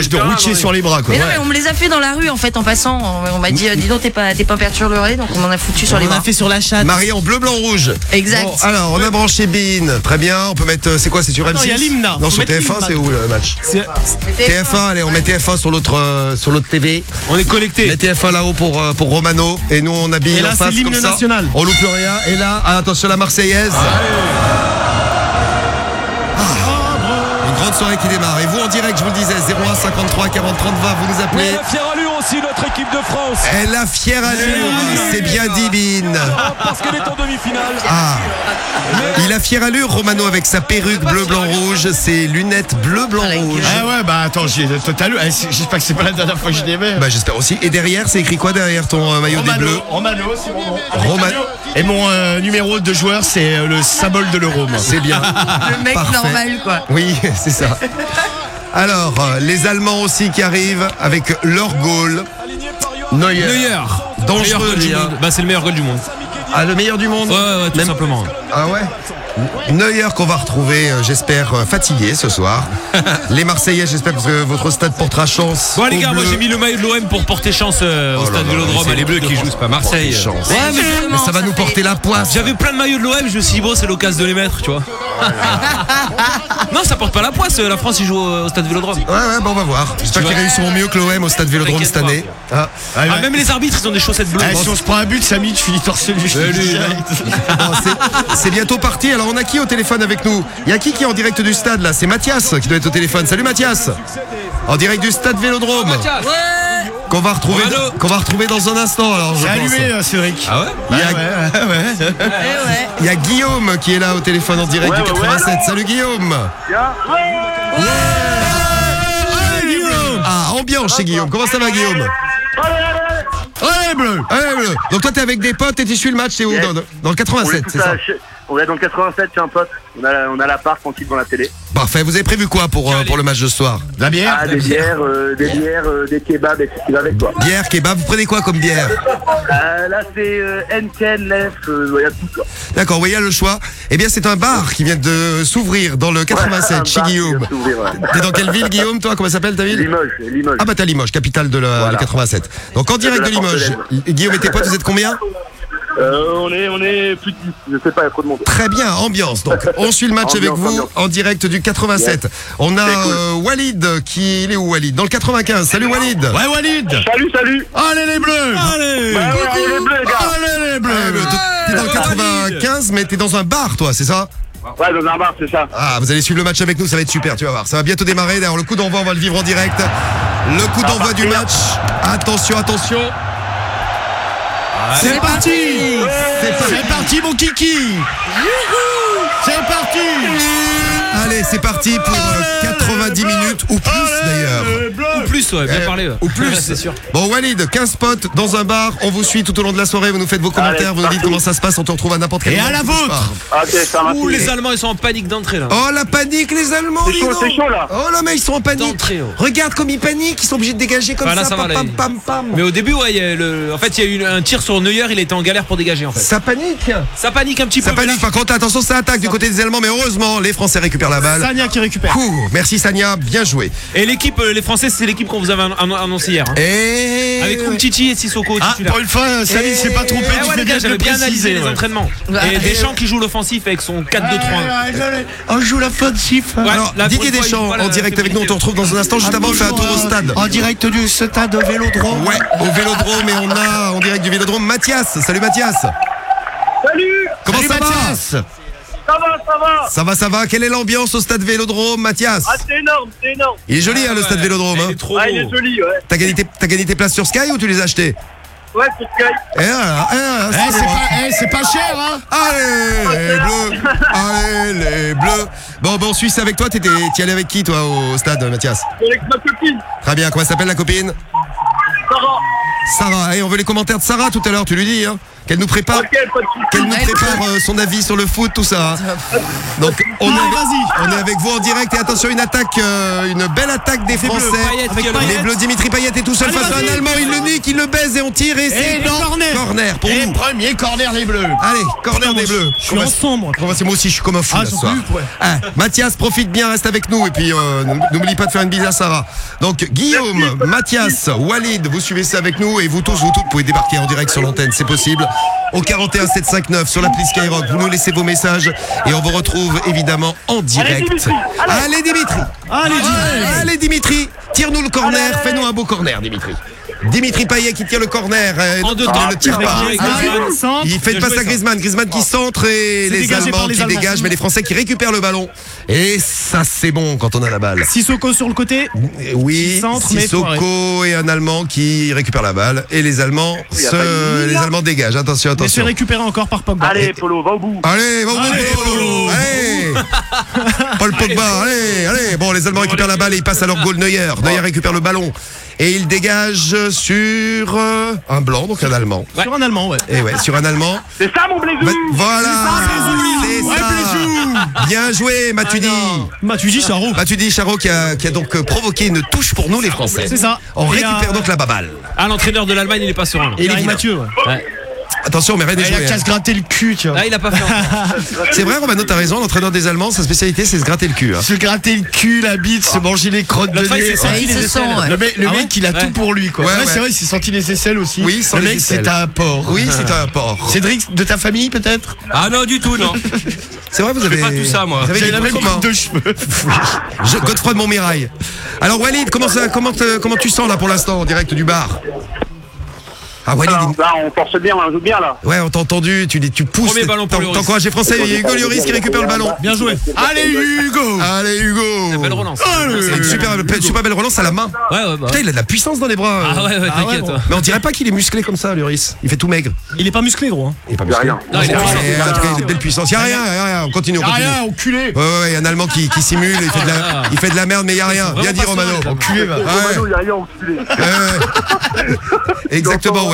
je te roucher sur les bras quoi. Mais non, mais on me les a fait dans la rue en fait en passant. On m'a dit, euh, dis donc, t'es pas, t'es pas perturbé, donc on m'en a foutu sur les On bras. a fait sur la chatte. Marie en bleu, blanc, rouge. Exact. Bon, alors, on a branché Bean. Très bien. On peut mettre. euh, C'est quoi C'est sur M6 non, il y a l'hymne, là. Non, Faut sur mettre TF1, l'hymne, c'est où le match C'est- TF1, allez, on met TF1 sur l'autre euh, sur l'autre TV. On est connecté. Met TF1 là-haut pour, euh, pour Romano. Et nous, on habille Et là, en c'est face l'hymne comme ça. national. On loupe plus rien. Et là, ah, attention, la Marseillaise. Ah, Soirée qui démarre. Et vous, en direct, je vous le disais, 01 53 40 30 20, vous nous appelez. La fière allure aussi, notre équipe de France. Elle a fière allure, c'est bien dit, Bean. Parce qu'elle est en demi-finale. Ah, il a fière allure, Romano, avec sa perruque bleu, blanc, rouge, ses lunettes bleu, blanc, rouge. Ah ouais, bah attends, eh, c'est- J'espère que c'est pas la dernière fois que je les mets. Bah, j'espère aussi. Et derrière, c'est écrit quoi derrière ton euh, maillot des bleus Romano, c'est mon nom. Roman- Et mon euh, numéro de joueur, c'est euh, le symbole de l'euro. C'est bien. Le mec Parfait. normal quoi. Oui, c'est ça. Alors, euh, les Allemands aussi qui arrivent avec leur goal. Neuer. Neuer. Dangereux, Meilleur goal du lui, monde. Bah, c'est le meilleur goal du monde. Ah, le meilleur du monde Ouais, ouais, tout Même- simplement. Ah ouais Neuer qu'on va retrouver, euh, j'espère, euh, fatigué ce soir. les Marseillais, j'espère que votre stade portera chance. Bon, les gars, moi j'ai mis le maillot de l'OM pour porter chance euh, au Oh stade Vélodrome. les Bleus qui jouent, c'est pas Marseille. Ouais, mais Mais ça va nous porter la poisse. J'avais plein de maillots de l'OM, je me suis dit, bon, c'est l'occasion de les mettre, tu vois. non, ça porte pas la poisse, euh, la France, ils jouent au stade Vélodrome. Ouais, ouais, bon, on va voir. J'espère qu'ils réussiront mieux que l'OM au stade Vélodrome cette année. Ah. Ah, même les arbitres, ils ont des chaussettes bleues. Eh, si on se prend un but, Samy, tu finis torse nu. c'est- bientôt parti. Alors, on a qui au téléphone avec nous? Il y a qui qui est en direct du stade là? C'est Mathias qui doit être au téléphone. Salut Mathias En direct du stade Vélodrome. Qu'on va, retrouver, qu'on va retrouver dans un instant. Alors, je allumé, euh, Cédric. Ah ouais Il y, a, Ouais, ouais, ouais. Eh ouais. il y a Guillaume qui est là au téléphone en direct du 87. Salut Guillaume Ah, ambiance chez Guillaume. Comment ça va Guillaume Allez, bleu Allez, bleu. Donc toi t'es avec des potes et tu suis le match, c'est où Yes. dans, dans le 87, c'est ça On est dans le 87 chez un pote. On a, on a la part tranquille dans la télé. Parfait, vous avez prévu quoi pour, euh, pour le match de ce soir? La bière Ah, des bières, euh, des bières, euh, des kebabs et tout ce qui va avec quoi. Bière, kebab, vous prenez quoi comme bière? Euh, là, c'est euh, Henken, Lef, euh, il y a tout quoi. D'accord, oui, il y a le choix. Eh bien, c'est un bar qui vient de s'ouvrir dans le 87 Un chez Guillaume. T'es dans quelle ville, Guillaume, toi? Comment s'appelle ta ville? Limoges, Limoges. Ah bah t'as Limoges, capitale de la, Voilà. le 87. Donc en direct de la Limoges. Guillaume et tes potes, vous êtes combien? Euh, on est, on est plus de 10, je sais pas, il y a trop de monde. Très bien, ambiance. Donc on suit le match Ambiance, avec vous ambiance. en direct du 87. On a cool. euh, Walid qui il est où Walid? Dans le 95. Salut Walid. Ouais, Walid Salut, salut Allez, les bleus Allez Bah ouais, allez, les bleus, les gars Allez, les bleus T'es dans le 95, mais t'es dans un bar, toi, c'est ça? Ouais, dans un bar, c'est ça. Ah, vous allez suivre le match avec nous, ça va être super, tu vas voir. Ça va bientôt démarrer. D'ailleurs, le coup d'envoi, on va le vivre en direct. Le coup d'envoi du match. Attention, attention. C'est parti. C'est parti. C'est parti, mon kiki. C'est parti Allez, c'est parti pour euh, 90 minutes ou plus d'ailleurs. Ou plus, ouais, bien Eh, parlé. ouais. Ou plus. c'est sûr. Bon, Walid, 15 spots dans un bar. On vous suit tout au long de la soirée. Vous nous faites vos commentaires. Vous nous dites parti. comment ça se passe. On te retrouve à n'importe quel Et moment. à la vôtre. pas. Ok, ça marche. Ouh, les Allemands, ils sont en panique d'entrée là. Oh, la panique, les Allemands. C'est dis chaud, donc. c'est chaud, là. Oh là, mais ils sont en panique. D'entrée, oh. Regarde comme ils paniquent. Ils sont obligés de dégager comme là, ça. ça va, pam, là, pam, il- pam, pam. Mais au début, ouais, il y a le... en fait, il y a eu un tir sur Neuer, il était en galère pour dégager en fait. Ça panique. Ça panique un petit Ça peu. mais panique. Par contre, attention, ça attaque du côté des Allemands. Mais heureusement, les Français récupèrent la balle. Sania qui récupère. Ouh, merci Sania, bien joué. Et l'équipe, euh, les Français, c'est l'équipe qu'on vous avait annon- annoncé hier. hein. Et Avec Umtiti et Sissoko Ah, pour une fois, Samy s'est pas trompé, Eh tu ouais, fais les bien gars, de j'avais le bien analysé préciser. les ouais. entraînements. Ouais. Et Deschamps qui joue l'offensif avec son 4-2-3. On joue l'offensif. Ouais, Alors, là, pour Didier une fois, il Deschamps en la direct avec nous, on te retrouve dans un instant. Juste avant, on fait un tour au stade. En direct du stade Vélodrome. Ouais, au vélodrome et on a en direct du vélodrome Mathias. Salut Mathias. Salut Comment Salut, ça va Mathias. Ça va, ça va Ça va, ça va. Quelle est l'ambiance au stade vélodrome, Mathias Ah, c'est énorme, c'est énorme. Il est joli, hein, le stade vélodrome. Il hein. est trop Ah, il est beau. joli, ouais. T'as gagné, tes- t'as gagné tes places sur Sky ou tu les as achetées Ouais, c'est Sky. Eh voilà, eh voilà, Eh, c'est c'est bon. pas, eh, c'est pas cher, hein Allez, les bleus Allez, les bleus Bon, bon, on suit ça avec toi. T'étais- T'y allais avec qui, toi, au stade, Mathias Avec ma copine, Très bien. Comment s'appelle la copine Sarah. Sarah. Et on veut les commentaires de Sarah tout à l'heure, tu lui dis, hein qu'elle nous prépare, qu'elle nous prépare euh, son avis sur le foot, tout ça. hein. Donc on est, avec, vas-y. on est avec vous en direct et attention une attaque, euh, une belle attaque des Français. Payet Les Bleus, Dimitri Payet est tout seul Allez, face à un. Allemand, il le nique, il le baise et on tire et c'est corner. corner pour Et nous. premier corner les bleus. Allez, corner des Bleus. Je suis en sombre. Moi aussi, je suis comme un fou Ah, là, ce soir. peux plus, ouais. Ah, Mathias, profite bien, reste avec nous et puis euh, n'oublie pas de faire une bise à Sarah. Donc Guillaume, Mathias, Walid, vous suivez ça avec nous et vous tous, vous toutes pouvez débarquer en direct sur l'antenne, c'est possible. Au 41 759 sur l'appli Skyrock, vous nous laissez vos messages et on vous retrouve évidemment en direct. Dimitri, allez. Dimitri, Allez, dis. allez Dimitri, tire-nous le corner, fais-nous un beau corner Dimitri. Dimitri Payet qui tire le corner, euh, En deux il temps. ne tire pas. Ah, centre. Il fait une passe à. Griezmann, Griezmann qui centre et les Allemands les qui dégagent, mais les Français qui récupèrent le ballon. Et ça c'est bon quand on a la balle. Sissoko sur le côté. Et Oui, centre, Sissoko et un Allemand qui récupère la balle et les Allemands, se- les Allemands dégagent. Attention, Mais c'est attention. récupéré encore par Pogba. Allez, Polo, va au bout. Allez, bon, Allez, Polo. allez, Paul Pogba, allez, allez. Bon, les Allemands récupèrent la balle et ils passent à leur goal Neuer. Neuer récupère le ballon et il dégage sur euh, un blanc, donc un Allemand. Sur un Allemand, ouais. Et ouais, sur un Allemand. C'est ça, mon Bah, Blézou voilà, c'est Ouais, ça. Bien joué, Matuidi. Bah, tu dis Charo. Matuidi Charo qui a, qui a donc euh, provoqué une touche pour nous les Français. C'est ça. On Et, récupère euh, donc la baballe. Ah, l'entraîneur de l'Allemagne, il est pas serein. là. Eric Évidemment. Mathieu, ouais. Ouais. Attention, mais rien n'est Il a joué. qu'à hein. se gratter le cul, tu vois. Ah, il a pas fait encore. C'est vrai, Romano, t'as raison. L'entraîneur des Allemands, sa spécialité, c'est se gratter le cul. hein. Se gratter le cul, la bite, se manger les crottes de nez. Le, mec, le Ah ouais mec, il a Ouais. tout pour lui, quoi. Ouais, c'est vrai, il s'est sorti les aisselles aussi. Oui, le mec, c'est un porc. Oui, c'est un porc. Cédric, de ta famille, peut-être? Ah non, du tout, non. C'est vrai, vous avez. pas tout ça, moi. Vous avez la même coupe de cheveux. Je- Godefroy de Montmirail. Alors, Walid, comment, ça, comment tu sens là pour l'instant en direct du bar? Ah, Walid, Là, il- là, on force bien, on joue bien, là. Ouais, on t'a entendu, tu, tu pousses. Premier ballon pour. T'encourages les Français, il y a Hugo Lloris qui récupère le ballon. Bien joué. Allez, Hugo Allez, Hugo Belle relance. C'est une super, super belle relance à la main. Ouais, ouais, bah. Putain, il a de la puissance dans les bras. Ah ouais, ouais, Ah ouais, t'inquiète. bon. ouais. Mais on dirait pas qu'il est musclé comme ça, Lloris. Il fait tout maigre. Il est pas musclé, gros. hein. Il est pas Il y a musclé. rien. Non, il est en tout cas, il a de belle puissance. Il y a rien, y a rien. On continue, on Y'a continue. rien, enculé. Ouais, ouais, ouais, y a un Allemand qui, qui simule, il fait, de la, il fait de la merde, mais il y a rien. Bien dit, Romano. Enculé, va. Romano, il y a rien, enculé. ouais, ouais.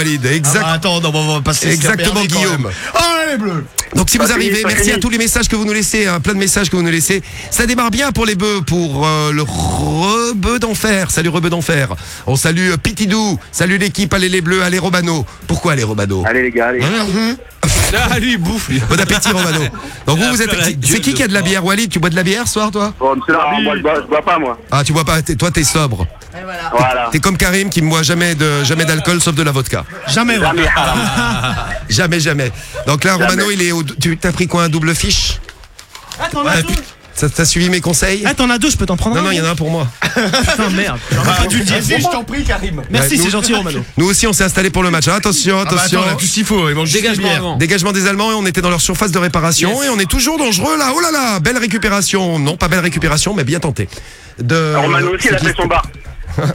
Exactement, Walid. Exact. Ah, attends, non, on va passer Exactement, Guillaume. même. Allez, bleu. Donc si vous fini, arrivez, merci fini. à tous les messages que vous nous laissez, hein, plein de messages que vous nous laissez. Ça démarre bien pour les bœufs, pour euh, le rebeu d'enfer. Salut rebeu d'enfer. On salue euh, Pitidou, salut l'équipe, allez les bleus, allez Romano. Pourquoi allez Romano? Allez, les gars, allez. Ah, lui, il bouffe. lui. Bon appétit Romano. Donc vous, Il a vous êtes. C'est qui qui a de la bière, Walid? Tu bois de la bière ce soir, toi? Monsieur moi, je bois, je bois pas, moi. Ah, tu bois pas. Toi, t'es sobre. Voilà. T'es comme Karim qui ne boit jamais de jamais d'alcool sauf de la vodka. Jamais, ouais. Jamais. Jamais, jamais. Donc là, Romano, il est au. Tu t'as pris quoi un double fiche? Ah, deux. putain, Ça t'as suivi mes conseils? Ah, t'en as deux, je peux t'en prendre Non, un non, il y en a un pour moi. Putain, merde. J'aurais pas dû le dire. Ah, je t'en prie, Karim. Merci, c'est gentil, Romano. Nous aussi, on s'est installé pour le match. Ah, Attention, Ah bah, attention. attends, on a tout ce qu'il faut. Dégagement. Dégagement des Allemands et on était dans leur surface de réparation et on est toujours dangereux là. Oh là là, belle récupération. Non, pas belle récupération, mais bien tenté. De... Romano aussi, il a fait son bar.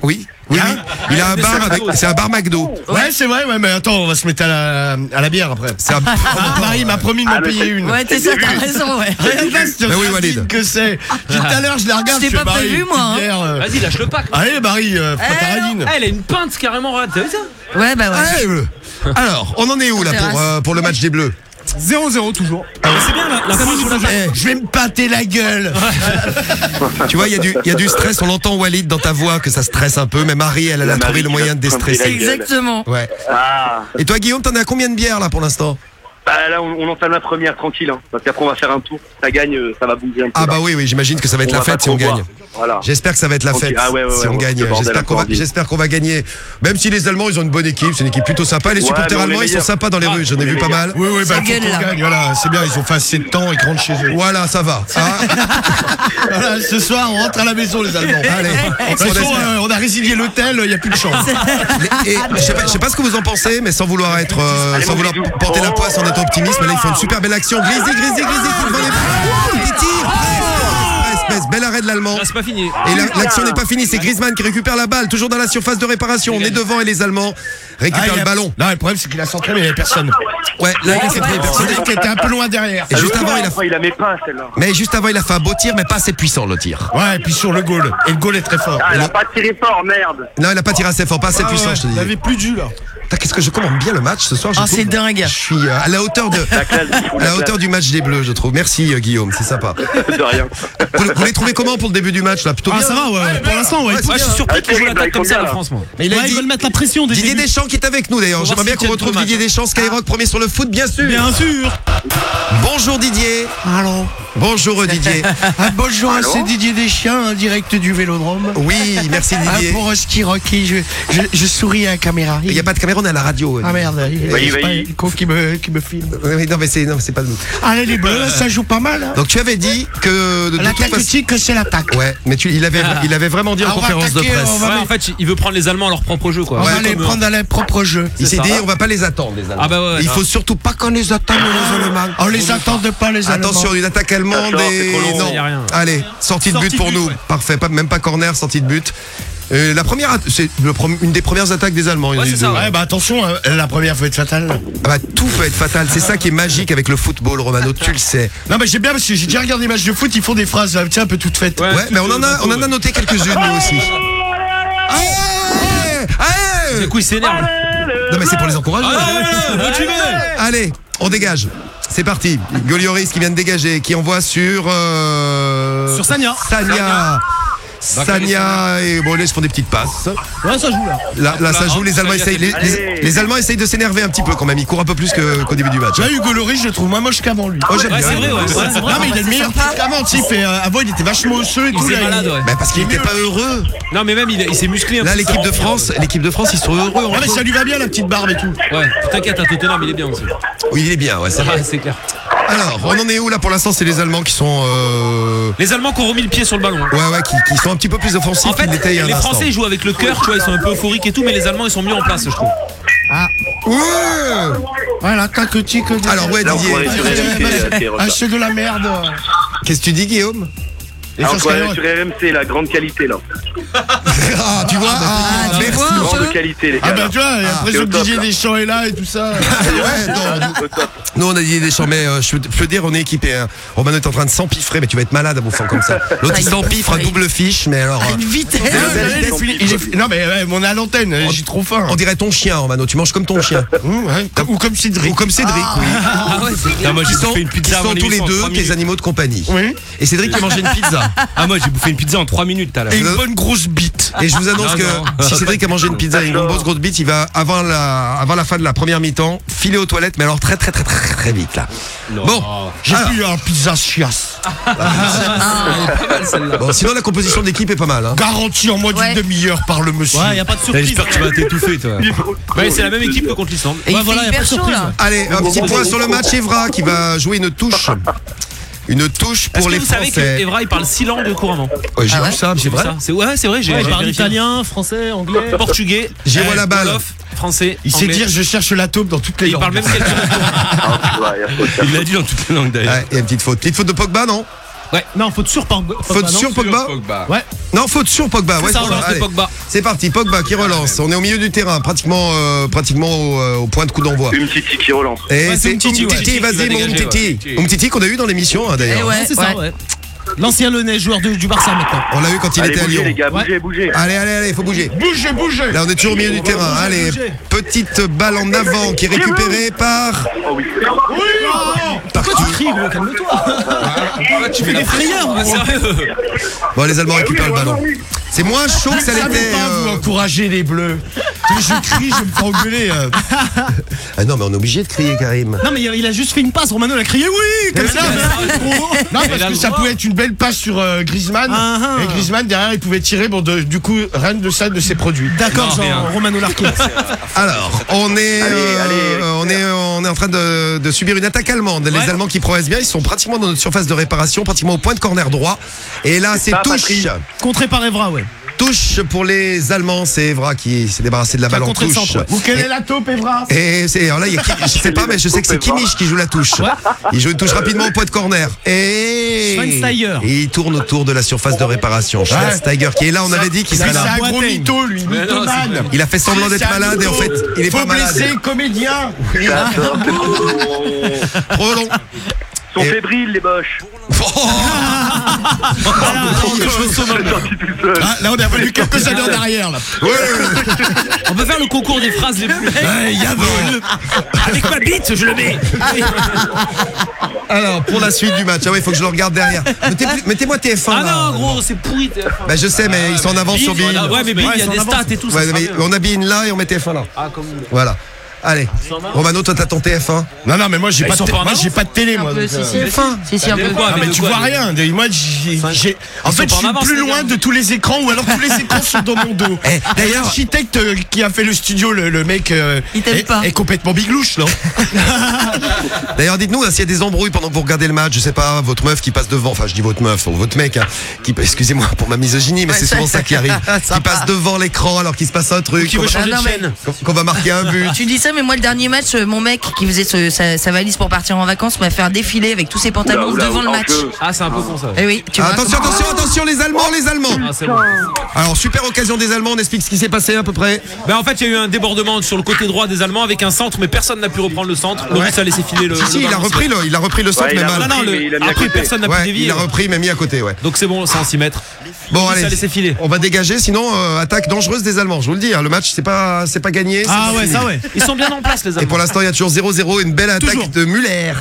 Oui, oui, oui. Il a un bar avec. C'est un bar McDo. Ouais, c'est vrai, ouais, mais attends, on va se mettre à la, à la bière après. C'est un. Ah, Marie m'a promis de m'en Ah, payer une. Ouais, t'es ça, t'as raison, ouais. Mais oui, Walid. que c'est. Tout à l'heure, je la regarde. Je t'ai pas Marie, prévu, moi, hein. euh. Vas-y, lâche le pack. Allez, Marie, euh, prends ta Eh, radine. Ah, elle a une pinte carrément. T'as vu ça Ouais, bah ouais. Allez, bleu. Alors, on en est où là euh, pour le match des Bleus? 0-0 toujours. C'est bien, la, Eh, je vais me pâter la gueule. Tu vois, il y, a du- il y a du stress. On entend Walid dans ta voix que ça stresse un peu. Mais Marie, elle, elle a trouvé le moyen de déstresser. Exactement. Ouais. Ah. Et toi, Guillaume, t'en as combien de bières là pour l'instant? Bah, là, on, on entame la première tranquille, hein. Parce qu'après, on va faire un tour. Ça gagne, euh, ça va bouger un peu. Ah là. bah oui, oui, j'imagine que ça va être On la va fête si on gagne. Voilà. J'espère que ça va être la fête ah ouais, ouais, si ouais, on ouais, gagne. J'espère qu'on va, Cordy. j'espère qu'on va gagner. Même si les Allemands, ils ont une bonne équipe, c'est une équipe plutôt sympa. Les supporters allemands, ils sont sympas dans les Ah, rues. J'en ai vu pas mal. Oui, oui, bah, faut gueule, qu'on gagne. Voilà, c'est bien, ils ont fait assez de temps, ils rentrent chez eux. Voilà, ça va. Ah, Voilà, ce soir, on rentre à la maison, les Allemands. allez, De toute on façon, euh, on a résilié l'hôtel, il n'y a plus de chance. Et je sais pas, je sais pas ce que vous en pensez, mais sans vouloir être, euh, Allez, sans vouloir porter la poisse en étant optimiste, mais là ils font une super belle action. Grisy, Grisy, Grisy, qui devant les- Bel arrêt de l'Allemand. C'est pas fini. Et la- l'action n'est pas finie, c'est Griezmann qui récupère la balle, toujours dans la surface de réparation. On est devant et les Allemands récupèrent Ah, il le a- ballon. Non, le problème, c'est qu'il a centré, mais il n'y avait personne. Ouais, là, il a très personne. Qui était un peu loin derrière. Et juste Le avant, gars, il a enfin, il la met pas celle-là. Mais juste avant, il a fait un beau tir, mais pas assez puissant le tir. Ouais, et puis sur le goal. Et le goal est très fort. Ah, elle a pas tiré fort, merde. Non, il a pas tiré assez fort, pas assez Ah puissant, ouais, je te dis. il avait plus du là. Qu'est-ce que je commande bien le match ce soir je Ah, trouve. c'est dingue. Je suis euh, à la hauteur de La hauteur du match des Bleus, je trouve. Merci euh, Guillaume, c'est sympa. De rien. Vous, les trouvez comment pour le début du match là? Plutôt Ah, bien. ça va, ouais, ouais. Pour l'instant, ouais. Ouais, je suis surpris Ah, qu'ils jouent terrible, l'attaque là, comme ça, la France, moi. Mais il a ils veulent mettre la pression Didier début. Deschamps qui est avec nous d'ailleurs. J'aimerais bien qu'on retrouve Didier. Deschamps, Skyrock, premier sur le foot, bien sûr. Bien sûr. Bonjour Didier. Allô Bonjour Didier. ah, Bonjour, c'est Didier Deschamps, en direct du Vélodrome. Oui, merci Ah, Didier. pour Ski Rocky, je, je, je souris à la caméra. Il n'y a pas de caméra, on est à la radio. Ah merde, il le con qui me, qui me filme. Oui, non mais c'est non, c'est pas nous. Allez les bleus, ça joue pas mal. Hein. Donc tu avais dit que de, La toute façon- tactique, c'est l'attaque. Ouais, mais tu, il avait il avait vraiment dit en Ah, on conférence de presse. on va- Ouais, en fait, il veut prendre les Allemands à leur propre jeu, quoi. On va les comme, euh, prendre à leur propre jeu. Il s'est ça. dit on va pas les attendre les Allemands. Ah bah ouais, il non. faut surtout pas qu'on les attende les Allemands. On les attend pas les Allemands. Attention, une attaque allemande et non. y a rien. Allez, sortie de but pour nous. Parfait, pas, même pas corner, sortie de but. Euh, la première, c'est une des premières attaques des Allemands. Ouais, c'est ça, ouais. Bah attention, hein, la première peut être fatale. Ah bah, tout peut être fatal. C'est ça qui est magique avec le football, Romano. Tu le sais. Non, mais j'aime bien parce que j'ai déjà regardé des matchs de foot, ils font des phrases, euh, tiens, un peu toutes faites. Ouais. Ouais, mais on en a, on en a noté quelques-unes nous aussi. Allez, allez Du coup, il s'énerve. Non mais c'est pour les encourager. Allez, on dégage. C'est parti. Golioris qui vient de dégager, qui envoie sur euh, Sur Sagna. Sagna. Sagna et là, ils se font des petites passes. Ouais, ça joue là. Là, là ça joue. Les Allemands essayent, les, Allez. les- les Allemands essayent de s'énerver un petit peu quand même. Ils courent un peu plus qu'au début du match. Là, Hugo Loris, je le trouve moins moche qu'avant lui. Oh, j'aime Ouais, bien. c'est vrai, ouais. ouais, c'est vrai. non, mais il a le meilleur truc qu'avant, il euh, avant il était vachement osseux et Il tout. là, malade, ouais. Bah, parce qu'il était pas heureux. Non, mais même, il, il s'est musclé un Là, peu. l'équipe de France, l'équipe de France, ils sont heureux. Ouais, mais ça lui va bien la petite barbe et tout. Ouais, t'inquiète, à Tottenham, il est bien aussi. Oui, il est bien. Ouais, c'est vrai. Ouais, c'est clair. Alors, on en est où là pour l'instant C'est les Allemands qui sont, euh, Les Allemands qui ont remis le pied sur le ballon. ouais, ouais, qui, qui sont un petit peu plus offensifs En fait, qu'ils l'étaient il y a un les instant. Français ils jouent avec le cœur, tu vois, ils sont un peu euphoriques et tout, mais les Allemands ils sont mieux en place, je trouve. Ouais Ouais, la tactique. de- Alors ouais, Didier. Ah, c'est de la merde. Qu'est-ce que tu dis, Guillaume? Et Alors, sur Skyrock. sur RMC, la grande qualité, là. Ah, tu vois ah, tu merci. vois. Grande qualité, les gars. Ah bah là. tu vois, Ah, l'impression c'est que au top, Didier là. Deschamps est là et tout ça. Ouais, non, Au top. nous on a dit des champs, mais euh, je, peux, je peux dire on est équipé. Hein. Romano est en train de s'empiffrer, mais tu vas être malade à bouffant comme ça. L'autre il s'empiffre à double fiche, mais alors. Euh, une vitesse. Il est fini- il est fini- Non mais ouais, mais on est à l'antenne, j'ai trop faim. On dirait ton chien, Romano. Tu manges comme ton chien. Mmh, ouais. Comme- Ou comme Cédric. Ou comme Cédric, oui. Ah ouais, c'est clair. moi Qui sont, qui sont tous les deux tes animaux de compagnie. Oui. Et Cédric qui a mangé une pizza. Ah, moi j'ai bouffé une pizza en 3 minutes tout à l'heure. Et une bonne grosse bite. Et je vous annonce Non, que non. si Cédric a mangé une pizza et une grosse grosse bite, il va avant la, avant la fin de la première mi-temps filer aux toilettes, mais alors très très très très très vite là. Bon, J'ai Alors. pris un pizza chiasse. bon, sinon la composition de l'équipe est pas mal. Hein. Garanti en moins d'une Ouais. demi-heure par le monsieur. Ouais, y a pas de surprise. J'espère que tu vas t'étouffer toi. Ouais, c'est la même équipe que contre l'Islande. Et Ouais, il voilà, fait y a pas hyper de chaud surprise, là. Allez, un petit point sur le match Evra qui va jouer une touche. Une touche Est-ce pour que les vous savez que Français. Evra il parle 6 langues couramment Ouais, j'ai Ah ouais vu ça, mais c'est vrai. Ça, C'est ouais, c'est vrai, j'ai Ouais, il j'ai parle italien, français, anglais. portugais, eh, vois la balle. wolof, français, Il sait dire je cherche la taupe dans toutes les Et il parle langues. même quelques Ah, tu vois, il l'a dit dans toutes les langues d'ailleurs. Ouais, il y a une petite faute. Petite faute de Pogba, non Non, faute sur Pogba. Faute non sur Pogba Ouais. Non, faute sur Pogba. Ouais, ça, c'est relance de Allez. Pogba. C'est parti, Pogba qui relance. On est au milieu du terrain, pratiquement, euh, pratiquement au, euh, au point de coup d'envoi. Une petite qui relance. Et Ouais, c'est Umtiti, ouais. Vas-y mon Umtiti. ouais. Umtiti qu'on a eu dans l'émission hein, Eh d'ailleurs. ouais, c'est ça, ouais. L'ancien Lyonnais, joueur de- du Barça maintenant. On l'a eu quand il Allez, était à Lyon. les gars, Ouais. bougez. Allez, allez, allez, faut bouger. Bougez, bougez Là, on est toujours au milieu du terrain. Allez, petite balle en avant qui est récupérée par. Oh oui. par Pourquoi tu cries, gros Calme-toi. tu fais des frayeurs. Ah, sérieux Bon, les Allemands récupèrent le ballon. C'est moins chaud que ça Ça l'était. vous euh, encourager les bleus. Je crie, je me fais engueuler. euh. Ah non, mais on est obligé de crier, Karim. Non, mais il a juste fait une passe. Romano, il a crié oui. Comme ça. mais- Non, parce que ça pouvait être une belle passe sur euh, Griezmann. Ah, ah. Et Griezmann, derrière, il pouvait tirer. Bon, de- du coup, rien de ça de ses produits. D'accord, Non, rien. Jean Romano Larquet. Alors, on est, Allez, euh, allez. on est, on est en train de, de subir une attaque allemande. Les. Allemands qui progressent bien, ils sont pratiquement dans notre surface de réparation, pratiquement au point de corner droit. Et là, c'est touche. Par Evra, ouais. Touche pour les Allemands, c'est Evra qui s'est débarrassé de la balle en touche. Ou quelle est la taupe, Evra? Et c'est alors là, il y a qui- je sais pas, mais je sais que c'est Kimmich qui joue la touche. Il joue une touche rapidement au point de corner. Et Schweinsteiger. Et il tourne autour de la surface de réparation. Schweinsteiger qui est là, on avait dit qu'il C'est serait là. un gros mytho, lui, mythomane. Il a fait semblant d'être C'est malade et en fait, il est Faut pas malade. blesser, comédien. Trop long. Ils sont Et- fébriles, les boches. cheveux saumon. Je suis sorti tout seul. Ah, là, on est revenu quelques années en arrière, là. On peut faire le concours des phrases les plus. Avec ma bite, je le mets. Alors, pour la suite du match, ah ouais, il faut que je le regarde derrière. Mettez Mettez-moi TF1. Ah là. non, gros, c'est pourri. TF1. Bah, je sais, mais ils sont en avance sur Bein. Ouais, mais il y a des stats et tout. ça Ouais, sera mais mieux. on a Bein là et on met TF1 là. Ah, comme vous voulez. Voilà. Allez. Romano, toi, t'as ton TF1 Non, non, mais moi, j'ai Bah, pas, de pas moi, j'ai de télé, moi. Un peu, donc, si, euh, si. Si, si, un de peu. quoi Ah, mais tu vois rien. Moi, j'ai. j'ai- En fait, je pas en suis avance, plus les loin gars. de tous les écrans ou alors tous les écrans sont dans mon dos. Eh, d'ailleurs- l'architecte euh, qui a fait le studio, le, le mec, euh, Il t'aime est, pas. est complètement biglouche, non D'ailleurs, dites-nous hein, s'il y a des embrouilles pendant que vous regardez le match. Je sais pas, votre meuf qui passe devant. Enfin, je dis votre meuf ou votre mec. hein, qui, excusez-moi pour ma misogynie, mais c'est souvent ça qui arrive. qui passe devant l'écran alors qu'il se passe un truc. Qui veut qu'on- changer Ah, non, de chaîne Qu'on va marquer un but. Tu dis ça, mais moi, le dernier match, euh, mon mec qui faisait ce- sa, sa valise pour partir en vacances m'a fait un défilé avec tous ses pantalons Oula, oula, devant le match. Ah, c'est un peu con ça. Eh oui, tu vois. attention, attention, attention, les Allemands, les Allemands. Ah, bon. Alors, super occasion des Allemands. On explique ce qui s'est passé à peu près. Ben, en fait, il y a eu un débordement sur le côté droit des Allemands avec un centre, mais personne n'a pu reprendre le centre. Loris a laissé filer le. Si, si, le il a repris le, il a repris le centre, Ouais, il mais a mal. Non, non, le- après, côté. personne n'a pu Ouais, dévier. il a repris, mais mis à côté, ouais. Donc c'est bon, c'est en 6 mètres. Bon, allez. a laissé filer. On va dégager, sinon euh, attaque dangereuse des Allemands. Je vous le dis, hein, le match c'est pas c'est pas gagné. Ah ouais, fini. ça ouais. Ils sont bien en place, les Et pour l'instant, il y a toujours 0-0 et une belle attaque Toujours. de Muller.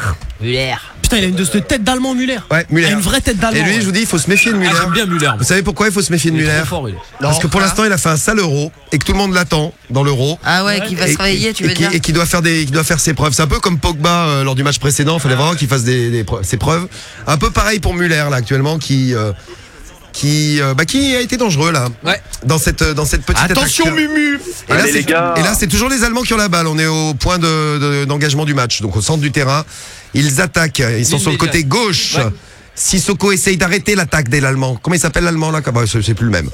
Putain, il a une de cette tête d'allemand, Muller. Ouais, Muller. Il a une vraie tête d'allemand. Et lui, ouais. je vous dis, il faut se méfier de Ah, Muller. J'aime bien Muller. Vous savez pourquoi il faut se méfier de Il est Muller trop fort, il est. Parce que pour l'instant, il a fait un sale euro et que tout le monde l'attend dans l'euro. Ah ouais, qui va se réveiller, tu et veux qui, dire et qui doit faire des, qui doit faire ses preuves. C'est un peu comme Pogba euh, lors du match précédent. Il fallait vraiment qu'il fasse des, des preuves- ses preuves. Un peu pareil pour Muller là actuellement, qui, euh, qui, euh, bah, qui a été dangereux là Ouais. dans cette, dans cette petite Attention, attaque. Mumu Et là, Allez, c'est- les gars. et là, c'est toujours les Allemands qui ont la balle. On est au point de- de- d'engagement du match, donc au centre du terrain. Ils attaquent. Ils sont sur le côté gauche. Sissoko essaye d'arrêter l'attaque des Allemands. Comment il s'appelle l'Allemand là? C'est c'est plus le même.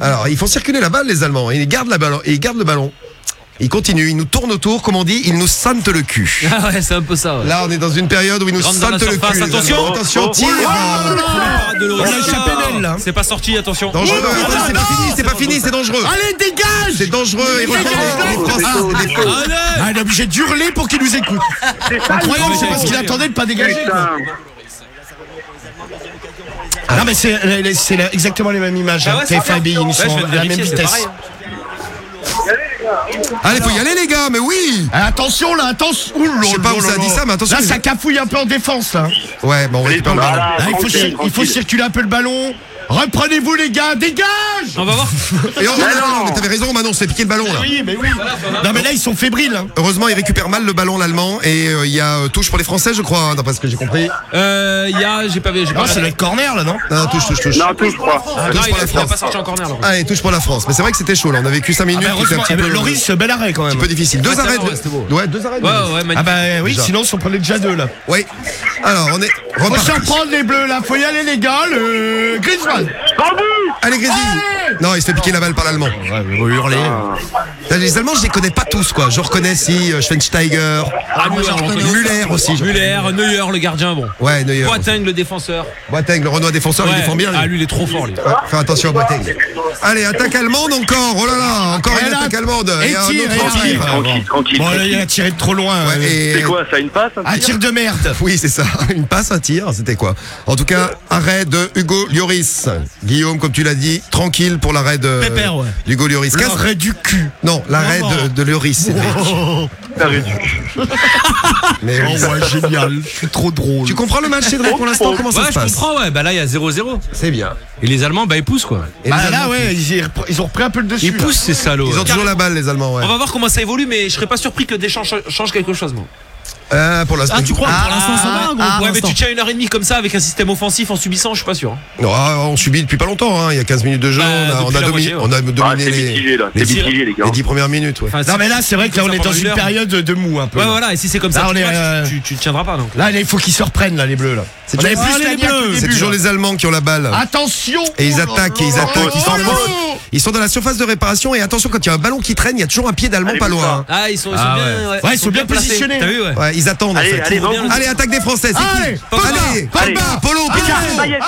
Alors, ils font circuler la balle, les Allemands. Ils gardent la balle. Et ils gardent le ballon. Ils continuent. Ils nous tournent autour. Comme on dit, ils nous sentent le cul. Ah ouais, c'est un peu ça. ouais. Là, on est dans une période où ils nous Rentre dans la sentent le surface, cul. les attention. Attention, Oh, tir. Parade de Loris. On a échappé d'elle, là. C'est pas sorti, attention. Dangereux. Attends, c'est pas fini. C'est pas fini. C'est dangereux. Allez, dégage C'est dangereux. Et. Oh, c'est. Allez Ah, il est obligé d'hurler pour qu'il nous écoute. Incroyable, c'est parce qu'il attendait de pas dégager. quoi. Non, mais c'est euh, c'est la- exactement les mêmes images. Ah hein. ouais, c'est TF1 bien. ils Ouais, sont je vais à la même vérifier, c'est vitesse. pareil, Allez, faut y aller, les gars. Mais oui. Ah, attention là, attention. Je sais pas où ça dit ça, mais attention, Là, ça cafouille un peu en défense. Là. Ouais, bon, on récupère le ballon. Il, faut, circuler un peu le ballon. Reprenez-vous les gars, dégage On va voir. Et oh, non, non, non. mais t'avais raison, Manon, c'est piqué le ballon là. Oui, mais oui. Non, mais là, ils sont fébriles. hein. Heureusement, il récupère mal le ballon, l'allemand, et euh, il y a euh, touche pour les Français, je crois, hein, d'après ce que j'ai compris. Euh, il y a, j'ai pas vu, j'ai pas Non, c'est regardé. le corner là, non Non, touche, touche, touche. Non, tout, je crois. Ah, touche il pour a, la il a France. pas sorti en corner. là. Allez, touche pour la France. Mais c'est vrai que c'était chaud là, on a vécu 5 minutes, Ah, bah, qui étaient un heureusement, petit eh peu, Loris, bel arrêt quand un même. peu difficile. Deux Ouais, ça arrêts. va, ouais, c'était beau. Ouais, deux arrêts. de- Ouais, ouais, ouais, Ah bah oui, Déjà. sinon on s'en prenait déjà deux là. Oui. Alors, on est On va reparti. surprendre les bleus là, faut y aller les gars, le Griezmann. Allez, Grésil Non, il se fait piquer la balle par l'allemand. Ouais, mais on va hurler. Les Allemands, je les connais pas tous, quoi. Je reconnais si euh, Schweinsteiger, Ah, Müller, on reconnaît. Müller aussi. je- Muller, Neuer, le gardien, bon. Ouais, Neuer. Boateng, le défenseur. Boateng, le Renoir défenseur, il Ouais. défend bien. lui. Ah, lui, il est trop fort, lui. Ouais, Faire attention à Boateng. Allez, attaque allemande encore. Oh là là, encore Et une là, attaque allemande. et Et un tire, autre et tir. Tranquille, tranquille. Bon là, il a tiré de trop loin. Ouais, euh. et- C'est quoi, ça, une passe un Un tir tir de merde. Oui, c'est ça. Une passe, un tir, c'était quoi? En tout cas, arrêt de Hugo Lloris. Guillaume, comme tu l'as dit, tranquille pour l'arrêt de Pépère, ouais. Lloris. Casse- L'arrêt du cul. Non, l'arrêt de, de Lloris. Cédric. T'arrêtes du Mais Oh ouais, génial. Je suis trop drôle. tu comprends le match, Cédric, pour l'instant? Comment ça Ouais, se je passe? comprends, ouais. Bah là, il y a 0-0. C'est bien. Et les Allemands, bah, ils poussent, quoi. Et Bah là Allemands, ouais, ils, ils ont repris un peu le dessus. Ils là. poussent, ces salauds. Ils ont toujours la balle, les Allemands. Ouais. On va voir comment ça évolue, mais je serais pas surpris que Deschamps cha- change quelque chose, moi. Euh, pour l'instant. Ah, tu crois Pour l'instant, ça va, gros. ah, pour Ouais, mais tu tiens une heure et demie comme ça avec un système offensif en subissant, je suis pas sûr. hein. Non, ah, on subit depuis pas longtemps. hein. Il y a 15 minutes de jeu. Bah, on a, on depuis a la domi- moitié, ouais. on a Ah, dominé c'est les, mitigé, là. les C'est dix- mitigé, les gars. les 10 premières minutes. Ouais. Enfin, Non mais là c'est vrai que là on est dans une période de mou un peu. Ouais, voilà, et si c'est comme ça, Là, on est, euh, tu, tu tiendras pas donc. Là il faut qu'ils se reprennent là les bleus là. C'est toujours, les Allemands qui ont la balle. Attention Et ils attaquent, ils attaquent, ils là. ils sont dans la surface de réparation et attention quand il y a un ballon qui traîne, il y a toujours un pied d'allemand pas loin. hein. Ah, ils sont, ils sont Ah, bien, ouais. ouais. Ouais, ils sont bien positionnés. T'as vu, ouais. Ils attendent Allez, en fait. allez. Allez, attaque des Français, c'est Allez, qui Pogba, Polo, Payet,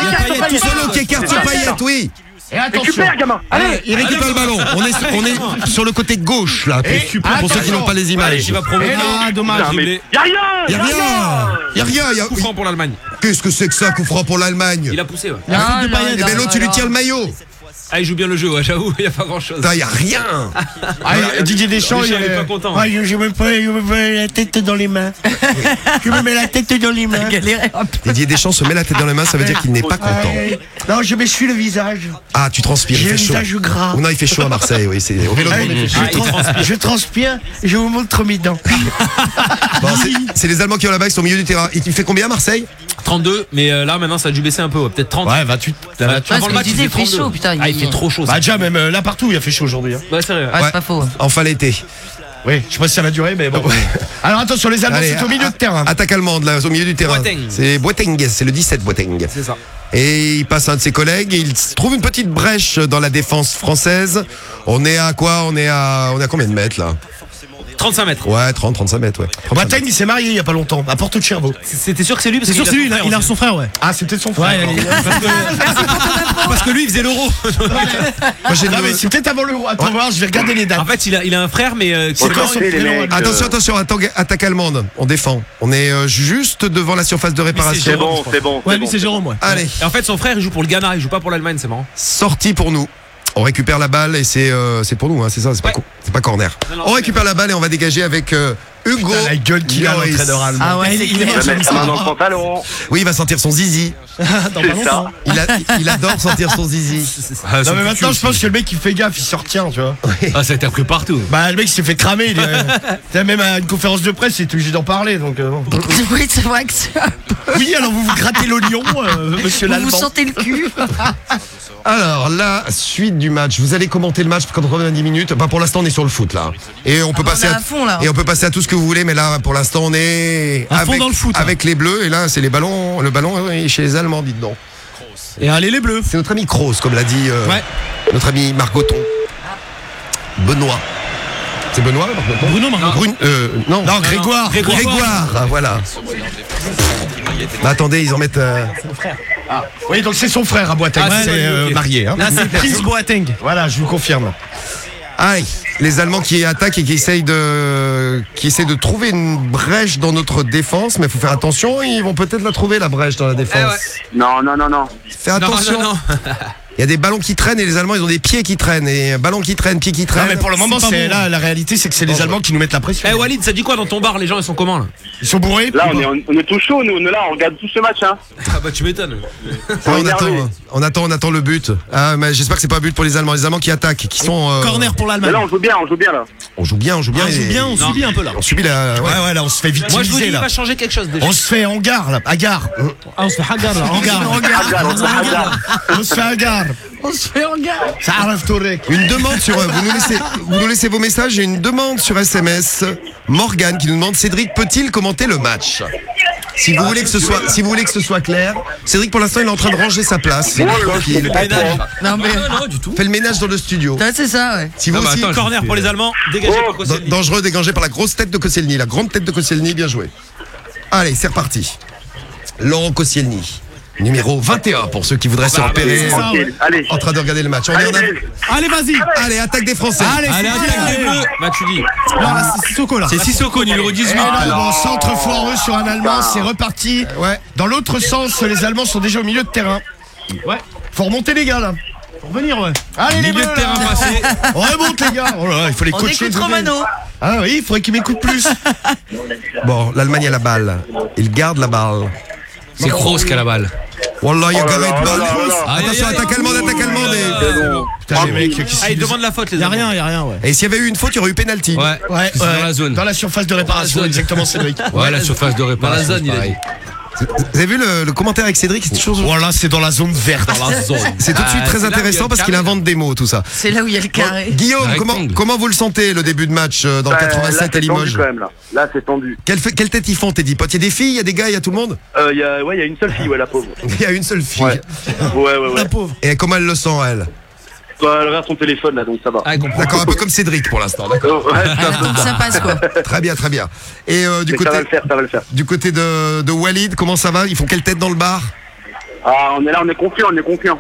Il Polo qui écarte sur Payet, oui. Et attention Récupère, gamin. Allez, il récupère le ballon. On est, on est sur le côté gauche là, pour, Et pour ceux qui n'ont pas les images. j'y va provoquer. Ah, dommage. Putain, mais dribblé. y a rien. Il y a rien, il y a rien. il y a- Coup franc pour l'Allemagne. Qu'est-ce que c'est que ça, coup franc pour l'Allemagne? Il a poussé, ouais. Ah. Eh ben l'autre, tu lui tires le maillot. Ah, il joue bien le jeu, ouais, j'avoue, il y a pas grand chose. Putain, il y a rien. Ah, Didier Deschamps Deschamps, il il est pas content. Ah, je me mets je me mets la tête dans les mains. je me mets la tête dans les mains. Didier Deschamps se met la tête dans les mains, ça veut dire qu'il n'est pas content. Non, je m'essuie le visage. Ah, tu transpires, il J'ai fait le chaud. visage gras. Oh non, il fait chaud à Marseille, oui. C'est au il fait chaud. je, trans- je transpire, je vous montre mes dents. Bon, c'est- les Allemands qui ont la balle, ils sont au milieu du terrain. Tu fais combien à Marseille? 32, mais euh, là maintenant ça a dû baisser un peu, ouais, peut-être 30. Ouais, 28. Ouais, parce avant que le match, il fait 32. chaud, putain, Ah, il il- fait trop chaud. Bah déjà même euh, là partout il a fait chaud aujourd'hui. Hein. Ouais, c'est vrai. Ouais, Ouais. c'est pas faux. Enfin l'été. Oui, je sais pas si ça va durer mais bon. Alors attention les Allemands Allez, c'est au milieu de terrain. Attaque allemande, là, au milieu du terrain. Boateng. C'est Boateng, c'est le 17 Boateng. C'est ça. Et il passe un de ses collègues, et il trouve une petite brèche dans la défense française. On est à quoi? On est à on est à combien de mètres là? 35 mètres. Ouais, 30 35 mètres, ouais. 35 Boateng il s'est marié il y a pas longtemps à Porto de Cherbourg. C'était sûr que c'est lui parce C'est sûr, qu'il c'est lui, il a, son il a frère son frère, ouais. Ah c'était son frère. Ouais, il- parce que, parce que lui, il faisait l'euro. Moi, j'ai Non une- mais c'est peut-être avant le Attends voir, je vais regarder les dates. En fait, il a, il a un frère, mais euh, quoi mort- son lancer, les prénom, mecs. Attention, euh, attention, attaque, attaque allemande. On défend. On est euh, juste devant la surface de réparation. C'est bon, c'est bon. Ouais, c'est lui, c'est Jérôme, ouais. Allez, Et en fait, son frère, il joue pour le Ghana, il joue pas pour l'Allemagne, c'est marrant. sortie pour nous. On récupère la balle et c'est euh, c'est pour nous, hein, c'est ça, c'est pas, Ouais. co- c'est pas corner. Non, non, On récupère la balle et on va dégager avec euh, Hugo. Putain, la gueule qu'il a Lloris. l'entraîneur allemand. Ah ouais, Il- il. Je vais mettre sa main dans le pantalon. Oui, il va sentir son zizi. Dans pas C'est longtemps. ça. Il, a- il adore sentir son zizi. Non mais maintenant je pense que le mec il fait gaffe, il se retient, tu vois. Ah, ça a été appris partout. Bah le mec il s'est fait cramer, il est- T'as même à une conférence de presse, il est obligé d'en parler donc. euh, bon. Oui, c'est vrai que c'est- Oui, alors vous vous grattez l'oignon, euh, monsieur vous vous l'allemand. sentez le cul. Alors, la suite du match. Vous allez commenter le match pendant 90 minutes. Bah, pour l'instant, on est sur le foot, là. Et on peut Ah, passer on est à fond, là. Et on peut passer à tout ce que vous voulez, mais là, pour l'instant, on est À fond avec, dans le foot, avec les bleus. Et là, c'est les ballons. Le ballon est chez les Allemands, dites donc. Et allez, les bleus. C'est notre ami Kroos, comme l'a dit euh, Ouais. notre ami Margoton. Benoît. C'est Benoît, Margoton Bruno. Brune- euh, non. Non, Grégoire. Grégoire, ah, voilà. Bah, attendez, ils en mettent. euh, Oui, donc c'est son frère à Boateng, Ah, c'est euh, marié. Hein. Là, c'est Prince Boateng. Voilà, je vous confirme. Allez, les Allemands qui attaquent et qui essayent de, qui essayent de trouver une brèche dans notre défense, mais il faut faire attention, ils vont peut-être la trouver la brèche dans la défense. Eh ouais. Non, non, non, non. Fais Non, attention. non, non. Il y a des ballons qui traînent et les Allemands ils ont des pieds qui traînent et ballons qui traînent, pieds qui Non, traînent. mais pour le moment, C'est bon. là la réalité, c'est que c'est les Allemands qui nous mettent la pression. Eh Walid, ça dit quoi dans ton bar Les gens ils sont comment là Ils sont bourrés. Là, on est, on est tout chaud, nous. On est là, on regarde tout ce match, hein. Ah bah tu m'étonnes. On, attend, on attend, on attend le but. Ah, mais j'espère que c'est pas un but pour les Allemands. Les Allemands qui attaquent, qui sont. euh, Corner pour l'Allemagne. là, on joue bien, on joue bien, là. On joue bien, on joue bien. On joue bien, on subit un peu là. On subit la. ouais. Ouais, ouais, là, on se fait Moi je vous dis, là. va changer quelque chose déjà. On se fait hangar là, hagar. Ah, on se fait hagar là. Hangar. Regarde, on se regarde. On On se fait en garde. Ça arrive. Une demande sur. Vous nous laissez, vous nous laissez vos messages. J'ai une demande sur SMS. Morgane qui nous demande Cédric peut-il commenter le match? Si vous voulez que ce soit, si vous voulez que ce soit clair, Cédric pour l'instant il est en train de ranger sa place. Il est tranquille. Non, mais. Non, non, du tout. Fait le ménage dans le studio. C'est ça, ouais. Si vous Non, aussi, attends, corner pour les Allemands, dégagé par Dan- Koscielny. dangereux dégagé par la grosse tête de Koscielny, la grande tête de Koscielny, bien joué. Allez, c'est reparti. Laurent Koscielny, numéro 21 pour ceux qui voudraient se repérer en train de regarder le match. Allez, vas-y. Allez, attaque des Français. Allez, Allez, attaque des bleus. Bah. Non, c'est Sissoko là. C'est Sissoko, numéro 18. Et là, bon, centre foireux sur un Allemand, c'est reparti. Ouais. Dans l'autre sens, les Allemands sont déjà au milieu de terrain. Ouais. Faut remonter les gars là. Pour venir, ouais. Allez les bleus de terrain passé. On remonte les gars. Oh là là, il faut les On coacher. écoute Romano. Ah oui, il faudrait qu'ils m'écoutent plus. Bon, l'Allemagne a la balle. Il garde la balle. C'est Kroos qui a la balle. Wallah, il y a là Gareth là, Bale. oh là là. Attention, attaque allemande, attaque allemande. et-. Putain, les mecs, qu'est-ce Ah, il qu'ils demande la faute, les Y a Allemands. rien, y a rien, ouais. Et s'il y avait eu une faute, il y aurait eu penalty. Ouais. Ouais, dans la zone. Dans la surface de réparation, exactement, Cédric. Ouais, la surface de réparation. Dans la zone, il a. Vous avez vu le, le commentaire avec Cédric C'est toujours- Voilà, c'est dans la zone verte. Dans la zone. C'est tout de suite Ah, très c'est là où il y a intéressant le parce qu'il carré. invente des mots, tout ça. C'est là où il y a le carré. Guillaume, comment, vous le sentez le début de match euh, dans le Bah, là, 87 à c'est tendu Limoges quand même là. Là, c'est tendu. quelle, fait- quelle tête ils font, Teddy Pote Il y a des filles, il y a des gars, il y a tout le monde? Euh, y a, ouais, il y a une seule fille, ouais, la pauvre. Il y a une seule fille. Ouais. Ouais, ouais, ouais. La pauvre. Et comment elle le sent, elle? Bah, elle regarde son téléphone là, donc ça va. Ah. D'accord, un peu comme Cédric pour l'instant. d'accord. Ouais, que ça passe, quoi. Très bien, très bien. Et euh, du, mais ça va côté, le faire, ça va le faire. du côté de, de Walid, comment ça va? Ils font quelle tête dans le bar? Ah, on est là, on est confiant, on est confiant.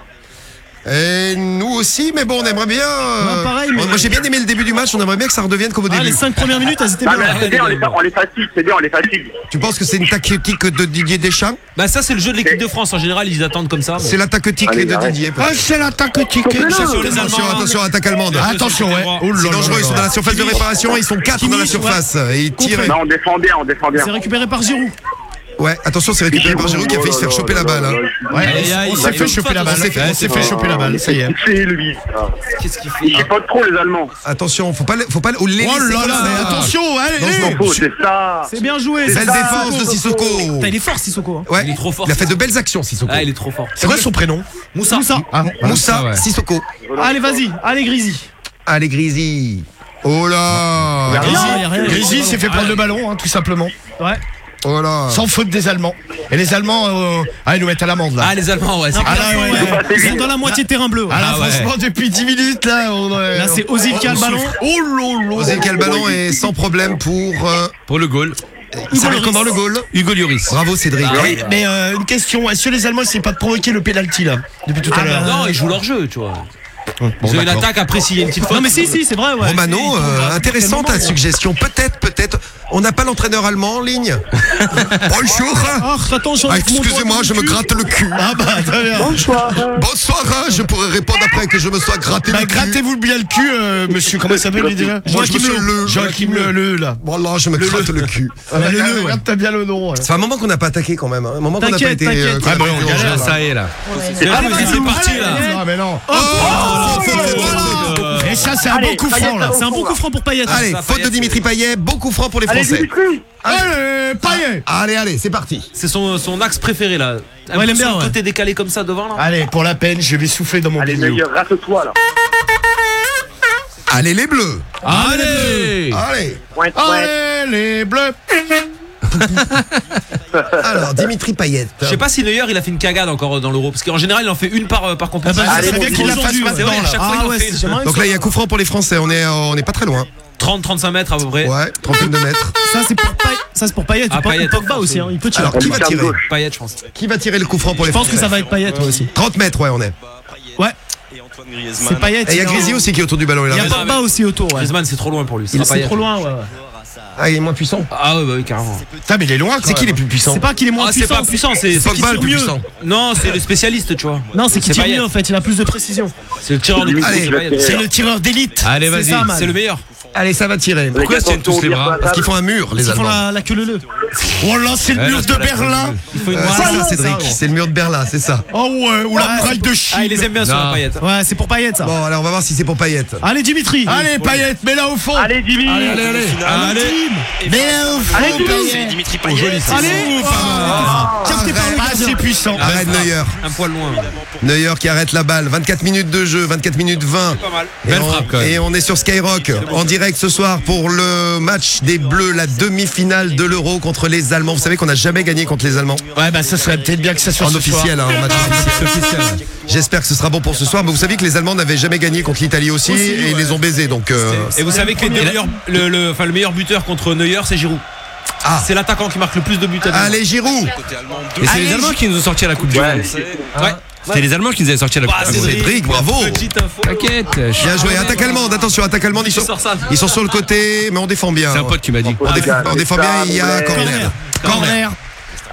Et nous aussi, mais bon, on aimerait bien. euh, Ouais, pareil, mais- Moi, j'ai bien aimé le début du match, on aimerait bien que ça redevienne comme au Ah, début. les 5 premières minutes, elles étaient Ah, bien. c'est bien, on les, fatigue, c'est bien, on les fatigue. Tu penses que c'est une tactique de Didier Deschamps Bah, ça, c'est le jeu de l'équipe de France. En général, ils attendent comme ça. bon. C'est la tactique de. Didier. Ah, c'est l'attaque ticket. Attention, Attention, attaque allemande. Attention, ouais. Oh C'est dangereux, ils sont dans la surface de réparation, ils sont 4 dans la surface. Et ils tirent. Non, on défend bien, on défend bien. C'est récupéré par Giroud. Ouais, attention, c'est récupéré par Giroud qui a failli se faire choper la balle. hein. On il y s'est fait choper la balle. on s'est fait- On s'est fait choper la balle, ça y est. C'est lui. ça. Qu'est-ce qu'il fait pas trop les Allemands. Attention, faut pas, les- faut pas les Oh là là, attention, allez, Oh, c'est ça. C'est bien joué. Belle c'est ça. défense de Sissoko. Il est fort, Sissoko. hein. Ouais, Il est trop fort. Il a fait de belles actions, Sissoko. Ah, il est trop fort. C'est quoi son prénom? Moussa. Moussa. Ah. Sissoko. Allez, vas-y. Allez, Grisi. Allez, Grisi. Oh là. Grisi s'est fait prendre le ballon, hein, tout simplement. Ouais. Oh là Sans faute des Allemands. Et les Allemands, euh, ah, ils nous mettent à l'amende là. Ah, les Allemands, ouais. c'est Ah, là, ouais. Ils sont dans la moitié de terrain bleu. ouais. Ah là, Ah ouais. franchement, depuis 10 minutes là, on Là, c'est Ozil qui a le ballon. Oh là là. Osez quel ballon est sans problème pour. euh, Pour le goal. il s'appelle comment le goal Hugo Lloris. Bravo Cédric. Mais, mais, euh, une question, est-ce que les Allemands essaient pas de provoquer le penalty là Depuis tout à Ah, l'heure. bah, Non, ils jouent leur jeu, tu vois. Bon, Ils ont une d'accord. attaque, après, s'il y a une petite faute. Non, mais si, si, c'est vrai. Ouais. Romano, euh, intéressante ta suggestion. Peut-être, peut-être. On n'a pas l'entraîneur allemand en ligne. Bonjour. Ah, attention. Ah, mon excusez-moi, je me le gratte le cul. Ah bah très bien. Bonsoir. Bonsoir, hein, je pourrais répondre après que je me sois gratté Bah le cul. grattez-vous bien le cul, euh, monsieur. Comment il s'appelle lui déjà Moi, je me le. Joachim Le, le là. Voilà, je me gratte le cul. Ah, bah, le, regarde, ouais. regarde, t'as bien le nom. ouais. Ça fait un moment qu'on n'a pas attaqué quand même. hein. Un moment qu'on n'a pas T'inquiète, été. t'inquiète. qu'on n'a Ah, pas bah, été en Ça y est là. C'est c'est parti, là. Ah mais non. Oh, Et ça c'est un bon coup franc là. C'est un bon coup franc pour Payet. Allez, faute de Dimitri Payet, bon coup franc pour les Français. Allez, Payet. Allez, allez, c'est parti. C'est son, son axe préféré, là. Ouais, il aime bien, ouais. côté décalé comme ça devant, là. Allez, pour la peine, je vais souffler dans mon Allez, meilleur, rate-toi là. Allez, les bleus. Allez Allez. Allez, les bleus. Alors, Dimitri Payet. Je sais pas si Neuer il a fait une cagade encore dans l'euro parce qu'en général il en fait une par, euh, par Ah compétition. bah, c'est bien qu'il la fasse. C'est là. il Ah ouais, une. Donc là, il y a coup franc pour les Français. On est, euh, on n'est pas très loin. 30-35 mètres à peu près. Ouais, trentaine de mètres. Ça, c'est pour Payet. Ça, c'est pour Payet. Ah, Pas- Payet. Pogba aussi. hein. Il peut tirer. Alors, qui va tirer gauche. Payet, je pense. Qui va tirer le coup franc pour les Je pense que Français ça va être Payet, moi aussi. 30 mètres, ouais, on est. Ouais. C'est Payet. Et il y a Grisi aussi qui est autour du ballon. Il y a. Pogba aussi autour. Griezmann c'est trop loin pour lui. C'est trop loin, ouais. Ah, il est moins puissant. Ah ouais, bah oui, carrément. Putain, mais il est loin. C'est qui les plus puissants C'est pas qu'il est moins Ah, c'est puissant. pas puissant, c'est C'est c'est Pogba qui le tire plus mieux. puissant. Non, c'est le spécialiste, tu vois. Non, c'est qu'il C'est tire Payet. mieux en fait. Il a plus de précision. C'est le tireur de Allez, c'est Payet. C'est le tireur d'élite. Allez, C'est vas-y. man. C'est le meilleur. Allez, ça va tirer. Pourquoi ils tiennent tous les bras Parce qu'ils font un mur, les Ils font Allemands. la, la queue leu leu. Oh là, c'est le Ouais, mur là, de c'est la Berlin. Il faut une Euh, c'est ça, Cédric. C'est le mur de Berlin, c'est ça. Oh ouais, ou la muraille de Chine. Ah, il les aime bien sur Non. Payet. Ouais, c'est pour Payet ça. Bon, alors on va voir si c'est pour Payet. Allez, Dimitri. Allez, Payet, mets-la au fond. Allez, Jimmy. Allez, allez, allez. Allez. Au fond. Allez, Jimmy. Payet. Allez. Capté par le Pas gardien. assez puissant. Arrête Neuer. Un poil loin. Neuer qui arrête la balle. 24 minutes de jeu, 24 minutes 20. Pas mal. Et Belle on, frappe, quand même. et on est sur Skyrock en direct ce soir pour le match des Bleus, la demi-finale de l'Euro contre les Allemands. Vous savez qu'on n'a jamais gagné contre les Allemands Ouais, bah ça serait peut-être bien que ça soit en officiel, hein, match officiel. J'espère que ce sera bon pour ce soir. Mais vous savez que les Allemands n'avaient jamais gagné contre l'Italie aussi, et ils les ont baisés. Donc euh, Et vous savez que les deux meilleurs- le, le- enfin, le meilleur buteur contre Neuer, c'est Giroud. Ah. C'est l'attaquant qui marque le plus de buts à allez Giroud. Et c'est les Allemands qui nous ont sorti à la Coupe du Monde. Ouais. C'était les Allemands qui nous avaient sorti à la Bah, Coupe du Monde. Cédric, bravo. T'inquiète. Bien joué. Attaque allemande. Attention, attaque allemande. Ils sont, ils sur le côté, mais on défend bien. C'est un pote qui m'a dit. On, déf- on défend bien. Il y a un corner. Corner. Corner.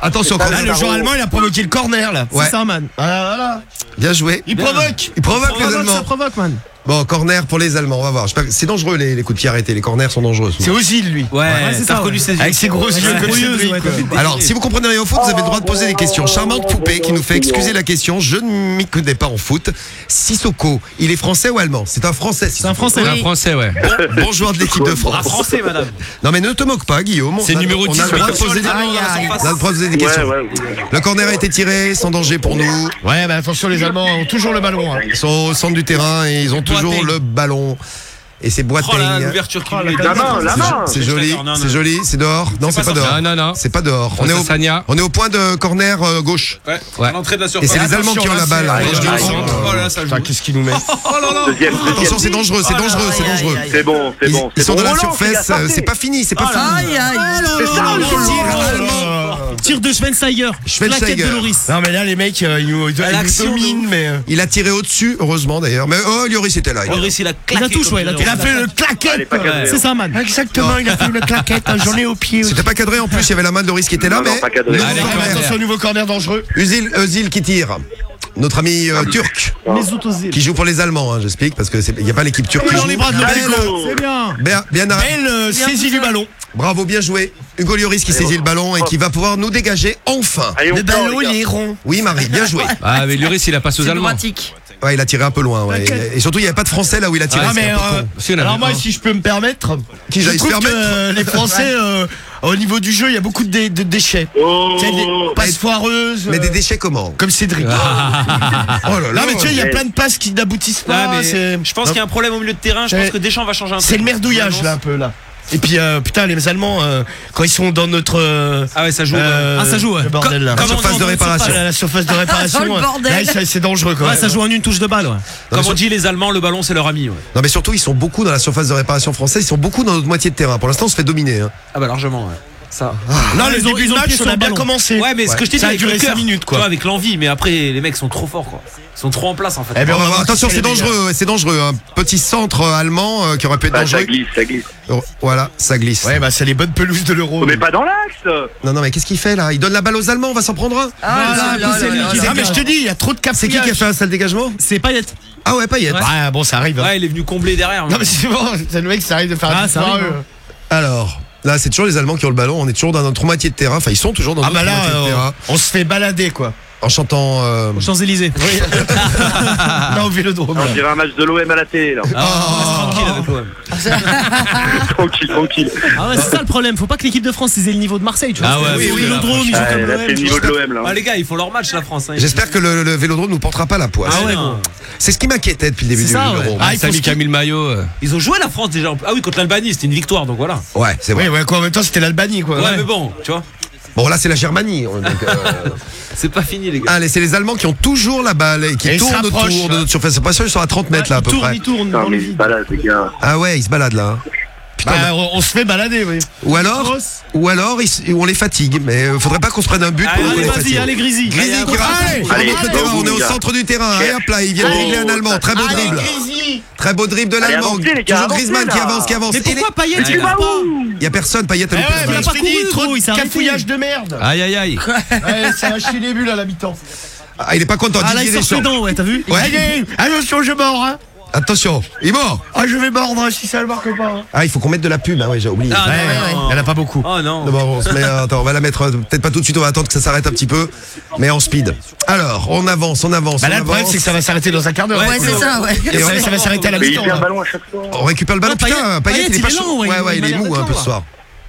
Attention, Là, corner. le joueur allemand, il a provoqué le corner là. Ouais. C'est ça, man. Voilà, voilà. Bien joué. Il provoque. Il provoque les Provoque, ça Allemands. provoque, man. Bon, corner pour les Allemands, on va voir. C'est dangereux les, les coups de pied arrêtés, les corners sont dangereux. C'est Ozil, lui. Ouais, c'est t'as ça, reconnu ouais. ses yeux. Avec ses gros yeux Ouais, ouais, Alors, si vous comprenez rien au foot, vous avez le droit de poser des questions. Charmante poupée qui nous fait excuser la question. Je ne m'y connais pas en foot. Sissoko, il est français ou allemand? C'est un français. C'est un français. C'est un Oui. français, ouais. Bon, bon joueur de l'équipe de France. français, madame. Non mais ne te moque pas, Guillaume. C'est numéro on 10, a le droit de Attention, poser les des- Allemands, on a le droit de poser des Ouais, questions. ouais. Le corner a été tiré, sans danger pour nous. Ouais, bah attention, les Allemands ont toujours le ballon. hein. Ils sont au centre du terrain et ils ont toujours Boateng. le ballon. Et c'est Oh l'ouverture qui lui La main, la C'est- main. C'est joli, c'est joli, c'est dehors. Non, c'est pas dehors. Non, non, non. C'est pas dehors. On est, au, on est au point de corner euh, gauche. Ouais, l'entrée de la Et surface. c'est les Allemands qui ont la balle. Ah, aïe, Oh qu'est-ce qu'il nous met Deuxième, Attention, c'est dangereux, c'est Oh dangereux, c'est dangereux. C'est bon, c'est bon. ils c'est sont bon. dans la surface, c'est pas fini, c'est pas fini. Aïe, aïe. C'est ça, Oh, le tir allemand. Tir de Schweinsteiger. Schweinsteiger. De Loris. Non, mais là, les mecs, euh, ils nous, ils nous l'action, dominent, mais. euh, Il a tiré au-dessus, heureusement d'ailleurs. Mais oh, Lloris était là. il- Lloris, il a Il claqué. la touche, comme ouais, il la Il a fait le claquette. pas C'est ça, man. Exactement, il a fait une claquette. hein, J'en ai au pied aussi. C'était pas cadré en plus, il y avait la main de Lloris qui était là, Non, non, mais. pas cadré. nouveau Allez, corner. corner. Attention, nouveau corner dangereux. Özil qui tire. Notre ami euh, turc, Mesut qui joue pour les Allemands, hein, j'explique, parce qu'il n'y a pas l'équipe turque qui Dans joue. les bras de Lopez. C'est bien. bien, bien arrêté. Belle euh, saisie du ballon. Bravo, bien joué. Hugo Lloris qui saisit le ballon et qui va pouvoir nous dégager enfin. Allez, on Le sort, ballon, gars. il est rond. Oui, Marie, bien joué. Ah, mais Lloris, il a passé aux C'est Allemands. dramatique. Ouais, il a tiré un peu loin, ouais. Et, et surtout, il n'y avait pas de Français là où il a tiré. Ah, c'est mais, un peu euh, con. Si, avait Alors, moi, un. si je peux me permettre, Qui je j'aille se trouve que permettre euh, les Français, euh, au niveau du jeu, il y a beaucoup de, dé- de déchets. Oh. Tu sais, des passes foireuses. Mais euh, des déchets comment? Comme Cédric. Oh là là. Non, mais tu sais, il y a plein de passes qui n'aboutissent pas. Ah, mais c'est- je pense qu'il y a un problème au milieu de terrain. Je pense que Deschamps va changer un truc. C'est le merdouillage, là, un peu, là. Et puis, euh, putain, les Allemands, euh, quand ils sont dans notre. euh, Ah ouais, ça joue. euh, Ah, ça joue, ouais. Le bordel, là. La surface on de dit, réparation. Ah, la surface de réparation. Bordel. là, c'est- dangereux, quoi. Ouais, ça joue en une touche de balle, ouais. Comme on dit, les Allemands, le ballon, c'est leur ami. ouais. Non, mais surtout, ils sont beaucoup dans la surface de réparation française. Ils sont beaucoup dans notre moitié de terrain. Pour l'instant, on se fait dominer. hein. Ah bah largement, ouais. Ça. Non, Ouais, le ils ont- début ils de match, on a bien commencé. Ouais, mais ce que je t'ai dit, Ça a avec duré le cinq cœur, minutes, quoi. Avec l'envie, mais après, les mecs sont trop forts, quoi. Ils sont trop en place, en fait. Eh ben, On va voir. voir Attention, c'est les dangereux. ouais, C'est dangereux. Un petit centre euh, allemand euh, qui aurait pu être Bah, dangereux. ça glisse, ça glisse. Oh, Voilà, ça glisse. Ouais, bah, c'est les bonnes pelouses de l'euro. Mais pas dans l'axe. Non, non, mais qu'est-ce qu'il fait là? Il donne la balle aux Allemands. On va s'en prendre un? Ah. Ah, mais je te dis, il y a trop de C'est qui qui a fait un sale dégagement? C'est Payet. Ah ouais, Payet. Ah, bon, ça arrive. hein. Ouais, il est venu combler derrière. Non, mais c'est bon, c'est le mec, ça arrive de faire Ah, un foireux. Alors, là, c'est toujours les Allemands qui ont le ballon. On est toujours dans notre moitié de terrain. Enfin, ils sont toujours dans Ah, notre bah là, moitié de euh, terrain. on se fait balader, quoi. En chantant. euh, Aux Champs-Élysées. Là, au vélodrome. On dirait un match de l'OM à la télé, là. Ah, tranquille avec l'OM. tranquille, tranquille. Ah ouais, c'est ça le problème. Faut pas que l'équipe de France ait le niveau de Marseille, tu vois. Ah ouais, Ils oui, ont oui, le là, Vélodrome, ils ont Ah, comme c'est le niveau de l'OM, là. Ah, les gars, ils font leur match, la France. hein. J'espère que le, le Vélodrome nous portera pas la poisse. Ah ouais, bon. non. C'est ce qui m'inquiétait depuis le début du ça, ouais. Ah, il faut Samy se- qui a mis le maillot. euh. Ils ont joué la France déjà. Ah oui, contre l'Albanie, c'était une victoire, donc voilà. Ouais, c'est vrai. Ouais, quoi, en même temps, c'était l'Albanie, quoi. Ouais, mais bon, tu vois, Bon, là, c'est la Germanie. euh, c'est pas fini, les gars. Allez, c'est les Allemands qui ont toujours la balle et qui Et ils tournent autour de hein. notre surface. C'est pas sûr, ils sont à 30 mètres là à Ils peu tournent, près. ils tournent Putain, dans mais le il se vide. balade, les gars. Ah ouais, ils se baladent là. Putain, Bah, on, on se fait balader, oui. ou alors, ou alors ils on les fatigue. Mais euh, faudrait pas qu'on se prenne un but pour Allez, Allez, vas-y, allez, Grisy. Grisi qui va Allez, qui remonte allez, On est au centre du terrain. Et hop là, il vient de dribbler un Allemand. Très beau dribble. Grisi Très beau dribble de l'Allemand. avancez, les gars, Toujours Griezmann qui avance, qui avance. Mais pourquoi Payet il va Il y a personne. Payet a Eh la mais balle. pas couru, trop il cafouillage de merde. Aïe, aïe, aïe. Ça a chier les bulles à la mi-temps. Ah, il est pas content. Ah là, il sort dents, ouais, t'as vu Ouais. Allez, attention, je mords, hein. Attention, il est mort. Ah, je vais mordre si ça le marque pas. hein. Ah, il faut qu'on mette de la pub. Ah ouais, j'ai oublié. Ah, Ouais, non. il y en a pas beaucoup. Oh non. Bon, on se met, attends, on va la mettre, euh, peut-être pas tout de suite, on va attendre que ça s'arrête un petit peu, mais en speed. Alors, on avance, on avance, Bah là, on le problème, avance. c'est que ça va s'arrêter dans un quart d'heure. Ouais, c'est ça, ouais. Et ça, ça va s'arrêter à la Mais il mi-temps. perd le là. ballon à chaque fois. On récupère le ballon, Payet- putain, Payet, Payet, il est pas est chaud. lent, ouais, Ouais, ouais, il est mou un peu ce soir.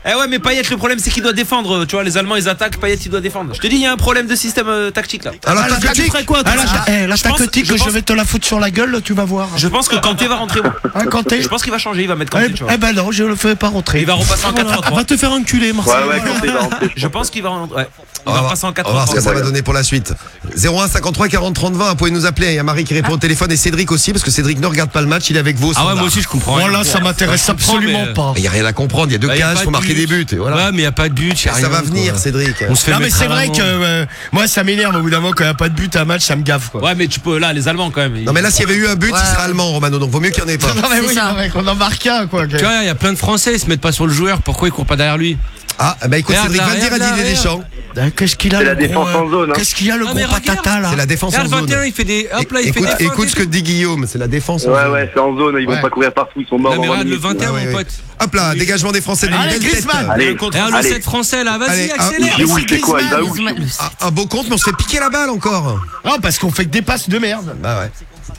Eh ouais, mais Payet, le problème, c'est qu'il doit défendre. Tu vois, les Allemands, ils attaquent. Payet, il doit défendre. Je te dis, il y a un problème de système euh, tactique là. Alors, Ah, la tactique, Tu ferais quoi, toi Ah, la, ça eh, la Je pense- tactique, je je pense- vais te la foutre sur la gueule, tu vas voir. Je pense que Kanté va rentrer. Hein, Kanté Je pense qu'il va changer. Il va mettre Eh Kanté, tu vois. eh ben non, je le fais pas rentrer. Il va repasser en Voilà, 4-3-3. Va te faire enculer. Ouais, ouais, va rentrer. Je pense qu'il va rentrer. Ouais. Il on va en on va voir ce que ça 4-3-3. va donner pour la suite. 01 53 40 30 20, vous pouvez nous appeler. Il y a Marie qui répond au téléphone et Cédric aussi, parce que Cédric ne regarde pas le match, il est avec vous. au Ah ouais, moi aussi, je comprends. Bon, là, ça m'intéresse absolument mais, euh, pas. Il n'y a rien à comprendre, il y a deux Bah, cases, faut marquer. Des buts. Et voilà. Ouais, mais il n'y a pas de but. y a ça rien, va venir, quoi. Cédric. On se fait Non, mais c'est vrai que euh, moi, ça m'énerve au bout d'un moment quand il n'y a pas de but à un match, ça me gaffe quoi. Ouais, mais tu peux. Là, les Allemands quand même. ils- Non, mais là, s'il y avait eu un but, Ouais. il serait allemand, Romano, donc vaut mieux qu'il n'y en ait pas. Non, mais oui, ça. mais qu'on en marque un quoi. Tu vois, il y a plein de Français, ils se mettent pas sur le joueur. Pourquoi ils courent pas derrière lui? Ah, bah écoute, Cédric là, va dire à Didier. Deschamps. Ah, Qu'est-ce qu'il a C'est le la gros, défense euh, en zone, hein. Qu'est-ce qu'il a le Ah, gros patata là C'est la défense en zone. 21, il fait des. Hop là, il fait Écoute, des. écoute ce que dit Guillaume, c'est la défense en Ouais, zone. ouais, c'est en zone, ils vont pas courir partout, ils sont morts Non, mais dans 20 regarde le minutes. 21, Ah, mon pote. Hop là, dégagement des Français d'une Allez. Griezmann. Allez, le allez. 7 français là, vas-y, ah, accélère. Giroud, il fait quoi Il va où Un, un beau compte, mais on se fait piquer la balle encore. Non, parce qu'on fait que des passes de merde. Bah ouais.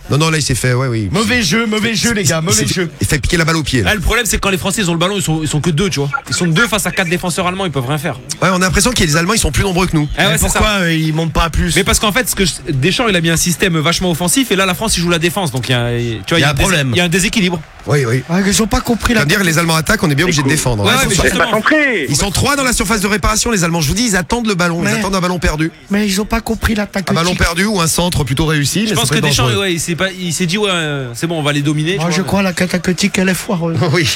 Non, non, là il s'est fait, ouais, oui. Mauvais jeu, mauvais jeu, les gars, Il mauvais jeu. Il fait piquer la balle au pied. là. Le problème, c'est que quand les Français ils ont le ballon, ils sont, ils sont que deux, tu vois. Ils sont deux face à quatre défenseurs allemands, ils peuvent rien faire. Ouais, on a l'impression que les Allemands ils sont plus nombreux que nous. Ah ouais, Mais c'est pourquoi ça. euh, ils montent pas à plus Mais parce qu'en fait, ce que je- Deschamps, il a mis un système vachement offensif et là, la France, il joue la défense. Donc, il y a, tu vois, Il y a un dés- problème. Il y a un déséquilibre. Oui, oui. Ah, ils ont pas compris la Comme dire, les Allemands attaquent, on est bien obligé de défendre. Ouais, Ils ouais, mais pas justement. Ils sont trois dans la surface de réparation, les Allemands. Je vous dis, ils attendent le ballon. Ils attendent un ballon perdu. Mais ils ont pas compris l'attaque. Un ballon perdu ou un centre plutôt réussi. Je pense que Deschamps, dangereux. ouais, il s'est pas- il s'est dit, ouais, euh, c'est bon, on va les dominer. Moi, je crois la catacoutique, elle est foireuse. Oui.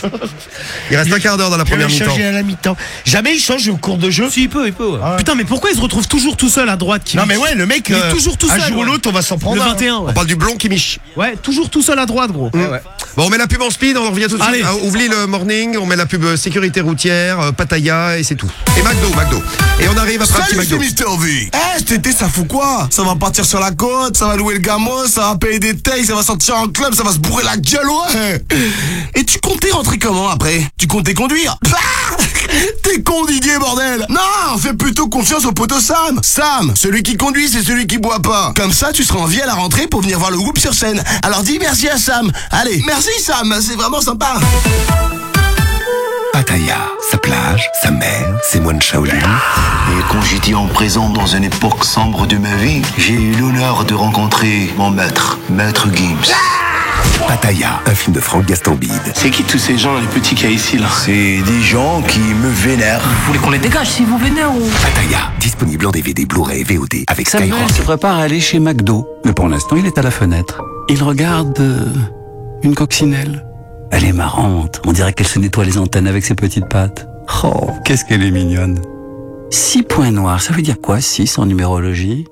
Il reste un quart d'heure dans la première mi-temps. à la mi-temps. Jamais il change au cours de jeu. Si, il peut, il peut. ouais. Putain, mais pourquoi il se retrouve toujours tout seul à droite qui Non mais ouais, le mec, Il est euh, toujours tout un seul, jour ou ouais. l'autre, on va s'en Le prendre. un. 21, ouais. On parle du blond qui miche. Ouais, toujours tout seul à droite, gros. Bon, on met la pub en speed, on revient tout de suite. Allez. Ah, oublie le morning, on met la pub euh, sécurité routière, euh, Pattaya et c'est tout. Et McDo, McDo. Et on arrive après un petit Salut, c'est McDo. Mister V. Eh, cet été, ça fout quoi? Ça va partir sur la côte, ça va louer le gamos, ça va payer des ça va sortir en club, ça va se bourrer la gueule, ouais. Et tu comptais rentrer comment après? Tu comptais conduire Ah T'es con Didier, bordel Non, fais plutôt confiance au poteau Sam Sam, celui qui conduit, c'est celui qui boit pas. Comme ça, tu seras en vie à la rentrée pour venir voir le groupe sur scène. Alors dis merci à Sam. Allez, merci Sam, c'est vraiment sympa. Pattaya, sa plage, sa mer, ses moines Shaolin. Et quand j'étais en présent dans une époque sombre de ma vie, j'ai eu l'honneur de rencontrer mon maître, Maître Gibbs. Pattaya, un film de Franck Gastambide. C'est qui tous ces gens, les petits qu'il y a ici là C'est des gens qui me vénèrent. Vous voulez qu'on les dégage si vous venez ou? Pattaya, disponible en DVD, Blu-ray, VOD avec Skyrock. se prépare à aller chez McDo. Mais pour l'instant, il est à la fenêtre. Il regarde euh, une coccinelle. Elle est marrante. On dirait qu'elle se nettoie les antennes avec ses petites pattes. Oh, qu'est-ce qu'elle est mignonne. Six points noirs, ça veut dire quoi, six en numérologie?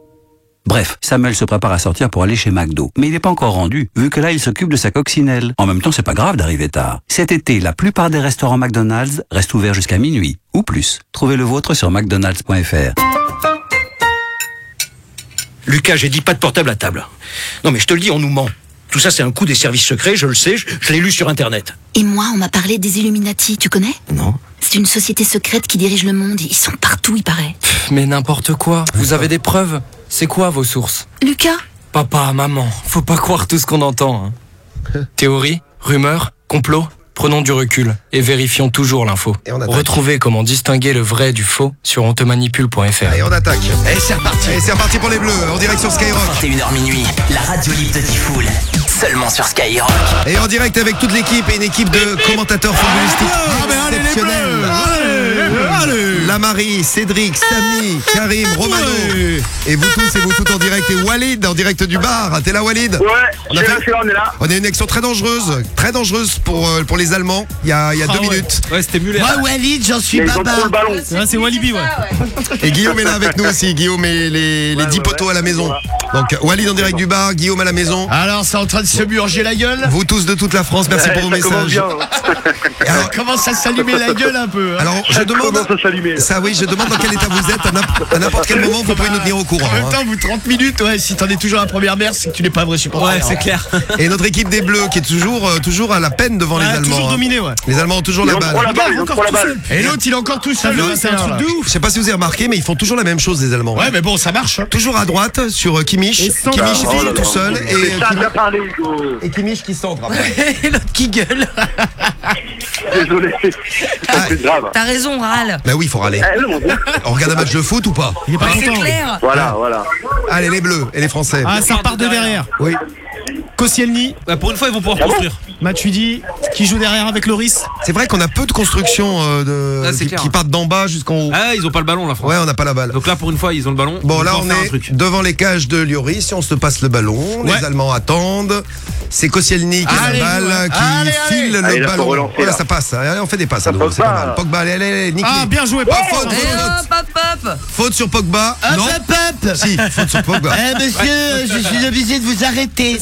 Bref, Samuel se prépare à sortir pour aller chez McDo. Mais il n'est pas encore rendu, vu que là, il s'occupe de sa coccinelle. En même temps, c'est pas grave d'arriver tard. Cet été, la plupart des restaurants McDonald's restent ouverts jusqu'à minuit, ou plus. Trouvez le vôtre sur mcdonalds.fr. Lucas, j'ai dit pas de portable à table. Non mais je te le dis, on nous ment. Tout ça c'est un coup des services secrets, je le sais, je, je l'ai lu sur internet. Et moi, on m'a parlé des Illuminati, tu connais? Non. C'est une société secrète qui dirige le monde. Ils sont partout, il paraît. Mais n'importe quoi. Vous avez des preuves? C'est quoi vos sources? Lucas? Papa, maman, faut pas croire tout ce qu'on entend. hein. Théorie, rumeur, complot Prenons du recul et vérifions toujours l'info. Retrouvez comment distinguer le vrai du faux sur ontemanipule.fr. Et on attaque. Et c'est reparti. Et c'est reparti pour les bleus, en direct sur Skyrock. 21h minuit, la radio libre de Tifoul, seulement sur Skyrock. Et en direct avec toute l'équipe et une équipe de commentateurs footballistiques exceptionnels. La Marie, Cédric, Samy, Karim, Romano. Et vous tous et vous toutes en direct. Et Walid en direct du bar. T'es là Walid Ouais, on a, fait- là, je suis là, on est là. on a une action très dangereuse, très dangereuse pour, euh, pour les Allemands. Il y a, il y a Ah deux ouais. minutes. Ouais, c'était Muller. Moi, Walid, j'en suis Mais ils ont baba. trop le ballon. Ah, c'est Walibi, ouais. Et Guillaume est là avec nous aussi. Guillaume et les, les 10 poteaux à la maison. Donc Walid en direct du bar, Guillaume à la maison. Alors, c'est en train de se murger la gueule. Vous tous de toute la France, merci pour vos messages. bien. Alors, commence à s'allumer la gueule un peu. hein. Alors, je Ça demande. commence à s'allumer. Ça, oui, je demande dans quel état vous êtes. À n'imp- à n'importe quel moment, vous pouvez nous tenir au courant. En même hein. temps, vous 30 minutes, ouais, si t'en es toujours à la première mère, c'est que tu n'es pas un vrai supporter. Ouais, c'est hein. clair. Et notre équipe des Bleus qui est toujours, euh, toujours à la peine devant les Allemands. toujours hein. dominé, ouais. Les Allemands ont toujours la balle. la encore tout. Et l'autre, il est encore tout seul. Le c'est un 21, truc de ouf. Je sais pas si vous avez remarqué, mais ils font toujours la même chose, les Allemands. Ouais, mais bon, ça marche. hein. Toujours à droite sur euh, Kimmich. Kimmich Oh tout seul. Et, Et Kimmich qui centre après. Et l'autre qui gueule. Désolé. C'est grave. T'as raison, râle. Bah oui, il faut râler. Eh, non. On regarde un match de foot ou pas Il est pas C'est content. clair. Voilà, voilà. Allez, les Bleus et les Français. Ah, ça repart de derrière. Oui. Koscielny, Bah, pour une fois, ils vont pouvoir Ah construire. Matuidi, qui joue derrière avec Loris. C'est vrai qu'on a peu de constructions euh, de, Ah, c'est qui, clair. qui partent d'en bas jusqu'en haut. Ah, ils ont pas le ballon, la France. Ouais, on n'a pas la balle. Donc là, pour une fois, ils ont le ballon. Bon, Ils là, on faire un est devant les cages de Lloris. Si on se passe le ballon, Ouais. les Allemands attendent. C'est Koscielny qui a la balle, qui le ah, ballon. Là, ça passe. On fait des passes. Ça à pas mal. Pogba, allez, allez, Ah, bien joué, pas oh faute. Oh, hop, hop. Faute sur Pogba. Hop, hop. Si, faute sur Pogba. Eh, monsieur, je suis obligé de vous arrêter.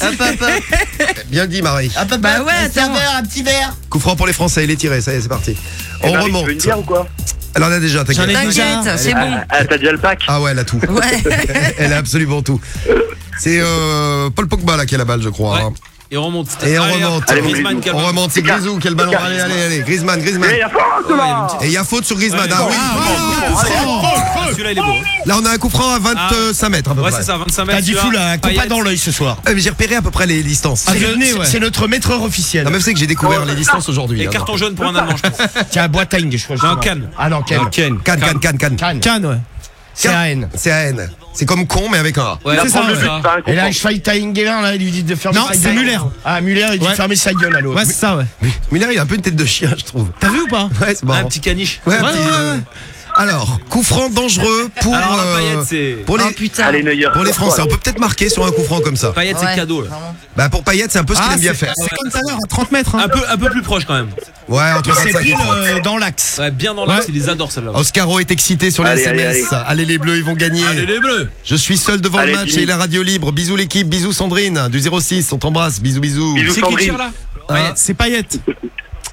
Bien dit, Marie. Hop, bah ouais, un verre, un petit verre. Coup franc pour les Français, il est tiré, ça y est, c'est parti. Eh on remonte. Tu veux une ou quoi elle en a déjà, t'inquiète. T'inquiète, c'est bon. Ah, ah, t'as déjà le pack Ah ouais, elle a tout. Elle a absolument tout. C'est euh, Paul Pogba là qui a la balle, je crois. Hein. Et on remonte. Et on remonte. Allez, Griezmann. On remonte, c'est Grisou, quel ballon. Allez, allez, allez. Griezmann, Griezmann. Et il y a faute, sur Griezmann. Celui-là, il est beau. Là, on a un coup franc à ah. 25 mètres à peu Ouais, près. c'est ça, 25 mètres. T'as dit celui-là. fou là, qu'on Payet. Ah, pas dans l'œil ce soir. Ah, j'ai repéré à peu près les distances. C'est ouais. notre maîtreur officiel. La meuf, c'est que j'ai découvert les distances aujourd'hui. Et carton jaune pour un Allemand, je pense. Tiens, à Boateng, je crois. justement. Cannes. Ah non, Ken. Cannes, Cannes, Cannes, Cannes. Cannes, ouais. C'est AN. C'est AN. C'est comme con, mais avec un A. Ouais, c'est ça. Et là, je tailler là, il lui dit de fermer Non, c'est Muller. Ah, Muller, il dit de fermer sa gueule à l'autre. Ouais, c'est ça, ouais. Muller, il a un peu une tête de chien, je trouve. T'as vu ou pas? Ouais, c'est marrant. Un petit caniche. Ouais, ouais, ouais. Alors, coup franc dangereux pour, euh, pour, les, pour les Français. On peut peut-être marquer sur un coup franc comme ça. Payet, c'est cadeau. Bah, pour Payet, c'est un peu ce qu'il ah, aime bien faire. C'est comme tout à l'heure, à 30 mètres. Hein. Un peu, un peu plus proche quand même. Ouais, entre C'est 25 et pile euh, dans l'axe. Ouais, bien dans l'axe, Ouais. ils adorent celle-là. Oscaro est excité sur les SMS. Allez, les bleus, ils vont gagner. Allez les bleus Je suis seul devant le match et la radio libre. Bisous l'équipe, bisous Sandrine du 06, on t'embrasse, bisous bisous. C'est qui Sandrine. tire là hein C'est Payette.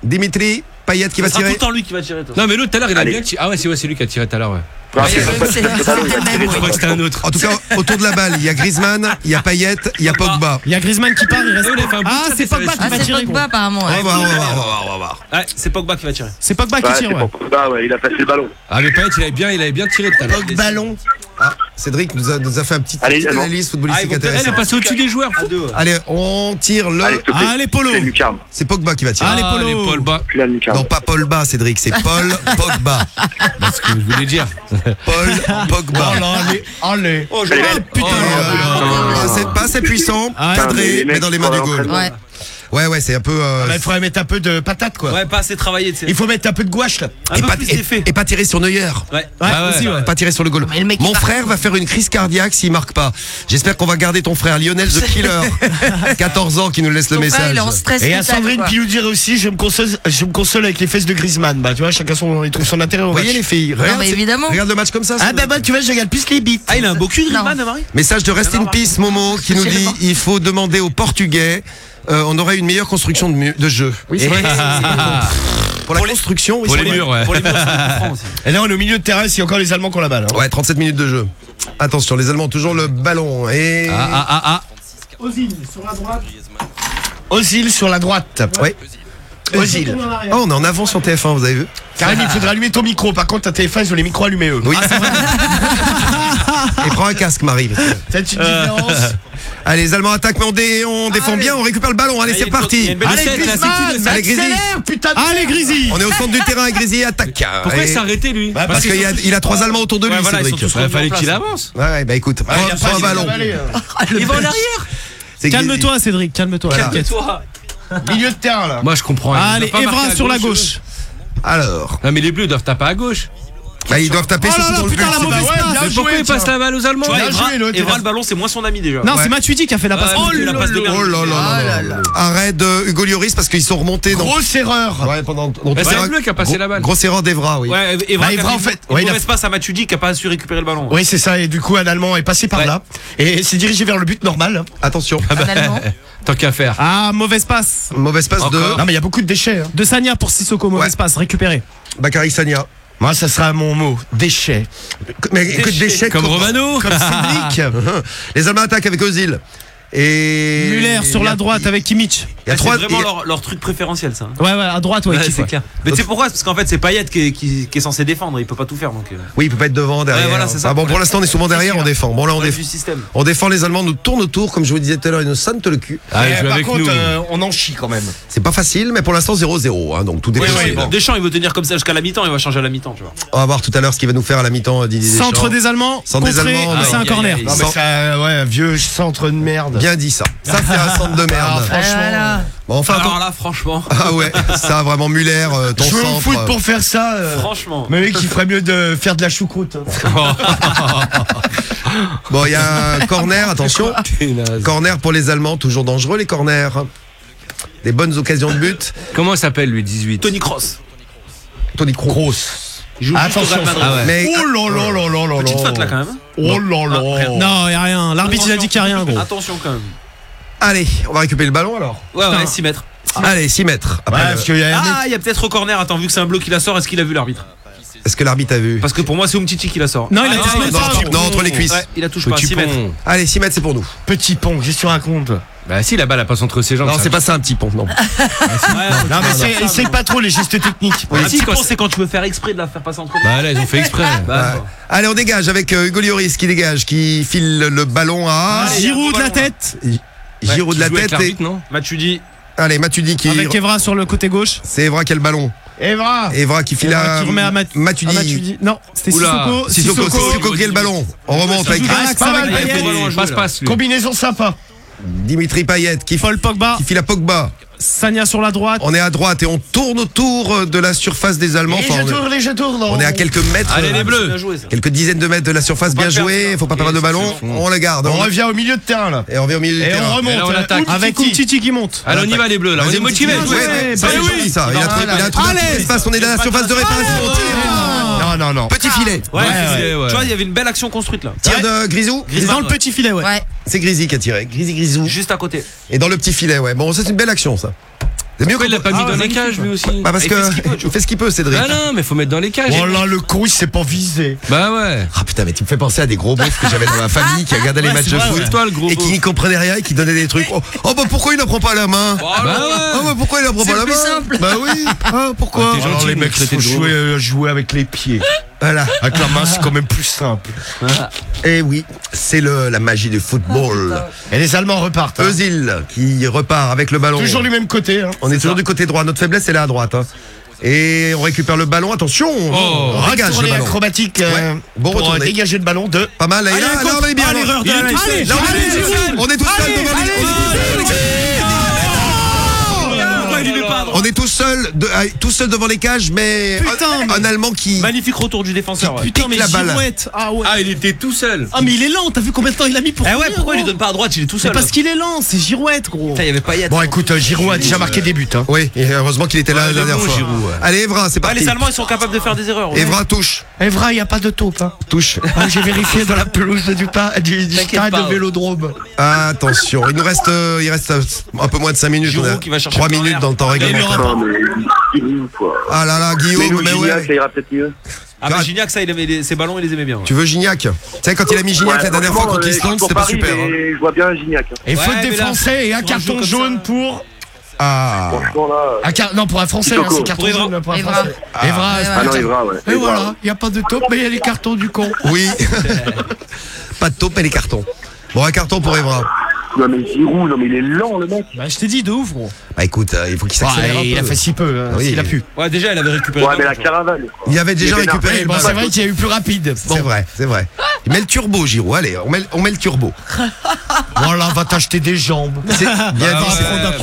Dimitri, Payet qui ça va tirer. C'est tout le temps lui qui va tirer. Toi. Non mais l'autre tout à l'heure il a bien tiré. Ah ouais c'est ouais, lui qui a tiré tout à l'heure. Ouais. Je crois que c'était un autre. En tout cas, autour de la balle, il y a Griezmann, il y a Payet, il y a Pogba. Il y a Griezmann qui part, il reste. Ah, c'est Pogba qui va tirer. Pogba apparemment. On va voir, on va voir, C'est Pogba qui va tirer. C'est Pogba qui tire. Pogba, ah, il a passé le ballon. Ah, mais Payet, il avait bien, il avait bien tiré tout à l'heure. Ballon. Ah, Cédric nous a, fait un petit petite analyse ah, footballistique ah. Elle est passée au-dessus des joueurs. Allez, on tire le. Allez, Polo. C'est Pogba qui va tirer. Allez, Polo. Allez, Paul Non, pas Paul Bas, Cédric, c'est Paul Pogba. C'est ce que je voulais dire. Paul Pogba. Oh, allez. Oh, ah, putain. C'est pas assez puissant, cadré, mais dans les mains du goal. Ouais, ouais, c'est un peu. Euh, ah, il faudrait mettre un peu de patate, quoi. Ouais, pas assez travaillé, tu sais. Il faut mettre un peu de gouache, là. Un et, peu pas, plus et pas tirer sur Neuer. Ouais, ouais, aussi, ouais. Pas tirer sur le goal. Mon frère va faire une crise cardiaque s'il marque pas. J'espère qu'on va garder ton frère Lionel The Killer, 14 ans, qui nous laisse le Donc là, message. il est en stress. Et à total, Sandrine quoi. Pioudire aussi, je me console, je me console avec les fesses de Griezmann. Bah, tu vois, chacun son, il trouve son intérêt. voyez les filles, regarde, mais évidemment. regarde le match comme ça. Ah, bah, bah, tu vois, je regarde plus les bites. Ah, il a un beau cul, Non. Griezmann, hein, Marie? Message de Rest in Peace, Momo, qui nous dit il faut demander aux Portugais euh, on aurait une meilleure construction de, jeu. Oui, c'est vrai. Pour la construction, oui, Pour c'est les murs, ouais. Et là, on est au milieu de terrain, c'est encore les Allemands qui ont la balle. Hein. Ouais, 37 minutes de jeu. Attention, les Allemands, toujours le ballon. Et. Ah, ah, ah, ah. Ozil sur la droite. Ozil sur la droite. Ouais. Ozil. Oh, on est en avance en TF1, vous avez vu Karim, il faudra allumer ton micro. Par contre, ta téléphone, ils ont les micros allumés eux. Oui. Ah, Et prends un casque, Marie. C'est une différence. Allez, les Allemands attaquent, mais on, défend bien, on récupère le ballon. Allez, c'est parti. Allez, Griezmann, Allez, On est au centre du terrain, Grisi attaque. Pourquoi il s'est arrêté, lui bah, Parce, qu'il a, trois Allemands autour de lui, Cédric. Il fallait qu'il avance. Ouais, bah écoute, prends un ballon. Il va en arrière. Calme-toi, Cédric, calme-toi. Calme-toi. Milieu de terrain, là. Moi, je comprends. Allez, Evra sur la gauche. Alors. Non, mais les bleus doivent taper à gauche. Bah, ils doivent taper, oh là là, pour putain, le but. la mauvaise passe. Pourquoi il passe la balle aux Allemands Bien joué. Evra, le ballon, c'est moins son ami déjà. Non, c'est Matuidi qui a fait la passe. Oh, oh là là. Arrête Hugo Lloris parce qu'ils sont remontés. Grosse erreur. Ouais, pendant. Bah, c'est bleu qui a passé la balle. Grosse erreur d'Evra, oui. Ouais, bah, Evra en fait. Mauvaise passe à Matuidi qui a pas su récupérer le ballon. Oui, c'est ça. Et du coup, un Allemand est passé par là et s'est dirigé vers le but normal. Attention. Ah bah, Tant qu'à faire. Ah, mauvaise passe. Mauvaise passe de. Non, mais il y a beaucoup de déchets. Hein. De Sania pour Sissoko, mauvaise passe récupérée. Bakary Sania. Moi, ça sera mon mot déchets. Mais écoute, déchets comme, comme Romano, comme Cédric. Les Allemands attaquent avec Ozil. Et Muller sur la droite avec Kimmich. Ah, c'est vraiment leur, leur, truc préférentiel, ça. Hein. Ouais, ouais, à droite, ouais. ouais c'est clair. Mais tu sais pourquoi? Parce qu'en fait, c'est Payet qui, qui, est censé défendre. Il peut pas tout faire. Donc... Euh. Oui, il peut pas être devant, derrière. Ah, bon, pour l'instant, on est souvent derrière, on défend. Bon, là, on, défend. on défend. Les Allemands nous tourne autour, comme je vous disais tout à l'heure, ils nous sentent le cul. Par contre, euh, on en chie quand même. C'est pas facile, mais pour l'instant, 0-0. Hein, donc tout dépend. Deschamps, il veut tenir comme ça jusqu'à la mi-temps. Il va changer à la mi-temps, tu vois. On va voir tout à l'heure ce qu'il va nous faire à la mi-temps, euh, Didier Centre des Allemands. Des Allemands. C'est un corner. ouais un vieux centre de merde. Bien dit ça. Ça, c'est un centre de ah, merde. Franchement. Ah, Bon, enfin, là, franchement. Ah ouais, ça, vraiment Muller, euh, Je me centre. foutre pour faire ça. Euh, franchement. Mais mec, il ferait mieux de faire de la choucroute. Bon, il y a un corner, attention. Corner pour les Allemands, toujours dangereux les corners. Des bonnes occasions de but. Comment s'appelle lui 18 Tony Cross. Tony Kroos. Il joue Attention. Ah oh là là là là là là. Petite là quand même. Oh là là. Non, y a rien. L'arbitre il a dit qu'il y a rien. Attention quand même. Allez, on va récupérer le ballon alors. Ouais, ouais, 6 mètres. Allez, 6 mètres. Ah, il y a peut-être au corner. Attends, vu que c'est un bloc qui la sort, est-ce qu'il a vu l'arbitre? Est-ce que l'arbitre a vu? Parce que pour moi, c'est Umtiti qui la sort. Non, il a ah, touché non, non, entre les cuisses. Il a touche pas. 6 mètres. Allez, 6 mètres, c'est pour nous. Petit pont, qu'est-ce que tu racontes? Bah si, la balle elle passe entre ses jambes. Non, c'est pas ça un petit pont, non. Non, mais c'est- pas trop les gestes techniques. Petit con, c'est quand tu veux faire exprès de la faire passer entre les Bah là, ils ont fait exprès. Bah, allez, on dégage avec euh, Hugo qui dégage, qui file le ballon à. Allez, Giroud de la tête. Giro de la tête et. non Matuidi. Allez, Matuidi qui. Avec Evra sur le côté gauche. C'est Evra qui a le ballon. Evra Evra qui file Evra à, qui remet à Non, c'était Sissoko. Sissoko, Sissoko qui a le ballon. On remonte avec Passe, passe. Combinaison sympa. Dimitri Payet qui, Paul Pogba. qui file à Pogba. Sagna sur la droite. On est à droite et on tourne autour euh, de la surface des Allemands. On, est... On est à quelques mètres. Allez euh, les bleus. Quelques dizaines de mètres de la surface. Bien joué. Faut pas perdre de ballon. On la garde. On, revient au milieu de terrain là. Et on revient au milieu et on remonte. Et là, on avec Titi qui monte. Allez on y va les bleus là. On est motivés. Allez. On est à la surface de réparation. Non, non. Petit ah. filet. Ouais, Tu vois, il y avait une belle action construite là. Tire de euh, Grisou dans le petit filet, ouais. C'est Grisi qui a tiré. Grisi Grisou. Juste à côté. Et dans le petit filet, ouais. Bon, c'est une belle action, ça. C'est mieux qu'il l'a pas ah, mis dans les cages lui aussi. Bah parce que il fait ce qu'il peut, Cédric. Ah non, mais faut mettre dans les cages. Oh là, le con, il s'est pas visé. Bah ouais. Ah putain, mais tu me fais penser à des gros beaufs que j'avais dans ma famille qui regardaient les matchs de foot et qui n'y comprenaient rien et qui donnaient des trucs. Oh bah pourquoi il n'en prend pas la main Oh bah pourquoi il n'en prend pas la main Bah, oh, bah, bah oui. Ah pourquoi oh, les mecs euh, jouer avec les pieds. Voilà. Avec la main, c'est quand même plus simple. Et oui, c'est le la magie du football. Ah, Et les Allemands repartent. Hein. Özil qui repart avec le ballon. Toujours du même côté. Hein. On est, toujours du côté droit. Notre faiblesse, elle est à droite. Hein. Et on récupère le ballon. Attention, Oh, ragage le ballon. Euh, bon pour euh, retourné. dégager le ballon de. Pas mal. On est bien. Ah, là. on est- Allez, on est tout on est tout seul, ah, tout seul devant les cages, mais, un, Allemand qui. Magnifique retour du défenseur. Putain, mais la balle. Ah, ouais. ah, il était tout seul. Ah, mais il est lent. T'as vu combien de temps il a mis pour. Eh ouais, pourquoi il lui donne pas à droite Il est tout seul. Parce qu'il est lent. C'est Girouette, gros. Putain, y avait Payet. Bon, hein. écoute, euh, Giroud a déjà marqué des buts. Hein. Oui, et heureusement qu'il était là la dernière fois. Allez, Evra, c'est parti. Les Allemands, ils sont capables de faire des erreurs. Evra touche. Evra, il n'y a pas de taupe. Hein. Touche. Ah, j'ai vérifié dans la pelouse du terrain de Vélodrome. Attention, il nous reste, euh, il reste un peu moins de 5 minutes. 3 minutes dans le temps réglementaire. Ah là là, Guillaume, mais, mais Gignac, ça ira peut-être mieux. Ah Gignac, ça, il avait ses ballons, il les aimait bien. Tu veux Gignac Tu sais, quand il a mis Gignac la dernière fois contre euh, l'Islande, c'était pas super. Hein. Je vois bien Gignac. Hein. Et faute des Français et un carton jaune pour. Ah, euh, Non, pour un Français, hein, c'est carton jaune pour un Evra. Ah. Evra, Ah non, ouais. Et voilà, il n'y a pas de top, mais il y a les cartons du con. oui. Pas de taupe, mais les cartons. Bon, un carton pour Evra. Il est lent le mec. Bah, je t'ai dit de ouf gros. Bah écoute, euh, il faut qu'il s'accélère. Il a fait si peu, hein, Oui. s'il a pu. Ouais, déjà, elle avait récupéré. Ouais, mais la caravane. Il avait déjà récupéré. c'est vrai qu'il y a eu plus rapide. C'est vrai, c'est vrai. Il met le turbo, Giroud. Allez, on met, on met le turbo. voilà, va t'acheter des jambes. C'est bah dit.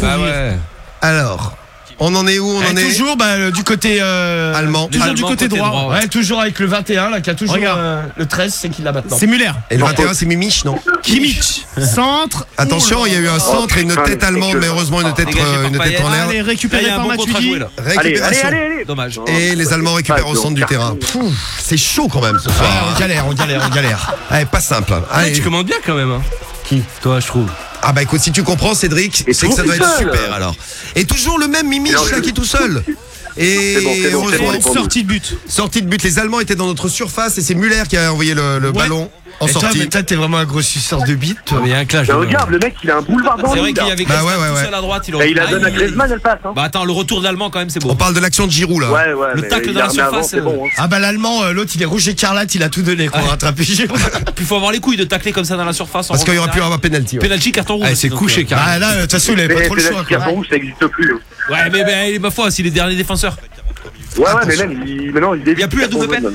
Bah ouais. Alors, on en est où On eh, en est toujours bah, du côté euh, Allemand. Toujours du côté, droit. toujours avec le 21 là qui a toujours euh, le 13 c'est qu'il l'a maintenant. C'est Muller. Et le 21, c'est Mimiche, non Kimmich. Centre. Attention, il y a eu un centre et une tête allemande, mais heureusement une ah, euh, tête, en l'air. Allez, récupéré par Allez, allez, Dommage. Et les Allemands récupèrent au centre du terrain. C'est chaud quand même ce soir. on galère, on galère, on galère. Allez, pas simple. Hein. Ah, allez, tu commandes bien quand même. Hein. Qui? Toi, je trouve. Ah bah écoute, si tu comprends Cédric, c'est que ça doit être super alors. Et toujours le même Mimi là qui est tout seul. Et heureusement, sortie de but. Sortie de but. Les Allemands étaient dans notre surface et c'est Müller qui a envoyé le, ballon en Et sortie. Toi, t'es vraiment un grossisseur de bite. Il y a un clash. Bah, regarde, le mec, il a un boulevard dans C'est vrai qu'il y avait Griezmann bah, ouais, ouais, ouais. tout seul à droite. Il, bah, il la à Griezmann, elle passe. Hein. Bah attends, le retour de l'allemand quand même, c'est beau. On parle de l'action de Giroud là. Ouais, ouais. Le tacle dans la surface. Avant, euh... bon, hein. Ah bah l'allemand, euh, l'autre, il est rouge écarlate, il a tout donné pour rattraper Giroud. Puis faut avoir les couilles de tacler comme ça dans la surface. Parce qu'il y aurait pu avoir penalty. Penalty carton rouge. Ah, c'est couché euh, carrément. Ah là, de toute façon, il avait pas trop le choix. Carton rouge, ça existe plus. Hein. Ouais, mais bah, il est ma foi, hein, c'est les derniers défenseurs. Ouais, ouais, mais même, maintenant, il n'y a plus la double peine.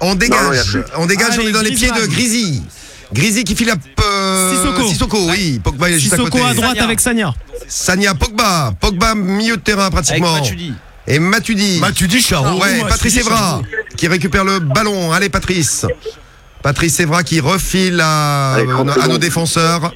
On dégage. On dégage, on est dans les pieds de Grisy. Grisy qui file à euh, Sissoko. Sissoko, oui. Pogba juste à côté. à droite avec Sania. Sania Pogba. Pogba milieu de terrain pratiquement. Et Matudi. Matudi Charo. Patrice Evra qui récupère le ballon. Allez Patrice. Patrice Evra qui refile à, nos défenseurs.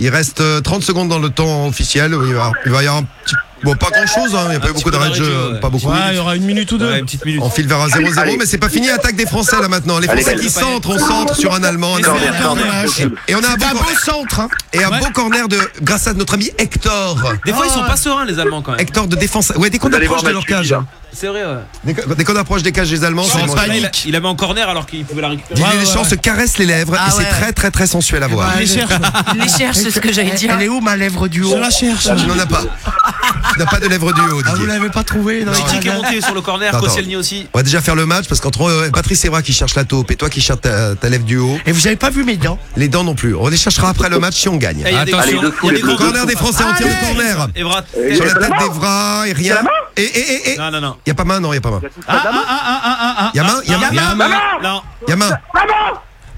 Il reste euh, 30 secondes dans le temps officiel. Il va, va y avoir un petit Bon, pas grand chose, hein, il n'y a pas eu beaucoup d'arrêts de jeu. Euh, ouais. Pas beaucoup. il y aura une minute ou deux. Une petite minute. On file vers un 0-0, mais c'est pas fini. Attaque des Français là maintenant. Les Français qui centrent, on centre sur un Allemand. Un et, et on a un beau, centre. Hein. Et un beau corner de, grâce à notre ami Hector. Des fois, ah. ils sont oh. pas sereins, les Allemands quand même. Hector de défense. Ouais, dès qu'on approche de leur cage. Hein. C'est vrai, ouais. Dès qu'on approche des cages des Allemands, c'est panique. Il, il la met en corner alors qu'il pouvait la récupérer. Didier Deschamps se caresse les lèvres et ah c'est très, très, très sensuel à eh ben, voir. les cherche. les cherche, c'est ce que j'allais dire. Elle est où ma lèvre du haut? Je la cherche. Je n'en ai pas. Tu n'as pas de lèvres du haut, Ah, vous Didier. l'avez pas trouvé dans les Petit qui est monté sur le corner, Attends. Koscielny aussi. On va déjà faire le match parce qu'entre euh, Patrice Evra qui cherche la taupe et toi qui cherches ta, ta lèvre du haut, Et vous avez pas vu mes dents les dents non plus. On les cherchera après le match si on gagne. Il y a des Attention. gros- il y a des gros Corner des Français en tir de corner. Evra. Sur la tête d'Evra et rien. Et, et, et, et. Non, non, non. Y a pas main, non, y a pas main. Ah, ah, ah, ah, ah, ah. Y a main, y a main, Il y a main. Non. y a main.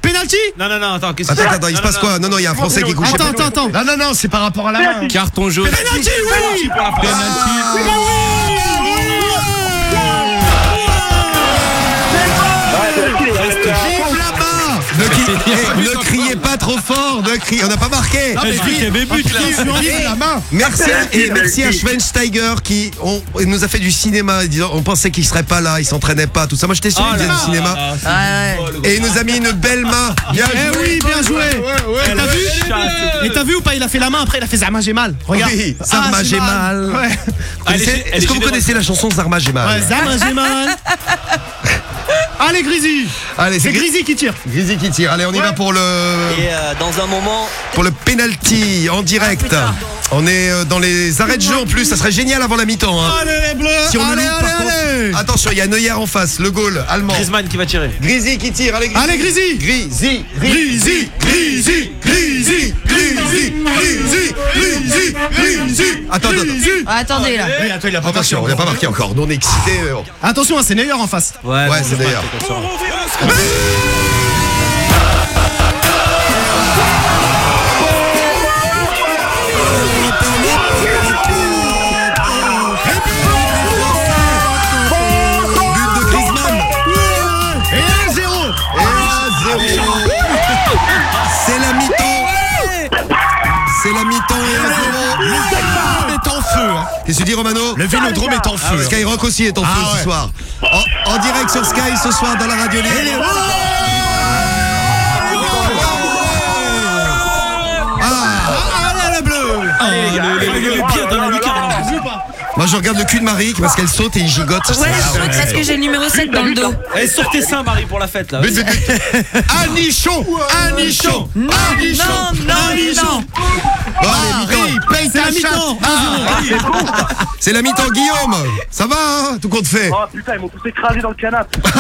Penalty Non, non, non, attends, qu'est-ce que Attends, attends, il se passe quoi Non, non, il y a un Français qui est couché. Attends, attends, attends. Non, non, non, c'est par rapport à la main. Carton jaune. Penalty, oui France. Vive là-bas ne criez pas trop fort, ne criez, on n'a pas marqué. Mais avait but, là. Vive la main. Merci et merci à Schweinsteiger qui on- il nous a fait du cinéma. disant- On pensait qu'il serait pas là, il s'entraînait pas, tout ça. Moi j'étais sûr Oh qu'il faisait du cinéma. Ah. Et il nous a mis une belle main. Bien Eh joué. oui, bien joué. Et t'as vu Et t'as vu ou pas Il a fait la main après, il a fait Zama, j'ai mal. Regarde. Oui, Zarma, Ah, j'ai mal. Ouais. Vous Elle est- connaissez- elle est Est-ce que vous connaissez la chanson Zarma j'ai mal Ouais, Zama, j'ai mal. Allez, Grisy. Allez, C'est Grisy qui tire. Grisy qui tire. Allez, on y va pour le Et euh, dans un moment, pour le penalty en direct. On est euh, dans les arrêts de jeu en plus, ça serait génial avant la mi-temps. hein. Allez, les bleus. Si on le allez, loupe, allez, par contre- allez. Attention, il y a Neuer en face, le goal allemand. Griezmann qui va tirer. Grisy qui tire, allez Grisy. Allez, Grisy. Grisy, Grisy, Grisy, Grisy, Grisy, Grisy, Grisy, Grisy. Attends, attends, attends. Ah, attendez là. Oui, attends, il a pas Attention, on n'a pas marqué encore. Nous, on est mais bon. Attention, hein, c'est Neuer en face. Ouais, c'est d'ailleurs. But de Qu'est-ce que tu dis, Romano Le vélodrome est en Ah, feu. Skyrock aussi est en feu Ah ce ouais. soir. En, en direct sur Sky ce soir dans la radio libre. Ah, le- le- le pied dans la. Moi je regarde le cul de Marie parce qu'elle saute et il gigote. Ouais, je saute parce que j'ai le numéro 7 dans le dos. Allez, sortez ça, Marie, pour la fête, là. But, but, but. Un nichon Un nichon Non, non, non, non. Bon, allez, mi-temps. Paye ta mi-temps. C'est la mi-temps, Guillaume Ça va, hein, tout compte fait Oh putain, ils m'ont tous écrasé dans le canapé.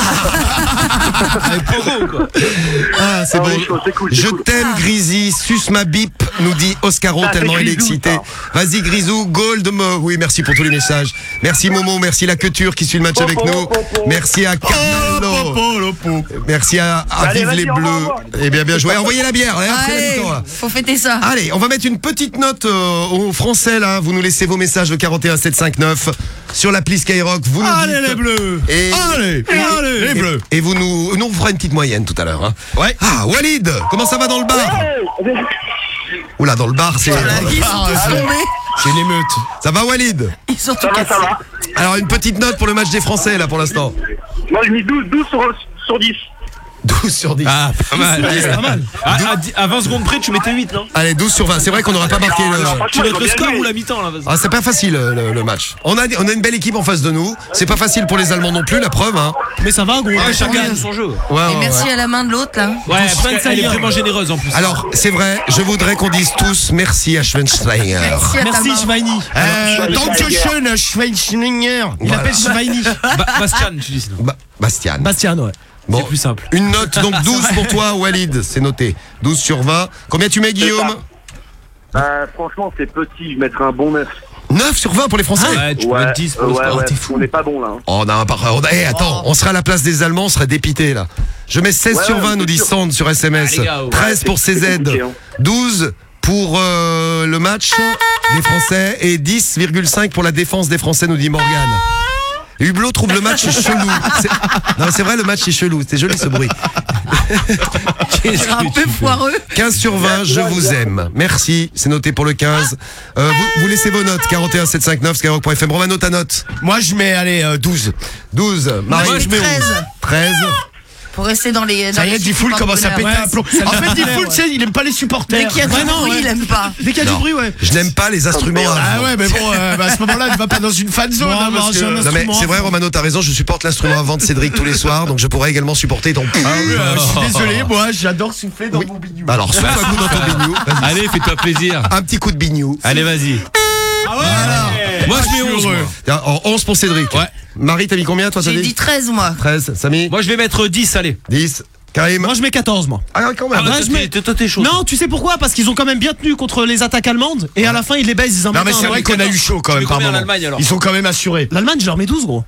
Ah, c'est Ah bon. Je t'aime, Grisy. Suce ma bip, nous dit Oscaro, Ah, tellement il est excité. Vas-y, Grisou, gold. Oui, merci pour tous les messages. Merci, Momo. Merci, la Couture qui suit le match avec nous. Merci à Carmelo. Merci à, à Vive les Bleus. revoir. Eh bien, bien joué. Envoyez la bière. hein, Allez, faut fêter ça. Allez, on va mettre une petite note euh, aux Français là. Vous nous laissez vos messages au 41 759 sur l'appli Skyrock. Vous nous Allez, dites- les bleus. Et, Allez, allez, les bleus. et vous nous, nous on vous fera une petite moyenne tout à l'heure. Hein. Ouais. Ah, Walid, comment ça va dans le bar? Oula, dans le bar, c'est. Tombés. C'est une émeute. Ça va, Walid Ils sont tous Ça va, ça cassés. va. Alors, une petite note pour le match des Français là pour l'instant. Moi, j'ai mis 12, 12 sur, sur 10. 12 sur 10. Ah, pas mal. C'est pas mal. À, à à 20 secondes près, tu mettais 8, non Allez, 12 sur 20. C'est vrai qu'on n'aura pas marqué le. Tu notes le score ou la mi-temps, là vas-y. Ah, c'est pas facile euh, le, le match. On a, on a une belle équipe en face de nous. C'est pas facile pour les Allemands non plus, la preuve. Hein. Mais ça va, gros. Ouais, chacun son jeu. Ouais, Et ouais, merci ouais. à la main de l'autre là. Ouais, qu'elle est vraiment généreuse en plus. Alors, c'est vrai, je voudrais qu'on dise tous merci à Schweinsteiger. Merci à Merci. Schweini. Euh, Dankeschön, Schweinsteiger. Il appelle Schweini. Ba- Bastian, tu dis Bastian. Bastien, ouais. Bon, C'est plus simple. Une note, donc 12 pour toi, Walid, c'est noté. 12 sur 20. Combien tu mets, Guillaume Euh, franchement, c'est petit, je mettrais un bon 9. 9 sur 20 pour les Français Ouais, tu peux Ouais, mettre 10 pour le ouais, ouais, fou. on n'est pas bon là. hein. Oh, on a un par... on a- eh, attends, on serait à la place des Allemands, on serait dépité là. Je mets 16 Ouais, sur ouais, 20, nous dit. Sand sur SMS. Ah, les gars, ouais. 13 pour CZ. compliqué, hein. 12 pour euh, le match des Français et 10,5 pour la défense des Français, nous dit Morgan. Hublot trouve le match chelou. C'est- Non, c'est vrai, le match est chelou. C'est joli ce bruit. C'est un peu foireux. 15 sur 20, je vous aime. Merci, c'est noté pour le 15. Euh, vous, vous laissez vos notes, 41 759, skyrock.fm. Romano, ta note Moi, je mets, allez, euh, 12. 12. Marie, Moi, je mets 13. 13. Faut rester dans les. Ça dans y les est, Diffoul commence à péter un plomb. ça En fait, Diffoul, tu sais, il aime pas les supporters. Dès qu'il y a du Ouais, non, bruit, ouais. il aime pas. Dès qu'il y a Non. du bruit, ouais. Je n'aime pas les instruments. à Ah ouais, mais bon, euh, bah, à ce moment-là, ne va pas dans une fan zone. Bon, hein, Non mais c'est vrai Romano t'as raison je supporte l'instrument à vent de Cédric tous les soirs donc je pourrais également supporter ton Ah oui, euh, je suis désolé, moi, j'adore souffler dans mon bignou. alors souffle un coup dans ton bignou. Allez, fais-toi plaisir. un petit coup de bignou Allez, vas-y. Moi, je mets 11. moi. Tiens, en 11 pour Cédric Ouais. Marie t'as mis combien toi J'ai dit 13 moi. 13 Samy Moi, je vais mettre 10, allez. 10 Karim Moi, je mets 14, moi. Ah quand même Ah, bah, Ouais, toi, je mets- t'es- toi, t'es chaud. Non, tu sais pourquoi? Parce qu'ils ont quand même bien tenu contre les attaques allemandes. Et à la fin, ils les baissent, ils en Non, mettent mais un. c'est vrai qu'on a eu chaud quand même mets par combien moment. l'Allemagne, alors Ils sont quand même assurés. L'Allemagne, je leur mets 12, gros.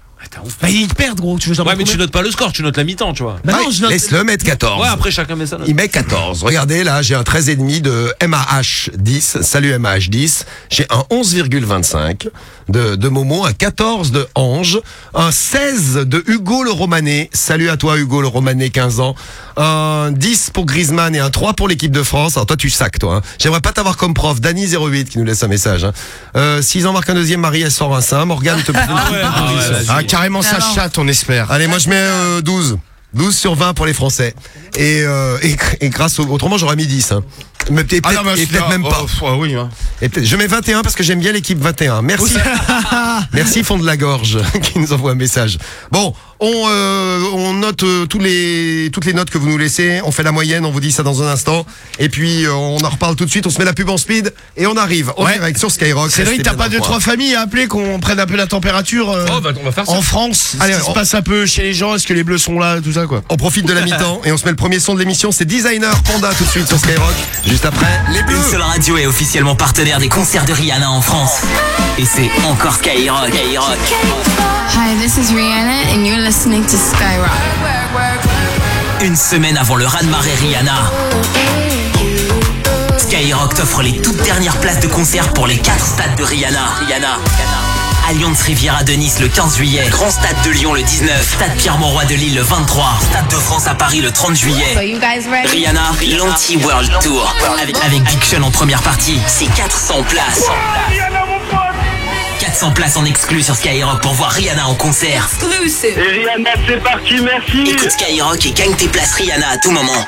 Bah, ils perdent, gros. Tu veux Ouais, mais tu notes pas le score, tu notes la mi-temps, tu vois. Bah non, je note. Laisse-le mettre 14 Ouais, après, chacun met ça. Il met 14. Regardez, là, j'ai un 13,5 de MAH 10. Salut MAH 10. J'ai un 11,25 de, de Momo, un 14 de Ange, un 16 de Hugo le Romané. Salut à toi, Hugo le Romané, 15 ans. Un 10 pour Griezmann et un 3 pour l'équipe de France. Alors toi, tu sacs, toi. hein. J'aimerais pas t'avoir comme prof. Dany08 qui nous laisse un message. Hein. Euh, 6 ans marque un deuxième, Marie, elle sort un 5. Morgane te Ah ouais, ah ouais. Ah, carrément, ça Alors. chatte, on espère. Allez, moi je mets euh, 12. 12 sur 20 pour les Français. Et, euh, et, et grâce au... Autrement, j'aurais mis 10. Hein. Mais peut-être Ah non, mais et c'est- peut-être même pas. oh, ouais, oui, hein. Et peut-être- je mets 21 parce que j'aime bien l'équipe 21. Merci. Merci Fond de la Gorge qui nous envoie un message. Bon, on, euh, on note euh, tous les, toutes les notes que vous nous laissez. On fait la moyenne, on vous dit ça dans un instant. Et puis euh, on en reparle tout de suite. On se met la pub en speed et on arrive en Ouais. direct sur Skyrock. Cédric, t'as pas deux, trois familles à appeler qu'on prenne un peu la température euh, Oh, bah, on va faire ça. en France? Allez, Ce qui se on- passe un peu chez les gens, est-ce que les bleus sont là, tout ça, quoi? On profite de la mi-temps et on se met le premier son de l'émission. C'est Designer Panda tout de suite sur Skyrock. Juste après, les bleus. Une seule radio est officiellement partenaire des concerts de Rihanna en France. Et c'est encore Skyrock. Skyrock. Hi, this is Rihanna, and you're listening to Skyrock. Une semaine avant le raz-de-marée Rihanna. Skyrock t'offre les toutes dernières places de concert pour les 4 stades de Rihanna. Rihanna. Alliance Riviera de Nice le 15 juillet, Grand Stade de Lyon le 19, Stade Pierre-Mauroy de Lille le 23, Stade de France à Paris le 30 juillet. So you guys ready? Rihanna, l'Anti-World Tour. Avec, avec Big Sean en première partie, c'est 400 places. 400 places en exclu sur Skyrock pour voir Rihanna en concert. Exclusive. Et Rihanna, c'est parti, merci. Écoute Skyrock et gagne tes places Rihanna à tout moment.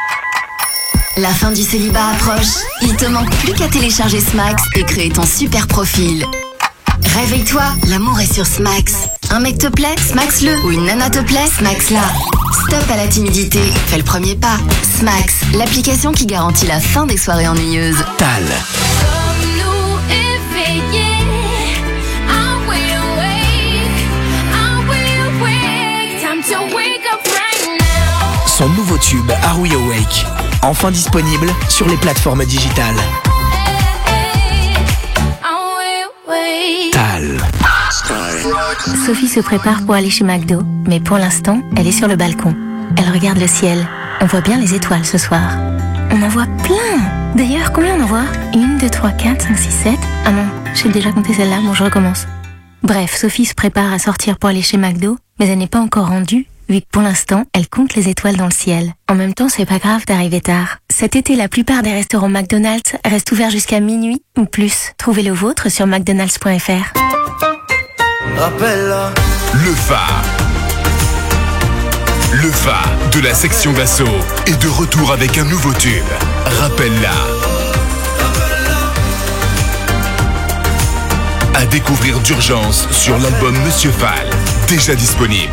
La fin du célibat approche. Il te manque plus qu'à télécharger Smax et créer ton super profil. Réveille-toi, l'amour est sur Smax. Un mec te plaît, Smax-le. Ou une nana te plaît, Smax-la. Stop à la timidité, fais le premier pas. Smax, l'application qui garantit la fin des soirées ennuyeuses. Tal. Son nouveau tube Are We Awake, enfin disponible sur les plateformes digitales. Sophie se prépare pour aller chez McDo, mais pour l'instant, elle est sur le balcon. Elle regarde le ciel. On voit bien les étoiles ce soir. On en voit plein D'ailleurs, combien on en voit? 1, 2, 3, 4, 5, 6, 7 Ah non, j'ai déjà compté celle-là, bon je recommence. Bref, Sophie se prépare à sortir pour aller chez McDo, mais elle n'est pas encore rendue, vu que pour l'instant, elle compte les étoiles dans le ciel. En même temps, c'est pas grave d'arriver tard. Cet été, la plupart des restaurants McDonald's restent ouverts jusqu'à minuit ou plus. Trouvez le vôtre sur mcdonalds.fr. Le phare. Le phare de la section d'assaut est de retour avec un nouveau tube. Rappelle-la. À découvrir d'urgence sur l'album Monsieur Fall, déjà disponible.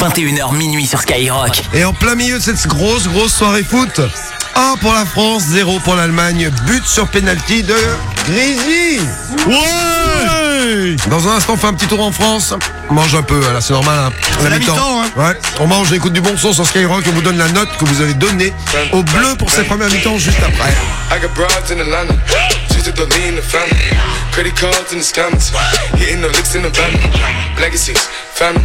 21h minuit sur Skyrock. Et en plein milieu de cette grosse, grosse soirée foot, 1 pour la France, 0 pour l'Allemagne, but sur penalty de Grisi. Ouais Dans un instant, on fait un petit tour en France. On mange un peu, là, c'est normal. Hein. C'est la mi-temps, hein. Ouais. On mange, on écoute du bon son sur Skyrock et on vous donne la note que vous avez donnée au bleu pour cette première mi-temps juste après. Twisted the the family. Credit cards and the scammers. Hitting the licks in the van. Legacies, family.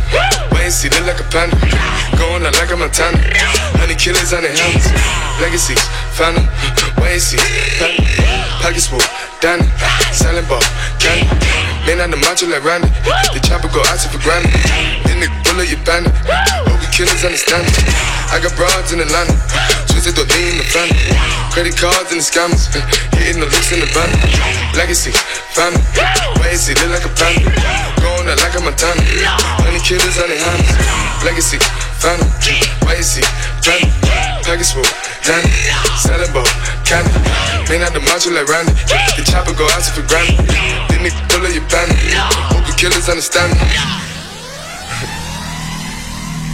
Wait and see, look like a panda. Going out like a Montana. Honey killers on the helmets. Legacies, family. Wait and see, family. Pockets full, Danny. Selling ball, candy. Man on the macho like Randy. The chopper go out for granted. Then the bullet you bandit. Killers understand it. I got broads in Atlanta. Twisted the lean, the family. Credit cards and the scammers. Hitting the looks in the van. Legacy, family. Wait and see, look like a panda. Going out like a Montana. Honey killers on their hands. Legacy, family. Wait and see, family. Package full, Danny. Selling ball, candy. Man out the macho like Randy. The chopper go out for granted. Then they pull up your bandit. Hope the killers understand me.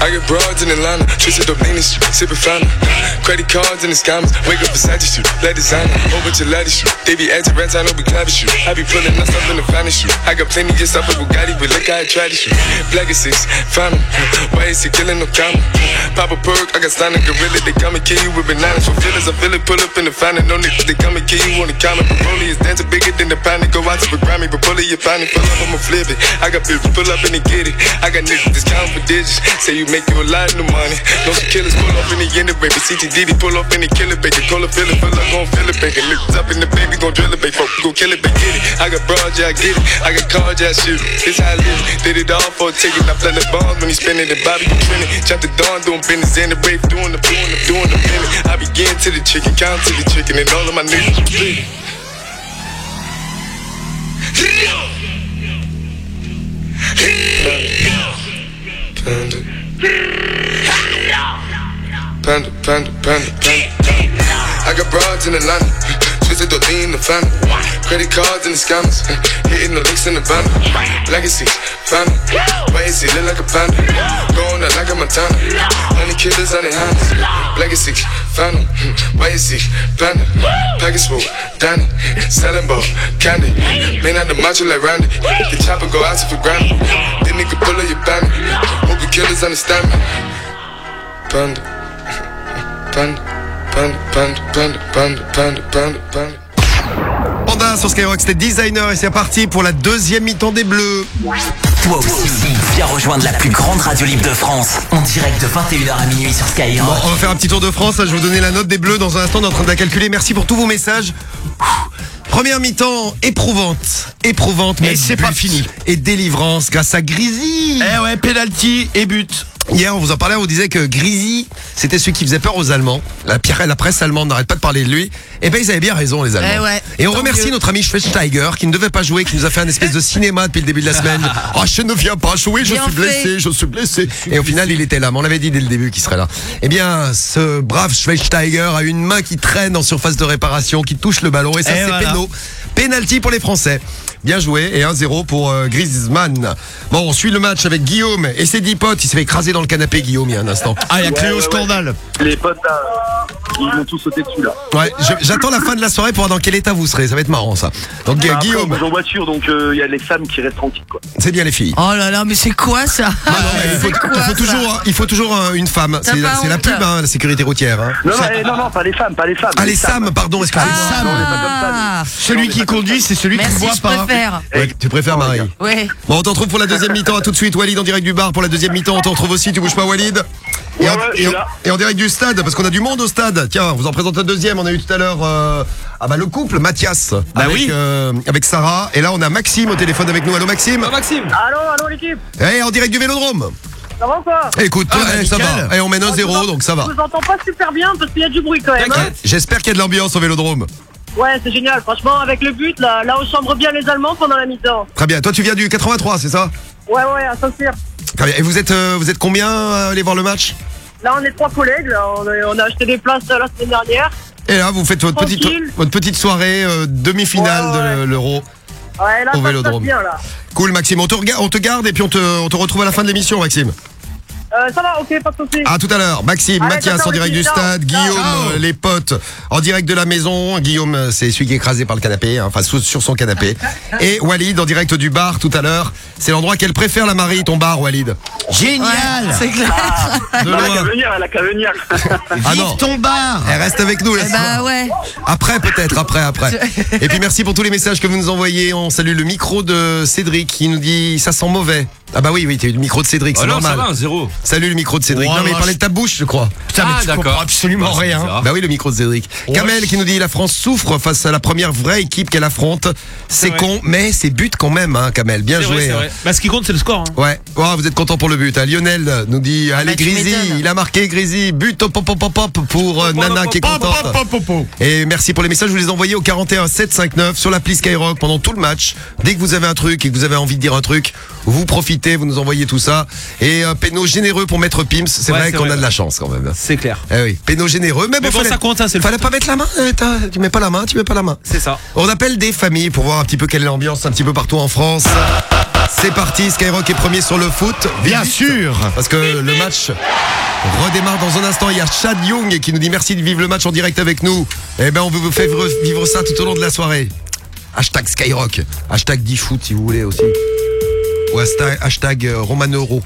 I get broads in Atlanta, twisted up lean shit, sipping fountain. Credit cards and the scammers, wake up beside you, let designer, whole bunch of ladder shoot. They be acting rats, I know we clever you. I be pulling us up in the finest shoot. I got plenty just up with Bugatti, but look how I try to shoot. Black is six. Why is he killing no comma? Pop a perk, I got stunning gorilla, they come and kill you with bananas. For feelings, I feel it, pull up in the fountain, no niggas, they come and kill you on the counter. Broly is dancing bigger than the pound, go out to the Grammy, but pull it, you find it, pull up, I'ma flip it. I got bitches, pull up and get it. I got niggas that's counting for digits, say you make you a lot of money. No some killers pull up in the end, baby. CTDD pull up in the killer, baby. Call a feeling, feel like gon' feel it, baby. Niggas up in the baby, gon' drill it, baby. Fuck, gon' kill it, baby. Get it. I got broad, yeah, I get it. I got cards, yeah, I shoot it. This how I live. Did it all for a ticket. I play the bombs when he spinning the Bobby, you trending. Chop the dawn, doing business in the brave, doing the doing the doing the minute. I begin to the chicken, count to the chicken, and all of my niggas bleed. Panda. Panda, panda, panda, panda. I got broads in Atlanta. Twisted the lean, the family. Credit cards and the scammers. Hitting the licks in the van. Legacy, family. Wait, see, look like a panda. Going out like a Montana. Honey killers on their hands. Legacy, family. Wait, see, panda. Package full, Danny. Selling ball, candy. Man out the macho like Randy. The chopper go out for granted. Then nigga pull up your bandit. Hope the killers understand me. Panda. Panda. Panda, sur Skyrock, c'était Designer et c'est parti pour la deuxième mi-temps des Bleus. Toi aussi, viens rejoindre la plus grande radio libre de France. En direct de 21h à minuit sur Bon, Skyrock. on va faire un petit tour de France. Là, je vais vous donner la note des Bleus dans un instant. On est en train de la calculer. Merci pour tous vos messages. Première mi-temps éprouvante, éprouvante, mais c'est pas fini. Et délivrance grâce à Grisy. Eh ouais, penalty et but. Hier, on vous en parlait, on vous disait que Grisy, c'était celui qui faisait peur aux Allemands. La, presse allemande n'arrête pas de parler de lui. Et ben, ils avaient bien raison, les Allemands. Eh ouais, Et on remercie mieux. notre ami Schweinsteiger, qui ne devait pas jouer, qui nous a fait un espèce de cinéma depuis le début de la semaine. Oh, je ne viens pas jouer, je Bien suis blessé, fait. je suis blessé. Et au final, il était là. Mais on l'avait dit dès le début qu'il serait là. Eh bien, ce brave Schweinsteiger a une main qui traîne en surface de réparation, qui touche le ballon. Et ça, c'est voilà. péno. Penalty pour les Français. Bien joué. Et 1-0 pour euh, Griezmann. Bon, on suit le match avec Guillaume et ses 10 potes. Il s'est fait écraser dans le canapé, Guillaume, il y a un instant. Ah, il y a ouais, scandale. Les potes là, ils m'ont tous sauté dessus là. Ouais, je- j'attends la fin de la soirée pour voir dans quel état vous serez. Ça va être marrant, ça. Donc, Bah, après, on Guillaume, bouge en voiture, donc euh, il y a les femmes qui restent tranquilles quoi. c'est bien les filles. Oh là là, mais c'est quoi ça Ah non, mais il faut, C'est quoi, il faut ça toujours, il faut toujours euh, une femme. T'as C'est pas c'est la honte pub, hein, la sécurité routière. hein. Non, non, eh, non, non, pas les femmes, pas les femmes. Ah, les Sam, pardon, excusez-moi. Ah, Celui qui conduit, c'est celui qui merci, je pas. préfère. Ouais, tu préfères Marie Ouais. Bon, on t'en retrouve pour la deuxième mi-temps. À tout de suite, Walid en direct du bar pour la deuxième mi-temps. On t'en retrouve aussi. Tu bouges pas, Walid. Et, en, Ouais, et en- là. et en direct du stade, parce qu'on a du monde au stade. Tiens, on vous en présente un deuxième. On a eu tout à l'heure euh, ah bah, le couple, Mathias, Bah avec, oui. euh, avec Sarah. Et là, on a Maxime au téléphone avec nous. Allô, Maxime Maxime Allô, allô l'équipe Eh, en direct du vélodrome. Ça va ou quoi Écoute, Ah, eh, ça va. Et on mène Je 1-0, vous donc ça va. Je vous entends pas super bien parce qu'il y a du bruit quand même. hein. J'espère qu'il y a de l'ambiance au vélodrome. Ouais, c'est génial. Franchement, avec le but, là, là, on chambre bien les Allemands pendant la mi-temps. Très bien. Toi, tu viens du 83, c'est ça? Ouais, ouais, à Saint-Cyr. Très bien. Et vous êtes, euh, vous êtes combien à aller voir le match? Là, on est trois collègues. Là, on, a, on a acheté des places euh, la semaine dernière. Et là, vous faites votre petite, Tranquille. votre petite soirée euh, demi-finale Ouais, ouais. de l'Euro. Ouais, là, Au ça se passe Vélodrome. bien, là. Cool, Maxime. On te, rega- on te garde et puis on te, on te retrouve à la fin de l'émission, Maxime. Euh, ça va, ok, pas de soucis. À tout à l'heure. Maxime, Allez, Mathias en direct du stade. Guillaume, euh, les potes en direct de la maison. Guillaume, euh, c'est celui qui est écrasé par le canapé, hein, enfin sous- sur son canapé. Et Walid en direct du bar tout à l'heure. C'est l'endroit qu'elle préfère la Marie, ton bar, Walid. Génial C'est clair. De Elle a qu'à venir, elle a qu'à venir. Ah non. ton bar Elle reste avec nous. Eh laisse- bah ouais. Après peut-être, après, après. Et puis merci pour tous les messages que vous nous envoyez. On salue le micro de Cédric qui nous dit ça sent mauvais. Ah bah oui, oui, t'as eu le micro de Cédric, c'est Ah non, ça normal. va, un zéro. Salut le micro de Cédric. Oh, non mais il parlait de ta bouche, je crois. Putain, mais Ah, tu d'accord. comprends absolument c'est rien. bizarre. Bah oui, le micro de Cédric. Kamel qui nous dit la France souffre face à la première vraie équipe qu'elle affronte. C'est vrai. con, mais c'est but quand même, hein, Kamel. Bien C'est joué. vrai, c'est hein. vrai. Bah, ce qui compte, c'est le score. hein. Ouais, Oh, vous êtes content pour le but. hein. Lionel nous dit allez bah, tu Grisy, m'étonnes. il a marqué Grisy, but hop hop hop hop, hop pour euh, Nana qui est Pop, contente. pop, pop, pop, pop. Et merci pour les messages, vous les envoyez au 41 759 sur l'appli Skyrock pendant tout le match. Dès que vous avez un truc et que vous avez envie de dire un truc, vous profitez, vous nous envoyez tout ça. Et un péno généreux pour mettre Pims, c'est Ouais, vrai qu'on a de la chance quand même. C'est clair. Eh oui, péno généreux, mais, Mais bon, bon, fallait, ça compte, hein, c'est fallait pas mettre la main. t'as- Tu mets pas la main, tu mets pas la main. C'est ça. On appelle des familles pour voir un petit peu quelle est l'ambiance un petit peu partout en France. C'est parti, Skyrock est premier sur le foot. Bien Vite, sûr Parce que le match redémarre dans un instant. Il y a Chad Young qui nous dit merci de vivre le match en direct avec nous. Eh ben, on vous fait vivre, vivre ça tout au long de la soirée. Hashtag Skyrock. Hashtag 10 foot si vous voulez aussi. Ou hashtag, hashtag euh, Romaneuro.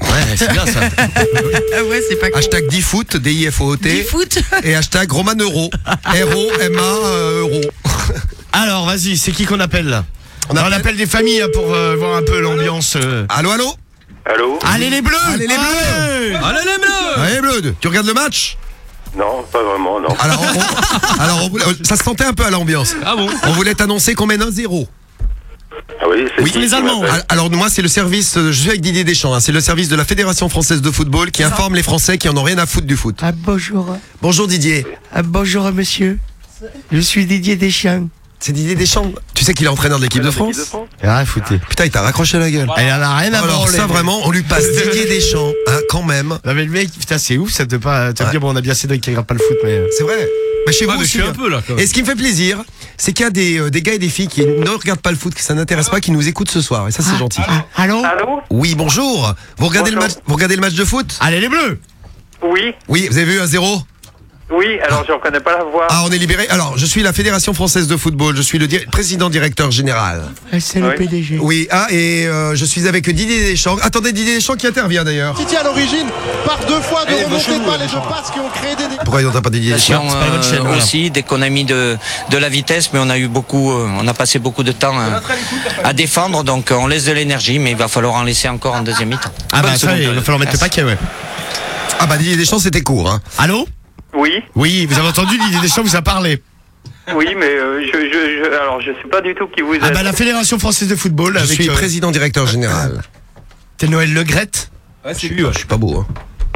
Ouais, c'est bien ça. Ah ouais, c'est pas con. Hashtag 10 foot, D-I-F-O-O-T. Foot. Et hashtag Romaneuro. R-O-M-A euh, euro. Alors, vas-y, c'est qui qu'on appelle là On on, appelle- des familles hein, pour euh, voir un peu l'ambiance. euh. Allô, allô Allô Allez les bleus Allez, les bleus Allez les bleus Allez Bleus, tu regardes le match Non, pas vraiment, non. Alors, on, on- alors on voulait- ça se sentait un peu à l'ambiance. Ah bon On voulait t'annoncer qu'on mène un zéro. Ah oui, c'est Oui, qui qui Al- m'appelle Alors moi, c'est le service. euh, Je suis avec Didier Deschamps. hein, c'est le service de la Fédération française de football qui informe les Français qui en ont rien à foutre du foot. Ah, bonjour. Bonjour Didier. Ah, bonjour, monsieur. Je suis Didier Deschamps. C'est Didier Deschamps. Tu sais qu'il est entraîneur de l'équipe de France Ah, foutez. Putain, il t'a raccroché la gueule. Elle en a rien à Alors ça vraiment, on lui passe Didier Deschamps, hein, quand même. Non mais le mec, putain, c'est ouf, ça te pas te Ouais. dire bon, on a bien Cédric qui regarde pas le foot, mais. euh, C'est vrai. Mais chez vous mais aussi. je suis un hein. peu là. quand même. Et ce qui me fait plaisir, c'est qu'il y a des, euh, des gars et des filles qui ne regardent pas le foot, que ça n'intéresse pas, qui nous écoutent ce soir. Et ça, c'est gentil. Allô Allô Oui, bonjour. Vous regardez, le Bonjour. match, vous regardez le match de foot? Allez les bleus Oui, Oui, vous avez vu un zéro? Oui, alors je reconnais pas la voix. Ah, on est libéré. Alors, je suis la Fédération française de football. Je suis le président directeur général. Ah, C'est le Oui. PDG. Oui, ah, et euh, je suis avec Didier Deschamps. Attendez, Didier Deschamps qui intervient d'ailleurs. Titi à l'origine par deux fois de remontée de balle et de passes qui ont créé des... Pourquoi ils n'entendent pas Didier Deschamps votre chaîne, aussi dès qu'on a mis de, de la vitesse mais on a eu beaucoup euh, on a passé beaucoup de temps euh, à défendre donc euh, on laisse de l'énergie mais il va falloir en laisser encore en deuxième mi-temps Ah bah ça, il va falloir mettre le paquet, ouais. Ah bah Didier Deschamps, c'était court. Hein. Allô? Oui, Oui, vous avez entendu, Didier Deschamps vous a parlé. oui, mais euh, je, je, je, alors je sais pas du tout qui vous êtes. Ah bah la Fédération française de football Je avec. suis euh, président directeur général. T'es Noël Le Grette je, suis, je suis pas beau. Hein.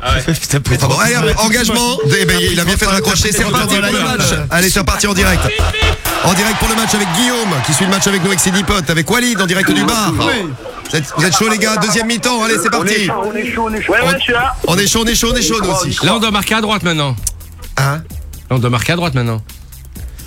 Putain, Ah bon, allez, engagement. Eh ben, il a bien fait de raccrocher. C'est reparti pour le match. Allez, c'est reparti en direct. En direct pour le match avec Guillaume, qui suit le match avec nous avec ses dix potes, avec Walid en direct du bar. Vous êtes, vous êtes chaud les gars, deuxième mi-temps, allez c'est On est parti. chaud, on est chaud, on est chaud. Ouais, ouais, je suis là. On est chaud, on est chaud, on est chaud nous aussi. Là, on doit marquer à droite maintenant. Hein Là, on doit marquer à droite maintenant.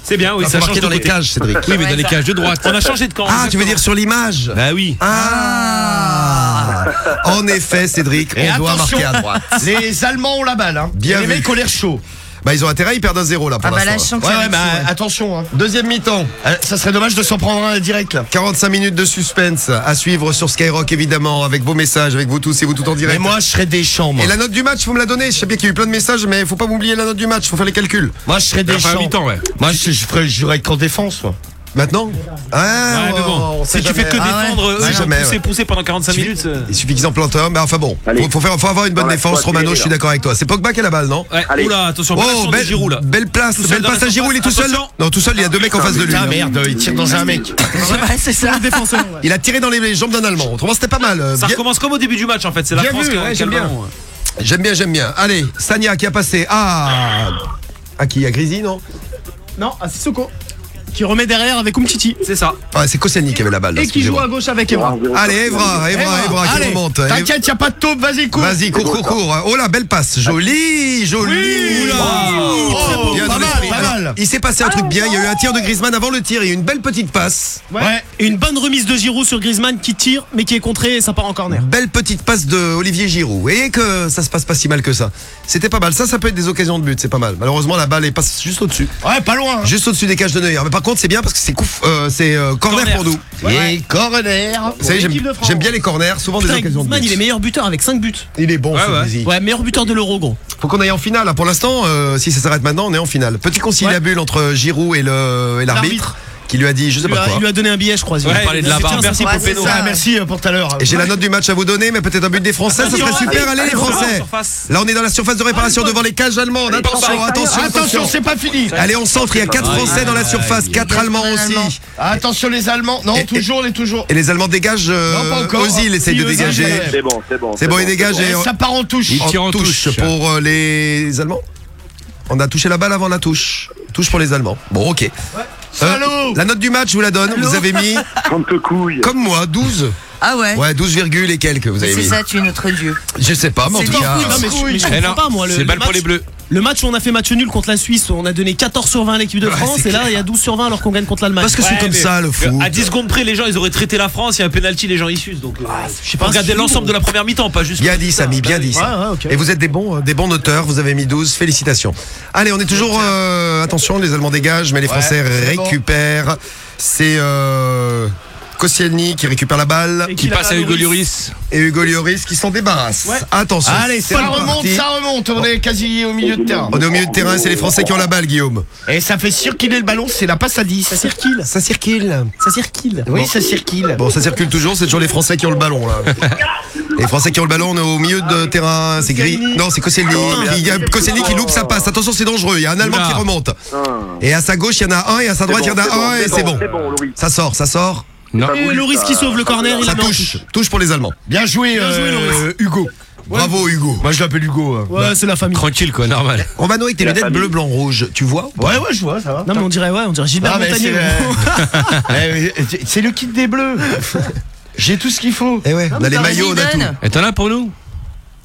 C'est bien, oui, ça change dans les cages, Cédric. Oui, mais dans les cages de droite. On a changé de camp. Ah, tu veux dire sur l'image Bah oui. Ah En effet, Cédric, on doit marquer à droite. Les Allemands ont la balle, hein. Bien les mecs ont l'air chauds. Bah ils ont intérêt, ils perdent un zéro là pour Ah bah là, je l'instant. sens que Ouais, ça va ouais, être bah chaud, ouais. attention, hein. Deuxième mi-temps. Euh, Ça serait dommage de s'en prendre un direct là. 45 minutes de suspense à suivre sur Skyrock évidemment, avec vos messages, avec vous tous et vous tout en direct. Mais moi, je serais Deschamps, moi. Et la note du match, vous me la donnez. Je sais bien qu'il y a eu plein de messages, mais faut pas m'oublier la note du match. Faut faire les calculs. Moi, je serais Enfin, à Deschamps. mi-temps, ouais. Moi, je, je ferais, je jouerais qu'en défense, moi. Maintenant Ah, Ouais, mais bon, on sait si tu fais que Ah ouais. défendre, eux, Ouais, ils vont jamais, pousser, ouais. pousser pendant 45 Il suffit- minutes. euh. Il suffit qu'ils en plantent un, mais enfin bon. Allez. Faut, faut faire, faut avoir une bonne Dans la défense. squad, Romano, je suis d'accord avec toi. C'est Pogba qui a la balle, non Ouais, Allez. oula, attention, Oh, belle, Giroud là. belle place, seul belle dans passe à Giroud, il est tout seul. Attention. Non, tout seul, il y a deux mecs en face de lui. Putain, hein. merde, il tire dans un mec. Ouais, c'est ça. Il a tiré dans les jambes d'un Allemand. Autrement, c'était pas mal. euh, Ça bien- recommence comme au début du match en fait. C'est la Bien France vu, qui a ouais, qui a j'aime bien. ballon. J'aime bien, j'aime bien. Allez, Sania qui a passé à. À qui À Grisi, non Non, à Sissoko. Qui remet derrière avec Umtiti. C'est ça. Ouais, c'est Koscielny qui avait la balle. là, Et qui joue à gauche avec Evra. Allez, Evra, Evra, Evra qui Allez, remonte. T'inquiète, y a pas de taupe, vas-y, cours. Vas-y, cours, cours, cours. Oh là, belle passe. Jolie, jolie. Oh, Bien pas mal, pas mal. Il s'est passé un truc bien. Il y a eu un tir de Griezmann avant le tir et une belle petite passe. Ouais. Et une bonne remise de Giroud sur Griezmann qui tire, mais qui est contré et ça part en corner. Belle petite passe de Olivier Giroud. Et que ça se passe pas si mal que ça. C'était pas mal. Ça, ça peut être des occasions de but. C'est pas mal. Malheureusement, la balle est passe juste au-dessus. Ouais, pas loin. Juste au-dessus des cages de Neuer. Mais par contre, c'est bien parce que c'est coup, euh, c'est euh, corner, Corner. pour nous. Et corner. Vous savez, j'aime l'équipe de France. j'aime bien les corners. Souvent des Putain, occasions de Griezmann, but. il est meilleur buteur avec 5 buts. Il est bon, Ouais, ce ouais. Griezmann. Ouais, meilleur buteur de l'Euro, gros. Faut qu'on aille en finale. là. Pour l'instant, euh, si ça s'arrête maintenant, on est en finale. Petit conciliabule entre Giroud et le et l'arbitre L'arbitre. Qui lui a dit, je sais Il lui, pas a, il quoi. lui a donné un billet, je crois. Ouais, il parlait de la barre. Merci pour péno. ça. Ah, merci euh, pour tout à l'heure. Et j'ai la note du match à vous donner, mais peut-être un but des Français, ça serait super. Allez les Français. Là, on est dans la surface de réparation devant les cages allemandes. Attention, attention, Attention, attention. c'est pas fini. Allez, on centre. Il y a quatre Français dans la surface, quatre Allemands aussi. Attention les Allemands. Non, Et- toujours, les toujours. Et les Allemands dégagent. euh, Non, pas encore. Ozil essaye de dégager. C'est bon, c'est bon. C'est bon, il dégage. Ça part en touche. en tire en touche touche. pour euh, les Allemands. On a touché la balle avant la touche. Touche pour les Allemands. Bon, ok. Salaud. la note du match, je vous la donne. Vous avez mis, 30 couilles. comme moi, 12. Ah ouais. Ouais, 12, virgule et quelques, vous avez C'est mis. ça, tu es notre dieu. Je sais pas, mais en C'est tout des cas. couilles, Non, mais je, mais je comprends non, pas, moi. Le, c'est le balle pour match- les bleus. Le match où on a fait match nul contre la Suisse, on a donné 14 sur 20 à l'équipe de Ouais, France, et là, il y a 12 sur 20 alors qu'on gagne contre l'Allemagne. Parce que c'est comme ça, le foot. À 10 secondes près, les gens, ils auraient traité la France. Il y a un penalty, les gens ils sucent. Donc, euh, je sais pas, regardez l'ensemble de la première mi-temps, pas juste. Bien dit, Samy, bien dit. Ça. ouais. Et vous êtes des bons, euh, des bons noteurs. Vous avez mis 12. Félicitations. Allez, on est toujours. euh, attention, les Allemands dégagent, mais les Français bon. récupèrent. C'est euh, Koscielny qui récupère la balle. Et Qui passe à Hugo Lloris. Et Hugo Lloris qui s'en débarrasse. Ouais. Attention. Allez, ça remonte, ça remonte. On est quasi au milieu de terrain. On est au milieu de terrain, c'est les Français qui ont la balle, Guillaume. Et ça fait circuler le ballon, c'est la passe à 10. Ça circule. Ça circule. Ça circule. Oui, ça circule. Bon, ça circule toujours, c'est toujours les Français qui ont le ballon là. Les Français qui ont le ballon, on est au milieu de terrain, c'est gris. Non, c'est Koscielny. Il y a Koscielny qui loupe sa passe. Attention, c'est dangereux. Il y a un Allemand qui remonte. Ah. Et à sa gauche, il y en a un, et à sa droite, il y en a un, et c'est bon. Ça sort, ça sort. Non. Et Loris qui sauve le corner, il Ça touche. pour les Allemands. Bien joué, Bien joué, euh. Hugo. Bravo Hugo. Moi, je l'appelle Hugo. euh. Ouais, c'est la famille. Tranquille, quoi, normal. Romano avec tes lunettes bleu, blanc, rouge, tu vois Ouais, ouais, je vois, ça va. Non, mais on dirait, ouais, on dirait Gilbert Ah, mais Montagnier. c'est, eh, c'est le kit des bleus. J'ai tout ce qu'il faut. Eh ouais, on a les maillots, on a tout. Et t'en as pour nous?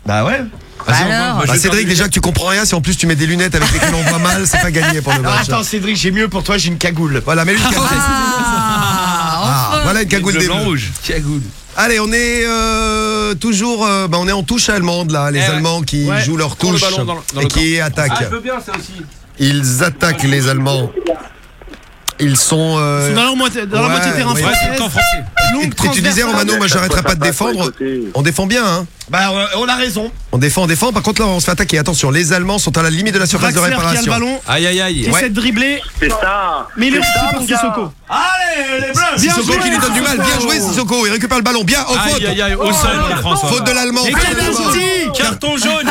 Bah ouais. Bah alors Bah, Cédric, déjà que tu comprends rien, si en plus tu mets des lunettes avec lesquelles on voit mal, c'est pas gagné pour le match. attends, Cédric, j'ai mieux pour toi, j'ai une cagoule. Voilà, mets-lui une cagoule. Ah, voilà une cagoule des Bleus. rouge. Cagoule. Allez, on est euh, toujours, euh, bah, on est en touche allemande là, les Eh ouais. Allemands qui Ouais. jouent leur le touche ballon dans le- dans et le qui camp. attaquent. Ah, je veux bien ça aussi. Ils attaquent les Allemands. Ils sont. euh, Ils sont dans leur moitié- dans la ouais, moitié terrain ouais. Ouais, français. Longue Et tu disais. Romano, moi j'arrêterai pas de défendre. On défend bien, hein. Bah, on a raison. On défend, on défend. Par contre là, on se fait attaquer. Attention, les Allemands sont à la limite de la surface de Draxler qui a le réparation. ballon, Aïe, aïe, aïe. qui essaie de dribbler, C'est ça. mais il est mon gars. Sissoko. Allez, les bleus. Bien Sissoko joué, qui lui donne du mal. Bien joué, Sissoko. Il récupère le ballon. Bien, au faute. Aïe, aïe, aïe, au sol, la France. Faute de l'Allemand. Carton jaune.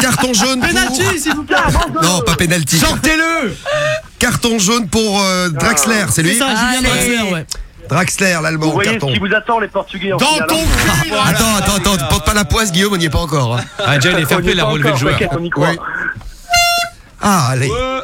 Carton jaune. pour- Penalty, s'il vous plaît. Non, pas penalty. Sortez-le. Carton jaune pour euh, Draxler, c'est lui C'est ça, Julien Allez. Draxler, ouais. Draxler, Vous l'allemand, voyez carton. ce qui vous attend, les Portugais en Dans finale, ton hein. cul. voilà. Attends, attends, attends, porte pas la poisse, Guillaume, on n'y est pas encore. hein. Ah, déjà, il est fair On y play, est il a pas relevé le encore, joueur. t'inquiète, on y croit. Oui. Ah, allez. Oh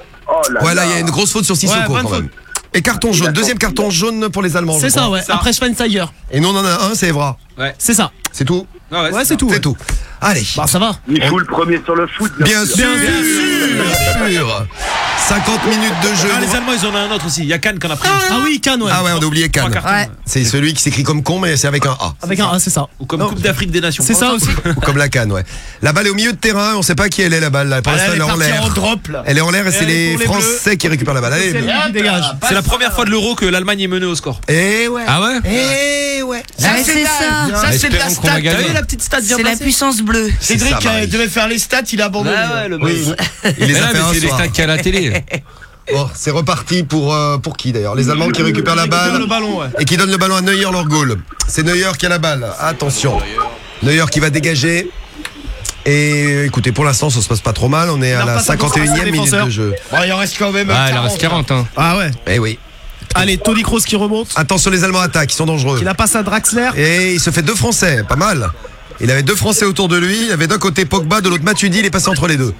là Ouais, là, là. il y a une grosse faute sur Sissoko bonne quand même. Et carton jaune, deuxième carton jaune pour les Allemands. je C'est ça, ouais. Après Schweinsteiger. Et nous, on en a un, c'est Evra. C'est ça. C'est tout Ah ouais, Ouais, c'est tout. C'est ouais. tout. Allez. Bah, ça va. Il fout le premier sur le foot. Bien sûr. Bien Bien sûr. 50 minutes de jeu. Ah, les Allemands, ils en ont un autre aussi. Il y a Cannes qu'on a pris. Ah oui, Cannes, ouais. Ah ouais, on a oublié Cannes. Ouais. C'est celui qui s'écrit comme con, mais c'est avec un A. Avec un A, c'est ça. Ou comme Coupe d'Afrique des Nations. C'est ça aussi. Ou comme la canne, ouais. La balle est au milieu de terrain, on sait pas qui elle est la balle. Là. Pour Ah, l'instant, elle elle est en l'air. en drop, là. Elle est en l'air et c'est les Français qui récupèrent la balle. Allez. Dégage. C'est la première fois de l'Euro que l'Allemagne est menée au score. Eh ouais. Ah ouais Eh ouais. Ah, c'est ça. Ça, c'est de la stat. T'as vu la petite stat C'est la puissance bleue. Cédric euh, devait faire les stats, il a abandonné. Ah ouais, le Oui. Il les a là, fait mais un c'est les stats qu'il y a à la télé. Bon, c'est reparti pour, euh, pour qui d'ailleurs? Les Allemands qui récupèrent la balle le ballon, ouais. et qui donnent le ballon à Neuer leur goal. C'est Neuer qui a la balle. Attention. Neuer qui va dégager. Et écoutez, pour l'instant, ça se passe pas trop mal. On est à la passe à Costa, 51e minute de jeu. Bon, il en reste quand même. Ah, il en reste 40. Hein. Ah ouais. Eh oui. Allez, Tony Kroos qui remonte. Attention, les Allemands attaquent, ils sont dangereux. Il la passe à Draxler. Et il se fait deux Français, pas mal. Il avait deux Français autour de lui. Il avait d'un côté Pogba, de l'autre Matuidi. Il est passé entre les deux.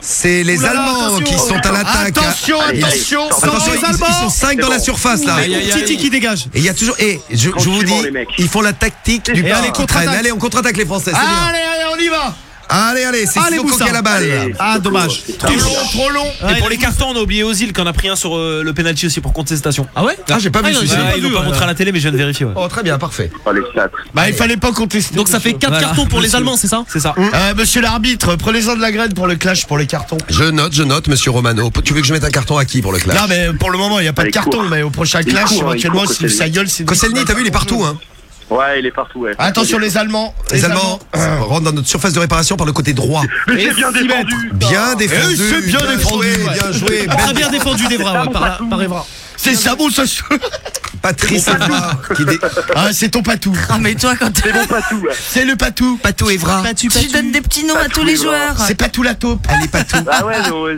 C'est les Oulala, Allemands qui sont à l'attaque. Attention, attention, attention, les ils, Allemands. ils sont 5 dans la surface là. Titi qui dégage. Et il y a toujours. Et je, je vous dis, ils font la tactique du Et pas allez, qui contre-attaque. traîne. Allez, on contre-attaque les Français. bien. Allez, allez, on y va. Allez, allez, c'est Sissoko qui a la balle. Ah, dommage. Trop long, trop long. Et pour les cartons, on a oublié Ozil qu'on a pris un sur euh, le penalty aussi pour contestation. Ah ouais Ah, j'ai pas vu il en- celui-ci. en ils l'ont vu, pas ouais. montré à la télé, mais je viens de vérifier. ouais. Oh, très bien, parfait. Oh. Bah, il fallait pas contester. Donc ça fait 4 Voilà. cartons pour les. Allemands, c'est ça C'est ça. Euh, monsieur l'arbitre, prenez-en de la graine pour le clash, pour les cartons. Je note, je note, monsieur Romano. Tu veux que je mette un carton à qui pour le clash? Non, mais pour le moment, il n'y a pas de carton, mais au prochain clash, hein, éventuellement, si sa gueule, c'est. Koscielny, t'as vu, il est partout. Hein. Ouais, il est partout, ouais. Attention, les Allemands. Les Allemands euh, rentrent dans notre surface de réparation par le côté droit. Mais c'est bien défendu. Bien défendu. Eh, c'est bien défendu, joué, ouais. bien joué. Très bien défendu d'Evra, ouais, par, la- par Evra. C'est ça, bon, ça. Patrice Evra qui dé- Ah, c'est ton patou. Ah, mais toi, quand C'est tout. ouais. C'est le patou. Patou Evra. Patu, tu donnes des petits noms à tous les joueurs. C'est patou la taupe. Elle est patou. Ah ouais,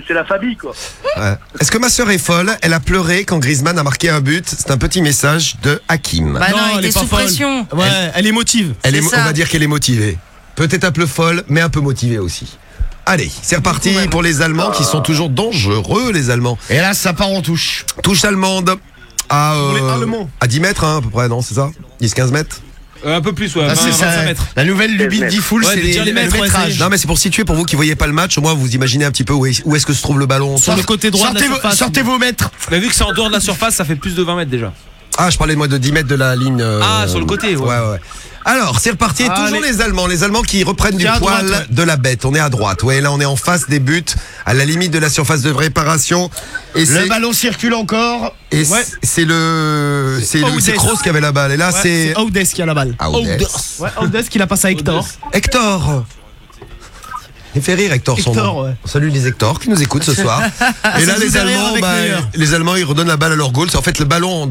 c'est la famille, quoi. Ouais. Est-ce que ma sœur est folle? Elle a pleuré quand Griezmann a marqué un but. C'est un petit message de Hakim. Bah non, elle est était pas sous folle. pression. Ouais, elle est motive. Elle est, c'est mo- ça. on va dire qu'elle est motivée. Peut-être un peu folle, mais un peu motivée aussi. Allez, c'est reparti pour les Allemands qui sont toujours dangereux, les Allemands. Et là, ça part en touche. Touche allemande à, euh, les à 10 mètres hein, à peu près, non C'est ça? 10-15 mètres? Euh, un peu plus, ouais. Ah, 20, c'est 25 ça. mètres. La nouvelle lubie Ouais, c'est les le mètres, ouais. Non mais c'est pour situer, pour vous qui voyez pas le match, au moins vous imaginez un petit peu où est, où est-ce que se trouve le ballon. Sur le côté droit de la Sortez, vos, surface. sortez vos mètres. Mais vu que c'est en dehors de la surface, ça fait plus de 20 mètres déjà. Ah, je parlais moi de 10 mètres de la ligne. euh, Ah, sur le côté, ouais. ouais. ouais. Alors, c'est reparti. Et Ah, toujours les- les Allemands. Les Allemands qui reprennent du à poil droite, ouais. de la bête. On est à droite. Ouais, là, on est en face des buts, à la limite de la surface de réparation. Et Le ballon circule encore. et Ouais. c'est- c'est le c'est le- Audes. c'est Kroos qui avait la balle. Et là, Ouais, c'est c'est Audes qui a la balle. Audes. Ouais, Audes qui la passe à Hector. Hector. Il fait rire Hector, son Hector, nom. ouais. On salue les Hector qui nous écoutent ce soir. Et là, les Allemands, bah, les Allemands, ils redonnent la balle à leur goal. C'est en fait le ballon. en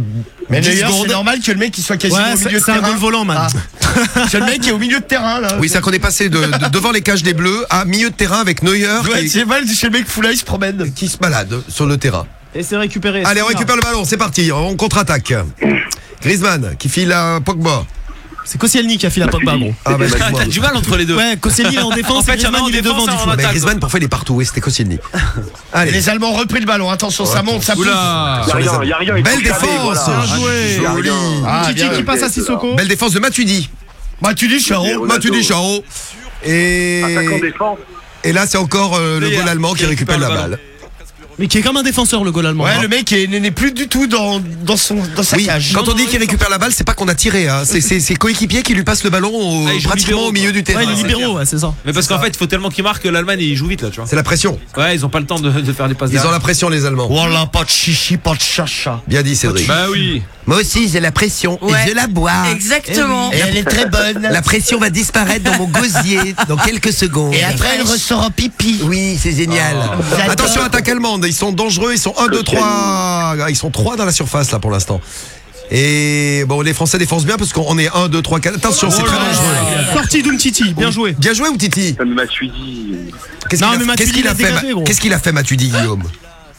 Mais 10 d'ailleurs, c'est normal que le mec il soit quasiment Ouais, au milieu c'est de c'est un terrain. goal volant, man. Ah. c'est le mec qui est au milieu de terrain là. Oui, c'est qu'on est passé de, de- devant les cages des Bleus à milieu de terrain avec Neuer Ouais, qui, c'est mal, c'est le mec fou là, il se promène. qui se balade sur le terrain. Et c'est récupéré. Allez, on récupère le ballon, c'est parti, on contre-attaque. Griezmann qui file à Pogba. C'est Koscielny qui a fait la Pogba, gros. Ah bah. T'as du mal entre les deux. Ouais, Koscielny est en défense, En fait, Griezmann, il est devant du fond. Mais. Griezmann, parfois il est partout, oui, c'était Koscielny. Allez, Les Allemands ont repris le ballon, attention, ça monte, ça pousse. Oula Y a rien, y a rien. il Belle défense. voilà. Bien joué. Ah, Titi bien, qui passe à Sissoko. belle défense de Matuidi. Tu dis Charo. Matuidi Charo. Et, Attaquant défense. et là, c'est encore euh, le goal allemand qui récupère la le balle. Mais qui est comme un défenseur, le goal allemand. Ouais, hein. le mec est- n'est plus du tout dans, dans, son, dans sa Oui, cage. quand on dit qu'il récupère la balle, c'est pas qu'on a tiré, hein. c'est ses coéquipiers qui lui passent le ballon au- Ah, il joue pratiquement libéraux, au milieu du terrain. Ouais, les c'est libéraux, ouais, c'est ça. Mais parce qu'en fait, il faut tellement qu'il marque que l'Allemagne, il joue vite là, tu vois. C'est la pression. Ouais, ils ont pas le temps de, de faire des passes Ils ont la pression, les Allemands. Voilà, pas de chichi, pas de chacha. Bien dit, Cédric. Bah oui. Moi aussi, j'ai la pression Ouais. et je la bois. Exactement. Et elle est très bonne. La pression va disparaître dans mon gosier dans quelques secondes. Et après, elle ressort en pipi. Oui, c'est génial. J'adore. Attention, attaque allemande. Ils sont dangereux. Ils sont 1, 2, 3. Ils sont 3 dans la surface, là, pour l'instant. Et bon, les Français défensent bien parce qu'on est 1, 2, 3, 4. Attention, c'est Oh très là dangereux. Sortie d'Umtiti, bien joué. Bien joué ou Titi? Comme Matuidi. Qu'est-ce qu'il a, fait. Qu'est-ce qu'il a fait, Matuidi, Guillaume?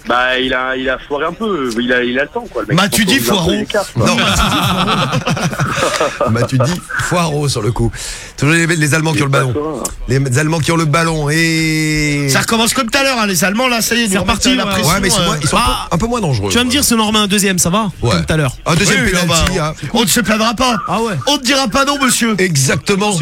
Bah, il a, il a foiré un peu. Il a, il a le temps, quoi. Le mec. Les cartes, quoi. Non, Matuidi, foireau sur le coup. Toujours les, les Allemands qui ont le ballon. Les Allemands qui ont le ballon. Et. Ça recommence comme tout à l'heure, hein, les Allemands, là, ça y est, C'est reparti, la ouais. pression. Ouais, mais ils sont, euh, moins- ils sont un, bah, peu, un peu moins dangereux. Tu vas me dire, si on en remet un deuxième, ça va Ouais. Comme tout à l'heure. Un deuxième oui, penalty. bah, hein. On ne se plaindra pas. Ah ouais. On ne dira pas non, monsieur. Exactement.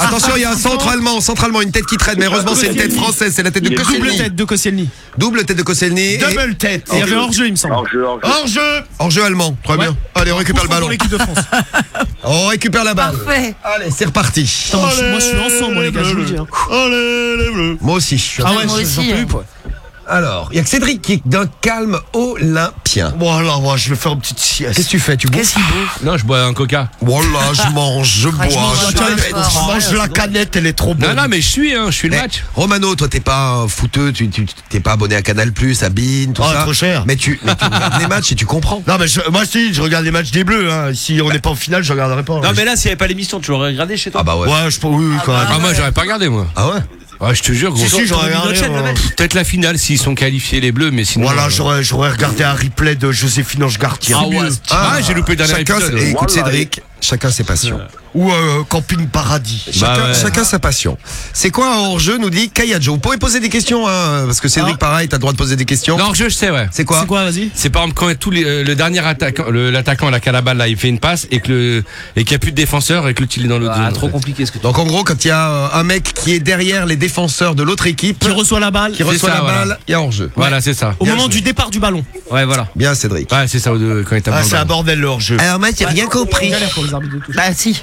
Attention, il y a un centre allemand, centre allemand, une tête qui traîne, mais heureusement c'est une tête française, c'est la tête de est Double Koscielny. tête de Koscielny. Double tête de Koscielny. Et Double tête. Il y avait hors-jeu, il me semble. Hors jeu, hors jeu. Hors jeu. Hors-jeu allemand, très bien. Allez, on récupère le ballon. l'équipe de France. On récupère la balle. Parfait. Allez, c'est reparti. Attends, moi, je suis ensemble, les gars, je vous le dis. hein. Allez, les bleus. Moi aussi, je suis. Ah ouais, Moi aussi, hein. plus. Alors, il y a que Cédric qui est d'un calme olympien. Voilà, moi, je vais faire une petite sieste. Qu'est-ce que tu fais Tu bouffes Qu'est-ce qu'il bouffe Non, je bois un coca. Voilà, je mange, je bois. je mange je- mange la canette, elle est trop bonne. Non, non, mais je suis, hein, je suis le match. Romano, toi t'es pas fouteux, tu tu- t'es pas abonné à Canal à Bean, tout Oh, ça. trop cher. Mais tu, mais tu regardes les matchs et tu comprends. Non, mais je- moi, si, je regarde les matchs des bleus. Hein. Si on n'est pas en finale, je regarderai pas. Non, mais là, s'il n'y avait pas l'émission, tu l'aurais regardé chez toi. Ah bah ouais. Ouais, je peux, oui, oui, quand même. Ah, moi, j'aurais pas regardé, moi. Ah ouais? Ouais, je te jure, gros. Si, si, j'aurais regardé. moi. mec. Peut-être la finale s'ils sont qualifiés, les bleus, mais sinon. Voilà, euh, j'aurais, j'aurais regardé un replay de Joséphine Ange Gardien. Ah ouais. Ah, j'ai loupé le dernier Chacun, épisode. et écoute Voilà. Cédric, chacun ses passions. Ou euh, Camping Paradis. Chacun, Bah ouais. chacun sa passion. C'est quoi un hors-jeu nous dit Kayajo. Vous pourrez poser des questions, hein, parce que Cédric, pareil, t'as le droit de poser des questions. Non, je, je sais, ouais. C'est quoi C'est quoi, vas-y C'est par exemple quand tous les, euh, le dernier attaquant, le- l'attaquant a la balle là, il fait une passe et que le et qu'il n'y a plus de défenseur et que l'autre il est dans l'autre Ah, zone. trop fait. compliqué ce que tu Donc en gros, quand il y a euh, un mec qui est derrière les défenseurs de l'autre équipe, Qui reçoit la balle qui reçoit ça, la voilà. balle, il y a hors-jeu. Voilà, c'est ça. au Bien moment joué. du départ du ballon. Ouais, voilà. Bien Cédric. Ouais, c'est ça au- de- quand il tape Ah, dans le c'est ballon. bordel leur jeu. Alors mec, j'ai rien compris. Galère pour les arbitres de touche. Bah si.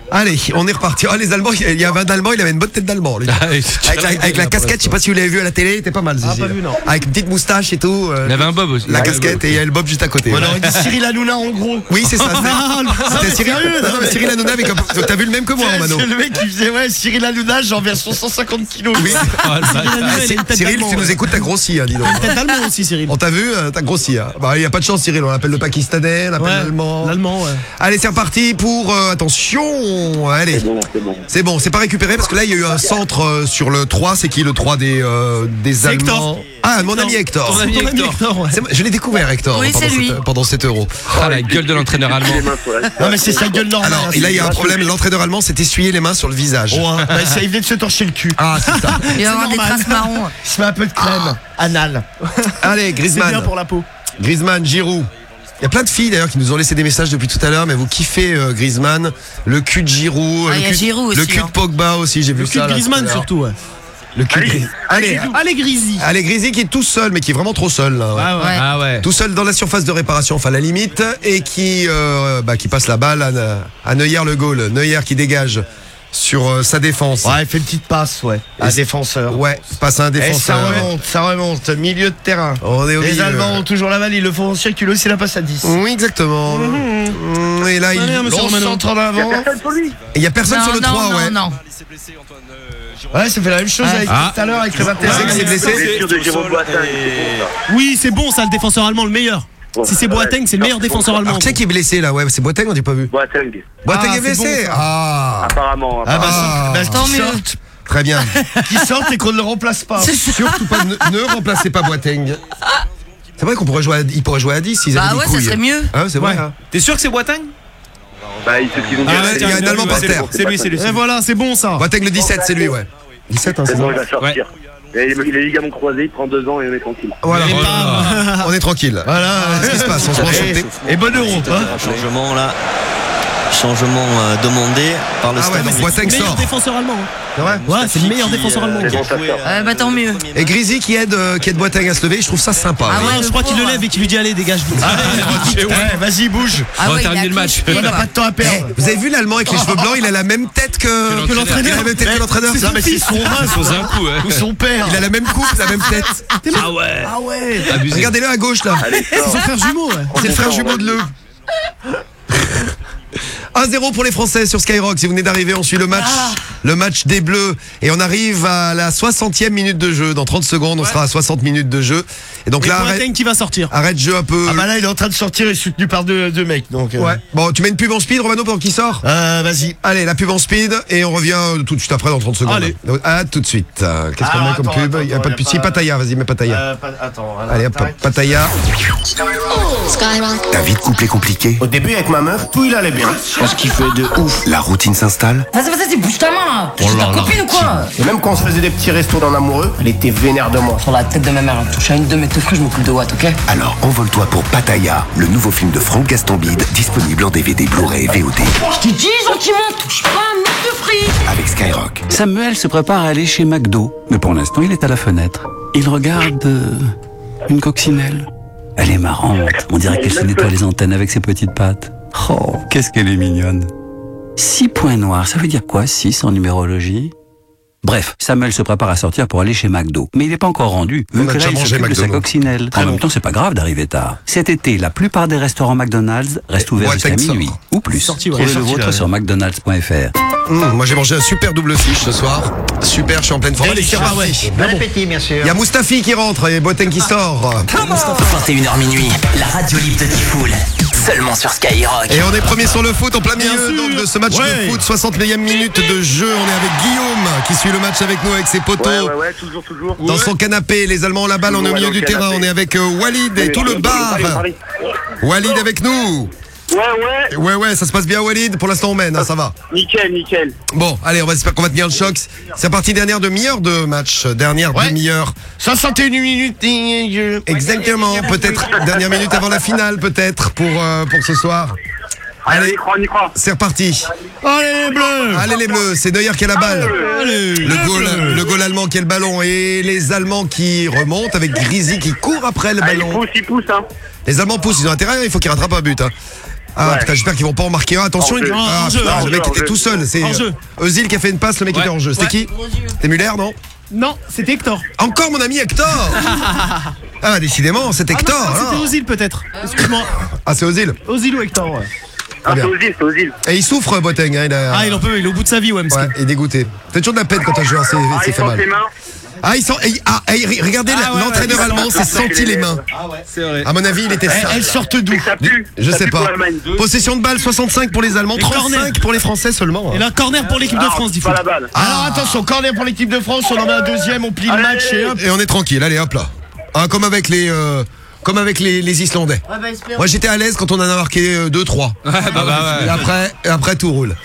Allez, on est reparti. Ah, les Allemands, il y avait un Allemand, il avait une bonne tête d'Allemand. lui. Ah, Avec la, avec la casquette, je sais pas si vous l'avez vu à la télé, il était pas mal. Ah, Zizi, pas vu, non. Avec une petite moustache et tout. euh, Il avait un bob aussi. la casquette et il y a le bob juste à côté. On aurait dit Cyril Hanouna en gros. Oui, c'est ça. Ah, C'était c'était Cyril. Non, non, mais Cyril Hanouna T'as vu le même que moi, Romano C'est le mec qui faisait ouais Cyril Hanouna genre version 150 kilos. Oui. Ah, Cyril tu nous écoutes, t'as grossi, hein, dis donc. Une tête d'allemand aussi, Cyril. On t'a vu, euh, t'as grossi. Hein. Bah, il y a pas de chance, Cyril. On l'appelle le Pakistanais, on l'appelle Ouais, l'Allemand. L'allemand, ouais. Allez, c'est reparti pour euh, attention. Allez, Bon, c'est bon. c'est bon, c'est pas récupéré parce que là il y a eu un centre euh, sur le 3. C'est qui le 3 des euh, des C'est Hector. Allemands? Ah, mon ami Hector. Ton ami Ton ami Hector. Hector, ouais. C'est moi, Je l'ai découvert Hector Oui, pendant, c'est lui. cette- pendant cet euro. Ah, la gueule de l'entraîneur allemand. Les mains sur la- Non mais c'est sa gueule normale. Alors, hein, là il y a un c'est- problème. L'entraîneur allemand s'est essuyé les mains sur le visage. Oh, hein. Bah, ça, il venait de se torcher le cul. Ah, c'est ça. Il va y avoir des normal. traces marron. Il se met un peu de crème anal. Allez, C'est bien Griezmann. pour la peau. Griezmann, Giroud. Il y a plein de filles d'ailleurs qui nous ont laissé des messages depuis tout à l'heure, mais vous kiffez euh, Griezmann, le cul de Giroud, Ah, le, il y a cul, Giroud le aussi, cul hein. de Pogba aussi, j'ai vu Le ça. cul de là, tout à Griezmann l'heure. surtout, ouais. Le cul de Gris- Allez, Allez, Grisi. allez, Grisi qui est tout seul, mais qui est vraiment trop seul là. ouais. Ah ouais. Ouais. Ah ouais. Tout seul dans la surface de réparation, enfin la limite, et qui, euh, bah, qui passe la balle à, à Neuer le goal. Neuer qui dégage sur euh, sa défense. Ouais, il fait une petite passe, ouais. Un défenseur. Ouais, passe à un Et ça défenseur. remonte, ça remonte. Milieu de terrain. On est au Les milieu. Allemands ont toujours la balle, ils le font circuler, c'est la passe à 10. Oui, exactement. Mm, Et là, il Romano. centre en Il y a avant. personne sur lui. il y a personne non, sur le non, 3, non, ouais. non. Ouais, ça fait la même chose avec Ah. tout à l'heure avec le 21. C'est que c'est blessé. Blessure de Jérôme Boateng, c'est bon ça. Oui, c'est bon, ça, le défenseur allemand, le meilleur. Bon, Si c'est ouais. Boateng, c'est le meilleur défenseur allemand. Qui qui est blessé là Ouais, c'est Boateng, on n'a pas vu. Boateng, Boateng Ah, est blessé bon. Ah apparemment. Ah bah, Ah. bah, Tant mieux. Très bien. qui sortent et qu'on ne le remplace pas. Surtout pas, ne, ne remplacez pas Boateng. C'est vrai qu'on pourrait jouer à, il pourrait jouer à 10 s'ils Bah avaient ouais, des ça serait mieux. Ah, c'est vrai. Ouais. hein. T'es sûr que c'est Boateng? Bah, ils Ah ouais, il y a un Allemand par terre. C'est lui, c'est lui. Et voilà, c'est bon, ça. Boateng le 17, c'est lui, ouais. 17, hein, C'est bon, il va sortir. Et Il les ligaments croisés, il prend deux ans et on est tranquille. Voilà, Et on est tranquille. Voilà. Qu'est-ce qui se passe On se thé. Et bon euro, hein. Changement là. Changement euh, demandé par le Ah ouais, staff. donc Boateng sort. défenseur allemand. hein. C'est vrai Ouais, c'est le meilleur défenseur allemand. Sort. Ouais, bah tant mieux. Et Grisi qui aide, euh, qui aide Boateng à se lever, je trouve ça sympa. Ah ouais. ouais, je crois qu'il le lève et qu'il lui dit allez, dégage vite. Ouais, vas-y, bouge. Ah On va ouais, terminer a le match. On n'a pas de temps à perdre. Eh, vous avez vu l'Allemand avec les cheveux blancs Il a la même tête que, Que l'entraîneur. Il a la même tête que l'entraîneur. Non, mais c'est son ouais. Ou son père. Il a la même coupe, la même tête. Ah ouais. Ah ouais. Abusé. Regardez-le à gauche là. C'est son frère jumeau, ouais. C'est le frère jumeau de Le. 1-0 pour les Français sur Skyrock. Si vous venez d'arriver, on suit le match, le match des Bleus. Et on arrive à la 60e minute de jeu. Dans 30 secondes, on sera à 60 minutes de jeu. Et donc Et là, arrête, qui va sortir. arrête jeu un peu. Ah bah là, il est en train de sortir et soutenu par deux, deux mecs. Donc, euh, Ouais. Bon, tu mets une pub en speed, Romano, pendant qu'il sort Euh, vas-y. Allez, la pub en speed et on revient euh, tout de suite après dans 30 secondes. Allez. À tout de suite. Euh, Qu'est-ce qu'on Alors, met comme attends, pub attends, Il y a pas de pub. Si, pas- Pataya, vas-y, mets Pataya. Euh, attends. Allez, hop. Pataya. Ta vie de couple est compliquée Au début, avec ma meuf, tout il allait bien. On se kiffait de ouf. La routine s'installe Vas-y, vas-y, bouge ta main là. Oh T'es là ta copine ou quoi Et même quand on se faisait des petits restos dans l'amoureux, elle était vénère de moi. Sur la tête de ma mère, hein. touche à une de mes teufs, je m'occupe de Watt, ok Alors envole-toi pour Pataya, le nouveau film de Franck Gaston Bide, disponible en DVD, Blu-ray et VOD. Je t'ai dit gentiment, touche pas à mes deux frites Avec Skyrock. Samuel se prépare à aller chez McDo, mais pour l'instant il est à la fenêtre. Il regarde euh, une coccinelle. Elle est marrante, on dirait qu'elle se nettoie les antennes avec ses petites pattes. Oh, qu'est-ce qu'elle est mignonne. Six points noirs, ça veut dire quoi, six en numérologie? Bref, Samuel se prépare à sortir pour aller chez McDo. Mais il n'est pas encore rendu, vu On a que là il mangé s'occupe de sa coccinelle. En même temps, c'est pas grave d'arriver tard. Cet été, la plupart des restaurants McDonald's restent ouverts jusqu'à minuit, ou plus. sorti, ouais. Trouvez le vôtre là, sur mcdonalds.fr. Mmh, moi j'ai mangé un super double fiche ce soir. Super, je suis en pleine forme. Ah ouais. Bon appétit, bien sûr. Il y a Moustafi qui rentre et Boateng qui sort. 21h minuit, la radio libre de Tifoul. Seulement sur Skyrock. Et on est premier sur le foot en plein milieu donc, de ce match Ouais. de foot. 60 millième minute de jeu. On est avec Guillaume qui suit le match avec nous avec ses poteaux. Ouais, ouais, ouais, toujours, toujours. Dans son canapé, les Allemands ont la balle, on est au milieu du terrain, on est avec euh, Walid et tout le bar. Walid avec nous. Ouais, ouais. Ouais, ouais, ça se passe bien, Walid. Pour l'instant, on mène, hein, ça va. Nickel, nickel. Bon, allez, on va espérer qu'on va tenir le choc. C'est parti, dernière demi-heure de match. Dernière demi-heure. 61 minutes. Exactement, peut-être dernière minute avant la finale, peut-être, pour, euh, pour ce soir. Allez, c'est reparti. Allez les bleus Allez les bleus, c'est Neuer qui a la balle. Le goal, le goal allemand qui a le ballon et les Allemands qui remontent avec Grisi qui court après le Ah, il ballon. pousse, il pousse, hein. Les Allemands poussent, ils ont intérêt, il faut qu'ils rattrapent un but. hein. Ah Ouais. putain, j'espère qu'ils vont pas en marquer un. Attention, il- ah, putain, le mec était tout seul. C'est Hors-jeu. euh, qui a fait une passe, le mec était en jeu. C'était qui C'était Muller, non Non, c'était Hector. Encore mon ami Hector Ah, décidément, c'est Hector. Ah, non, alors. C'était Ozil peut-être. Excuse-moi. Ah, c'est Ozil. Ozil ou Hector, ouais. Ah, bien. c'est Ozil, c'est Ozil. Et il souffre, Boateng. hein, il a- Ah, il en peut, il est au bout de sa vie, ouais, Ouais, il est dégoûté. T'as toujours de la peine quand un joueur s'est Ah, fait mal. ses mains. Ah, il sent. eh, ah, eh, regardez, Ah, ouais, l'entraîneur ouais, allemand s'est sent- senti les mains. C'est vrai. À mon avis, il était Elles, ça. elles sortent d'où. Je Ça sais pas. Possession de balle 65 pour les Allemands, Et 35 corner. pour les Français seulement. Et là, corner pour l'équipe de Ah, France, dit balle. Alors attention, corner pour l'équipe de France, on en met un deuxième, on plie le match et hop. Et on est tranquille, allez hop là. Ah, comme avec les. euh, comme avec les, les Islandais. Moi j'étais à l'aise quand on en a marqué 2-3. bah, bah, Et après, et après tout roule.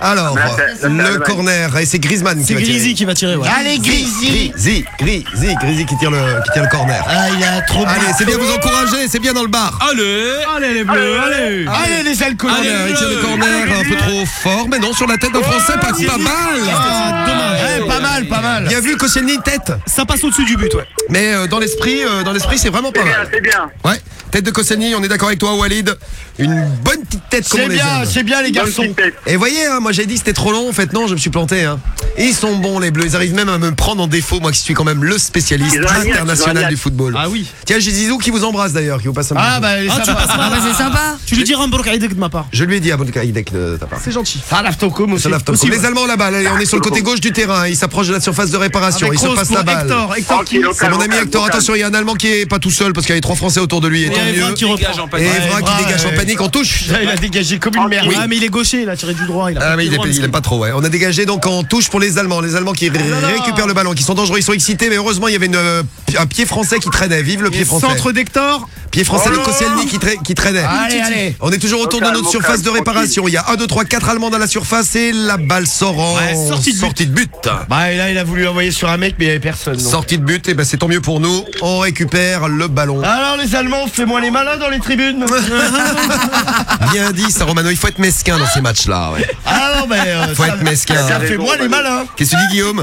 Alors, Là, c'est- là, c'est le corner, et c'est Griezmann qui C'est va tirer. Grisi qui va tirer, ouais. Allez Grisi, Grisi, Grisi qui tire le, qui tire le corner. Ah, il a trop Allez, c'est bien vous encourager, c'est bien dans le bar. Allez Allez les bleus, allez Allez les alcools Allez, il tire le corner un peu trop fort, mais non, sur la tête d'un Français, pas, pas mal. Ah, dommage. Eh, pas mal, pas mal Bien vu, Koscielny, tête. Ça passe au-dessus du but, ouais. Mais euh, dans l'esprit, euh, dans l'esprit, c'est vraiment pas C'est bien, mal. c'est bien. Ouais, tête de Koscielny, on est d'accord avec toi, Walid. Une bonne petite tête comme on C'est les bien, c'est bien les garçons. Et voyez, hein, moi j'ai dit c'était trop long, en fait non, je me suis planté. Hein. Et ils sont bons les bleus, ils arrivent même à me prendre en défaut, moi qui suis quand même le spécialiste international du football. Ah oui. Tiens, j'ai Zizou qui vous embrasse d'ailleurs, qui vous passe un Ah bah Ah, tu ça passes va Ah bah c'est sympa. Tu lui diras un Borok Aïdek de ma part. Je lui ai dit à Bonkaïdek de ta part. C'est gentil. Ça lave ton com aussi aussi. Les Allemands là-bas, on est sur le côté gauche du terrain, ils s'approchent de la surface de réparation, ils se passent la balle. Hector. Hector qui... Tranquille, C'est mon ami Hector, attention, il y a un Allemand qui est pas tout seul parce qu'il y a les trois Français autour de lui, et tant Evra mieux. qui Dégage en Et panique. Evra qui dégage en panique, on touche. Il a dégagé comme une merde. Ouais, mais il est gaucher, il a tiré du droit. Il a Ah il, est- droit, il aime pas trop ouais. On a dégagé donc en touche pour les Allemands. Les Allemands qui récupèrent le ballon, qui sont dangereux, ils sont excités, mais heureusement il y avait une, euh, un pied français qui traînait. Vive le pied français. Centre d'Hector. Pied français Oh de qui, tra- qui traînait. Allez, allez On est toujours autour de notre surface de réparation. Il y a 1, 2, 3, 4 Allemands dans la surface et la balle sort en Ouais, sortie de but. but. Bah et là, il a voulu envoyer sur un mec, mais il y avait personne. donc. Sortie de but, et ben c'est tant mieux pour nous. On récupère le ballon. Alors les Allemands, fais-moi les malins dans les tribunes Bien dit, ça Romano. Il faut être mesquin dans ces matchs-là. Ouais. Ah non, mais... euh, Faut ça- être mesquin. Ça fait moi les malins Qu'est-ce que tu dis, Guillaume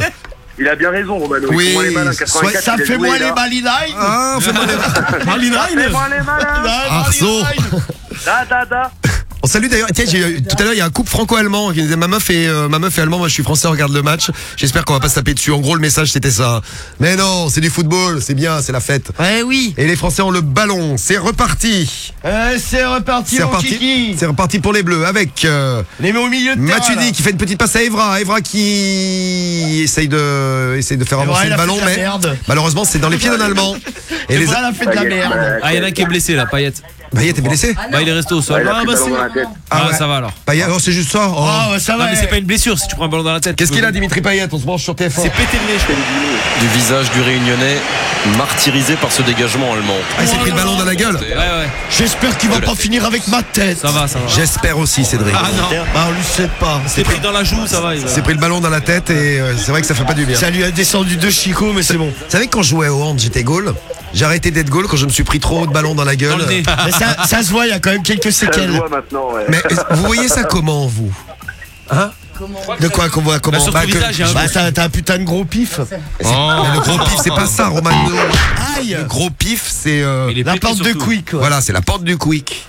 Il a bien raison, Romano. Oui, Ils font les malins, soit- 84, Ça il a fait joué, moi là. les malinailles Ah, fais-moi les- Fais-moi les malins. Ah, Arceau. malinailles. Da, da, da. On salue d'ailleurs. Tiens, j'ai- tout à l'heure, il y a un couple franco-allemand qui nous disait ma meuf est euh, ma meuf est allemand, moi je suis français, on regarde le match. J'espère qu'on va pas se taper dessus. En gros, le message c'était ça. Mais non, c'est du football, c'est bien, c'est la fête. Ouais, oui. Et les Français ont le ballon. C'est reparti. Euh, C'est reparti, C'est reparti. kiki C'est reparti pour les Bleus avec euh, Les au milieu de terrain, Matuidi là. qui fait une petite passe à Evra. Evra qui essaye de essaye de faire avancer le ballon, mais merde. malheureusement c'est dans les pieds d'un Allemand. Et les a fait de la merde. Ah, il y en a un qui est blessé là, Payet. Payet est blessé. Bah, il est resté au sol. Ouais, il a Ah, pris bah, le ballon c'est. dans la tête. Ah, ouais. ça va alors. Payet, c'est juste ça. Oh. Oh, bah, ça Non, va. mais c'est pas une blessure si tu prends un ballon dans la tête. Qu'est-ce qu'il a, Dimitri Payet On se branche sur TF1. C'est pété le nez, je crois. Du visage du réunionnais martyrisé par ce dégagement allemand. Ah, il s'est pris le ballon dans la gueule. Ouais, ouais. J'espère qu'il va pas finir avec ma tête. Ça va, ça va. J'espère aussi, Cédric. Ah non. Bah, on lui sait pas. C'est pris dans la joue, ça va. il va. Il s'est pris le ballon dans la tête et euh, c'est vrai que ça fait pas du bien. Ça lui a descendu deux chicots, mais c'est bon. Vous savez que quand je jouais au hand, j'étais goal. J'ai arrêté d'être goal quand je me suis pris trop de ballons dans la gueule. Dans. Mais ça, ça se voit, il y a quand même quelques Ça se séquelles. voit maintenant, ouais. Mais vous voyez ça comment, vous? Hein? De quoi qu'on voit comment Bah, que- Bah, t'as t'as un putain de gros pif. Mais le gros pif, c'est pas ça, Romano. Aïe Le gros pif, c'est euh, La porte de. Quick, quoi. voilà, c'est la porte du quick.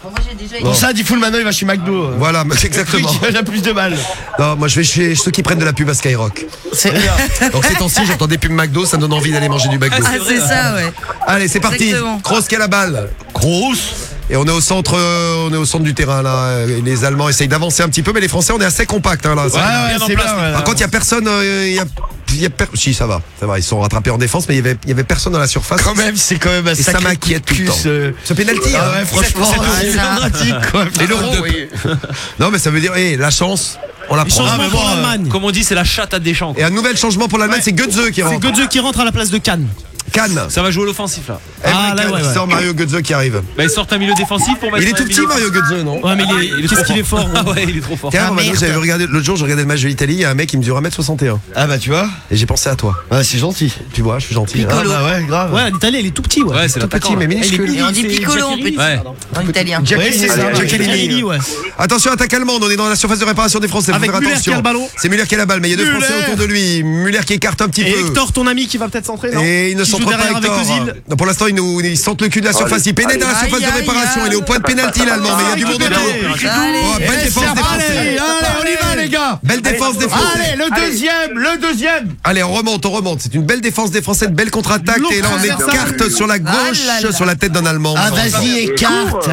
Pour ça, dit full maintenant, il va chez McDo. Voilà, mais c'est exactement. Quick, il a plus de mal. Non, moi je vais chez ceux qui prennent de la pub à Skyrock. Donc ces temps-ci, j'entends des pubs McDo, ça me donne envie d'aller manger du McDo. Ah, c'est ça, ouais. Allez, c'est parti. Qui a la balle. Kroos. Et on est au centre, euh, on est au centre du terrain là. Et Les Allemands essayent d'avancer un petit peu, mais les Français on est assez compact hein, là. Ouais, Ça- ouais, bien en c'est place, bien. ouais. Par contre, il y a personne. euh, il y a, il y a per- Si, ça va, ça va. Ils sont rattrapés en défense, mais il y avait, il y avait personne dans la surface. Quand même, c'est quand même un Et ça m'inquiète tout le temps. ce- Ce pénalty. Ah hein. ouais, franchement, Ah, c'est dramatique, quoi. Et l'euro, oui. Non, mais ça veut dire, hé, la chance, on la prend. pour bon, euh, l'Allemagne. Comme on dit, c'est la chatte à Deschamps. Et un nouvel changement pour l'Allemagne, c'est Götze qui C'est rentre. Götze qui rentre à la place de Cannes. Cannes. Ça va jouer à l'offensif là. Eh ah, là, ouais, ouais. sort Mario Götze qui arrive. Bah, ils sortent un milieu défensif pour mettre. Il est tout petit Mario Götze, non Ouais, mais il ah, est- qu'est-ce qu'il est fort. Ah ouais, il est trop fort. Tiens, ah, j'avais regardé- l'autre jour, je regardais le match de l'Italie, il y a un mec qui mesure 1m61. Ah bah tu vois, Et j'ai pensé à toi. ah, c'est gentil. Tu vois, je suis gentil. Ah bah ouais, grave. Ouais, l'Italie, elle est tout petit, ouais. Ouais, c'est Tout petit, mais minuscule. Et dit piccolo en petit, Ouais. en italien. Ouais, c'est ça. Giacchini. Ouais. Attention, attaque allemande, on est dans la surface de réparation des Français, faut faire attention. C'est Muller qui a la balle, mais il y a deux Français autour de lui. Muller qui écarte un petit peu. Hector, ton ami qui va peut-être s'entrer, non? avec pour l'instant, ils, nous, sentent le cul de la ah, surface. Ils pénètrent dans la surface de réparation. Il est au point de pénalty, l'Allemand, mais il y a du monde autour. Oh, belle défense des Français. Allez, on y va, les gars. Belle défense des Français. Allez, le deuxième, le deuxième. Allez, on remonte, on remonte. C'est une belle défense des Français, une belle contre-attaque. Et là, on écarte sur la gauche, ah sur la tête d'un Allemand. Ah, vas-y, ah, écarte.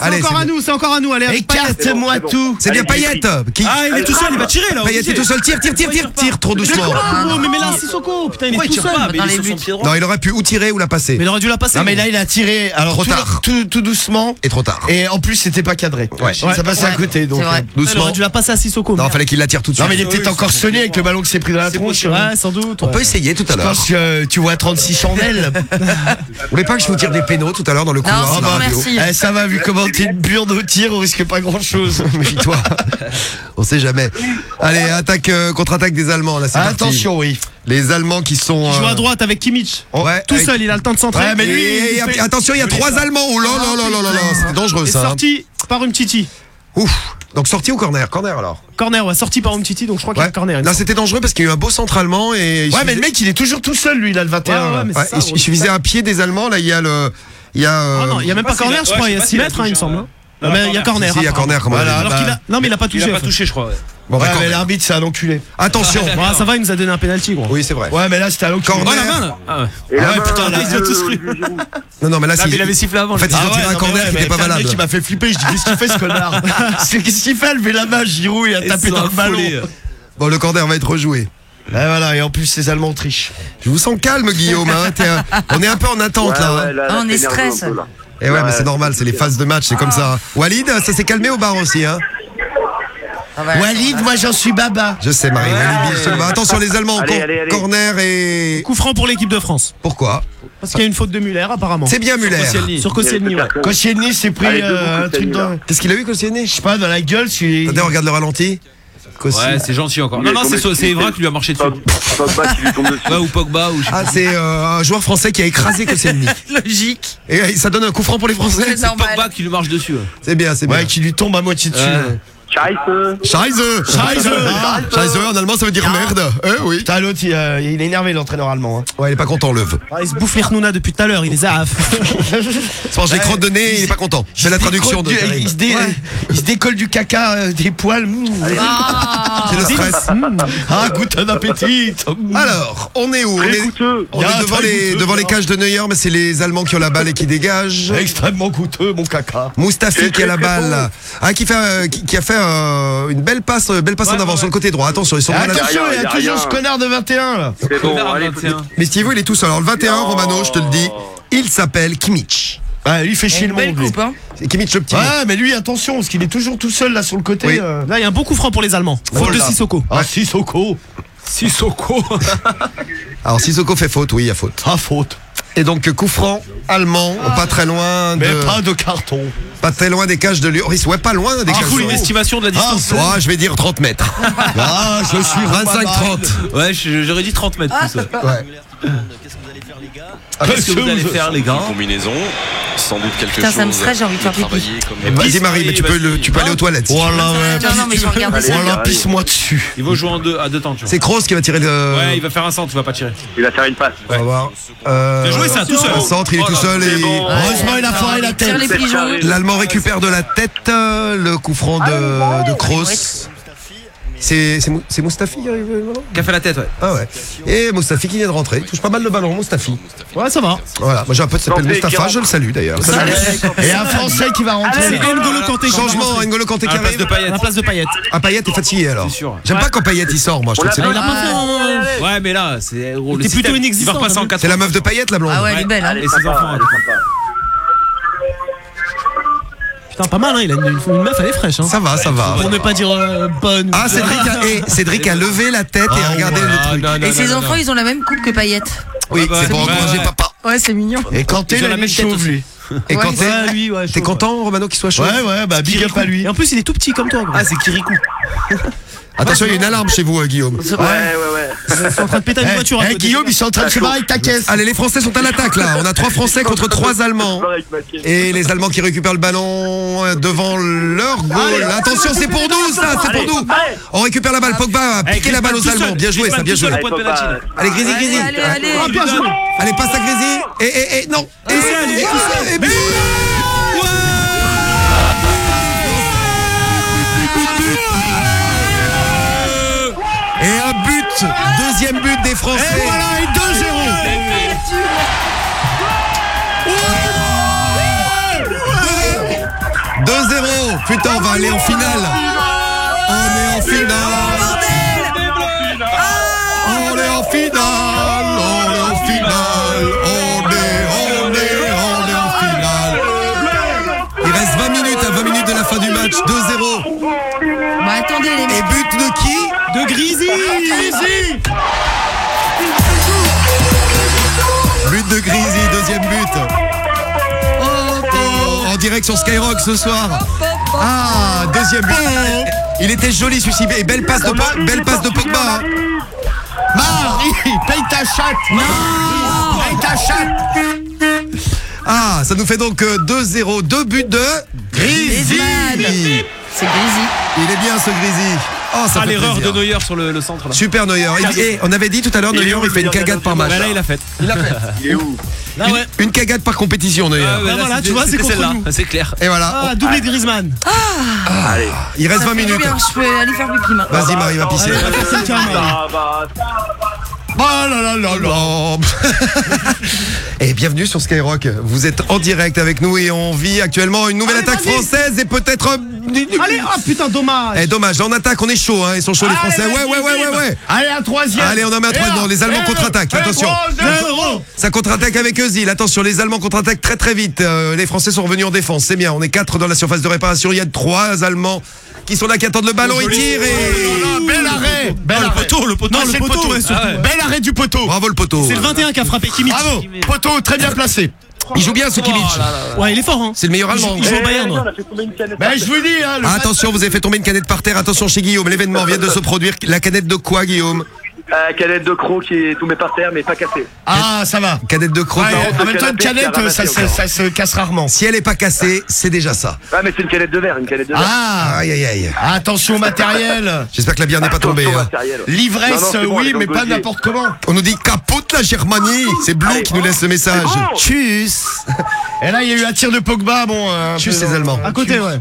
C'est encore à nous, c'est encore à nous. Allez, écarte-moi tout. C'est bien Payette. Ah, il est tout seul, ah, il va tirer là. Payette est tout seul, tire, tire, tire, tire, tire trop doucement. Ah, mais mais là, Sissoko, putain, il est tout seul. Non, il aurait pu ou tirer ou la passer. Mais il aurait dû la passer. Non, mais là, il a tiré. Alors trop tard, tout doucement et trop tard. Et en plus, c'était pas cadré. Ouais. Ça passait à côté, donc euh, doucement. Il aurait dû la passer à Sissoko. Non, fallait qu'il la tire tout de suite. Non, mais il était encore sonné avec le ballon qui s'est pris dans la tronche. Hein. Ouais, sans doute. On peut essayer tout à l'heure. Parce que euh, tu vois 36 chandelles. Vous voulez pas que je vous tire des pénaux tout à l'heure dans le couloir Ça va vu comment petite burde au tir, on risque pas grand chose. Méfie-toi. on sait jamais. Allez, attaque euh, contre-attaque des Allemands. Là. Attention, oui. Les Allemands qui sont. Il joue à euh, droite avec Kimmich. Tout seul, il a le temps de centrer. Mais lui, attention, il y a trois Allemands. Oh là là là là là là, c'est dangereux ça. Hein. sorti par une Ouf. Donc sorti ou corner? Corner alors. Corner, ouais, sorti par une donc je crois qu'il y a Ouais. corner. Là, c'était dangereux parce qu'il y a eu un beau centre allemand et. Ouais, mais le mec, il est toujours tout seul, lui, il a le 21. Il, suffisait un pied des Allemands. Là, il y a le, il y a. Ah euh... Non, il y a même pas, corner, je crois. Il y a 6 mètres, hein, il me semble. Non, hein. ah, euh, mais il y a corner. il y hein, corner quand même. Non, mais il a pas touché. Il a pas touché, je crois. Bon, ouais, mais l'arbitre, c'est un enculé. Attention. Ah, ça va, il nous a donné un pénalty gros. Oui, c'est vrai. Ouais, mais là, c'était à l'enculé. Oh, la main, là. Ah ouais, ah, ouais putain, là, ils ont tous cru. Non, non, mais là, c'est. Il... il avait sifflé avant. En fait, ah un corner qui était pas valable. qui m'a fait flipper. Je dis, qu'est-ce qu'il fait, ce connard? Qu'est-ce qu'il fait Lever la main, Giroud, il a tapé dans le ballon. Bon, le corner va être rejoué. Ah, voilà, et en plus, les Allemands trichent. Je vous sens calme, Guillaume. Hein, on est un peu en attente hein. là. on est stress. Et eh ouais, mais c'est normal, c'est les phases de match, c'est comme ça. Hein. Walid, ça s'est calmé au bar aussi, hein ah Walid, moi j'en suis baba. Je sais, Marie. Walid, Attention, les Allemands, Allez, corner et. Coup franc pour l'équipe de France. Pourquoi? Parce qu'il y a une faute de Muller, apparemment. C'est bien Muller. Sur Koscielny. Koscielny s'est pris euh, un truc dans. Qu'est-ce qu'il a eu, Koscielny? Je sais pas, dans la gueule. Attendez, on regarde le ralenti. Ouais, c'est gentil encore. Non, non, c'est c'est Evra qui lui a marché dessus. Pogba qui lui tombe dessus. Ouais, ou Pogba. Ou je sais ah, c'est euh, un joueur français qui a écrasé Koscielny. Logique. Et euh, ça donne un coup franc pour les Français. C'est. Pogba qui lui marche dessus. C'est bien, c'est bien. Ouais, qui lui tombe à moitié dessus. Scheiße. Scheiße. Scheiße. Scheiße, en allemand, ça veut dire ah. merde. Eh oui. Putain, l'autre, euh, il, est énervé, l'entraîneur allemand. Hein. Ouais, il est pas content, Leuve. Ah, il se bouffe les renouna depuis tout à l'heure, il les a. C'est parce que j'ai de nez, il est pas content. C'est la traduction de. Il, se il se décolle du caca, euh, des poils. Mmh. Ah. C'est le stress. Mmh. Ah, goûte un appétit. Mmh. Alors, on est où On est, on est devant, les, cages de Neuer, mais c'est les Allemands qui ont la balle et qui dégagent. Extrêmement coûteux, mon caca. Moustafi qui a la balle, bon. hein, qui, qui a fait une belle passe, belle passe en avant sur le côté droit. Attention, ils sont il y a, toujours ce connard de 21 là. Mais Steve, il est tout seul. Alors le 21, Romano, je te le dis, il s'appelle Kimmich. Lui il fait chier le monde. Hein. C'est Kimmich le petit. Ouais, mais lui attention, parce qu'il est toujours tout seul là sur le côté. Euh. Là, il y a un bon coup franc pour les Allemands. Faute de. Sissoko. Ah, Sissoko, Sissoko. Alors Sissoko fait faute, oui, il y a faute. ah faute. Et donc coup franc allemand, ah. pas très loin de... Mais pas de carton. Pas très loin des cages de Lloris. Ouais, pas loin des ah, cages. Cool, une estimation de la distance. Ah, oh, je vais dire 30 mètres. ah, je suis 25-30. Ouais, j'aurais dit 30 mètres. Ah. Plus, Qu'est-ce que vous allez faire, les gars ah, Qu'est-ce que, vous, allez faire, les gars combinaison, sans doute quelque Putain, chose. ça me stresse, j'ai envie de faire pipi. Vas-y, Marie, mais tu peux, le, tu peux aller aux toilettes. Voilà, Non, non, mais je ça. Voilà, pisse-moi dessus. Il va jouer en deux, à deux temps, tu vois. C'est Kroos qui va tirer le. Ouais, il va faire un centre, il va pas tirer. Il va faire une passe. On va voir. Bien euh, joué, ça, tout seul. Un centre, il est oh tout seul. Heureusement, il a foiré la tête. L'Allemand récupère de la tête euh, le coup franc de ah, Kroos. C'est Moustafi euh, qui a fait la tête, ouais. Ah ouais. Et Moustafi qui vient de rentrer. Il touche pas mal le ballon, Moustafi. Ouais, ça va. Voilà. Moi, j'ai un pote qui s'appelle Moustafa. Je le salue d'ailleurs. Et un Français qui va rentrer. C'est N'Golo Kanté. Changement, N'Golo Kanté qui arrive. À la place de Payet. Ah, Payet est fatigué alors. J'aime pas quand Payet il sort, moi. Je trouve que c'est Ouais, mais là, c'est. Oh, c'est plutôt inexistant. C'est la meuf de Payet, la blonde. Ah ouais, elle est belle. Hein. Et ses enfants, Putain, pas mal, hein. Il a une, une- une meuf, elle est fraîche. Hein. Ça va, ça va. Pour ne pas dire euh, bonne. Ah, Cédric a, eh, Cédric a levé la tête et a regardé le truc. Et ses enfants, ils ont la même coupe que Payette. Oui, c'est pour bah, encourager ouais. papa. Ouais, c'est mignon. Et quand t'es la même chauve, lui. Et Ouais, quand t'es. Ouais, lui, ouais. T'es chaud. content, Romano, qu'il soit chaud Ouais, ouais, bah big up à lui. Et en plus, il est tout petit comme toi, gros. Ah, c'est Kirikou. Attention, il y a une alarme chez vous, euh, Guillaume. Ouais, ouais, ouais. Ils sont en train de péter une Eh, voiture. à eh, côté. Guillaume, ils sont en train de se barrer avec ta caisse. Allez, les Français sont à l'attaque là. On a trois Français contre trois Allemands. Et les Allemands qui récupèrent le ballon euh, devant leur goal. Attention, c'est pour nous ça, c'est pour nous. On récupère la balle. Pogba a piqué la balle aux Allemands. Bien joué, ça, bien joué. Là. Allez, Grisi, Grisi. Allez, allez, Ah, allez. bien joué. Allez, passe à Grisi. Et, et, et, non. Et, allez, et- et- but but, deuxième but des Français. Et voilà, et 2-0. 2-0 Putain, on va aller en finale. On est en finale. But de Grisi, deuxième but. Oh, en direct sur Skyrock ce soir. Ah, deuxième but. Il était joli celui-ci. Et belle passe de, belle passe de Pogba. Marie, paye ta chatte. Non, paye ta chatte. Ah, ça nous fait donc euh, 2-0. Deux buts de. Griezmann. C'est Grisi. Il est bien ce Grisi. Oh, ça Ah, l'erreur de. Neuer sur le, le centre là. Super Neuer. Et, et on avait dit tout à l'heure, Neuer, il fait une cagade par match. Bah là, il a fait. Il a fait. Il est où Là, Une, ouais. une cagade par compétition, Neuer. Ah, ouais, là, voilà, tu vois, c'est contre celle-là, nous. c'est clair. Et voilà. Ah, doublé de Griezmann. Allez. Il reste Ça 20 fait du minutes. bien, Je peux aller faire pipi maintenant. Vas-y, Marie, va pisser. Bah, Oh là là là là. Et bienvenue sur Skyrock. Vous êtes en direct avec nous et on vit actuellement une nouvelle Allez, attaque française et peut-être. Allez, oh putain, dommage. Eh, dommage, on attaque, on est chaud, hein. Ils sont chauds les Français. Ouais, ouais, ouais, ouais, ouais. Allez, un troisième. Allez, on en met un troisième. Non, les Allemands contre-attaquent. Attention. Ça contre-attaque avec Özil. Attention, les Allemands contre-attaquent très très vite. Euh, les Français sont revenus en défense. C'est bien. On est quatre dans la surface de réparation. Il y a trois Allemands qui sont là, qui attendent le ballon. Ils tirent et. Bel arrêt. Bel Ah, le arrêt. le poteau. Non, le poteau. Ah. Bel arrêt du poteau. Bravo le poteau. C'est le 21 qui a frappé Kimmich. Bravo. Poteau, très bien placé. Il joue bien ce Kimmich. Ouais, il est fort, hein. C'est le meilleur Allemand. il joue au Eh, Bayern. Ben, je vous dis, hein, le Ah, Attention, vous avez fait tomber une canette par terre. Attention chez Guillaume. L'événement vient de se produire. La canette de quoi, Guillaume? Euh, canette de croc qui est tombée par terre mais pas cassée. Ah, ça va. Canette de croc. Ouais, en même temps, une canette, ça, se- ça se casse rarement. Si elle est pas cassée, c'est déjà ça. Ah mais c'est une canette de verre, une canette de verre. Ah, Aïe aïe aïe. attention au matériel. J'espère que la bière n'est pas tombée. Hein. matériel. L'ivresse, bon, oui, mais pas n'importe comment. On nous dit capote la Germanie. C'est Blue qui nous laisse le message. bon. Tchuss. Et là, il y a eu un tir de Pogba, bon. euh, Tchuss les Allemands. À côté, ouais.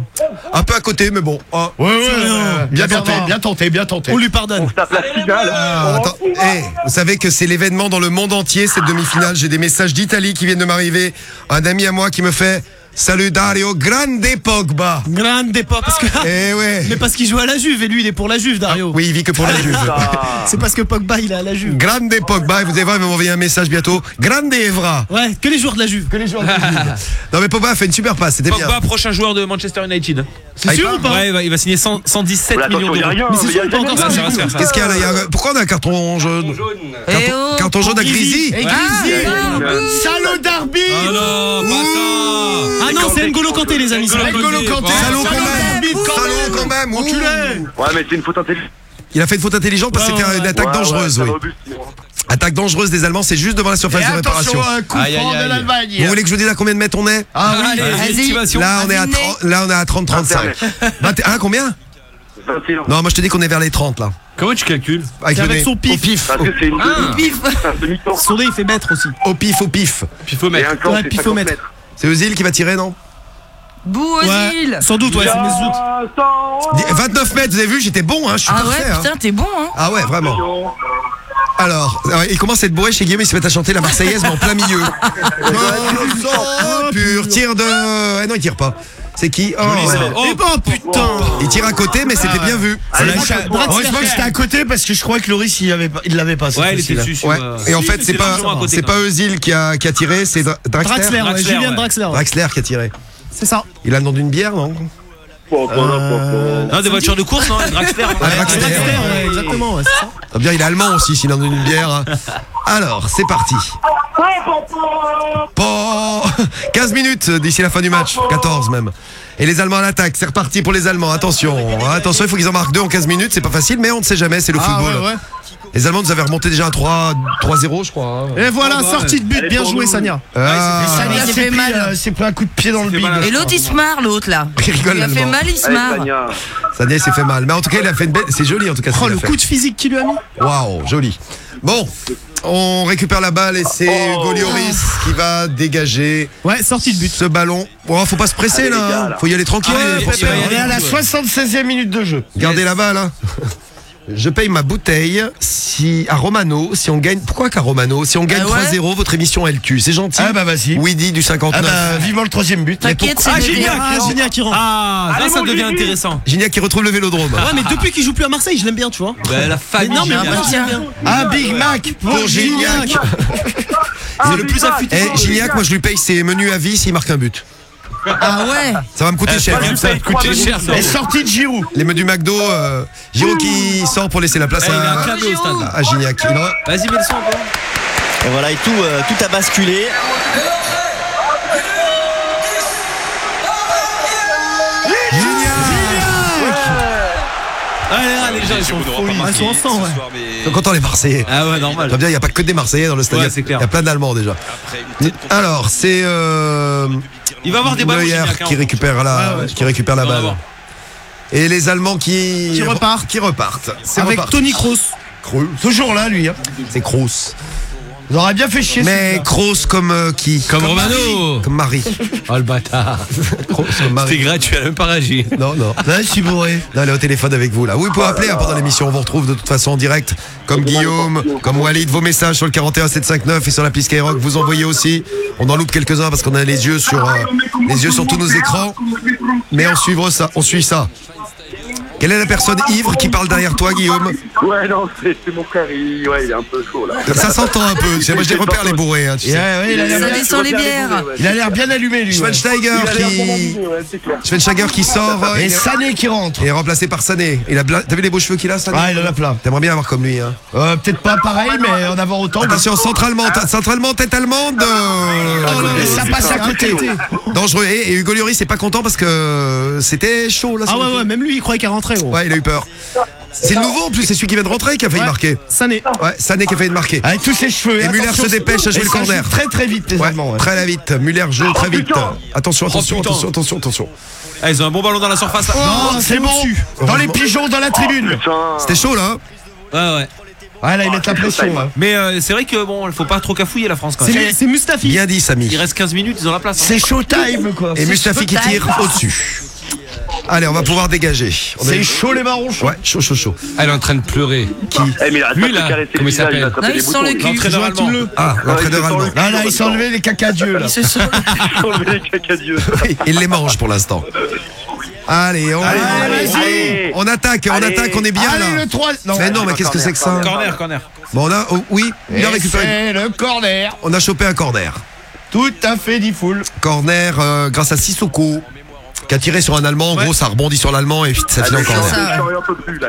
Un peu à côté, mais bon. Oh. Ouais, ouais, bien tenté, bien tenté, bien tenté. On lui pardonne. On se tape la finale. Attends. Vous savez que c'est l'événement dans le monde entier, cette demi-finale. J'ai des messages d'Italie qui viennent de m'arriver. Un ami à moi qui me fait Salut Dario, grande Pogba. Grande pas parce que. Eh ouais. Mais parce qu'il joue à la Juve et lui il est pour la Juve, Dario. Oui, il vit que pour la Juve. C'est parce que Pogba il est à la Juve. Grande Pogba, et vous allez voir, il va m'envoyer un message bientôt. Grande Evra. Ouais, que les joueurs de la Juve. Que les joueurs de la Juve. Non mais Pogba a fait une super passe, c'était bien. Pogba, prochain joueur de Manchester United. C'est sûr ou pas Ouais, il va, il va signer 100 117 Oula, millions d'euros. rien. Mais c'est sûr ou pas encore Ça. Qu'est-ce qu'il y a là y a Pourquoi on a un carton jaune Eh Carton, oh. carton jaune à Grisi Ah, salaud d'arbitre. Ah non, pas ça Ah non, c'est N'Golo Kanté les amis. c'est N'Golo Kanté, Salaud quand même Salaud même. quand même. Ouais mais c'est une faute intelligente. Il a fait une faute intelligente parce que Ouais, c'était ouais, une attaque Ouais, dangereuse, ouais, oui. Attaque dangereuse des Allemands, c'est juste devant la surface Et de réparation. attention, un coup Aïe, de l'Allemagne. Vous voulez que je vous dise à combien de mètres on est Ah oui, Allez. Là on est à Devinez. 30, là on est à 30 35. 21 combien 21. Non, moi je te dis qu'on est vers les 30 là. Comment tu calcules Avec, le avec son pif. Au pif. Parce que c'est une demi- Pif. Son nez il fait maître aussi. Au pif, au pif. Puis faut Et mettre. un camp, Ouais, c'est puis 50 faut mettre. mètres. C'est Ozil qui va tirer, non Bouh Ouais, Ozil. sans doute, ouais, c'est Mesut. Dis- 29 mètres, vous avez vu, j'étais bon, hein, je suis Ah ouais, hein. putain, t'es bon, hein. Ah ouais, vraiment. Alors, euh, il commence à être bourré chez Guillaume, il se met à chanter la Marseillaise, mais en plein milieu. Non, sang pur, tire de. Eh non, il tire pas. C'est qui Oh, Joli, ça. ouais. Oh, Eh ben putain Il tire à côté, mais c'était bien vu. Allez, Draxler. Heureusement que j'étais à côté parce que je crois que Loris il avait pas- il l'avait pas. cette Ouais, il fois-ci, était là. dessus. Ouais. euh, Et en si, fait, c'est pas, largement à côté, c'est quand pas. Özil qui a, qui a tiré, c'est Dra- Draxler. Draxler, ouais, Draxler, Julien ouais. Draxler. ouais. Draxler qui a tiré. C'est ça. Il a le nom d'une bière, non? Non, des voitures de course, non Dragster. Ah, Dragster. Ouais, exactement, ouais, c'est ça. Ah bien, il est allemand aussi, s'il en donne une bière. hein. Alors, c'est parti. Bon, 15 minutes d'ici la fin du match, 14 même. Et les Allemands à l'attaque, c'est reparti pour les Allemands. Attention, hein, attention, il faut qu'ils en marquent deux en 15 minutes, c'est pas facile, mais on ne sait jamais, c'est le Ah, football. Les Allemands nous avaient remonté déjà un 3 3-0, je crois. hein. Et voilà, Ah, bah, sortie de but, bien joué, Sania. Ah. Sania s'est pris, mal. euh, s'est pris un coup de pied dans le bide. Et l'autre il se marre, l'autre là. Il rigole, Il a fait l'Allemand. mal, il se marre. Sané s'est fait mal. Mais en tout cas, il a fait une belle. C'est joli en tout cas. ce Oh, qu'il a le fait. coup de physique qu'il lui a mis. Waouh, joli. Bon, on récupère la balle et c'est Hugo Lloris qui va dégager. Ouais, sortie de but. Ce ballon. Bon, faut pas se presser Allez, les là. gars, hein. là. Faut y aller tranquille. Faire- On est à la 76e minute de jeu. Gardez la balle. hein. Je paye ma bouteille si à Romano, si on gagne. Pourquoi qu'à Romano Si on gagne Ah ouais 3-0, votre émission elle tue. C'est gentil. Ah bah vas-y. Oui, dit du 59. Ah bah vivement le troisième but. T'inquiète, c'est Ah, le Gignac, ah, Gignac qui rentre. Ah, là, ça devient intéressant. Gignac qui retrouve le vélodrome. Ouais, mais depuis qu'il joue plus à Marseille, je l'aime bien, tu vois. Bah, la Mais famille. non, mais Gignac. après, je l'aime bien. Un Big Mac pour Pour Gignac. Gignac. C'est le plus affûté. Eh, Gignac, moi je lui paye ses menus à vie s'il marque un but. Ah ouais Ça va me coûter cher. Ça va me coûter cher, ça. Et sortie de Giroud. Les menus McDo, euh, Giro qui sort pour laisser la place Eh, à, à Gignac. Vas-y, mets le son. Et voilà, et tout, euh, tout a basculé. Allez, allez, les gens, ils sont Ils sont ensemble, ouais. Ils sont contents les Marseillais. Ah ouais, normal. Très bien, il n'y a pas que des Marseillais dans le stade. Ouais, Il y a- c'est clair. Il y a plein d'Allemands déjà. Alors, c'est euh, Il va avoir des hein, qui récupère la, Ouais, ouais. qui récupère la balle. Et les Allemands qui, Qui repartent. Qui repartent. C'est Avec reparti. Tony Kroos. Kroos. Toujours là, lui. hein. C'est Kroos. Vous aurez bien fait chier. Mais. Kroos comme euh, qui Comme Romano. Comme Marie. Oh le bâtard. Kroos comme C'était Marie. gratuit, elle a même pas réagi. Non, non. Je suis bourré. Non, elle est au téléphone avec vous là. Oui, vous pouvez appeler hein, pendant l'émission. On vous retrouve de toute façon en direct. Comme Guillaume, comme Walid, vos messages sur le 41 759 et sur l'appli Skyrock. Vous envoyez aussi. On en loupe quelques-uns parce qu'on a les yeux sur euh, les yeux sur tous nos écrans. Mais on suivra ça. On suit ça. Quelle est la personne ivre qui parle derrière toi, Guillaume Ouais, non, c'est mon frère, il, ouais, il est un peu chaud là. Ça s'entend un peu. Moi, je les repère les bourrés. hein, tu Et sais. ouais, ouais, il a l'air Ça bien- descend les bières. il a l'air bien allumé, lui. ouais. Schweinsteiger qui aligné, ouais, c'est clair. Schweinsteiger qui sort. euh, Et il Sané qui rentre. il est remplacé par Sané. Il a bla- T'as vu les beaux cheveux qu'il a, Sané Ah, il en a plein. T'aimerais bien avoir comme lui. Hein. Euh, Peut-être pas pareil, mais en avoir autant. Attention, centralement, centralement, tête allemande. euh, Et ça passe à côté. Dangereux. Et, et Hugo Lloris c'est pas content parce que c'était chaud là. Ah ouais, ouais, même lui, il croyait qu'elle rentrait, Ouais, il a eu peur. C'est le nouveau en plus, c'est celui qui vient de rentrer qui a failli Ouais. marquer. Sané. Ouais, Sané qui a failli marquer. Avec tous ses cheveux. Et Müller attention, se dépêche à jouer et le ça corner. joue Très très vite, les Ouais, très vite. Müller joue très vite. Attention, attention, Oh, putain. attention, attention, attention. Ah, ils ont un bon ballon dans la surface. là. Non, c'est bon. Dans les pigeons, dans la tribune. C'était chaud là. hein Ouais, ouais. Ouais, là, ils mettent la pression. là. Mais euh, c'est vrai que bon, il faut pas trop cafouiller la France quand même. C'est c'est Mustafi. Bien dit, Samy. Il reste 15 minutes, ils ont la place. hein. C'est showtime, quoi. Et Mustafi qui tire au-dessus. Allez, on va pouvoir dégager. On C'est est- chaud, les marrons chauds. Ouais, chaud, chaud, chaud. Ah, elle est en train de pleurer. Qui Eh, mais il arrête Lui, pas de là, se caresser comment il visage, s'appelle il attrape Non, des il sent boutons. le cul. L'entraîneur allemand. Ah, l'entraîneur allemand. Là, là, ils sont enlevés les cacadieux, là. Il se sent. Ils ont enlevé les cacadieux. Il les mange pour l'instant. Allez, on, Allez, attaque, on Allez. attaque, on est bien Allez, là. le 3. Mais non, mais qu'est-ce que c'est que ça Corner, corner. Bon, on a, oh, oui, il a Et récupéré. C'est le corner. On a chopé un corner. Tout à fait dit full. Corner euh, grâce à Sissoko qui a tiré sur un Allemand. En gros, ça rebondit sur l'Allemand et ça finit en Descends, corner. ça. descends un peu plus là.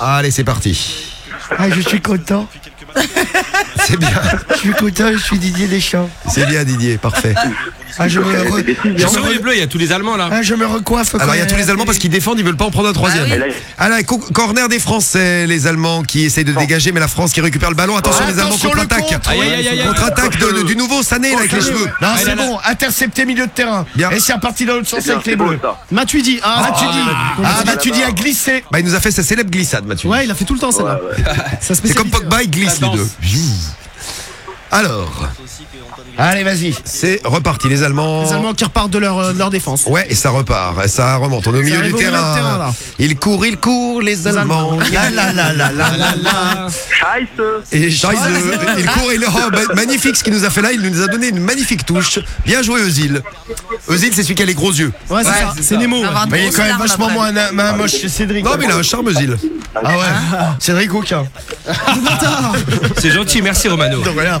Allez, c'est parti. Ah, je suis content. C'est bien, Je suis content, je suis Didier Deschamps. c'est bien Didier, parfait. Ah, je me, re- Je me les re- bleus, il y a tous les Allemands là. ah, je me recoiffe. Alors il y a tous les. Allemands parce qu'ils défendent, ils veulent pas en prendre un troisième. Ah oui. Corner des Français, les Allemands qui essayent de dégager, mais la France qui récupère le ballon. Attention, les Allemands contre-attaque. contre. Contre-attaque de- du nouveau Sané là, avec les cheveux. Non, Ah, c'est bon. Intercepté milieu de terrain. Bien. Et c'est reparti dans l'autre sens avec les bleus. Matuidi. Ah, Matuidi. Ah, Matuidi a glissé. Bah, il nous a fait sa célèbre glissade, Mathieu. Ouais, il a fait tout le temps, ça là. Sa C'est comme. Pogba, il glisse les La deux. Alors, Allez, vas-y. c'est reparti, les Allemands. Les Allemands qui repartent de leur, euh, de leur défense. Ouais, et ça repart, et ça remonte. On est au milieu du terrain. Ils courent, ils courent, les Allemands. La la la la la la la. Scheiße. Et Scheisse, il court, il oh, ma- magnifique ce qu'il nous a fait là. Il nous a donné une magnifique touche. Bien joué, Özil. Özil, c'est celui qui a les gros yeux. Ouais, c'est ça. C'est Nemo. ouais. Mais il est quand même vachement moins moche que Cédric. Non, mais il a un charme, Özil. Ah ouais. Cédric aucun. C'est gentil, merci Romano. Donc voilà.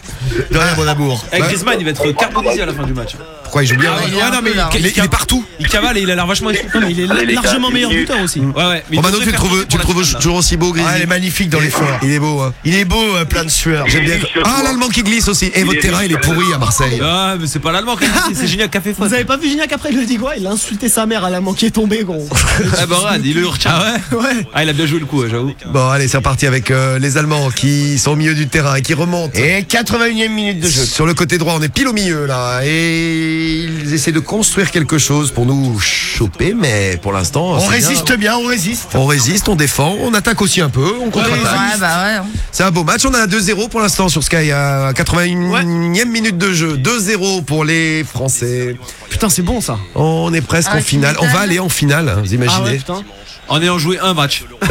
De rien, mon amour. Avec Griezmann, il va être carbonisé à la fin du match. Pourquoi il joue bien Ah, ouais. ouais, non, mais il, est, il est partout. Il cavale et il a l'air vachement mais il est gars, largement meilleur buteur aussi. Ouais, ouais. Romano, devrait tu le trouves, tu le toujours aussi beau, Gris Ah, il est magnifique dans l'effort. Il est beau, hein. Il est beau, euh, plein de sueur. J'aime bien. Ah, l'allemand qui glisse aussi. Et votre terrain, il est pourri à Marseille. Ah, mais c'est pas l'allemand qui a dit, c'est Gignac qui a fait faute. Vous avez pas vu Gignac après il lui a dit quoi? Il a insulté sa mère à la qui est tombée gros. Ah, bah, il le retient. Ah ouais? Ah, il a bien joué le coup, j'avoue. Bon, allez, c'est reparti avec euh, les Allemands qui sont au milieu du terrain et qui remontent. Et 81 minute de jeu. Sur le côté droit, on est pile au milieu là. Et ils essaient de construire quelque chose pour nous choper, mais pour l'instant. On résiste bien. bien, on résiste. On résiste, on défend, on attaque aussi un peu, on contre-attaque. Ouais, bah ouais. C'est un beau match. On a 2-0 pour l'instant sur Sky à 81e minute de jeu. 2-0 pour les Français. Putain, c'est bon ça. On est presque Ah, en finale. On va aller en finale, hein, vous Ah ouais, imaginez. putain. En ayant joué un match.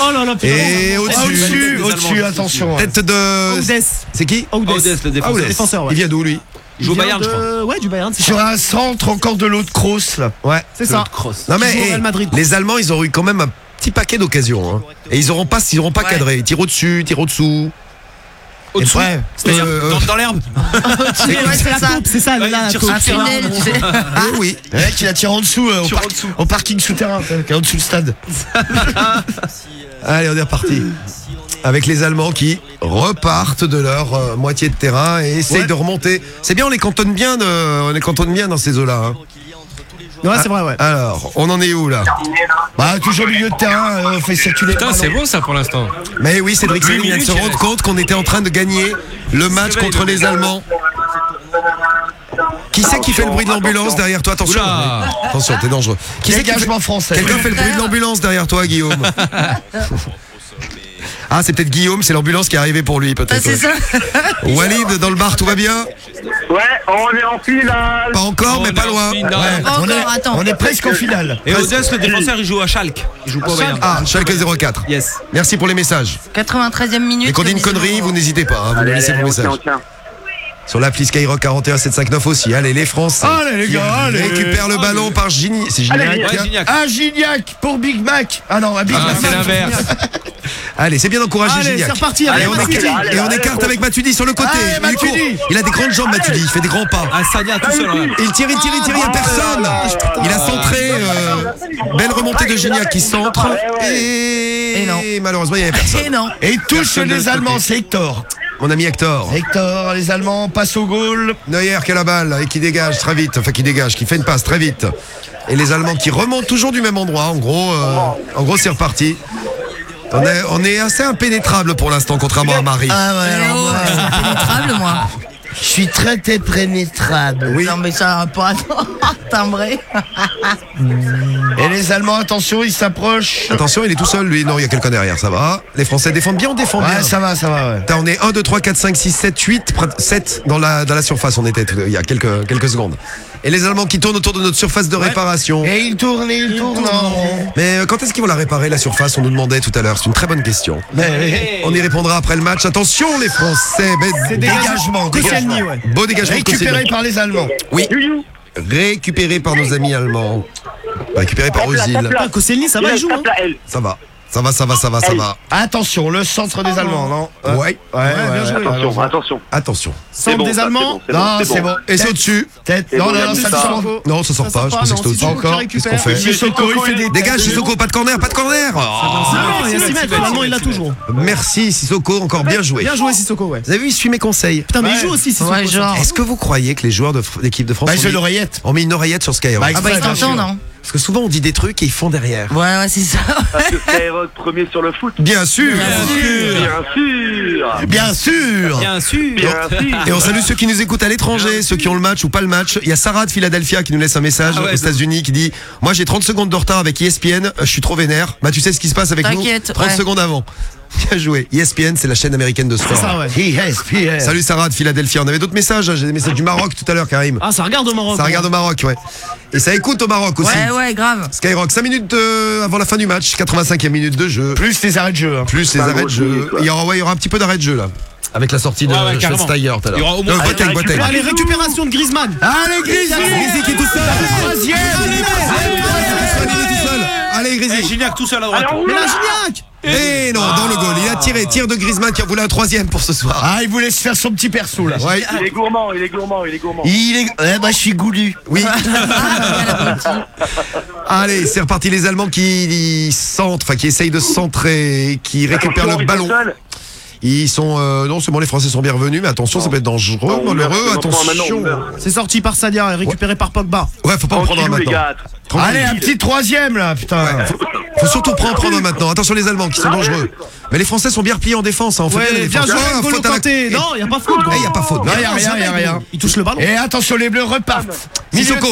Oh là là, putain. Et Ah, au-dessus, Au-dessus, attention. tête de. C'est qui? Audes. Audes, le défenseur. Audes. Défenseur, ouais. Il vient d'où lui Il joue au Bayern, je crois. Ouais, du Bayern, c'est Sur ça. un centre encore de l'autre cross là. Ouais. C'est ça. Non mais Qui Madrid. les Allemands, ils ont eu quand même un petit paquet d'occasions. hein. Et ils auront pas, ils auront pas Ouais. cadré. Tir au dessus, tir au dessous. Au-dessous. Ouais. C'est-à-dire Euh, dans, dans l'herbe. Ouais, c'est la ça. coupe, c'est ça, Ouais, là, la tire Un tunnel, tu sais. eh oui. Le mec, il a tiré en dessous, euh, au, Tire en parc- dessous. au parking souterrain, qui est en dessous du stade. Allez, on est reparti. Avec les Allemands qui repartent de leur euh, moitié de terrain et essayent Ouais. de remonter. C'est bien, on les cantonne bien, de, on les cantonne bien dans ces eaux-là. hein. Ouais, c'est vrai, ouais. Alors, on en est où là? Bah, toujours milieu de terrain, euh, on fait circuler. Putain, le c'est bon ça pour l'instant. Mais oui, Cédric Sen vient de se rendre compte qu'on était en train de gagner le match contre le les. Allemands. Qui c'est qui fait le bruit de l'ambulance derrière toi? Attention, Oula. attention, t'es dangereux. Qui c'est qui fait- français. Quelqu'un fait le bruit de l'ambulance derrière toi, Guillaume? Ah, c'est peut-être Guillaume, c'est l'ambulance qui est arrivée pour lui, Ah, peut-être. c'est ça Walid, dans le bar, tout va bien? Ouais, on est en finale. Pas encore, On mais pas loin. Ouais. On est, encore, attends. on est presque en finale. Et Odès, le défenseur, il joue à Schalke. Il joue pas au Bayern. Ah, Schalke 04. Yes. Merci pour les messages. 93e minute. Et qu'on dit une connerie, vous n'hésitez pas, hein, vous laissez allez, vos on tient, messages. on tient. Sur l'appli Skyrock 41759 aussi. Allez, les Français. Allez, les gars, allez. Récupèrent le ballon par Gigny. C'est Gignac. Allez, Ouais, Gignac. Un Gignac pour Big Mac. Ah non, un Big Ah, Mac. c'est l'inverse. Allez, c'est bien d'encourager Allez, Gignac. c'est reparti. Allez, Allez, on on écarte, allez, et on allez, écarte allez. avec Matuidi sur le côté. Allez, Il court. Matuidi. Il a des grandes jambes, Matuidi. Il fait des grands pas. Ah, Sagna tout seul. Il tire, il tire, il tire, il n'y a personne. Il a centré. euh, belle remontée de Gignac qui centre. Et, Et non. malheureusement, il n'y avait personne. Et non. Et il touche Personne de les l'autre Allemands, côté. c'est Hector. Mon ami Hector. Hector, les Allemands passent au goal. Neuer qui a la balle et qui dégage très vite, enfin qui dégage, qui fait une passe très vite. Et les Allemands qui remontent toujours du même endroit. En gros, euh, en gros, c'est reparti. On est, on est assez impénétrable pour l'instant, contrairement à Marie. Ah ouais, alors suis impénétrable, moi. Je suis très pénétrable. Oui. Non, mais ça va pas timbré. Et les Allemands, attention, ils s'approchent. Attention, il est tout seul, lui. Non, il y a quelqu'un derrière, ça va. Les Français défendent bien, on défend bien. Ouais, ça va, ça va, ouais. Putain, on est 1, 2, 3, 4, 5, 6, 7, 8, 7 dans la, dans la surface, on était il y a quelques, quelques secondes. Et les Allemands qui tournent autour de notre surface de réparation. Et il tourne, et il tourne. en rond. Mais euh, quand est-ce qu'ils vont la réparer, la surface? On nous demandait tout à l'heure. C'est une très bonne question. Mais- On y répondra après le match. Attention, les Français. Mais C'est Dégagement, Koscielny, ouais. Beau dégagement Récupéré par les Allemands. Oui. Récupéré par nos amis allemands. Récupéré par Ozil. Koscielny, ça va, il joue. hein. Ça va. Ça va, ça va, ça va, ça va. Attention, le centre des Allemands, non Ouais. Ouais, ouais, bien joué. ouais, Attention, attention. Attention. Centre bon, des ça, c'est Allemands. bon, c'est Non, bon, c'est bon. Et c'est au-dessus. Tête. Non, non, il non, ça ne sort Non, ça sort pas. Je pas, pensais que non, c'était au-dessus. Encore. Qu'est-ce qu'on fait Sissoko, il fait des Dégage, Sissoko, pas de corner, pas de corner. Oh. Non, il y a 6 mètres. Finalement, il l'a toujours. Merci, Sissoko, encore bien joué. Bien joué, Sissoko, ouais. Vous avez vu, il suit mes conseils. Putain, mais il joue aussi, Sissoko. Ouais, genre. Est-ce que vous croyez que les joueurs de d'équipe de France Bah, ont, j'ai mis, l'oreillette. ont mis une oreillette sur Skyrock Bah, Ah bah, ils bien sûr. Parce que souvent on dit des trucs et ils font derrière. Ouais, ouais, c'est ça. Parce que Skyrock premier sur le foot. Bien sûr. Bien sûr. Bien sûr. Bien sûr. Bien sûr. Et on salue ceux qui nous écoutent à l'étranger, ceux qui ont le match ou pas le match. Il y a Sarah de Philadelphia qui nous laisse un message Ah ouais, aux États-Unis qui dit Moi j'ai 30 secondes de retard avec ESPN, je suis trop vénère. Bah tu sais ce qui se passe avec nous? T'inquiète, 30 ouais. secondes avant. Bien joué. ESPN, c'est la chaîne américaine de sport. C'est ça, ouais. ESPN. Salut Sarah de Philadelphia. On avait d'autres messages, hein. j'ai des messages du Maroc tout à l'heure, Karim. Ah, ça regarde au Maroc. Ça regarde au Maroc, ouais. Et ça écoute au Maroc aussi. Ouais, ouais, grave. Skyrock, 5 minutes euh, avant la fin du match, 85e minute de jeu. Plus les arrêts de jeu. hein. Plus les arrêts de jeu. Il y, aura, ouais, il y aura un petit peu d'arrêt de jeu là. Avec la sortie de Ouais, ouais, carrément. Schweinsteiger tout à l'heure. Il y aura au moins- Euh, Boateng, Allez, Boateng. Allez, récupération de Griezmann. Allez, Grizzly qui est tout seul. Troisième Allez, il est tout seul. Allez, Grizzly. Gignac tout seul à droite. Mais là, Gignac Et non, dans le goal. Il a tiré, tir de Griezmann qui a voulu un troisième pour ce soir. Ah, il voulait se faire son petit perso là. Ouais. Il est gourmand, il est gourmand, il est gourmand. Il est. Eh ben, je suis goulu. Oui. Allez, c'est reparti les Allemands qui centrent, enfin qui essayent de centrer, qui récupèrent le ballon. Ils sont euh, non seulement les Français sont bienvenus, mais attention, ça peut être dangereux, malheureux. Attention. C'est sorti par Sadia et récupéré par Pogba. Ouais, faut pas en prendre un maintenant. Allez, un petit troisième là, putain. Faut surtout prendre un maintenant. Attention les Allemands qui sont dangereux. Mais les Français sont bien repliés en défense. Hein. On fait bien Ouais, bien joué, Ah, N'Golo faute à la- Kanté. Non, il y a pas faute. Eh, y a pas faute. Non, y a rien, y a rien. Il touche le ballon. Et attention, les bleus repartent. Sissoko.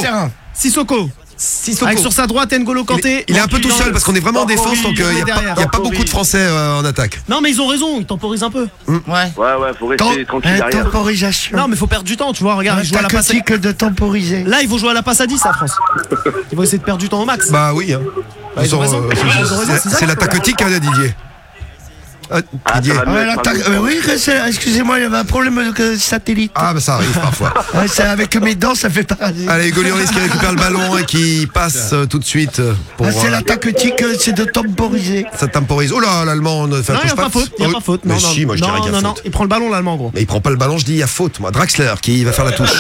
Sissoko. Sissoko. Avec sur sa droite N'Golo Il est, Kanté. il est un peu tout seul parce qu'on est vraiment en défense, donc il n'y a, pas- y a pas beaucoup de Français euh, en attaque. Non, mais ils ont raison, ils temporisent un peu. Ouais. Ouais, ouais, faut rester tranquille derrière. Temporisation. Non, mais faut perdre du temps, tu vois. Regarde, ils jouent à la passe. tactique de temporiser. Là, ils vont jouer à la passe à 10, la France. Ils vont essayer de perdre du temps au max. Bah oui. Hein. Bah, euh, c'est- la tactique, hein, Didier. Ah, Didier. ça va mieux. Ouais, l'attaque- euh, oui, que c'est- excusez-moi, il y avait un problème de satellite. Ah bah ça arrive parfois. Ouais, c'est avec mes dents, ça fait paralyser. Allez, Hugo Lloris qui récupère le ballon et qui passe euh, tout de suite euh, pour. Ah, c'est euh, la tactique, euh, c'est de temporiser. ça temporise. Oh là, l'allemand ne fait Non, il n'y touche a pas faute. Il n'y a pas faute. Mais Non, non, si, moi je non, dirais qu'il y a non, non, faute. il prend le ballon, l'allemand, gros. Mais il prend pas le ballon, je dis il y a faute, moi. Draxler qui va faire la touche.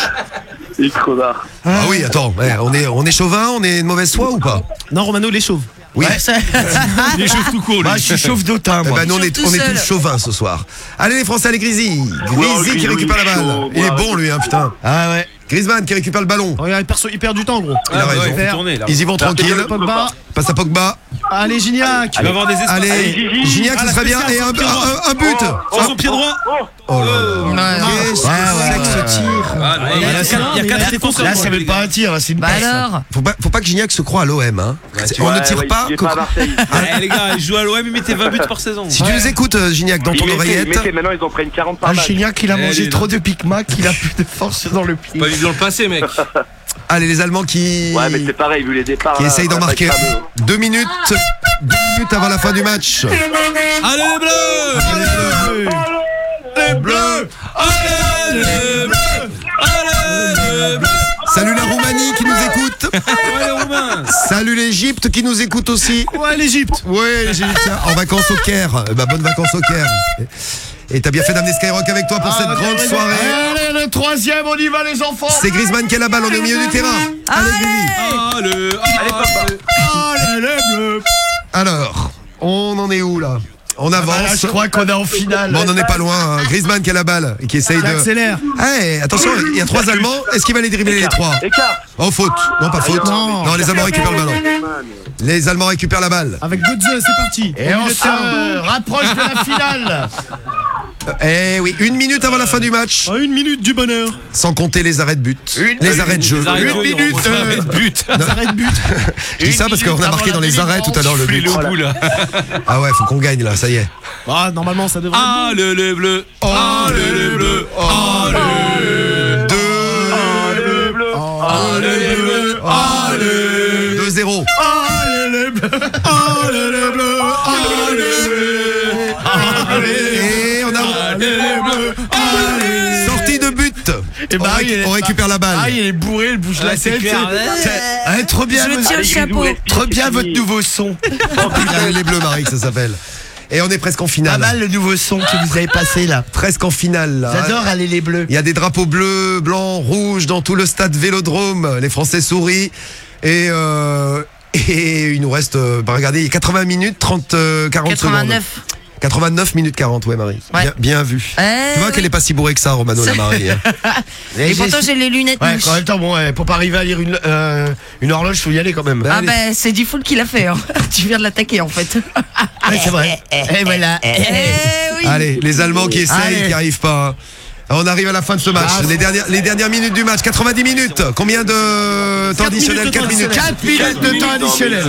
Il est crevard. Ah oui, attends, on est on est chauvin, on est de mauvaise foi ou pas? Non, Romano, il est chauve. Oui. Il est chauve tout court, lui. Moi, je suis chauve d'autant, Eh moi. ben, nous, on est, Tout on est seul. tous chauvins ce soir. Allez les Français, allez Grisi. Grisi qui Grisou, récupère la balle. chaud, Il est ouais. bon lui, hein, putain. Ah ouais. Griezmann qui récupère le ballon. Regarde, il perd, il perd du temps, gros. Il a Ah, ouais, raison. il faut tourner, là. Ils y vont tranquille. Pogba. Passe à Pogba. Allez, Gignac. Il va avoir des espaces. Allez, Gigi. Gignac, Ah, ce la serait bien. spéciale, Et un, sur le pied droit. un- un but. Sur son pied droit. Oh là là. Qu'est-ce que c'est que ce tir Ah, non, il y a là, quatre- c'est- là, même pas un tir, là, c'est une Bah passe. alors faut pas, faut pas que Gignac se croie à l'OM. Hein. on ne tire pas. Marseille. Eh, les gars, il joue à l'OM, il mettait 20 buts par saison. Si tu nous écoutes, euh, Gignac, dans ton oreillette. maintenant ils en prennent 40 par Ah, match. Gignac, il a Eh, mangé trop de Big Mac, il a plus de force dans le pied. Pas vu dans le passé, mec. Allez, les Allemands qui. Ouais, mais c'est pareil, vu les départs. qui essayent d'en marquer. Deux minutes. Deux minutes avant la fin du match. Allez, les bleus Allez, les bleus Allez, les bleus Salut la Roumanie qui nous écoute. Ouais, les Roumains Salut l'Égypte qui nous écoute aussi. Ouais, l'Egypte. Ouais, l'Égypte. En vacances au Caire. Ben, bonnes vacances au Caire. Et t'as bien fait d'amener Skyrock avec toi pour cette grande soirée. Allez, le troisième, on y va, les enfants. C'est Griezmann qui a la balle, on est au milieu du terrain. Allez, Griezmann. Allez, allez, Allez, les bleus. Alors, on en est où On Ah, avance. je crois qu'on est en finale. Bon, on n'en est pas loin. hein. Griezmann qui a la balle et qui essaye de. accélère. Eh, attention, il y a trois Allemands. Est-ce qu'il va les dribbler les trois Écart. Oh, faute. Non, pas faute. Non. Non, les Allemands récupèrent le ballon. Les Allemands récupèrent la balle. Avec Götze, c'est parti. Et on se rapproche de la finale. Eh oui, une minute avant la fin du match. À une minute du bonheur. Sans compter les arrêts de but. les arrêts de jeu. Les arrêts de Une minute. euh, arrêt de but. Non. Arrêt de but. Je dis ça parce qu'on a marqué dans les arrêts tout à l'heure le but. Le bout, là. Ah ouais, faut qu'on gagne là, ça y est. Ah, normalement, ça devrait. être bon. Allez, les bleus Allez, les bleus Allez Et bah, on, est- récupère la balle. Ah, il est bourré, il bouge la tête. clair. Ah, trop bien. Je votre- tire le chapeau. Trop bien votre nouveau son. Allez, les bleus, Marie, ça s'appelle. Et on est presque en Pas finale. mal le nouveau son que vous avez passé là. Presque en finale. là. J'adore aller les bleus. Il y a des drapeaux bleus, blancs, rouges dans tout le stade Vélodrome. Les Français sourient. Et, euh, et il nous reste, euh, bah, regardez, 80 minutes, 30, euh, 40 secondes. 89. 89 minutes 40, ouais, Marie. Ouais. Bien, bien vu. Eh tu vois oui. qu'elle est pas si bourrée que ça, Romano, la Marie. hein. Et pourtant, j'ai les lunettes Ouais, mouches. en même temps, bon, ouais, pour pas arriver à lire une, euh, une horloge, faut y aller quand même. Ah ben c'est du full qu'il a fait. hein. tu viens de l'attaquer en fait. Ouais, c'est vrai. Et voilà. Eh oui. Allez, les Allemands qui essayent, Allez. qui arrivent pas. hein. On arrive à la fin de ce match. Ah, les, dernières, les dernières minutes du match, 90 minutes. Combien de temps additionnel? 4 minutes. 4 minutes de temps additionnel.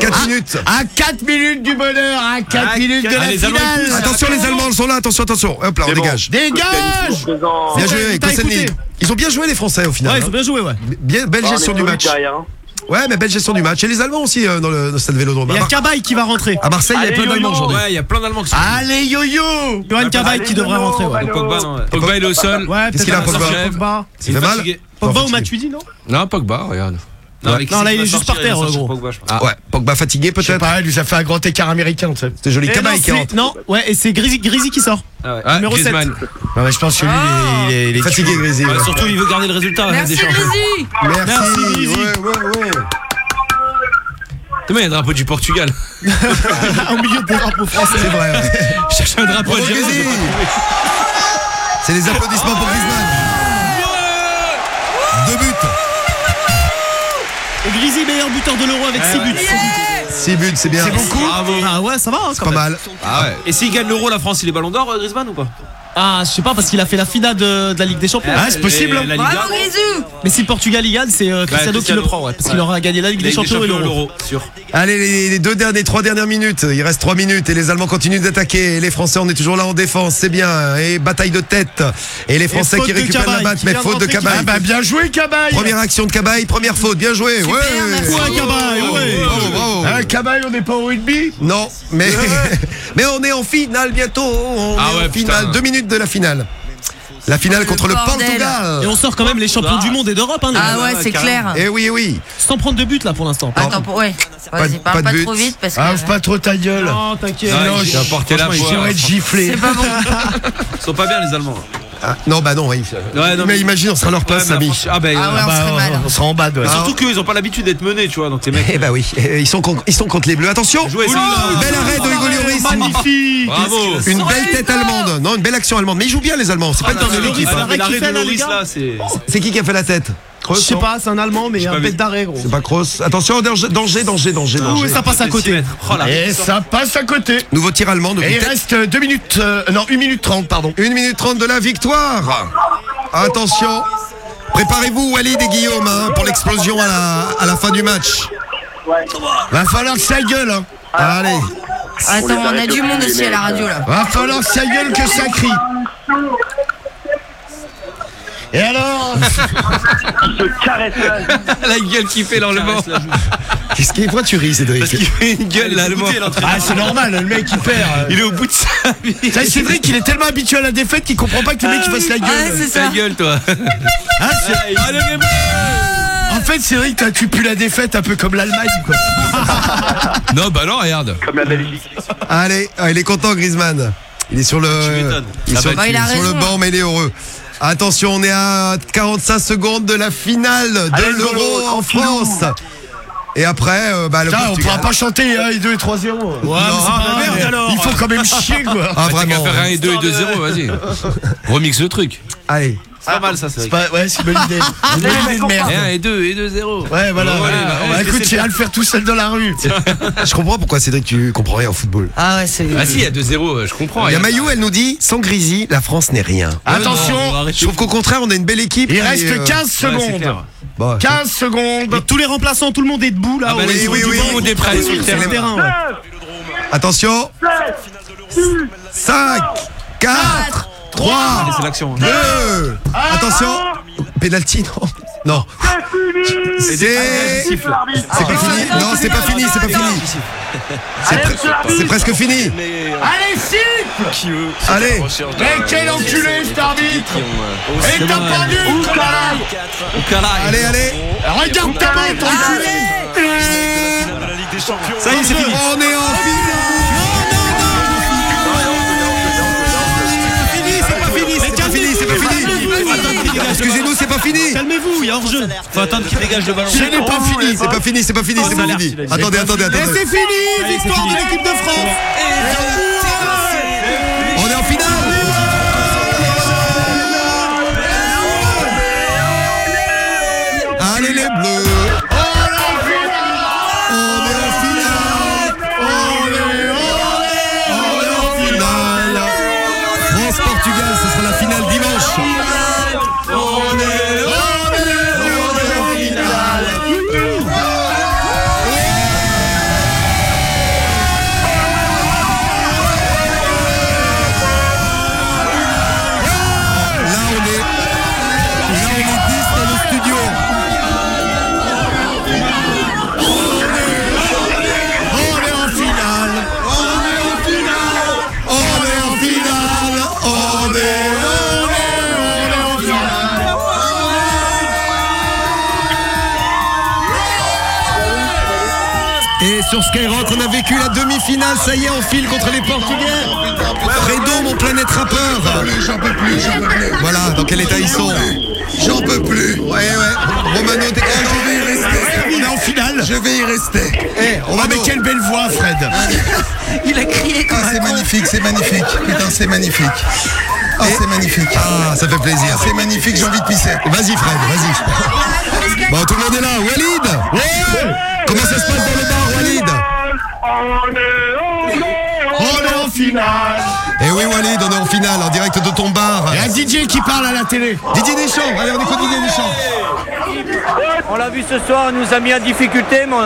4 minutes. À 4 minutes du bonheur, à 4 minutes de la Ah, finale. Attention, les Allemands sont là. Attention, attention. Hop là, on dégage. Dégage. Bien joué. Ils ont bien joué les Français au final. Ouais, ils ont hein. bien joué, ouais. Bien, belle Ah, on est gestion du match. Ouais, mais belle gestion du match. Et les Allemands aussi euh, dans le, dans stade Vélodrome. Il y a Cabaye qui va rentrer. à Marseille, il y a plein d'Allemands aujourd'hui. Ouais, il y a plein d'Allemands qui sont. Allez, yo-yo Johan Cabaye qui devrait rentrer, ouais. Pogba, non. Pogba, il est au sol. Ouais, Qu'est-ce qu'il a, un Pogba Pogba. Il fait mal Pogba Non, ou. Matuidi, non? Non, Pogba, regarde. Non, Ouais. mais là, il est juste par terre, gros. Pogba, je pense. Ah ouais, Pogba fatigué peut-être. pas, il nous a fait un grand écart américain, tu sais. C'est joli. Cabaye non, qui c'est- rentre. Non, ouais, et c'est Grisi qui sort. Ah ouais. Ah, Numéro. Griezmann. Non, mais je pense que lui, il est, il est, il est Fatigué. Ouais, surtout, il veut garder le résultat. la Merci. Grézy Merci. Merci, Grésil. Ouais, ouais, ouais. Demain, il y a un drapeau du Portugal. Au milieu des drapeaux français. C'est vrai. ouais. Je cherche un drapeau. Grésil. C'est les applaudissements pour Griezmann. Deux buts. Et Grisi, meilleur buteur de l'euro avec 6 buts. Six buts, c'est bien. C'est beaucoup Ah ouais, ça va, hein, C'est quand pas même. mal. Ah ouais. Et s'il gagne l'euro, la France, il est ballon d'or, euh, Griezmann ou pas? Ah, je sais pas, parce qu'il a fait la finale de, de la Ligue des Champions. Ah, c'est possible. Et La Liga. Bravo Grézy Mais si le Portugal y gagne, c'est euh, Cristiano qui Cristiano. le prend, ouais, parce qu'il aura gagné la Ligue des Champions et l'Euro. sûr. Allez, les, les deux dernières, trois dernières minutes. Il reste trois minutes et les Allemands continuent d'attaquer. Et les Français, on est toujours là en défense, c'est bien. Et bataille de tête. Et les Français qui récupèrent la batte, mais faute de Cabaye. Ah bah bien joué, Cabaye Première action de Cabaye, première faute, bien joué. ouais. Cabaye, ouais. Bravo, bravo. Hein, Cabaye, on n'est pas au rugby Non, mais, mais on est en finale bientôt. On Ah est ouais, en finale, putain. deux minutes de la finale. La finale contre le bordel. Portugal. Et on sort quand même les champions du monde et d'Europe, hein, les Ah ouais, c'est clair. Eh oui, oui. Sans prendre de but là pour l'instant. Attends, pour... ouais. Pas Vas-y, parle pas pas, de but. trop vite parce que. Ah, pas trop ta gueule. Non, t'inquiète. Ah, Non, il a porté la être giflé. C'est pas bon. Ils sont pas bien, les Allemands. Ah, non, bah non, oui. Ouais, non, mais, mais- imagine, on sera à leur place, Ouais, Samy. Ah, bah, Ah euh, ouais, on Bah, serait mal. on sera en bas Surtout qu'ils ont pas l'habitude d'être menés, tu vois. Donc les mecs. Eh bah oui, eh, ils sont, con- ils sont contre les Bleus. Attention celui-là. Bel arrêt de Hugo Lloris. Magnifique. Bravo. Une belle tête allemande. Non, une belle action allemande. Mais ils jouent bien les Allemands. C'est pas Ah, hein. L'arrêt qui de c'est. C'est qui qui a fait la tête? Je sais pas, c'est un Allemand, mais un pas bête d'arrêt, gros. C'est pas Kroos. Attention, danger, danger, danger, danger. Et ça passe à côté. Oh Et ça passe à côté. Nouveau tir allemand de Et il tête. reste 2 minutes. euh, non, 1 minute 30, pardon. 1 minute 30 de la victoire. Attention. Préparez-vous, Walid et Guillaume, hein, pour l'explosion à la, à la fin du match. Va falloir que ça gueule, hein. Allez. Attends, on a du monde aussi à la radio là. Va falloir que ça gueule, que ça crie. Et alors Il se caresse là. La gueule qui fait l'enlevement. Qu'est-ce qui Pourquoi tu ris, Cédric Parce qu'il fait une gueule l'allemand. Ah, c'est normal, le mec il perd. Il est au bout de sa vie. Ça, Cédric, il est tellement habitué à la défaite qu'il comprend pas que le mec il fasse la Ouais, gueule. c'est ça. gueule, toi. Hein, c'est- Allez, les en fait, Cédric, toi, tu pues la défaite un peu comme l'Allemagne, quoi. Non, bah non, regarde. Comme la Belgique. Allez, ah, il est content, Griezmann. Il est sur le, il est Ah sur, bah, il a sur le banc, mais il est heureux. Attention, on est à 45 secondes de la finale de l'Euro en. France. Et après, euh, bah, le Putain, on Portugal. pourra pas chanter 1 et 2 et 3-0. Ouais, mais c'est pas la merde, alors. Il faut quand même chier, quoi. Ah, Bah, T'as qu'à vraiment. faire 1 et 2 et 2 0, vas-y. Remix le truc. Allez. C'est pas mal, ça, c'est C'est pas, ouais, c'est une bonne idée. Une bonne idée de merde. Et 1 et 2 et 2 0. Ouais, voilà. Ouais, ouais. bah, Bah, ouais, écoute, tu vas le faire tout seul dans la rue. Je comprends pourquoi, Cédric, tu comprends rien au football. Ah ouais, c'est. Ah si, il y a 2 0, je comprends. Il y a Mayou, elle nous dit sans Grisi, la France n'est rien. Attention, Je trouve qu'au contraire, on a une belle équipe. il reste euh, 15 secondes. bon, 15 secondes. Et tous les remplaçants, tout le monde est debout là. Ah bah, oui, oui, oui, monde est prêt sur le sur le terrain. terrain. ouais. Attention. 5, 4, 3, C'est l'action. 2. Attention. Penalty, non. Non. C'est. C'est pas fini. Non, c'est pas fini, c'est pas fini. C'est pre- C'est presque fini. Allez, siffle Allez. Mais quel enculé, cet arbitre Et t'as pas vu, connard Allez, allez. Regarde ta main, enculé Ça y est, c'est fini. On est en finale. Excusez-nous, c'est pas fini. Calmez-vous, il y a hors-jeu. Faut attendre qu'il dégage le ballon. Ce n'est pas fini C'est pas fini, c'est pas fini, c'est pas fini. Attendez, attendez, Et attendez. c'est fini, victoire de l'équipe de France. On est en finale. Allez les bleus. Sur Skyrock. On a vécu la demi-finale. Ça y est, on file contre les Portugais. Fredo, mon planète rappeur. J'en peux plus, j'en peux plus. Voilà, dans quel état ils sont J'en peux plus. Ouais, ouais. Romano, t'es Je vais y rester. On est en finale. Je vais y rester. Eh, Oh, mais quelle belle voix, Fred. Il a crié comme Ah, c'est magnifique, c'est magnifique. Putain, c'est magnifique. Ah, c'est magnifique. Ah, ça fait plaisir. C'est magnifique, j'ai envie de pisser. Vas-y, Fred, vas-y. Bon, tout le monde est là. Walid Ouais Comment ça se passe dans le bar, Walid On est en finale. Eh oui, Walid, on est en finale, en direct de ton bar. Il y a un DJ qui parle à la télé. Didier Deschamps, allez, on écoute Didier Deschamps. On l'a vu ce soir, on nous a mis en difficulté, mais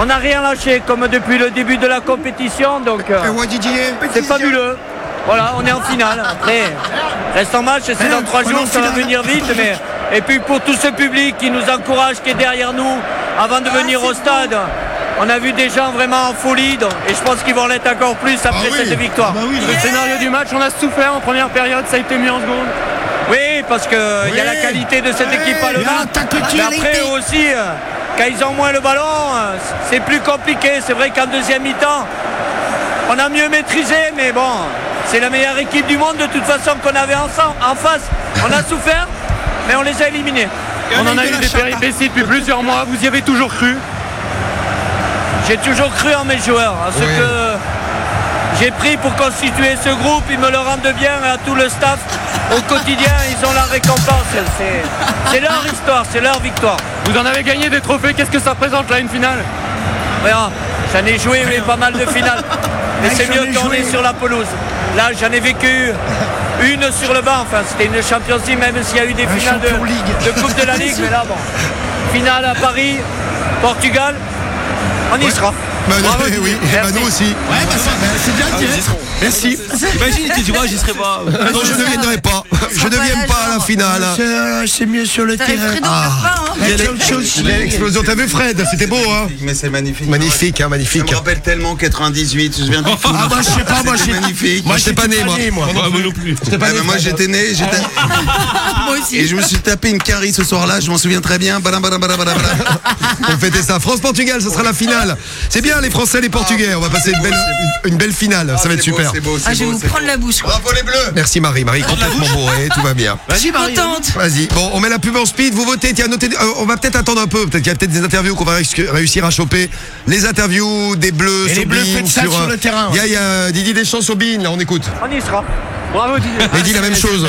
on- n'a rien lâché comme depuis le début de la compétition, donc euh, c'est fabuleux. Voilà, on est en finale. Après, reste en match, c'est dans trois on est jours, ça va venir vite. Mais... Et puis pour tout ce public qui nous encourage, qui est derrière nous, avant de venir au stade, on a vu des gens vraiment en folie, et je pense qu'ils vont l'être encore plus après cette victoire. Le scénario du match, on a souffert en première période, ça a été mis en seconde. Oui, parce qu'il y a la qualité de cette équipe Mais a après été. aussi, euh, quand ils ont moins le ballon, euh, c'est plus compliqué. C'est vrai qu'en deuxième mi-temps, on a mieux maîtrisé, mais bon, c'est la meilleure équipe du monde de toute façon qu'on avait ensemble, en face. On a souffert, mais on les a éliminés. On en a eu des péripéties depuis plusieurs mois, vous y avez toujours cru? J'ai toujours cru en mes joueurs, à ce Oui. que j'ai pris pour constituer ce groupe. Ils me le rendent bien et à tout le staff. Au quotidien, ils ont la récompense. C'est- leur histoire, c'est leur victoire. Vous en avez gagné des trophées, qu'est-ce que ça représente là, une finale? J'en ai joué mais pas mal de finales. Mais c'est mieux ai quand on joué. est sur la pelouse. Là, j'en ai vécu une sur le banc. Enfin, c'était une Champions League, même s'il y a eu des Un finales de, Champions League. de Coupe de la Ligue. Mais là, bon. Finale à Paris, Portugal, on y sera. Bah, Bravo, oui, bah, nous aussi. Ouais, bah, ça, bah, c'est bien dit. Merci. Imagine, tu dis, moi, j'y serais pas. Non, je ne viendrai pas. Je ne viens pas à la finale. C'est, euh, C'est mieux sur le terrain. Ah. hein. L'explosion. T'as vu Fred C'était beau, hein Mais c'est magnifique. Magnifique, hein, magnifique. me rappelle tellement 98, je viens foot. Ah, bah, je sais pas, moi, j'ai- magnifique. Moi, j'étais pas né, moi. moi. Ah, moi non plus. J'étais né, mais moi j'étais né, j'étais. Moi aussi. Et je me suis tapé une carie ce soir-là, je m'en souviens très bien. On fêter ça. France-Portugal, ce sera la finale. C'est bien, les Français, les Portugais. On va passer une belle, une, une belle finale. Ça va être beau, super. C'est beau, Ah, je vais beau. vous prendre la bouche. Bravo les bleus Merci Marie. Marie, complètement bourrée. Tout va bien. Je suis contente. Vas-y. Bon, on met la pub en speed. Vous votez. Tiens, notez. euh, on va peut-être attendre un peu. Peut-être qu'il y a peut-être des interviews qu'on va réussir- à choper. Les interviews des Bleus Et les Bleus, Bein, faites ça sur euh, le terrain, Il y a, il y a Didier Deschamps sur Bein. Là, on écoute. On y sera. Bravo Didier. Il dit la même chose.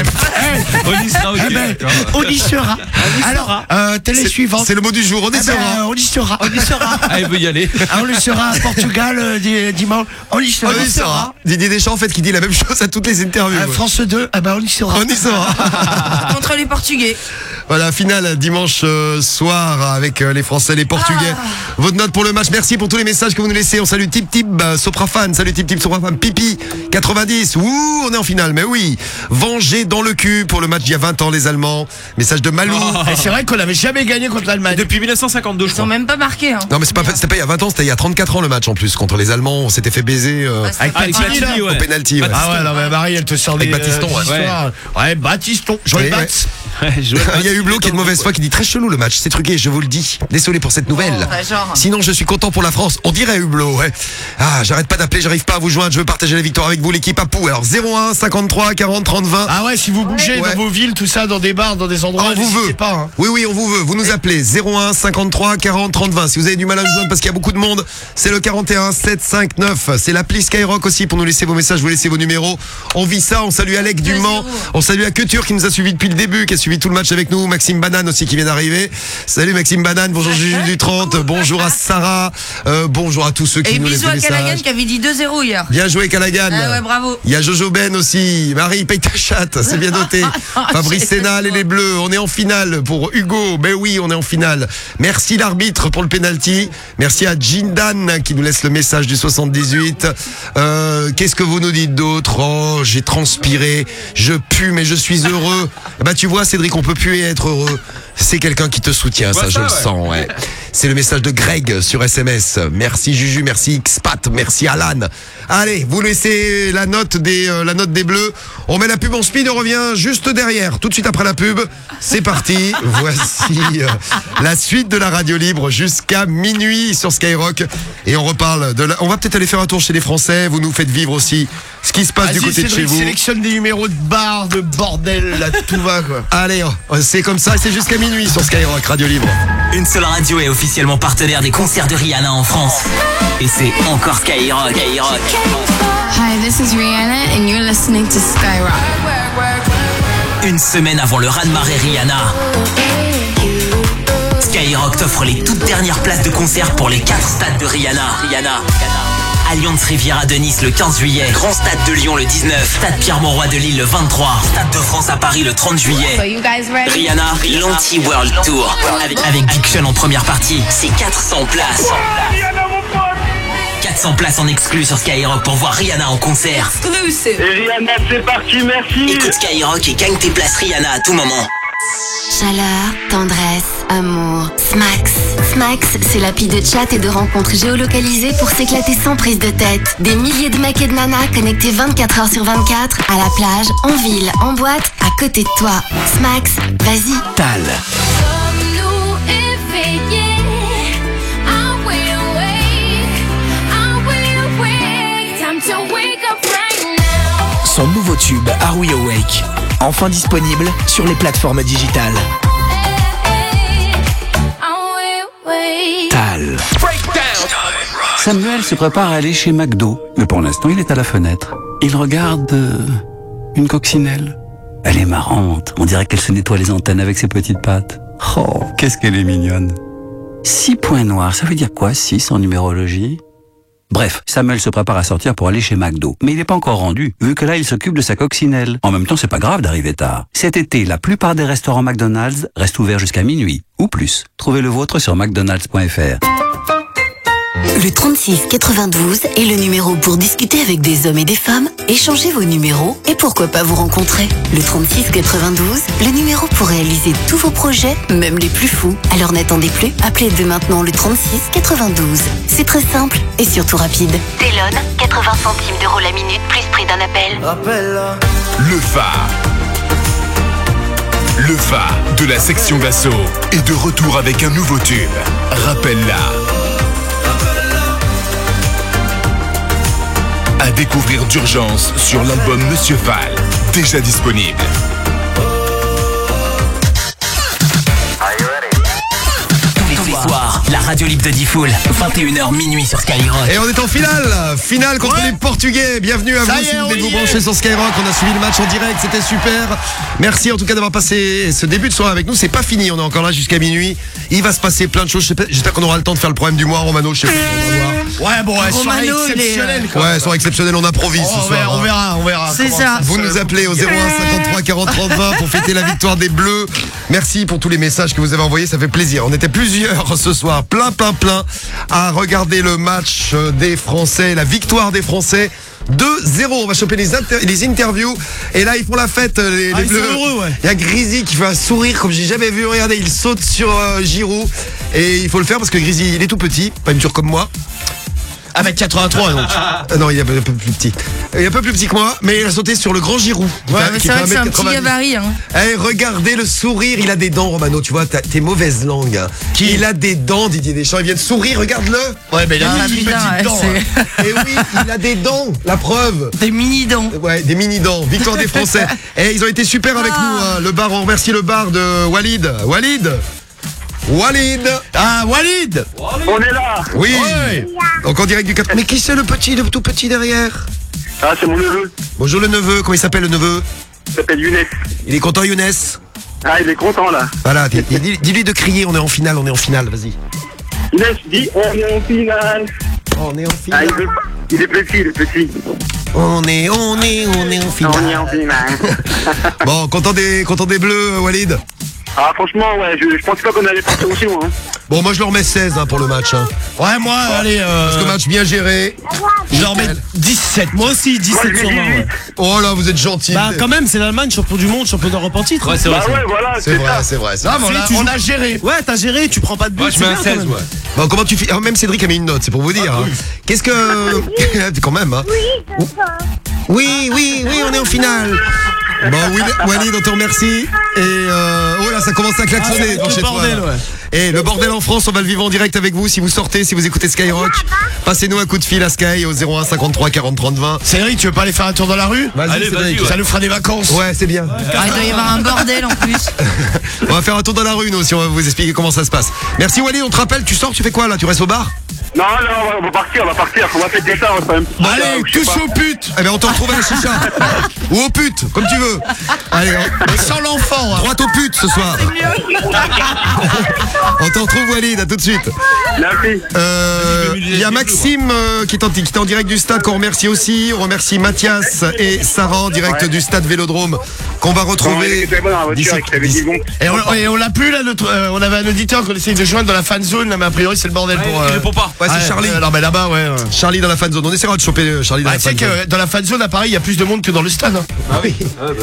On y sera, ok. Eh ben, on y sera. Alors, euh, télé C'est- suivante. C'est le mot du jour. On y Eh ben, sera. on y sera. On y sera. Ah, il veut y aller. Ah, on y sera à Portugal euh, di- dimanche. On y sera. On y sera. Didier Deschamps, en fait, qui dit la même chose à toutes les interviews. À France 2, eh ben, on y sera. On y sera. Contre les Portugais. Voilà, finale dimanche euh, soir avec euh, les Français, les Portugais. Votre note pour le match. Merci pour tous les messages que vous nous laissez. On salue Tip Tip, euh, Soprafan. Salut Tip Tip, Soprafan. Pipi, 90. Ouh, on est en finale. Mais oui. Vengé dans le cul pour le match d'il y a 20 ans, les Allemands. Message de Malou. Et c'est vrai qu'on n'avait jamais gagné contre l'Allemagne. Depuis 1952, je Ils sont crois. même pas marqués. Hein. Non, mais c'est pas, c'était pas il y a 20 ans, c'était il y a 34 ans le match en plus contre les Allemands. On s'était fait baiser euh, Ouais, c'est Avec Platini, Platini, là. au ouais. penalty. ouais. Ah ouais, non, mais Marie, elle te sort Avec des Batiston, euh, ouais. Ouais, Batiston. Joël Ouais. Ouais, je Ah, Il y a Hublot qui est de mauvaise foi qui dit très chelou le match, c'est truqué, je vous le dis. Désolé pour cette nouvelle. Oh, bah. Sinon, je suis content pour la France. On dirait Hublot, ouais. Ah, j'arrête pas d'appeler, j'arrive pas à vous joindre, je veux partager la victoire avec vous, l'équipe à Pou. Alors 01 53 40 30 20. Ah ouais, si vous bougez Ouais. dans vos villes, tout ça, dans des bars, dans des endroits, on vous veut. pas. hein. Oui, oui, on vous veut. Vous nous appelez 01 53 40 30 20. Si vous avez du mal à nous joindre parce qu'il y a beaucoup de monde, c'est le 41 759. C'est l'appli Skyrock aussi pour nous laisser vos messages, vous laissez vos numéros. On vit ça. On salue Alec du Mans. On salue la Couture qui nous a suivi depuis le début, qui a suivi tout le match avec nous. Maxime Banane aussi qui vient d'arriver. Salut Maxime Banane. Bonjour Juju du 30. Bonjour à Sarah. Euh, bonjour à tous ceux qui Et nous laissent bisous des à messages. qui avait dit 2-0 hier. Bien joué Callaghan. Ah ouais, bravo. Il y a Jojo Ben aussi. Marie, paye ta chatte, c'est bien noté. Fabrice Sénal et les Bleus, on est en finale pour Hugo. Ben oui, on est en finale. Merci l'arbitre pour le penalty. Merci à Jindan qui nous laisse le message du 78. Euh, Qu'est-ce que vous nous dites d'autre? Oh, j'ai transpiré, je pue, mais je suis heureux. Bah tu vois, Cédric, on peut plus être heureux. C'est quelqu'un qui te soutient, ça, je le sens, ouais. C'est le message de Greg sur SMS. Merci Juju, merci Xpat, merci Alan. Allez, vous laissez la note des, euh, la note des bleus. On met la pub en speed, on revient juste derrière, tout de suite après la pub. C'est parti. Voici euh, la suite de la radio libre jusqu'à minuit sur Skyrock. Et on reparle de la... On va peut-être aller faire un tour chez les Français. Vous nous faites vivre aussi ce qui se passe du côté de chez vous. sélectionne des numéros de bar, de bordel, là, tout va, quoi. Allez, c'est comme ça, c'est jusqu'à minuit sur Skyrock Radio Libre. Une seule radio est officiellement partenaire des concerts de Rihanna en France. Et c'est encore Skyrock. Skyrock. Hi, this is Rihanna, and you're listening to Skyrock. Une semaine avant le raz-de-marée Rihanna. Skyrock t'offre les toutes dernières places de concert pour les 4 stades de Rihanna. Rihanna. Allianz Riviera de Nice le 15 juillet, Grand Stade de Lyon le 19, Stade Pierre-Mauroy de Lille le 23, Stade de France à Paris le 30 juillet. So you guys ready? Rihanna, l'anti-World Tour. Avec, avec Big Sean en première partie, c'est 400 places. 400 places en exclu sur Skyrock pour voir Rihanna en concert. Exclusive. Et Rihanna, c'est parti, merci. Écoute Skyrock et gagne tes places Rihanna à tout moment. Chaleur, tendresse, amour. Smax. Smax, c'est l'appli de chat et de rencontres géolocalisées pour s'éclater sans prise de tête. Des milliers de mecs et de nanas connectés 24 heures sur 24, à la plage, en ville, en boîte, à côté de toi. Smax, vas-y. Tal. Son nouveau tube Are We Awake, enfin disponible sur les plateformes digitales. Tal. Samuel se prépare à aller chez McDo, mais pour l'instant il est à la fenêtre. Il regarde euh, une coccinelle. Elle est marrante, on dirait qu'elle se nettoie les antennes avec ses petites pattes. Oh, qu'est-ce qu'elle est mignonne. Six points noirs, ça veut dire quoi, six en numérologie? Bref, Samuel se prépare à sortir pour aller chez McDo. Mais il n'est pas encore rendu, vu que là, il s'occupe de sa coccinelle. En même temps, c'est pas grave d'arriver tard. Cet été, la plupart des restaurants McDonald's restent ouverts jusqu'à minuit, ou plus. Trouvez le vôtre sur mcdonalds.fr. Le 36 92 est le numéro pour discuter avec des hommes et des femmes, échanger vos numéros et pourquoi pas vous rencontrer. Le 36 92, le numéro pour réaliser tous vos projets, même les plus fous. Alors n'attendez plus, appelez dès maintenant le 36 92. C'est très simple et surtout rapide. Telon, 80 centimes d'euros la minute plus prix d'un appel. Le phare. Le phare de la section d'assaut est de retour avec un nouveau tube. Rappelle-la. Découvrir d'urgence sur l'album Monsieur Fall, déjà disponible. Tous les soirs, radio libre de Diffoul, 21h minuit sur Skyrock. Et on est en finale Finale contre les Portugais Bienvenue à Ça vous si vous vous brancher sur Skyrock. On a suivi le match en direct, c'était super. Merci en tout cas d'avoir passé ce début de soirée avec nous. C'est pas fini, on est encore là jusqu'à minuit. Il va se passer plein de choses. Je sais pas- J'espère qu'on aura le temps de faire le problème du mois, Romano. Je sais pas, on va voir. Ouais, bon, ouais, soirée Romano, il est, exceptionnelle, quoi. Ouais, soirée exceptionnelle, on improvise Oh, ce on, soir. verra, on hein. verra, on verra. C'est ça. Vous nous appelez au 01 53 40 30 20 pour fêter la victoire des Bleus. Merci pour tous les messages que vous avez envoyés, ça fait plaisir. On était plusieurs ce soir, plein, plein, plein, à regarder le match euh, des Français, la victoire des Français. 2-0, on va choper les, inter- les interviews et là ils font la fête euh, les, Ah, les bleus. heureux, ouais. Il y a Grisy qui fait un sourire comme j'ai jamais vu. Regardez, il saute sur euh, Giroud et il faut le faire parce que Grisy il est tout petit, pas une comme moi. Avec 83, donc. Euh, non, il est un peu plus petit. Il est un peu plus petit que moi, mais il a sauté sur le grand Giroud. qui Ouais, fait- mais qui c'est fait vrai que c'est un petit 1m90. gabarit. Hein. Eh, regardez le sourire, il a des dents, Romano, tu vois, t'as- t'es mauvaise langue. hein. Il a des dents, Didier Deschamps, il vient de sourire, regarde-le. Ouais, mais il a Ah, une putain, petite ouais, dent. c'est-. Et oui, il a des dents, la preuve. Des mini dents. Ouais, des mini dents, victoire des Français. Et ils ont été super avec Ah. nous, hein. le bar, on remercie le bar de Walid. Walid Walid Ah, Walid On est là. Oui Ouais. Donc en direct du 4. Mais qui c'est le petit, le tout petit derrière? Ah, c'est mon neveu. Bonjour le neveu, comment il s'appelle le neveu? Il s'appelle Younes. Il est content Younes? Ah, il est content là. Voilà, dis- dis- dis-lui de crier, on est en finale, on est en finale, vas-y. Younes dit on est en finale. On est en Ah, finale. il, veut- il est petit, il est petit. On est, on est, on est en finale. On est en finale. Bon, content des, content des bleus, Walid? Ah, franchement, ouais, je, je pensais pas qu'on allait partir aussi loin. hein. Bon, moi je leur mets 16 hein, pour le match. hein. Ouais, moi, allez. euh, Parce que match bien géré. Je leur mets 17. Moi aussi, 17 sur 20. ouais. Oh là, vous êtes gentil. Bah, quand même, c'est l'Allemagne, champion du monde, champion d'Europe en titre. Ouais, c'est vrai. Bah ouais, voilà, C'est c'est vrai, ça. c'est vrai. c'est on a, tu on a géré. Ouais, t'as géré, tu prends pas de but. Moi, je c'est bien, quand 16, même. ouais. Bon, comment tu fais? Ah, Même Cédric a mis une note, c'est pour vous dire. hein. Qu'est-ce que. quand même, hein. Oui, oui, oui, on est en finale. Bon, Will- Walid, on te remercie. Et euh, oh là, ça commence à klaxonner Ah, chez bordel, ouais. Et le bordel en France, on va le vivre en direct avec vous. Si vous sortez, si vous écoutez Skyrock, passez-nous un coup de fil à Sky au 01 53 40 30 20. Cédric, tu veux pas aller faire un tour dans la rue Vas-y, Allez, Cédric. vas-y, ouais. Ça nous fera des vacances. Ouais, c'est bien. Ah, il doit y avoir un bordel en plus. On va faire un tour dans la rue, nous, si on va vous expliquer comment ça se passe. Merci Walid, on te rappelle, tu sors, tu fais quoi là? Tu restes au bar? Non, non, on va- partir, on va partir. On va faire un petit Allez, ou je sais touche aux putes. Eh ben, on te retrouve à la chicha. Ou aux putes, comme tu veux. Allez, on... Sans l'enfant. hein. droite aux putes ce soir. on te retrouve Walid, à tout de suite. Merci. Euh, Il y a Maxime euh, qui, est en, qui est en direct du stade qu'on remercie aussi. On remercie Mathias et Sarah en direct Ouais. du stade Vélodrome qu'on va retrouver. bon. Et on, et on l'a plus là, notre, euh, on avait un auditeur qu'on essaye de joindre dans la fan zone, là, mais a priori c'est le bordel pour. Ouais, c'est Charlie. euh, non, mais là-bas, ouais. Charlie dans la fan zone. On essaiera de choper euh, Charlie dans Ah, la tu sais fan que zone. dans la fan zone, à Paris, il y a plus de monde que dans le stade. hein. Ah oui.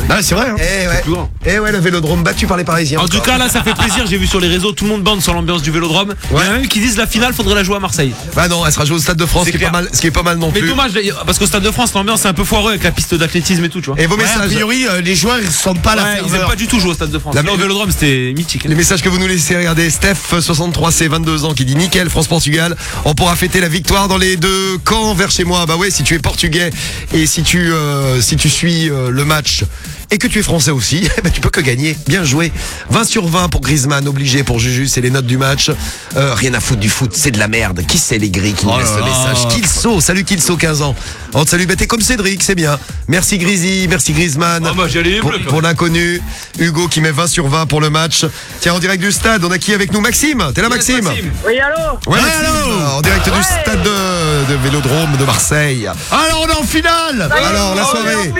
Ah, c'est vrai. hein. Eh ouais. Eh ouais, le Vélodrome battu par les Parisiens. En tout cas, là, ça fait plaisir. J'ai vu sur les réseaux, tout le monde bande sur l'ambiance du vélodrome. Il y en a même qui disent la finale, faudrait la jouer à Marseille. Bah non, elle sera jouée au Stade de France, ce qui, est pas mal, ce qui est pas mal non Mais plus. dommage, parce qu'au Stade de France, l'ambiance est un peu foireux avec la piste d'athlétisme et tout, tu vois. Et vos Ouais, a messages priori, euh, les joueurs, ils sentent pas la Ouais, ils aiment ferveur. pas du tout jouer au Stade de France. La- Là, au vélodrome, c'était mythique. hein. Les messages que vous nous laissez regarder, Steph 63C 22 ans qui dit nickel France Portugal, on pourra fêter la victoire dans les deux camps vers chez moi. Bah ouais, si tu es portugais et si tu euh, si tu suis euh, le match et que tu es français aussi, bah tu peux que gagner. Bien joué. 20 sur 20 pour Griezmann, obligé pour Juju, c'est les notes du match. Euh, rien à foutre du foot, c'est de la merde. Qui c'est les gris qui nous Oh laissent le message Kilso, salut Kilso 15 ans. On te salue, bah t'es comme Cédric, c'est bien. Merci Grisy, merci Griezmann. Ah, bah, les pour, pour l'inconnu, Hugo qui met 20 sur 20 pour le match. Tiens, en direct du stade, on a qui avec nous Maxime T'es là Maxime Oui, allô? Ouais, Maxime, en direct du stade de, de Vélodrome de Marseille. Alors, on est en finale. Alors, la soirée.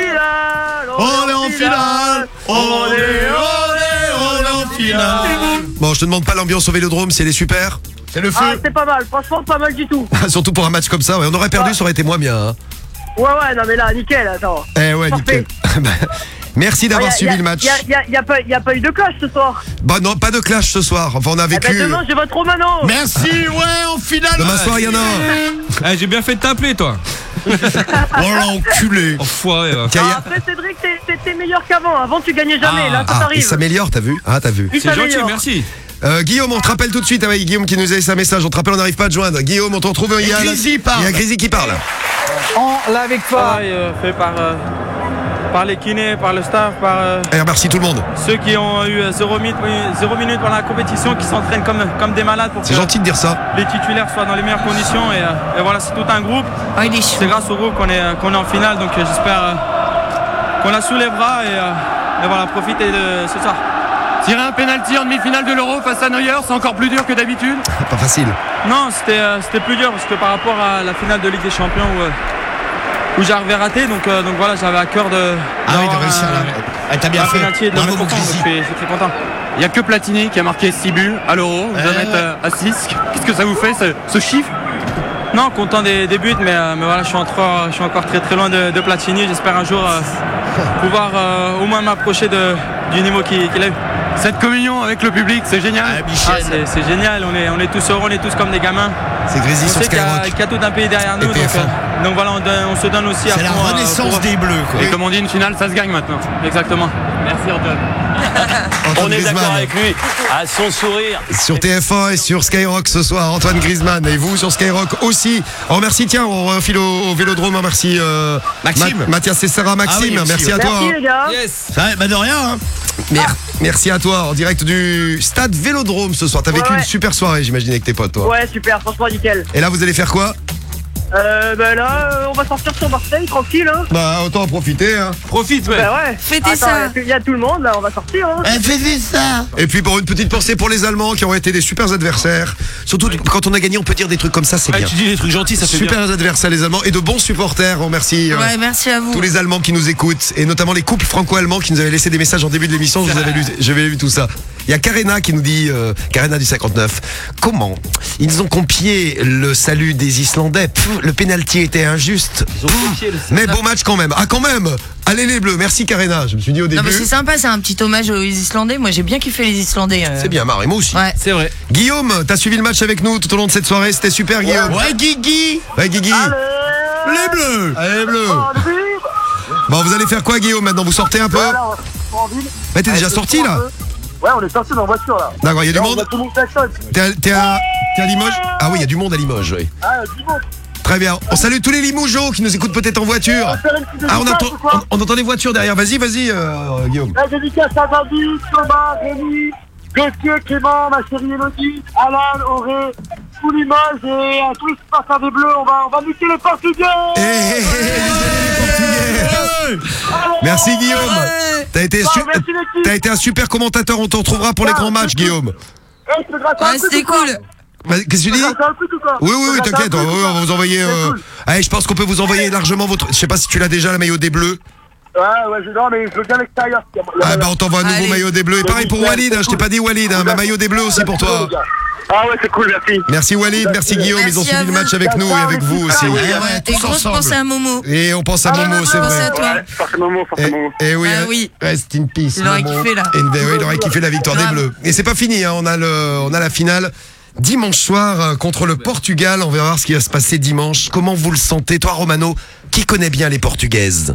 On est en finale. On est en finale. Bon, je te demande pas l'ambiance au Vélodrome, si elle est super. C'est le Ah, feu. c'est pas mal, franchement, pas mal du tout. Surtout pour un match comme ça, ouais. on aurait perdu, ça aurait été moins bien. hein. Ouais, ouais, non, mais là, nickel, attends. Eh ouais, Parfait. nickel. Bah, Merci d'avoir Ah, y a- suivi y a- le match. Y a, y a- y a pas, y a pas eu de clash ce soir. Bah non, pas de clash ce soir. Enfin, on a Eh vécu. ben, demain, je vote Romano. Merci, ouais, en finale. Demain soir, il y en a un. Ah, J'ai bien fait de t'appeler, toi. Oh l'enculé. Enfoiré, y Ah, après, Cédric, t'es meilleur qu'avant. Avant, tu gagnais jamais. Ah. là, ça Ah, il s'améliore, t'as vu Ah, t'as vu. Il C'est gentil, s'améliore. merci. Euh, Guillaume, on te rappelle tout de suite. Ah ouais, Guillaume qui nous a laissé un message. On te rappelle, on n'arrive pas à te joindre. Guillaume, on te retrouve. Il y a Grisy parle. Il y a Grisy qui parle. En la victoire euh, fait par, euh, par les kinés, par le staff, par euh, Et remercie tout le monde. ceux qui ont eu euh, zéro minute, zéro minute pendant la compétition, qui s'entraînent comme, comme des malades pour C'est que gentil de dire ça. les titulaires soient dans les meilleures conditions. Et, euh, et voilà, c'est tout un groupe. Chaud. C'est grâce au groupe qu'on est, euh, qu'on est en finale, donc euh, j'espère euh, qu'on la soulèvera et, euh, et voilà, profiter de ce soir. Tirer un penalty en demi-finale de l'Euro face à Neuer, c'est encore plus dur que d'habitude? Pas facile. Non, c'était euh, c'était plus dur parce que par rapport à la finale de Ligue des Champions où, euh, où j'arrivais raté, donc, euh, donc voilà, j'avais à cœur de. Ah oui, de réussir là. Ah, t'as bien fait. et de Bravo, je suis- je suis très content. Il n'y a que Platini qui a marqué 6 buts à l'Euro. Vous en êtes euh, à 6. Qu'est-ce que ça vous fait ce, ce chiffre? Non, content des, des buts, mais, euh, mais voilà, je suis, encore, je suis encore très très loin de, de Platini. J'espère un jour euh, pouvoir euh, au moins m'approcher du niveau qu'il a eu. Cette communion avec le public, c'est génial. Ah, c'est c'est génial, on est, on est tous heureux, on est tous comme des gamins. C'est Grisy On sur Skyrock. qu'il y a tout un pays derrière nous, Et donc, TF1. euh, donc voilà, on, donne- on se donne aussi à C'est la euh, renaissance pour- des Bleus, quoi. Et comme on dit, une finale, ça se gagne maintenant. Exactement. Merci Antoine. Antoine On est d'accord avec lui. À son sourire. Sur TF1 et sur Skyrock ce soir, Antoine Griezmann. Et vous sur Skyrock aussi. On remercie, tiens, on refile au, au vélodrome. On remercie euh, Maxime. Ma- Mathias et Sarah. Maxime, Ah oui, aussi, merci à toi. Merci, les gars. Ça, bah de rien, hein. Mer- Merci à toi en direct du stade Vélodrome ce soir. T'as vécu Ouais, ouais. une super soirée, j'imagine, avec tes potes, toi. Ouais, super, franchement, nickel. Et là, vous allez faire quoi? Euh, ben là, euh, on va sortir sur Marseille, tranquille, hein. Bah, autant en profiter. Hein. Profite, ouais. Ben ouais. Fêtez Attends, ça. Il y a tout le monde, là, on va sortir, hein. Eh, fais ça. Et puis pour une petite pensée pour les Allemands qui ont été des super adversaires. Surtout quand on a gagné, on peut dire des trucs comme ça, c'est Ah, bien. tu dis des trucs gentils, ça fait bien. Super adversaires les Allemands et de bons supporters. On remercie euh, Ouais, merci à vous. tous les Allemands qui nous écoutent et notamment les couples franco-allemands qui nous avaient laissé des messages en début de l'émission. Je vous avais lu, j'avais lu tout ça. Il y a Karena qui nous dit, euh, Karena du 59, comment ils ont copié le salut des Islandais? Pff, le penalty était injuste. Mais beau match quand même. Ah quand même. Allez les Bleus. Merci Karena. Je me suis dit au Non début. mais c'est sympa, c'est un petit hommage aux Islandais. Moi j'ai bien kiffé les Islandais. euh. C'est bien marré, moi aussi. Ouais. C'est vrai. Guillaume, t'as suivi le match avec nous tout au long de cette soirée, c'était super Guillaume. Ouais, Guigui Ouais Guigui. Les bleus Allez les Bleus. Bon, vous allez faire quoi Guillaume maintenant Vous sortez un peu Mais t'es déjà sorti là Ouais, on est sorti dans la voiture là. D'accord, il y a du Là, on monde va tout le monde klaxonne. T'es à, t'es à- t'es à Limoges? Ah oui, il y a du monde à Limoges, oui. Ah, du monde. Très bien. On salue tous les Limougeaux qui nous écoutent peut-être en voiture. petite Ah, on entend, on, on entend les voitures derrière. Vas-y, vas-y, euh, Guillaume. La dédicace à David, Thomas, Rémi, Gauthier, Clément, ma chérie Elodie, Alan, Auré, tout Limoges et à tous les supporters des Bleus. On va, on va niquer les Portugais Merci Guillaume. T'as été, Ah, su- merci, l'équipe. t'as été un super commentateur. On te retrouvera pour les grands matchs, Guillaume. Eh, un Ouais, c'était cool. Bah, Qu'est-ce que tu dis Oui, oui, oui, t'inquiète. on va vous envoyer. C'est euh, cool. Allez, je pense qu'on peut vous envoyer largement votre. Je sais pas si tu l'as déjà, la maillot des Bleus. Ouais, ouais, je, non, mais je veux bien l'extérieur. Ah bah on t'envoie un nouveau Allez. maillot des Bleus. Et pareil pour Walid, hein, je t'ai pas dit Walid, hein, ma maillot des Bleus aussi pour toi. Ah ouais, c'est cool, merci. Merci Walid, merci Guillaume, ils ont Merci à suivi le vous. match avec nous et avec vous aussi. Ouais, ouais, T'es grosse pensée à Momo. Et on pense à Ah, Momo, c'est Pense à vrai. toi. Forcément, Et, forcément. et oui, Ah oui. rest in peace. Il aurait Momo. kiffé, là. Et, oui, il aurait kiffé la victoire des Grave. Bleus. Et c'est pas fini, hein, on a le, on a la finale. Dimanche soir euh, contre le Portugal, on verra voir ce qui va se passer dimanche. Comment vous le sentez, toi Romano, qui connaît bien les Portugaises?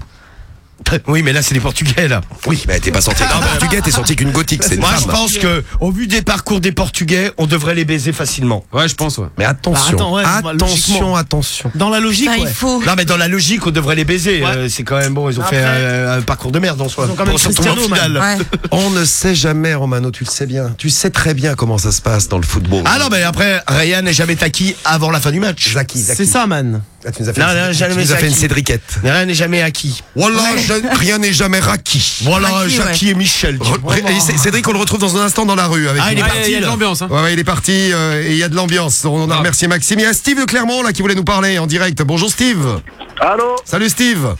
Oui, mais là, c'est les Portugais, là. Oui, mais t'es pas sorti d'un Portugais, t'es sorti qu'une gothique, c'est Moi, je pense que, au vu des parcours des Portugais, on devrait les baiser facilement. Ouais, je pense, ouais. Mais attention, Bah, attends, ouais, attention, logiquement. attention. Dans la logique, ouais. il faut. Non, mais dans la logique, on devrait les baiser. Ouais. Euh, c'est quand même bon, ils ont Après- fait euh, un parcours de merde en soi. Ils ont quand même Pour se retrouver en Cristiano, finale. Ouais. On ne sait jamais, Romano, tu le sais bien. Tu sais très bien comment ça se passe dans le football. Ah non, mais après, Ryan n'est jamais acquis avant la fin du match. Zaki, Zaki. C'est ça, man. Ah, tu nous as fait, Non, une, non, tu jamais nous as fait une cédriquette. Rien n'est jamais acquis. Voilà, je- rien n'est jamais raquis. Voilà, Jackie et Michel. et Cédric, on le retrouve dans un instant dans la rue avec Ah, il est Ah, parti, Il y a de l'ambiance. Hein. Ouais, ouais, il est parti euh, et il y a de l'ambiance. On a remercié Maxime. Il y a Steve de Clermont là qui voulait nous parler en direct. Bonjour Steve. Allô Salut Steve.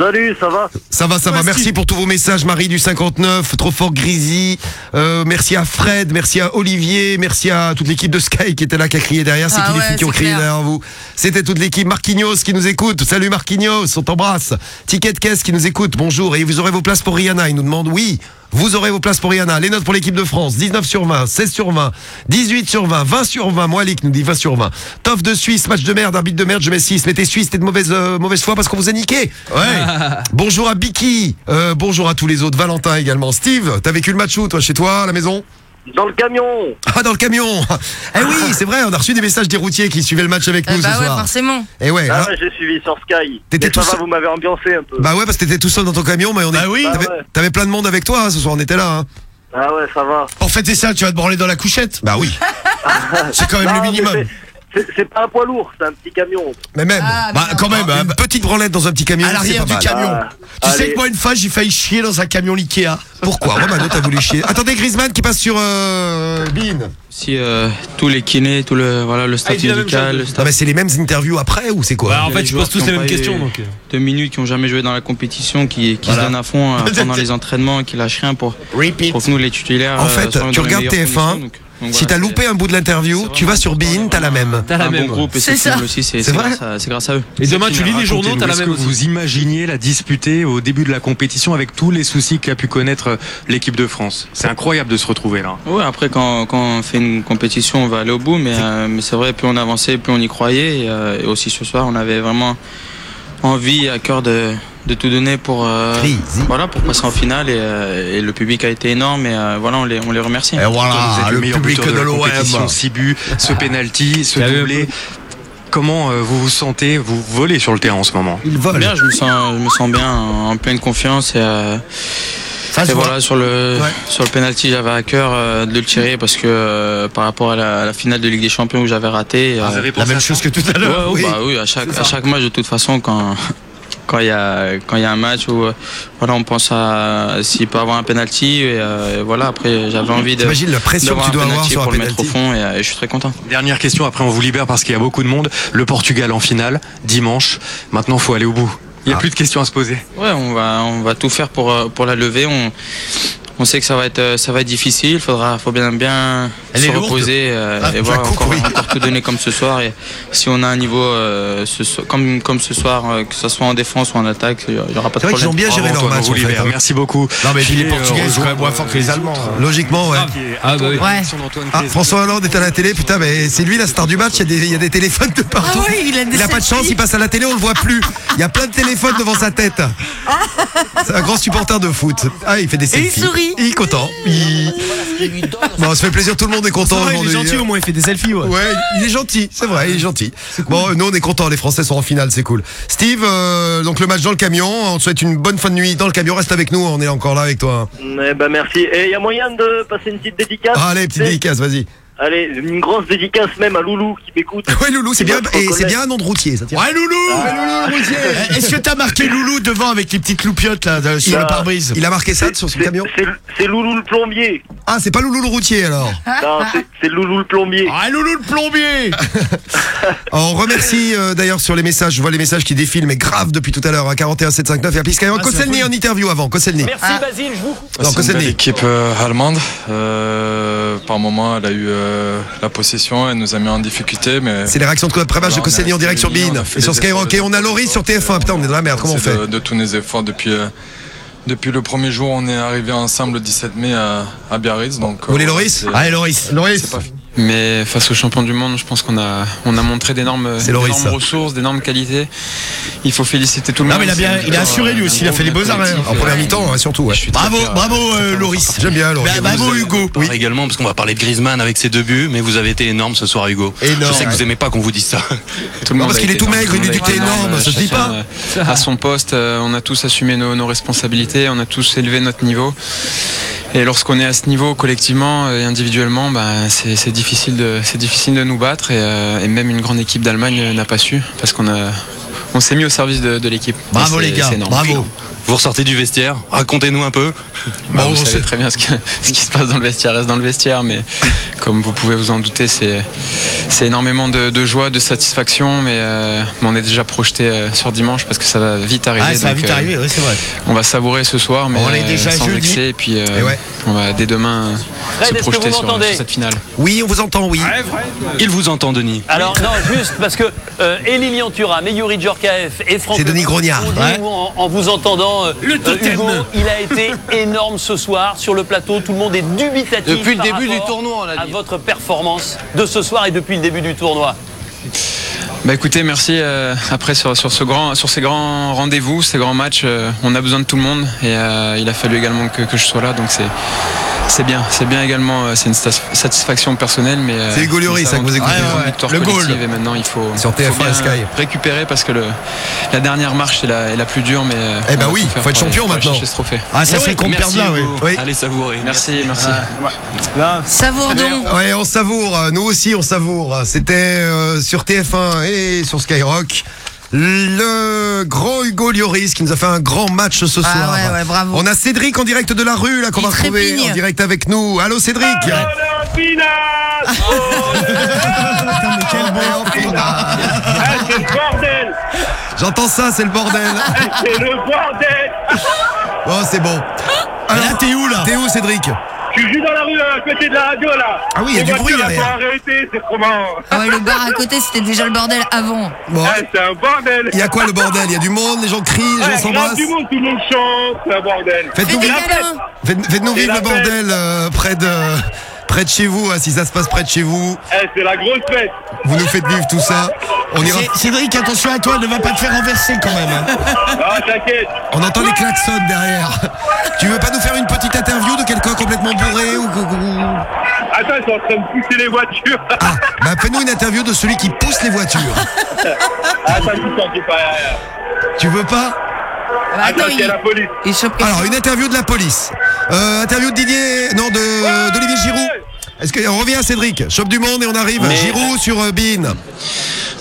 Salut, ça va Ça va, ça va. Merci pour tous vos messages, Marie du 59, trop fort Grisy. Euh, merci à Fred, merci à Olivier, merci à toute l'équipe de Sky qui était là, qui a crié derrière. C'est Ah qui les ouais, filles qui ont c'est crié clair. derrière vous C'était toute l'équipe. Marquinhos qui nous écoute. Salut Marquinhos, on t'embrasse. Ticket de caisse qui nous écoute. Bonjour. Et vous aurez vos places pour Rihanna. Il nous demande oui. Vous aurez vos places pour Rihanna. Les notes pour l'équipe de France 19 sur 20, 16 sur 20, 18 sur 20, 20 sur 20. Moalik nous dit 20 sur 20. Toff de Suisse, match de merde, arbitre de merde, je mets 6. Mais t'es Suisse, t'es de mauvaise, euh, mauvaise foi parce qu'on vous a niqué. Ouais. bonjour à Biki. Euh, bonjour à tous les autres. Valentin également. Steve, t'as vécu le match où, toi, chez toi, à la maison? Dans le camion Ah, dans le camion Eh oui, c'est vrai, on a reçu des messages des routiers qui suivaient le match avec Eh nous bah ce ouais, soir. forcément. Et ouais, Ah alors- ouais, j'ai suivi sur Sky. T'étais Mais ça tout va, seul- vous m'avez ambiancé un peu. bah ouais, parce que t'étais tout seul dans ton camion, mais on est. Bah oui. T'avais Ah ouais. t'avais plein de monde avec toi hein, ce soir, on était là. Hein. Ah ouais, ça va. Pour fêter ça, tu vas te branler dans la couchette. Bah oui. C'est quand même Non, le mais minimum. c'est- C'est pas un poids lourd, c'est un petit camion. Mais même. Ah, Bah, quand même, Une hein, petite branlette dans un petit camion. à l'arrière du mal. camion. Ah, tu sais que moi, une fois, j'ai failli chier dans un camion Ikea. Pourquoi Romano, t'as voulu chier Attendez, Griezmann qui passe sur euh, Bean. Si euh, tous les kinés, tout le, voilà, le Ah, staff même médical, le Non, staff mais c'est les mêmes interviews après ou c'est quoi Bah, en fait, je pose tous les mêmes questions. Donc. euh. deux minutes, qui ont jamais joué dans la compétition, qui, qui Voilà. se donnent à fond euh, pendant les entraînements, qui lâchent rien pour, Repeat. pour que nous, les titulaires, En euh, fait, soyons tu regardes meilleures TF1, conditions, donc- Si voilà, t'as loupé un bout de l'interview, tu vas sur Bean, t'as la même. T'as la un même. bon groupe et C'est ça. c'est vrai grâce, à- c'est grâce à eux. Et demain, tu lis les journaux, t'as la même. vous imaginiez la disputer au début de la compétition avec tous les soucis qu'a pu connaître euh, l'équipe de France C'est incroyable de se retrouver là. Ouais, après, quand, quand on fait une compétition, on va aller au bout, mais, euh, mais c'est vrai, plus on avançait, plus on y croyait. Et, euh, et aussi ce soir, on avait vraiment envie, à cœur de, de tout donner pour, euh, voilà, pour passer en finale. Et, euh, et le public a été énorme, et euh, voilà, on les, on les remercie. Et voilà, le, le meilleur public de, de l'OM. compétition, 6 buts, ce penalty, ce doublé. Comment vous vous sentez Vous volez sur le terrain en ce moment? Il vole. Bien, je me sens, je me sens bien, en pleine confiance. Et, euh, Ça et voilà, sur le, sur le penalty, j'avais à cœur euh, de le tirer parce que euh, par rapport à la, à la finale de Ligue des Champions où j'avais raté. Ah, vous avez euh, La même chose que tout à Ouais, l'heure. ouais, Oui. bah oui, à chaque, à chaque match, de toute façon, quand quand il y a quand il y a un match où voilà, on pense à s'il peut avoir un penalty et, et voilà. Après, j'avais envie de. T'imagines la pression que tu dois avoir sur un pour le mettre au fond et, et je suis très content. Dernière question, après on vous libère parce qu'il y a beaucoup de monde. Le Portugal en finale, dimanche. Maintenant, faut aller au bout. Il n'y a plus de questions à se poser. Ouais, on va on va tout faire pour euh, pour la lever. On sait que ça va être, euh, ça va être difficile. Il faudra, faut bien, bien Elle se reposer euh, Ah, et voir la coupe, encore, oui. encore tout donner comme ce soir. Et si on a un niveau euh, ce so- comme, comme ce soir, euh, que ce soit en défense ou en attaque, il n'y aura pas de C'est vrai qu'ils problème. ont bien géré leur match. en fait, hein. Merci beaucoup. Non, mais puis les Portugais, ils sont quand même moins forts que les Allemands. hein. Logiquement, ouais. Ah bah oui. Ouais. Ah, François Hollande est à la télé, putain, mais c'est lui la star du match. Il y a des, il y a des téléphones de partout. Ah il a des a pas de chance, il passe à la télé, on le voit plus. Il y a plein de téléphones devant sa tête. C'est un grand supporter de foot. Ah, il fait des Et il selfies. Il est content. Il... Bon, ça fait plaisir, tout le monde est content. Il est gentil au moins, il fait des selfies. Ouais. Ouais, il est gentil, c'est vrai, il est gentil. Bon, nous on est contents, les Français sont en finale, c'est cool. Steve, euh, donc le match dans le camion, on te souhaite une bonne fin de nuit dans le camion, reste avec nous, on est encore là avec toi. Eh ben merci. Et il y a moyen de passer une petite dédicace Ah, allez, petite dédicace, vas-y. Allez, une grosse dédicace même à Loulou qui m'écoute. Ouais, Loulou, c'est bien, et c'est bien un nom de routier, ça tient. Ouais, Loulou Eh, Est-ce que t'as marqué Loulou devant avec les petites loupiottes là de- sur le pare-brise Il a marqué ça sur son camion c'est- Loulou le plombier. Ah, c'est pas Loulou le routier alors. Non, c'est- Loulou le plombier. Ah, Loulou le plombier On remercie euh, d'ailleurs sur les messages, je vois les messages qui défilent, mais grave depuis tout à l'heure, à 41 759 et à Piscaillon. Ah, en interview avant, Koscielny. Merci Basile, je vous. Non, C'est une Koscielny. belle équipe euh, allemande. Euh, par moment, elle a eu euh, la possession, elle nous a mis en difficulté, mais C'est les réactions de après-match de Voilà, on Koscielny en direct sur Bean et sur Skyrock. Et on a Loris sur TF1. Putain, on est dans la merde, comment on fait de, de tous nos efforts depuis. euh, depuis le premier jour, on est arrivé ensemble le 17 mai à, à Biarritz. Donc, Vous voulez euh, Loris Allez, Loris Loris c'est pas fini. Mais face aux champions du monde, je pense qu'on a, on a montré d'énormes, ressources, d'énormes qualités. Il faut féliciter tout le Non, monde. mais il a bien- il assuré, lui aussi, il a fait les gros beaux arrêts, collectif. En première mi-temps, hein, surtout. ouais. Bravo, bravo euh, Loris J'aime bien Loris. Bah, Bravo Hugo Oui. également parce qu'on va parler de Griezmann avec ses deux buts, mais vous avez été énorme ce soir, Hugo. Énorme. Je sais que vous aimez pas qu'on vous dise ça. Tout le Non, monde parce qu'il est tout maigre, il dit t'es énorme, ça se dit pas. À son poste, euh, on a tous assumé nos, nos responsabilités, on a tous élevé notre niveau. Et lorsqu'on est à ce niveau collectivement et individuellement, bah, c'est difficile de difficile de nous battre et, euh, et même une grande équipe d'Allemagne n'a pas su parce qu'on on s'est mis au service de, de l'équipe. Bravo les gars, bravo Vous ressortez du vestiaire, racontez-nous un peu. Bah, Bon, vous on savez sait- très bien ce, que- ce qui se passe dans le vestiaire reste dans le vestiaire, mais comme vous pouvez vous en douter, c'est c'est énormément de, de joie, de satisfaction, mais, euh, mais on est déjà projeté euh, sur dimanche parce que ça va vite arriver. Ah, ça va vite euh, arriver, oui, c'est vrai. On va savourer ce soir, mais On est déjà sans jeudi. vexer, et puis euh, Et ouais. on va dès demain Fred, se projeter vous sur, cette finale. Oui, on vous entend, oui. Il vous entend, Denis. Alors non, juste parce que euh, et Lilian Thuram et Yuri Djorkaeff et Franck C'est Denis Grognard. Ouais. en vous entendant euh, Le totem. Hugo, il a été énorme ce soir sur le plateau. Tout le monde est dubitatif Depuis le par début du tournoi, on l'a à votre performance de ce soir et depuis le début du tournoi. Bah écoutez, merci. euh, après sur, sur ce grand, sur ces grands rendez-vous, ces grands matchs, euh, on a besoin de tout le monde et euh, il a fallu également que, que je sois là, donc c'est c'est bien, c'est bien également, euh, c'est une satisfaction personnelle, mais euh, C'est Hugo Lloris, ça que vous écoutez. Ouais, ouais. Le goal. et maintenant il faut, Sur faut TF1 bien et Sky. récupérer parce que le, la dernière marche est la, est la plus dure, mais euh, Eh ben oui, faire faut être champion maintenant. ce trophée. Ah ça Eh serait oui, qu'on perde là oui. Allez savourer. Merci, merci. Savoure donc. Ouais, on savoure, nous aussi on savoure. C'était euh, sur TF1 et sur Skyrock. Le grand Hugo Lloris qui nous a fait un grand match ce soir. Ah ouais, ouais, bravo. On a Cédric en direct de la rue là qu'on va retrouver en direct avec nous. Allô Cédric Ah, c'est le bordel J'entends ça, c'est le bordel. C'est le bordel Oh, c'est bon. Alors, là, t'es où, là? T'es où Cédric? Je suis dans la rue à côté de la radio là. Ah oui, il y a du bruit derrière. c'est comment Ah ouais, le bar à côté, c'était déjà le bordel avant. Bon, Ah, C'est un bordel. Il y a quoi le bordel? Il y a du monde, les gens crient, les gens s'embrassent. du monde, tout le monde chante, c'est un bordel. Faites-nous faites- vivre le bordel euh, près de près de chez vous, hein, si ça se passe près de chez vous. Eh, C'est la grosse fête Vous nous faites vivre tout ça. On ira. Cé- Cédric, attention à toi, ne va pas te faire renverser quand même. hein. Ah, t'inquiète On entend les klaxons derrière. Tu veux pas nous faire une petite interview de quelqu'un complètement bourré ou, ou- ou- Attends, ils sont en train de pousser les voitures Ah, bah fais-nous une interview de celui qui pousse les voitures. Attends, tout ça, pas... Tu veux pas Bah, Attends, attends, il y a la police il chope quelque Alors une interview de la police. Euh, interview de Didier, non de d'Olivier Giroud. Est-ce qu'on revient à Cédric Chope du monde et on arrive. Mais- Giroud sur euh, Bean.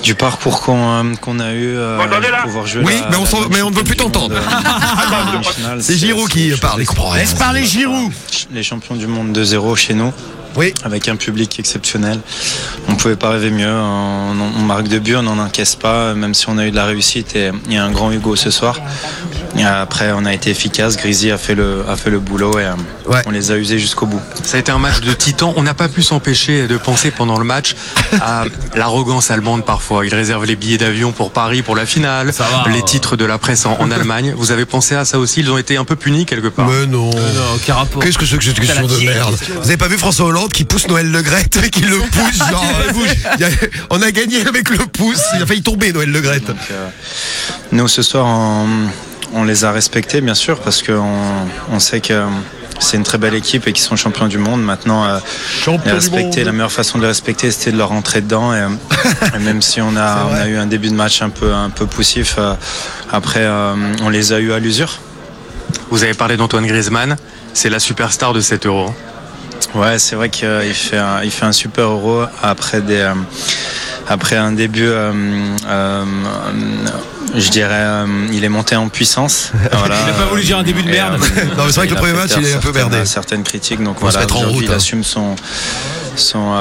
Du parcours qu'on euh, qu'on a eu, euh, là pouvoir jouer Oui, la- mais on, la s'en- bonne mais on ne veut plus t'entendre. C'est Giroud qui parle. Il comprend rien. Laisse parler Giroud. les champions du monde 2-0 chez nous. Oui. Avec un public exceptionnel. On pouvait pas rêver mieux. On, on marque de buts, on n'en encaisse pas, même si on a eu de la réussite et il y a un grand Hugo ce soir. Après, on a été efficace. Grisy a fait le, a fait le boulot et on les a usés jusqu'au bout. Ça a été un match de titan. On n'a pas pu s'empêcher de penser pendant le match à l'arrogance allemande parfois. Ils réservent les billets d'avion pour Paris pour la finale, va. les titres de la presse en, en Allemagne. Vous avez pensé à ça aussi? Ils ont été un peu punis quelque part. Mais non. aucun rapport. Qu'est-ce que c'est que cette question de merde? Vous avez pas vu François Hollande? Qui pousse Noël Le et qui le pousse genre euh, il y a- on a gagné avec le pouce, il a failli tomber Noël Le Graët. Nous, ce soir, on, on les a respectés, bien sûr, parce qu'on on sait que c'est une très belle équipe et qu'ils sont champions du monde. Maintenant, euh, les respecter, la meilleure façon de les respecter, c'était de leur rentrer dedans. Et, euh, et même si on a, on a eu un début de match un peu, un peu poussif, euh, après, euh, on les a eu à l'usure. Vous avez parlé d'Antoine Griezmann. C'est la superstar de cet euro. Ouais, c'est vrai qu'il fait, un, il fait un super euro après, des, euh, après un début, euh, euh, je dirais, il est monté en puissance. Voilà. Il a pas voulu dire un début de Et, merde. Non, mais c'est vrai que le premier match, il est un peu merdé. Certaines critiques, donc On voilà, en route, il hein. assume son, son,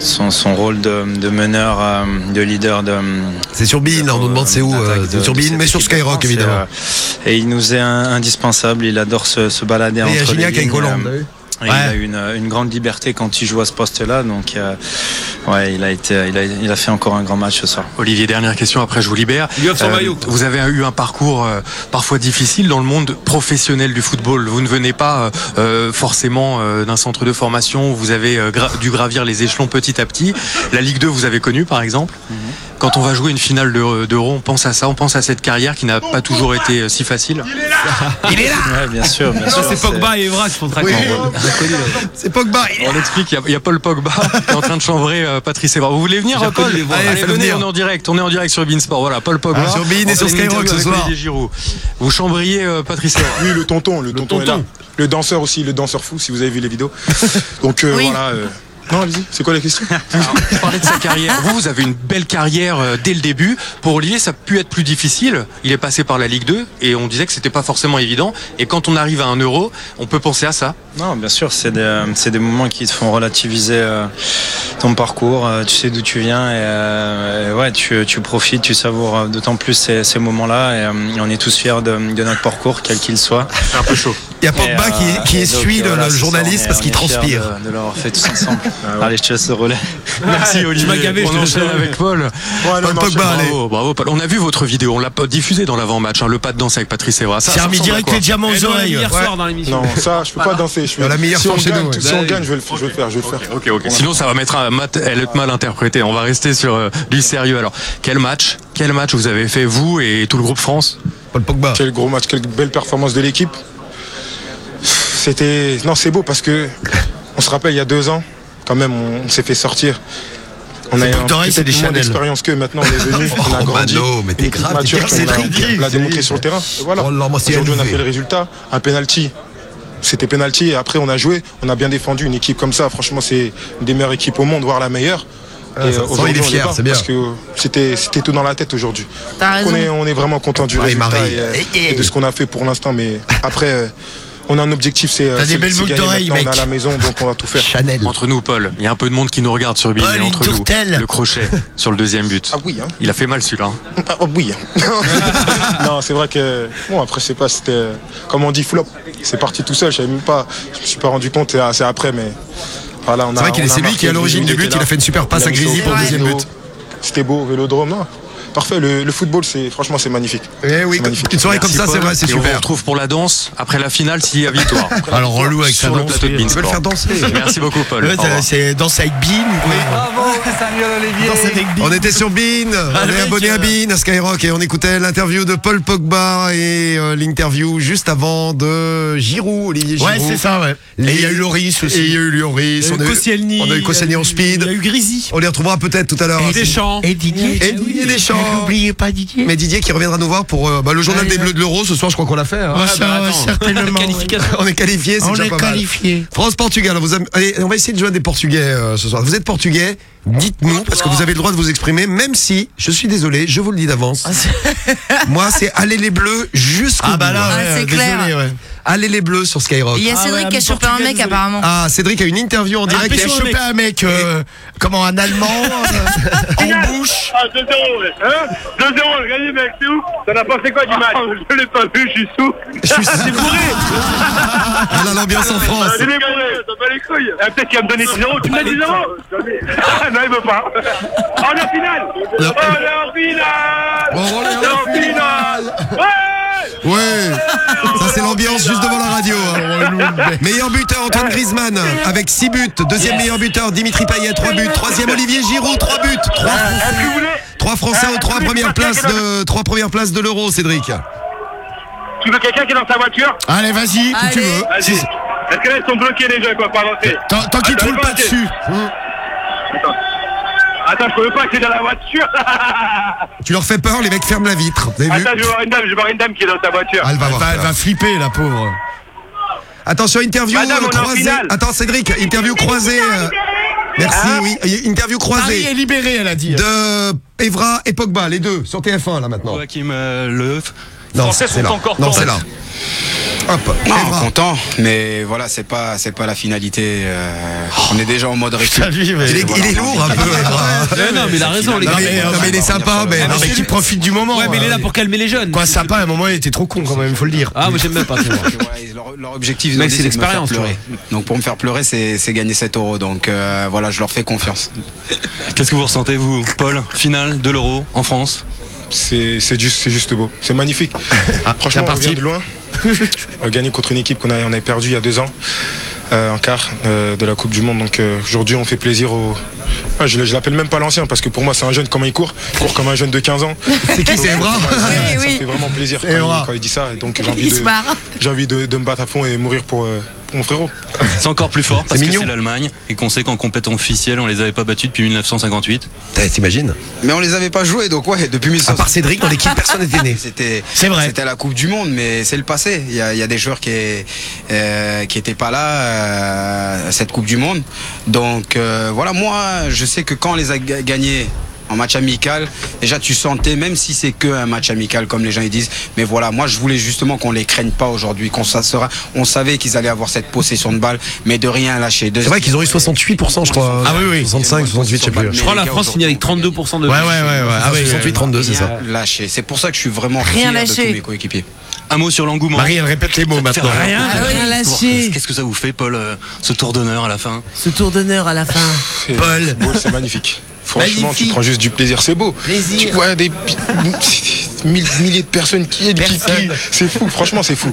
son, son rôle de, de meneur, de leader de. C'est sur Bein, on nous demande c'est où c'est sur Bein, mais sur Skyrock évidemment. Et, et il nous est indispensable, il adore se, se balader Mais il y a entre les Gignac avec lignes, Hollande, Il a une, une grande liberté quand il joue à ce poste-là, donc euh, ouais, il a été, il a, il a fait encore un grand match ce soir. Olivier, dernière question, après je vous libère. Il lui offre son Euh, maillot. Vous avez eu un parcours euh, parfois difficile dans le monde professionnel du football. Vous ne venez pas euh, euh, forcément euh, d'un centre de formation, vous avez euh, gra- dû gravir les échelons petit à petit. La Ligue 2, vous avez connu par exemple. Quand on va jouer une finale de- d'Euro, on pense à ça, on pense à cette carrière qui n'a pas toujours été si facile. Il est là Ouais, bien sûr, bien Ça, sûr. c'est Pogba et Evra qui font traquer. C'est Pogba. On explique, il y a- il y, a Paul Pogba qui est en train de chambrer euh, Patrice Evra. Vous voulez venir, J'ai Paul. Allez, venez, venir. on est en direct. On est en direct sur Beansport. Voilà, Paul Pogba. Ah, sur Bein et sur Skyrock ce soir. Vous chambriez euh, Patrice Evra. Oui, le tonton, le, tonton, est là. Le danseur aussi, le danseur fou, si vous avez vu les vidéos. Donc euh, voilà. euh, Non, allez-y, c'est quoi la question Vous parlez de sa carrière. Vous, vous avez une belle carrière euh, dès le début. Pour Olivier, ça a pu être plus difficile. Il est passé par la Ligue 2 et on disait que c'était pas forcément évident. Et quand on arrive à un euro, on peut penser à ça. Non, bien sûr, c'est des, c'est des moments qui te font relativiser euh, ton parcours. euh, tu sais d'où tu viens et, euh, et ouais, tu, tu profites, tu savoures euh, d'autant plus ces, ces moments-là. Et euh, on est tous fiers de, de notre parcours, quel qu'il soit. C'est un peu chaud. Il y a Pogba qui- qui essuie le- le journaliste parce qu'il transpire. De, de l'avoir fait tous ensemble. Allez, je te laisse le relais. Merci Olivier. Gavé, on je enchaîne avec Paul. Paul Pogba, bravo, allez. bravo, Paul. On a vu votre vidéo, on l'a pas diffusée dans l'avant-match, hein, le pas de danse avec Patrice Evra. Ça, C'est remis direct les diamants aux oreilles. Hier Ouais. soir dans l'émission. Non, ça, je peux pas danser. Je la meilleure si on gagne, si on gagne, je vais le, je vais le faire, je vais le faire. Ok, ok. Sinon, ça va mettre un mat, elle est mal interprétée. On va rester sur euh, du sérieux. Alors, quel match, quel match vous avez fait vous et tout le groupe France? Paul Pogba. Quel gros match, quelle belle performance de l'équipe. C'était. Non, c'est beau parce que on se rappelle il y a deux ans, quand même, on, on s'est fait sortir. On a des moins d'expérience qu'eux. Maintenant, on est venu, on a Oh, grandi. Mano, mais t'es grave, mature, t'es on l'a- grave, on l'a c'est- démontré sur le terrain. Voilà. Oh Aujourd'hui, on a fait le résultat, un penalty. C'était penalty et après on a joué, on a bien défendu une équipe comme ça. Franchement, c'est une des meilleures équipes au monde, voire la meilleure. Ah, Et, ça euh, aujourd'hui, il est on fier, pas, c'est bien. Parce que c'était c'était tout dans la tête aujourd'hui. On est, on est vraiment content du Ouais, résultat Marie. et, euh, et de ce qu'on a fait pour l'instant. Mais après, euh, on a un objectif, c'est euh, T'as des c'est- belles c'est boucles d'oreilles, maintenant. On mec. est à la maison, donc on va tout faire. Chanel. Entre nous, Paul, il y a un peu de monde qui nous regarde sur Bill, Paul, mais une entre nous, le crochet sur le deuxième but. Ah oui, hein. Il a fait mal celui-là. hein. Ah, oh oui. non, c'est vrai que bon après c'est pas c'était euh, comme on dit flop. C'est parti tout seul. Je savais même pas. Je me suis pas rendu compte. C'est c'est après, mais voilà. on C'est a- vrai qu'il c'est lui qui est à l'origine du but, il a fait une super passe à ça pour le deuxième but. C'était beau, Vélodrome. Non. Parfait. Le, le football, c'est franchement c'est magnifique. Eh oui, C'est magnifique. une soirée comme Merci, ça, c'est vrai, c'est Et On vous super. retrouve pour la danse après la finale s'il y a victoire. Alors relou avec sa sur le danse. plateau de le faire danser. Merci beaucoup, Paul. Ouais, c'est danser avec Bean. Bravo, Samuel Olivier. Danse avec Bean. On était sur Bean, on est abonné à Bean, à Skyrock et on écoutait l'interview de Paul Pogba et euh, l'interview juste avant de Giroud, Olivier Giroud. Ouais, c'est ça, ouais. Et il y a eu Loris aussi. Et il y a eu eu on a eu- Koscielny, On a eu Koscielny en speed. Il y a eu Grisi. On les retrouvera peut-être tout à l'heure. Et Deschamps. Et Didier. Et Didier Deschamps. N'oubliez pas Didier. Mais Didier qui reviendra nous voir pour euh, bah, le journal des. Bleus de l'Euro. Ce soir, je crois qu'on l'a fait. hein. Ouais, ça, bah, certainement. On est qualifié, c'est On déjà est pas mal. qualifié. France-Portugal, vous allez, on va essayer de jouer à des Portugais euh, ce soir. Vous êtes Portugais, dites-nous, parce que vous avez le droit de vous exprimer, même si, je suis désolé, je vous le dis d'avance. Moi, c'est aller les bleus jusqu'au Ah bah là, bout. ouais, Ah, c'est clair. désolé, ouais. Allez les bleus sur Skyrock. Il y a Ah Cédric ouais, qui a mais chopé un Portugal, mec désolé. apparemment. Ah, Cédric a une interview en direct. Il a chopé un mec, euh, comment, un Allemand, euh, en bouche. Ah, 2-0, ouais. Hein 2-0, gagné, mec, c'est ouf. T'en as pensé quoi du match Je l'ai pas vu, je suis sous. Je suis c'est bourré. On a l'ambiance en France. T'as pas les couilles. Ah, Peut-être qu'il va me donner 10 euros. Tu me donnes 10 euros Non, il veut pas. En la finale On est en finale On est en On est en finale Ouais Ouais, ça c'est l'ambiance juste devant la radio. hein. Meilleur buteur Antoine Griezmann avec 6 buts. Deuxième meilleur buteur Dimitri Payet 3 buts. Troisième Olivier Giroud 3 buts. 3 Français, trois Français aux 3 premières places de trois premières places de l'Euro, Cédric. Tu veux quelqu'un qui est dans sa voiture? Allez, vas-y, qui tu Allez. veux. Vas-y. Si- Est-ce que là, ils sont bloqués les jeux, quoi, pour avancer Tant, tant qu'il te Attends, roule pas dessus. Attends. Attends, je peux même pas accéder à la voiture. Tu leur fais peur, les mecs ferment la vitre. Vous avez vu Attends, je vais voir une dame, je vais voir une dame qui est dans sa voiture. Ah, elle va Elle voir. va, elle va flipper, la pauvre. Attention, interview Madame, euh, croisée. Attends, Cédric, interview croisée. euh, Merci, Hein oui. Interview Paris est croisée libéré, elle a dit. de Evra et Pogba, les deux, sur TF1 là maintenant. Joachim euh, Löw. Non, Français c'est sont là. encore Non, c'est là. Hop, Non, Evra. content, mais voilà, c'est pas, c'est pas la finalité. euh, on est déjà en mode récup. T'as vu, mais- Il est, il est lourd un peu. Eh non, mais il a raison, les Non, gars. mais, non, mais il est sympa, mais. Non, mais mais qui profite du moment. Ouais, mais il est là euh, pour calmer les jeunes. Quoi, sympa, à un moment, il était trop con quand même, faut le dire. Ah, moi j'aime même pas. leur, leur objectif, c'est de me faire l'expérience, pleurer. Donc pour me faire pleurer, c'est c'est gagner 7 euros. Donc euh, voilà, je leur fais confiance. Qu'est-ce que vous ressentez, vous, Paul Finale de l'Euro en France? C'est juste, juste beau. C'est magnifique. Franchement, c'est on vient de loin. Euh, Gagner contre une équipe qu'on a, on perdu il y a deux ans, euh, en quart euh, de la Coupe du Monde. Donc euh, aujourd'hui, on fait plaisir au. Ah, je je l'appelle même pas l'ancien parce que pour moi, c'est un jeune comment il court. Il court comme un jeune de 15 ans. C'est qui, c'est Evra Ah, Oui, Ça oui. fait vraiment plaisir quand, il, quand il dit ça. Et donc j'ai envie, de, envie de, de me battre à fond et mourir pour, euh, pour mon frérot. C'est encore plus fort parce C'est que mignon. c'est l'Allemagne et qu'on sait qu'en compétition officielle, on les avait pas battus depuis 1958. Eh, T'imagines Mais on les avait pas joués, donc ouais, depuis À 1900. part Cédric, dans l'équipe, personne n'était né. C'était C'est vrai. C'était la Coupe du Monde, mais c'est le passé. Il y a, il y a des joueurs qui euh, qui étaient pas là euh, à cette Coupe du Monde. Donc euh, voilà, moi, je sais que quand on les a ga- gagnés en match amical, déjà tu sentais, même si c'est que un match amical comme les gens ils disent, mais voilà, moi je voulais justement qu'on les craigne pas aujourd'hui, qu'on ça sera, on savait qu'ils allaient avoir cette possession de balle, mais de rien lâcher. De- C'est vrai qu'ils ont eu 68%, je crois. Ah oui, oui. 65, 68, je sais plus. Je crois que la France finit avec 32% de. Ouais, ouais, ouais, ouais. Ah oui, 68, 32, c'est ça. lâcher. C'est pour ça que je suis vraiment Rien fier de lâché. tous mes coéquipiers. Un mot sur l'engouement. Marie, elle répète les mots maintenant. Rien, Ah oui, rien lâché. Qu'est-ce que ça vous fait, Paul, euh, ce tour d'honneur à la fin Ce tour d'honneur à la fin. Paul. c'est magnifique. Franchement, Magnifique. tu prends juste du plaisir, c'est beau. Plaisir. Tu vois des milliers de personnes qui aident, qui crient. C'est fou, franchement, c'est fou.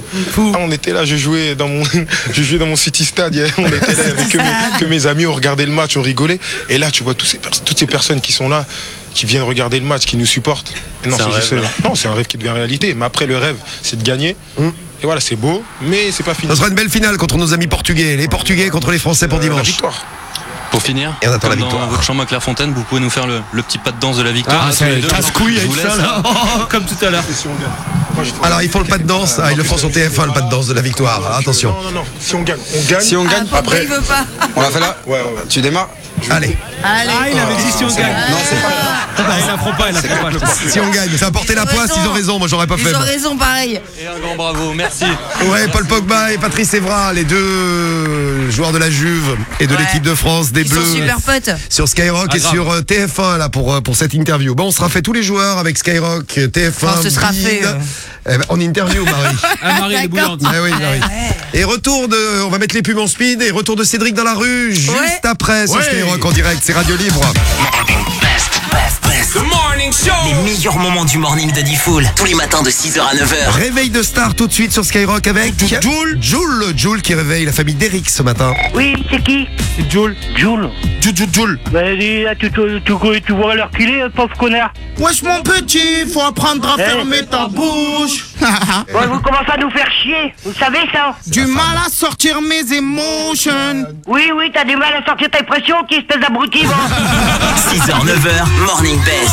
Ah, on était là, je jouais dans mon, je jouais dans mon City Stade. On était là avec que mes, que mes amis, on regardait le match, on rigolait. Et là, tu vois tous ces toutes ces personnes qui sont là, qui viennent regarder le match, qui nous supportent. Et non, C'est juste- rêve, non, c'est un rêve qui devient réalité. Mais après, le rêve, c'est de gagner. Hum. Et voilà, c'est beau, mais c'est pas fini. Ça sera une belle finale contre nos amis portugais. Les portugais contre les français pour Euh, La dimanche. victoire. Pour finir, Et on attend la comme dans victoire. votre chambre à Clairefontaine, vous pouvez nous faire le, le petit pas de danse de la victoire. Ah, c'est casse-couille avec ça, là. Comme tout à l'heure. Alors, ils font le pas de danse. Ah, ils le font sur TF1, le pas de danse de la victoire. Attention. Non, non, non. Si on gagne, on gagne. Si on gagne, Ah, après, il veut pas. on la fait là. Ouais, ouais, ouais. Tu démarres. Allez, Allez. Ah, il avait dit si on gagne. Non, c'est pas. Ah, il la prend pas, il la prend pas. si on gagne, ça a porté la poisse, ils ont raison. Moi, j'aurais pas fait. Ils ont raison, pareil. Et un grand bravo, merci. Ouais, Paul Pogba et Patrice Evra, les deux joueurs de la Juve et de Ouais. l'équipe de France, des Ils sont Bleus. super potes. Sur Skyrock Ah, et sur euh, TF1 là pour euh, pour cette interview. Bon, on sera fait tous les joueurs avec Skyrock, euh, TF1. Oh, ce sera fait, euh. Eh ben, en interview, Marie. Ah, Marie, elle est D'accord. bouillante. Ah oui, Marie. Et retour de, on va mettre les pubs en speed et retour de Cédric dans la rue juste Ouais. après sur Ouais. Skyrock en direct. C'est Radio Libre. Les meilleurs moments du morning de Diffoul. Tous les matins de 6h à 9h. Réveil de star tout de suite sur Skyrock avec Joule. Joule, Joule qui réveille la famille d'Eric ce matin. Oui, c'est qui C'est Jules. Jules Joule, Joule, Joule. Bah, dis, là, tu, tu, tu, tu vois l'heure qu'il est, pauvre connard Wesh, mon petit, faut apprendre à Eh. fermer ta bouche. Ouais, vous commencez à nous faire chier, vous savez ça Du mal à sortir mes émotions. Oui, oui, t'as du mal à sortir tes pressions, qui espèce d'abruti, va 6h, 9h, Morning Best.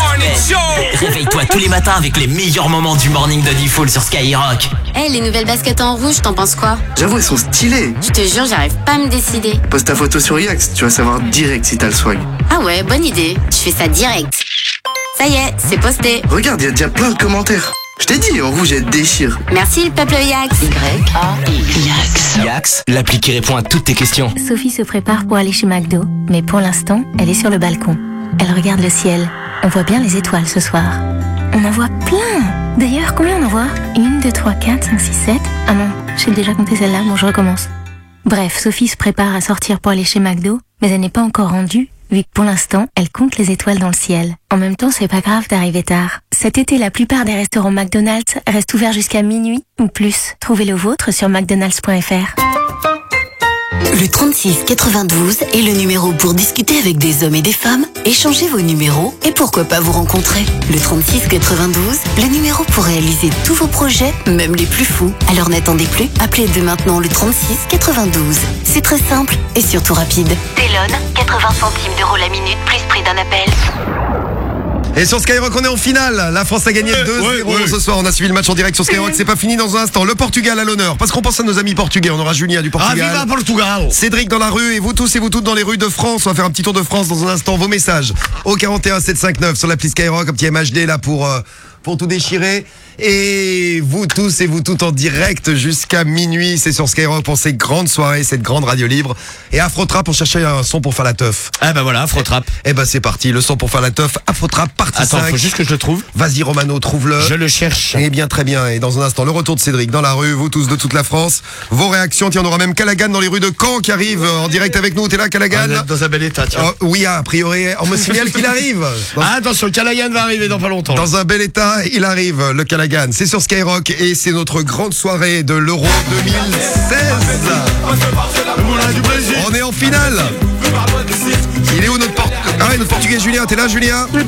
Réveille-toi tous les matins avec les meilleurs moments du morning de Diffoul sur Skyrock. Eh, les nouvelles baskets en rouge, t'en penses quoi? J'avoue, elles sont stylées. Je te jure, j'arrive pas à me décider. Poste ta photo sur Yax, tu vas savoir direct si t'as le swag. Ah ouais, bonne idée. Je fais ça direct. Ça y est, c'est posté. Regarde, il y a déjà plein de commentaires. Je t'ai dit, en rouge, elle déchire. Merci le peuple Yax. Yax. Yax, l'appli qui répond à toutes tes questions. Sophie se prépare pour aller chez McDo, mais pour l'instant, elle est sur le balcon. Elle regarde le ciel. On voit bien les étoiles ce soir. On en voit plein D'ailleurs, combien on en voit? Une, deux, trois, quatre, cinq, six, sept. Ah non, j'ai déjà compté celle-là, bon je recommence. Bref, Sophie se prépare à sortir pour aller chez McDo, mais elle n'est pas encore rendue, vu que pour l'instant, elle compte les étoiles dans le ciel. En même temps, c'est pas grave d'arriver tard. Cet été, la plupart des restaurants McDonald's restent ouverts jusqu'à minuit ou plus. Trouvez le vôtre sur mcdonalds.fr. Le 36 92 est le numéro pour discuter avec des hommes et des femmes, échanger vos numéros et pourquoi pas vous rencontrer. Le 36 92, le numéro pour réaliser tous vos projets, même les plus fous. Alors n'attendez plus, appelez dès maintenant le 36 92. C'est très simple et surtout rapide. Telon, 80 centimes d'euros la minute, plus prix d'un appel. Et sur Skyrock, on est en finale. La France a gagné 2-0 ce soir. On a suivi le match en direct sur Skyrock. C'est pas fini dans un instant. Le Portugal à l'honneur. Parce qu'on pense à nos amis portugais. On aura Julien du Portugal. Ah, viva Portugal Cédric dans la rue et vous tous et vous toutes dans les rues de France. On va faire un petit tour de France dans un instant. Vos messages au 41 759 sur l'appli Skyrock. Un petit MHD là pour, euh, pour tout déchirer. Et vous tous et vous toutes en direct jusqu'à minuit. C'est sur Skyrock pour cette grande soirée, cette grande radio libre. Et Afrotrap, on cherchait un son pour faire la teuf. Ah bah voilà, Afrotrap. Et bah c'est parti. Le son pour faire la teuf. Afrotrap, partie Attends, 5. faut juste que je le trouve. Vas-y Romano, trouve-le. Je le cherche. Eh bien très bien. Et dans un instant, le retour de Cédric dans la rue, vous tous de toute la France. Vos réactions, tiens, on aura même Calagan dans les rues de Caen qui arrive euh, en direct avec nous. T'es là Calagan Ah, Dans un bel état, tiens. Oh, Oui, a priori, on me signale qu'il arrive. Dans- Ah, attention, Calagan va arriver dans pas longtemps. Dans un bel état, il arrive, le Calagan. C'est sur Skyrock et c'est notre grande soirée de l'Euro 2016. On est en finale. Il est où notre Ah ouais, notre portugais Julien, t'es là Julien? Ouais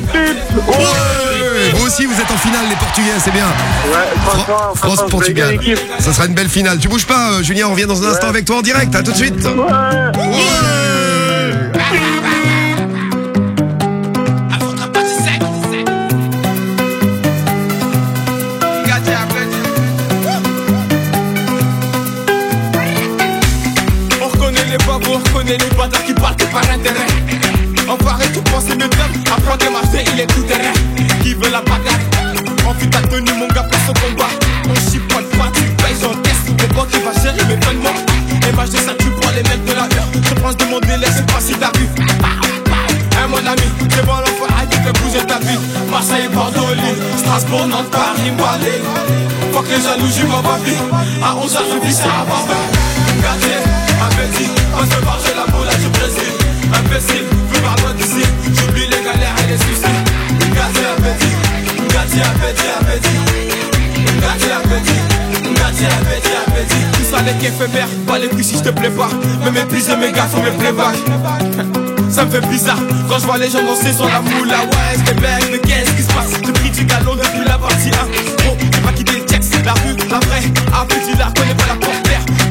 Vous aussi vous êtes en finale les portugais, c'est bien. Fran- France-Portugal. Ça sera une belle finale. Tu bouges pas euh, Julien, on revient dans un instant avec toi en direct. À tout de suite. On reconnaît les bâtards qui partent par intérêt. Arrêter tout penser mes peuples, apprendre des marchés, il est tout terrain. Qui veut la bagarre? Envie ta tenue, mon gars, place au combat. On chipote pas, tu payes, j'encaisse. Le banc qui va gérer mes paiements. Bah, j'ai ça, tu prends les mecs de la heure. Je pense de mon délai, c'est pas si vu. Hein, mon ami, c'est bon l'enfant, arrête de faire bouger ta vie. Marseille, Bordeaux, Lille, Strasbourg, Nantes, Paris, Malais. Faut que les jaloux, j'y m'en va vite. À 11h, je vis ça avant Gardien, on se barre, j'ai la boule du Brésil. Imbécile, veux pas loin d'ici. J'oublie les galères et les soucis. Gardien, appétit, gardien, appétit, appétit. Gardien, appétit, gardien, appétit, appétit. Tout ça n'est qu'éphémère, pas les couilles si je te plais pas. Me mépriser mes gars, faut mes playback. Ça me fait bizarre quand je vois les gens danser sur la moula. Ouais, c'est belle, mais qu'est-ce qui se passe? J'ai pris du galon depuis la partie 1. Gros, j'ai quitté le texte, la rue, la vraie. Après, tu la connais pas la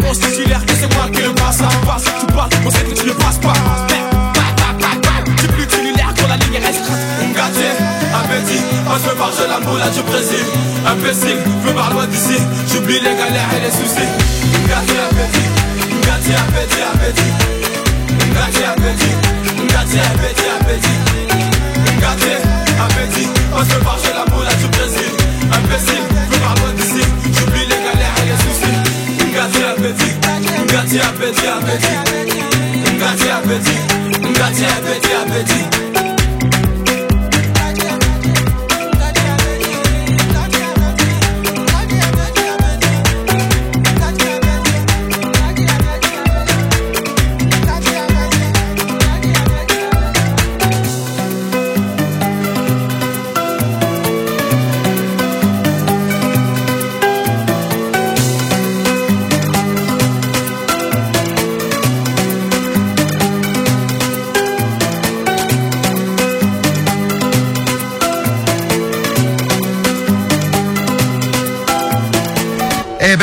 portière. On se titulaire, que c'est moi qui le passe. Ça passe, tu passes, on sait que tu ne passes pas. J'ai plus cellulaire quand la ligne reste. Gardien, appétit, on se marche la moula du Brésil. Imbécile, veux voir loin d'ici. J'oublie les galères et les soucis. Gardien, appétit, gardien, appétit, appétit. Gardien, appétit. Gardien, appétit, appétit. Gardien, appétit. On se marche la moula du Brésil. Imbécile, apeti apeti. Mkati apeti Mkati apeti apeti.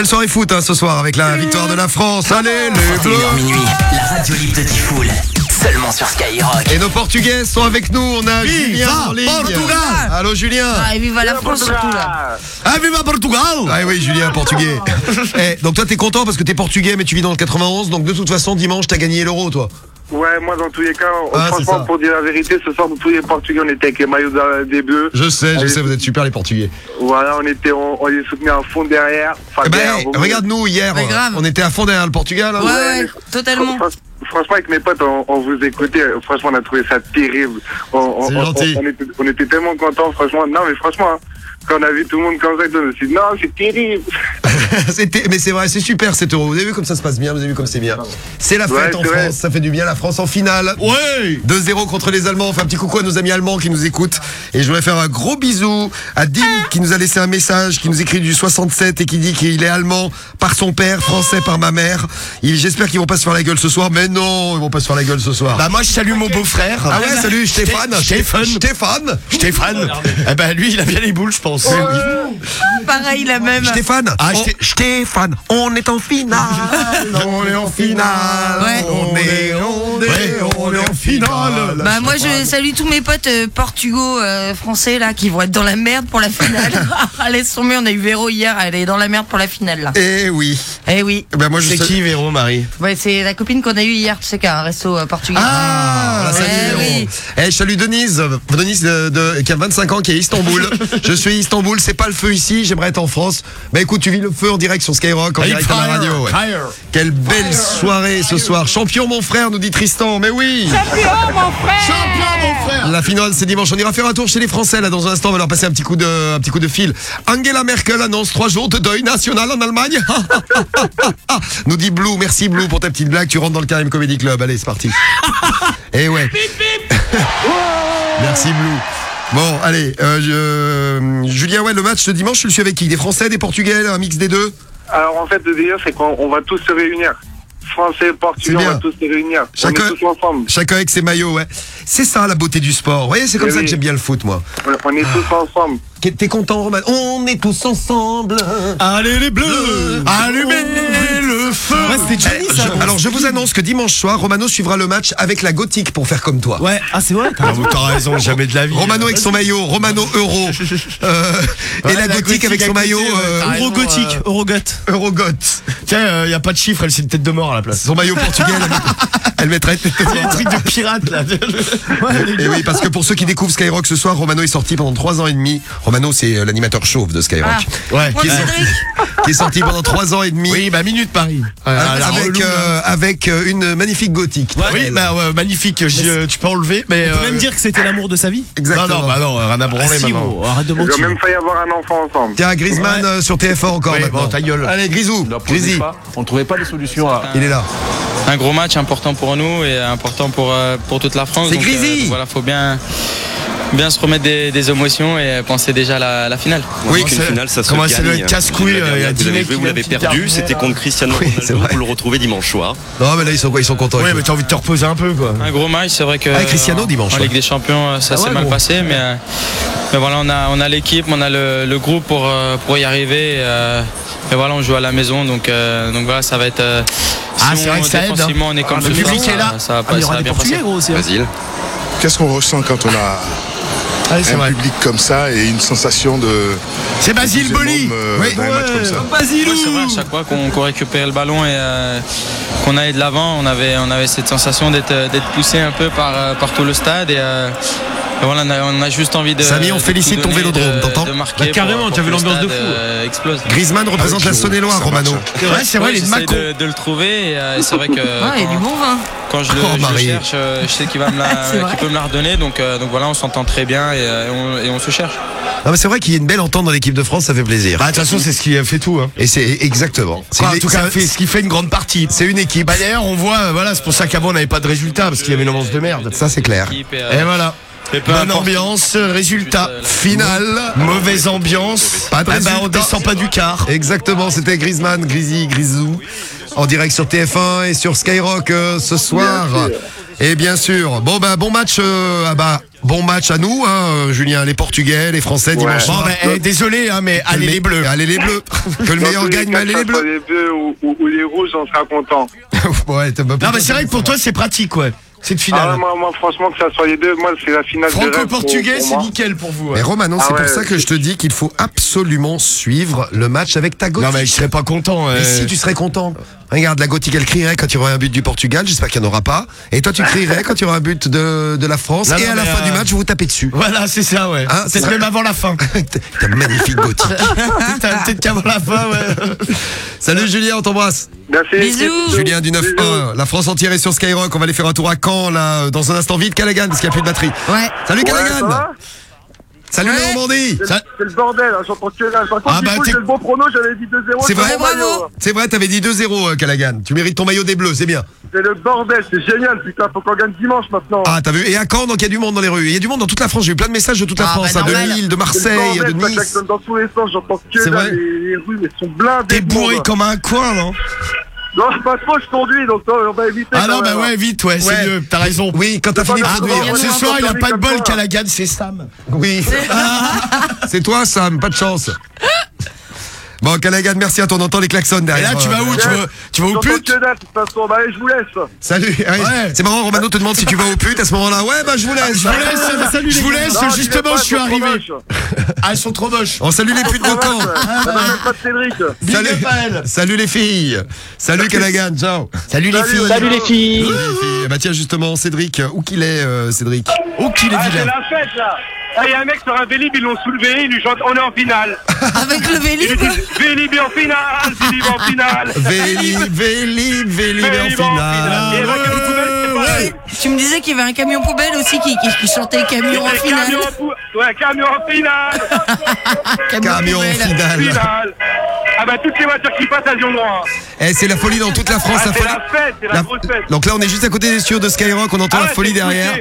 Belle soirée foot hein, ce soir avec la victoire de la France. Allez, les bleus 21h minuit, la radio libre de Tifoul, seulement sur Skyrock. Et nos Portugais sont avec nous. On a Julien en ligne. Portugal Allô, Julien Ah, et viva la France surtout là. Ah, viva Portugal Ah oui, Julien, portugais. Eh, donc toi, t'es content parce que t'es portugais, mais tu vis dans le 91. Donc de toute façon, dimanche, t'as gagné l'euro, toi. Ouais, moi dans tous les cas, Ah, franchement, pour dire la vérité, ce soir, tous les Portugais, on était avec les maillots de- des Bleus. Je sais, je Allez. sais, vous êtes super les portugais. Voilà, on était, on, on les soutenait à fond derrière. Enfin, Eh ben, derrière, regarde-nous hier, on était à fond derrière le Portugal. hein. Ouais, ouais, totalement. Fran- Franchement, avec mes potes, on, on vous écoutait. Franchement, on a trouvé ça terrible. On, on- C'est on- gentil. on était, on était tellement contents, franchement. Non, mais franchement, hein, quand on a vu tout le monde comme ça, on s'est dit, non, c'est terrible. Mais c'est vrai, c'est super cet euro. Vous avez vu comme ça se passe bien, vous avez vu comme c'est bien. C'est la fête Ouais, en France, vrai. ça fait du bien. La France en finale. Ouais 2-0 contre les Allemands. On fait un petit coucou à nos amis allemands qui nous écoutent. Et je voudrais faire un gros bisou à Dim qui nous a laissé un message, qui nous écrit du 67 et qui dit qu'il est allemand par son père, français par ma mère. J'espère qu'ils vont pas se faire la gueule ce soir. Mais non, ils vont pas se faire la gueule ce soir. Bah moi je salue mon beau-frère. Ah ouais, salut Stéphane. Stéphane. Stéphane. Stéphane. Eh ben lui il a bien les boules je pense. Pareil, la même. Stéphane. Ah, Oh, Sté- Stéphane, on est en finale. on est en finale. Ouais. On est, on est, on est en finale. Bah moi je salue tous mes potes euh, portugaux euh, français là qui vont être dans la merde pour la finale. Laisse tomber, on a eu Véro hier, elle est dans la merde pour la finale là. Eh oui. Eh oui. Ben moi je C'est sais- qui Véro Marie? Ouais, c'est la copine qu'on a eue hier, tu sais qu'à un resto euh, portugais. Ah, Ouais, salut, oui. Véro. Eh, je salue Denise, Denise de, de- qui a 25 ans, qui est à Istanbul. je suis Istanbul, c'est pas le feu ici, j'aimerais être en France. Bah écoute, tu vis le feu en direct sur Skyrock, en Hey, direct à la radio. ouais. fire. Quelle belle soirée ce soir. Champion mon frère, nous dit Tristan, mais oui Champion mon frère La finale c'est dimanche. On ira faire un tour chez les Français là dans un instant. On va leur passer un petit coup de, un petit coup de fil. Angela Merkel annonce trois jours de deuil national en Allemagne. Nous dit Blue. Merci Blue pour ta petite blague. Tu rentres dans le Karim Comedy Club. Allez, c'est parti. Et ouais. Merci Blue. Bon, allez, euh, je- Julien, ouais, le match de dimanche, tu le suis avec qui? Des Français, des Portugais, un mix des deux? Alors, en fait, le délire, c'est qu'on on va tous se réunir. Français, Portugais, on va tous se réunir. Chacun- On est tous ensemble. Chacun avec ses maillots, ouais. C'est ça la beauté du sport. Vous voyez, c'est comme Eh ça oui. que j'aime bien le foot, moi. On- est tous ensemble. T'es content, Roman? On est tous ensemble. Allez les bleus Allumez le feu Ouais, c'était Johnny Eh, ça. je- alors je vous annonce que dimanche soir, Romano suivra le match avec la gothique pour faire comme toi. Ouais, ah c'est vrai? Ah, vous, T'as raison, jamais de la vie. Romano avec son maillot, Romano Euro. Euh, Ouais, et la, la gothique gothique avec son maillot euh, Eurogothique, euh, Eurogoth. Eurogoth. Tiens, il y a pas de chiffre, elle c'est une tête de mort à la place. Son maillot portugais, elle, mettrait Il a un truc de pirate là. Et oui, parce que pour ceux qui découvrent Skyrock ce soir, Romano est sorti pendant 3 ans et demi. Romano, c'est euh, l'animateur chauve de Skyrock. Ouais. Qui, est sorti, qui est sorti pendant 3 ans et demi. Oui, bah minute Paris. avec, avec, euh, avec, euh, une magnifique gothique. oui, bah ouais, magnifique. je- tu peux enlever, mais. On peut euh, même dire que c'était l'amour de sa vie. Exactement. Non, non, bah non, rien à Ah, branler si, maintenant. arrête de Il doit mentir. même failli avoir un enfant ensemble. Tiens, Griezmann euh, sur TF1 encore Ouais, maintenant. bon, ta gueule. Allez, Grisou, Grisi, On ne trouvait pas de solution à. il est là. Un gros match important pour nous et important pour, euh, pour toute la France. C'est Grisi. donc voilà, faut bien, bien se remettre des, des émotions et penser déjà à la, la finale. Oui, c'est- Une finale, ça se comment gagne. ça doit être casse-couille, La euh, il y a dernière, vous l'avez mecs joué, qui vous l'avez viennent perdu. C'était contre Cristiano Oui, Ronaldo. Vous le retrouvez dimanche soir. Non, mais là, ils sont quoi Ils sont contents. Écoute. mais t'as envie de te reposer un peu quoi. Un gros match, c'est vrai que Avec Cristiano dimanche, en. Ligue des Champions, euh, ça Ah s'est ouais, mal gros. passé, mais, euh, mais voilà, on a, on a l'équipe, on a le, le groupe pour, euh, pour y arriver. Et, euh, et voilà, on joue à la maison, donc, euh, donc voilà, ça va être. Ah, c'est vrai que ça aide, hein. défensivement, on est comme Ah, le public est là. ça, ça va, Ah, pas- il y ça aura va des bien passer. Basile. Qu'est-ce qu'on ressent quand on a Allez, c'est un vrai. public comme ça et une sensation de. C'est Basile de Boli euh, Oui. Ouais, c'est vrai, à chaque fois qu'on qu'on récupérait le ballon et euh, qu'on allait de l'avant, on avait, on avait cette sensation d'être d'être poussé un peu par, euh, par tout le stade. Et, euh, et voilà, on a, on a juste envie de. Samy, on de félicite ton vélodrome, t'entends Bah, carrément, tu le l'ambiance de fou. euh, explose. Griezmann représente la Saône-et-Loire, Romano. C'est vrai, c'est vrai, Ouais, j'essaie Macron. de, de le trouver et euh, c'est vrai que Ouais, il y a du bon vin. quand je le, Oh, je le cherche, euh, je sais qu'il va me la- C'est vrai. qu'il peut me la redonner. Donc, euh, donc voilà, on s'entend très bien et, euh, et on, et on se cherche. Non, mais c'est vrai qu'il y a une belle entente dans l'équipe de France, ça fait plaisir. Bah, de toute façon, c'est ce qui a fait tout. Hein. Et c'est exactement. C'est en tout cas, ce qui fait une grande partie. c'est une équipe. Bah, d'ailleurs, on voit, voilà, c'est pour ça qu'avant, on n'avait pas de résultat, parce qu'il y avait une ambiance de merde. Ça, c'est clair. Euh, Et voilà. Bonne ambiance, résultat. Euh, Finale, mauvaise ambiance. Pas de Eh ben, on résultat. descend pas du quart. Exactement, c'était Griezmann, Grisi, Grisou, en direct sur TF1 et sur Skyrock euh, ce soir. Et bien sûr. Bon bah bon match. euh, ah bah bon match à nous, hein, Julien. Les Portugais, les Français dimanche Bon, ben, eh, désolé, hein, mais allez le les bleus. Allez les bleus. que le meilleur gagne, mais allez les bleus. les bleus ou, ou- ou les rouges, on sera content. ouais, t'as pas Non, mais c'est vrai que pour toi, c'est pratique, ouais. Cette Ah finale. ouais, moi, moi, franchement, que ça soit les deux, moi, c'est la finale de rêve pour- Franco-portugais, c'est nickel pour vous. ouais. Mais Romano, Ah c'est ouais, pour ça que je te dis qu'il faut absolument suivre le match avec ta gothique. Non, mais je serais pas content. Mais euh. si tu serais content. Regarde, la gothique, elle crierait quand il y aura un but du Portugal. J'espère qu'il n'y en aura pas. Et toi, tu crierais quand il y aura un but de, de la France. Non, et non, à la fin du euh, match, vous vous tapez dessus. Voilà, c'est ça, ouais. Hein, c'est c'est- même avant la fin. Une magnifique gothique. T'as peut-être qu'avant la fin, ouais. Salut Julien, on t'embrasse. Merci. Bisous. Julien du 9-1. La France entière est sur Skyrock. On va aller faire un tour à Caen, là, dans un instant vite. Callaghan, parce qu'il n'y a plus de batterie. Ouais. Salut Callaghan. Salut Ouais. Normandie. C'est Ça- c'est le bordel, hein, j'entends que là. Par contre, Ah, du bah, j'ai le bon prono, j'avais dit 2-0. C'est vrai. C'est vrai, t'avais dit 2-0, euh, Callaghan. Tu mérites ton maillot des Bleus, c'est bien. C'est le bordel, c'est génial, putain, faut qu'on gagne dimanche maintenant. Ah, t'as vu Et à Caen, donc il y a du monde dans les rues. Il y a du monde dans toute la France. J'ai eu plein de messages de toute la Ah, France, bah, hein, de. Lille, de C'est le Marseille, bordel, de ça Nice. dans tous les sens, j'entends que C'est là, vrai les, les rues, mais sont blindées. T'es bourré monde. comme un coin, non? Non, pas trop, je conduis, donc euh, on va éviter. Ah non, bah ouais, hein. vite, ouais, c'est mieux, t'as raison. Oui, quand t'as fini de conduire. grave. Ce soir, il a pas de bol, ça. Callaghan, c'est Sam. Oui. C'est toi, Sam, pas de chance. Bon, Callaghan, merci à toi. On entend les klaxons Et derrière. là, tu vas où Tu vas, tu vas au pute que dalle, de toute façon, bah allez, je vous laisse. Salut. Ouais, Ouais. C'est marrant, Romano te demande si tu vas au pute à ce moment-là. Ouais, bah je vous laisse. Je vous laisse, salut, je vous laisse, Non, justement, je suis arrivé. Ah, elles sont trop moches. On salue les putes de Caen. Cédric. Big Salut. Salut les filles. Salut Callaghan. Ciao. Salut les filles. Salut les filles. Salut les filles. Bah tiens, justement, Cédric, où qu'il est, euh, Cédric Oh, qu'il est Ah, c'est vilain. la fête là. Ah, il y a un mec sur un Vélib, ils l'ont soulevé, ils lui chantent On est en finale. Avec le Vélib. Vélib est en finale, Vélib en finale. Vélib, Vélib, Vélib est en finale. Et finale. avec le poubelle, c'est pareil. Tu me disais qu'il y avait un camion poubelle aussi qui, qui, qui chantait camion en finale. Camion Ouais, camion en finale. Camion en finale. Finale. Ah bah toutes les voitures qui passent, elles y ont droit. Eh, c'est la folie dans toute la France. Ah, la c'est folie. la fête, c'est la grosse fête. Donc là, on est juste à côté des studios de Skyrock. On entend Ah la folie derrière.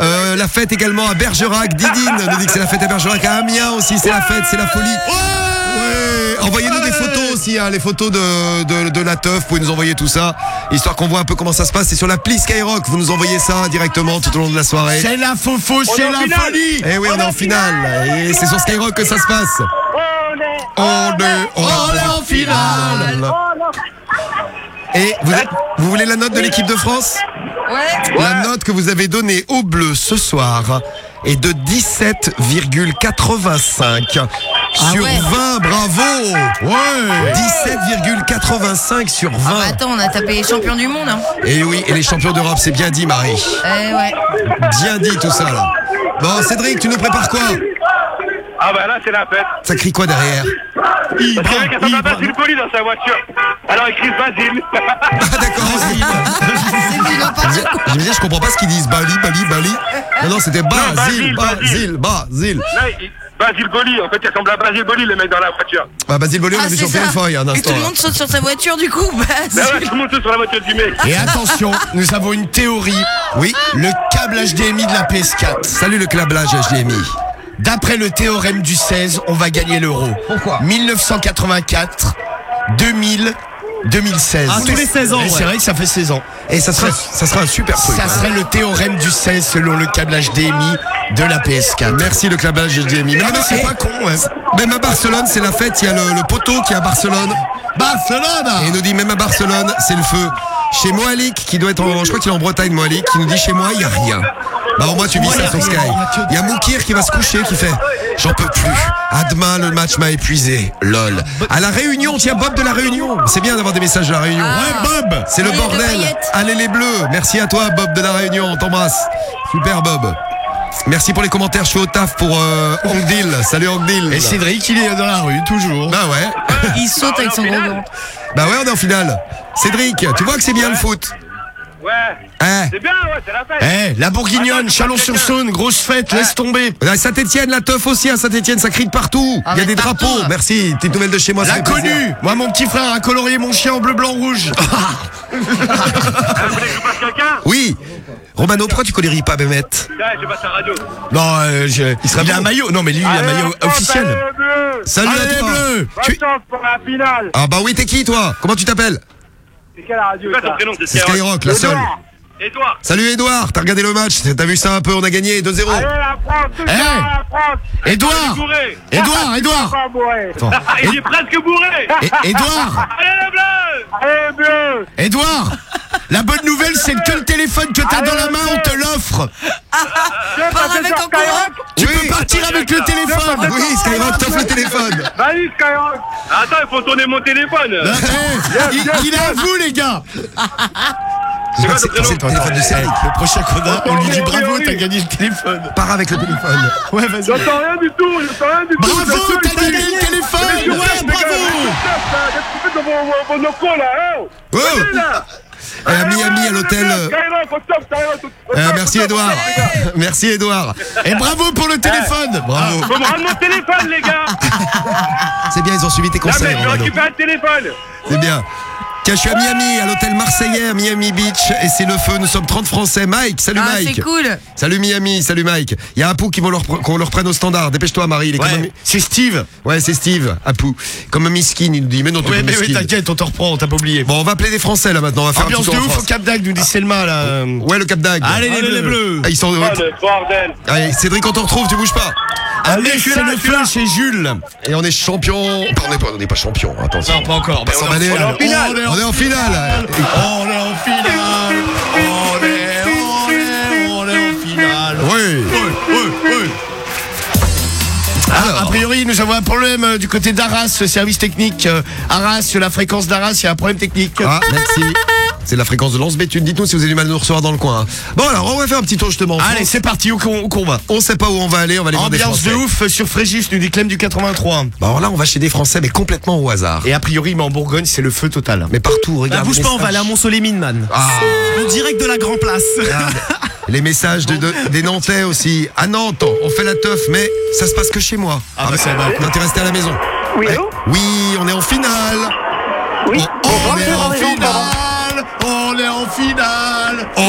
Euh, la fête également à Bergerac. Didine nous dit que c'est la fête à Bergerac. À Amiens aussi, c'est la fête, c'est la folie. Ouais. Envoyez-nous des photos aussi, hein, les photos de, de, de la teuf. Vous pouvez nous envoyer tout ça, histoire qu'on voit un peu comment ça se passe. C'est sur l'appli Skyrock. Vous nous envoyez ça directement tout au long de la soirée. C'est la faux c'est la finale. folie. Eh oui, on est en finale. Et c'est sur Skyrock que ça se passe. On est. On est, on est en finale. Et vous, vous voulez la note de l'équipe de France Ouais. La note que vous avez donnée au bleu ce soir est de 17,85 sur Ah ouais. 20. Bravo Ouais 17,85 sur 20. Ah bah attends, on a tapé les champions du monde. Hein. Et oui, et les champions d'Europe, c'est bien dit, Marie. Eh ouais. Bien dit tout ça là. Bon, Cédric, tu nous prépares quoi? Ah bah là, c'est la fête. Ça crie quoi derrière Parce a un mec qui attend Basile Poli dans sa voiture. Alors il crie Basile. Ah d'accord, je me disais- je comprends pas ce qu'ils disent. Bali, Bali, Bali. Non, non, c'était Basile, Basile, Basile, Basile. Basile Boli, en fait, il ressemble à Basile Boli, le mec dans la voiture. Ah, Basile Boli, on Ah, c'est sur ça. téléphone il y a un Et instant. tout le monde saute sur sa voiture du coup. Bah, Là, ouais, tout le monde saute sur la voiture du mec. Et attention, nous avons une théorie. Oui. Le câble HDMI de la PS4. Salut le câblage HDMI. D'après le théorème du 16, on va gagner l'euro. Pourquoi 1984, 2000, 2016. Ah, tous les 16 ans, Et ouais. C'est vrai que ça fait 16 ans. Et ça sera, ça sera un super truc. Ça serait le théorème du 16 selon le câble HDMI de la PS4. Merci le câblage HDMI. Mais Ah, même, mais c'est pas con, ouais. même à Barcelone, c'est la fête. Il y a le, le poteau qui est à Barcelone. Barcelone Et il nous dit même à Barcelone, c'est le feu. Chez Moalik, qui doit être en, je crois qu'il est en Bretagne, Moalik, qui nous dit chez moi, il y a rien. Bah au moins tu vis ça sur Sky. Il y a Moukir qui va se coucher, qui fait, j'en peux plus. À demain, le match m'a épuisé. Lol. À la Réunion, tiens Bob de la Réunion. C'est bien d'avoir des messages de la Réunion. Ouais, Bob C'est le bordel. Allez les bleus. Merci à toi Bob de la Réunion. On t'embrasse. Super Bob. Merci pour les commentaires. Je suis au taf pour euh, Angdil. Salut Angdil. Et Cédric, il est dans la rue, toujours. Bah ouais. Il saute avec son gros gant. Bah ouais, on est en finale. Cédric, tu vois que c'est bien le foot. Ouais. Hein C'est bien, ouais, c'est la fête. Eh, la Bourguignonne, Chalon-sur-Saône, grosse fête, laisse tomber. Saint-Etienne, la teuf aussi à Saint-Etienne, ça crie de partout. Ah, Il y a des partout, drapeaux. Merci. Petite nouvelle de chez moi. ça fait plaisir. L'inconnu Moi, mon petit frère a colorié mon chien en bleu, blanc, rouge. Vous voulez que je passe quelqu'un? Oui. Romano, pourquoi tu colleries pas Bémet Ouais, je passe la radio. Non, euh, je- il, sera a bon. un maillot. Non, mais lui, il a un maillot officiel. s'appelle les Bleus. Salut Allez, à les toi. bleus Bonne Tu- chance pour la finale. Ah bah oui, t'es qui toi? Comment tu t'appelles? C'est quelle radio Skyrock, la seule. Edouard. Salut Edouard, t'as regardé le match, t'as vu ça un peu, on a gagné 2-0. Allez, la France, tout Eh la France. Edouard. Il est bourré. Edouard, Edouard. Il est presque bourré. Edouard. Allez, les bleus. Allez, les bleus. Edouard, la bonne nouvelle, c'est que le téléphone que t'as dans la main, on te l'offre. Pars avec en Tu peux partir avec le téléphone. Oui, Skyrock t'offre le téléphone. Vas-y, Skyrock. Attends, il faut tourner mon téléphone. Il, il est à vous, les gars. C'est le téléphone de Cédric. Le prochain connard, on lui dit bravo, t'as gagné le téléphone. Pars avec le téléphone. Ouais, vas-y. J'entends rien du tout, j'entends rien du tout. Bravo, t'as gagné le téléphone. Ouais, bravo. Qu'est-ce que tu fais dans vos- vos- vos locaux, là, hein? Oh. Là. Eh, à Miami, à l'hôtel. euh, euh, merci Edouard. Merci Edouard. Et bravo pour le téléphone. Bravo. Faut me rendre mon téléphone, les gars. C'est bien, ils ont suivi tes conseils. je vais récupérer le téléphone. C'est bien. Tiens, je suis à Miami, à l'hôtel marseillais, à Miami Beach, et c'est le feu. Nous sommes 30 Français. Mike, salut Ah, Mike. c'est cool. Salut Miami, salut Mike. Il y a Apu qui vont leur, qu'on leur prenne au standard. Dépêche-toi, Marie. Il est Ouais, comme un- c'est Steve. Ouais, c'est Steve, Apu. Comme un miskin, il nous dit. Mais non, t'es Ouais, pas mais oui, t'inquiète, on te reprend, on t'a pas oublié. Bon, on va appeler des Français là maintenant. On va faire Ambiance un de petit tour en ouf au. Cap d'Agde, nous dit Selma là. Ouais, le Cap d'Agde. Allez, les bleus. Ah, ils sont. Oh, le bordel. Allez, Cédric, on te retrouve, tu bouges pas. Allez, je suis c'est là, le je suis feu là. chez Jules. Et on est champion. Enfin, on n'est pas, on n'est pas champion, attention. Non, pas encore. Mais on est en finale. On est en finale. On est en finale. On est, on est, on est en finale. Oui. Oui, oui, oui. Ah, a priori, nous avons un problème euh, du côté d'Arras, le service technique. euh, Arras, sur la fréquence d'Arras, il y a un problème technique. Ah, merci. C'est la fréquence de lance béthune. Dites-nous si vous avez du mal à nous recevoir dans le coin. hein. Bon, alors, on va faire un petit tour justement. en Allez, France. c'est parti, où qu'on où qu'on va On sait pas où on va aller, on va aller voir des Ambiance Français. de ouf sur Frégis, nous dit Clem du 83. Bah, alors là, on va chez des Français, mais complètement au hasard. Et a priori, mais en Bourgogne, c'est le feu total. Mais partout, Bah, regarde. bouge les pas, on va aller à Mont-Soleil-Minman. Ah. Le direct de la Grand Place. Les messages de, de- des Nantais aussi. À Nantes, on fait la teuf, mais ça se passe que chez moi. Ah, bah, ça va. Non, t'es resté à la maison. Oui, Eh, allô Oui, on est en finale. Oui. On est Bonjour, en bonjour, finale, on est en finale, on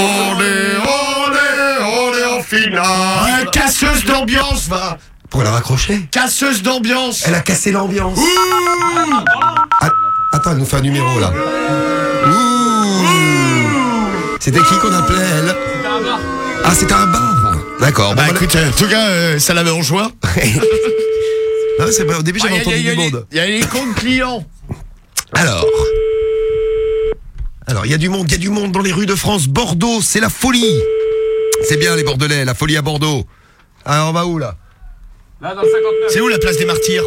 est, on est, on est en finale. Ouais, casseuse d'ambiance, va. Pour la raccrocher. Casseuse d'ambiance. Elle a cassé l'ambiance. Ah, Attends, elle nous fait un numéro là. Ouh. C'était qui qu'on appelait elle Ah, c'était un bar. D'accord. Bah bon, écoute, euh, en tout cas, euh, ça l'avait en joie. Ah, c'est vrai, au début j'avais Il y a- entendu il y a- du il y a- monde. Il y a les comptes clients. Alors. Alors, il y a du monde, il y a du monde dans les rues de France. Bordeaux, c'est la folie. C'est bien les Bordelais, la folie à Bordeaux. Alors, on va où là? Là, dans le 59. C'est où la place des martyrs?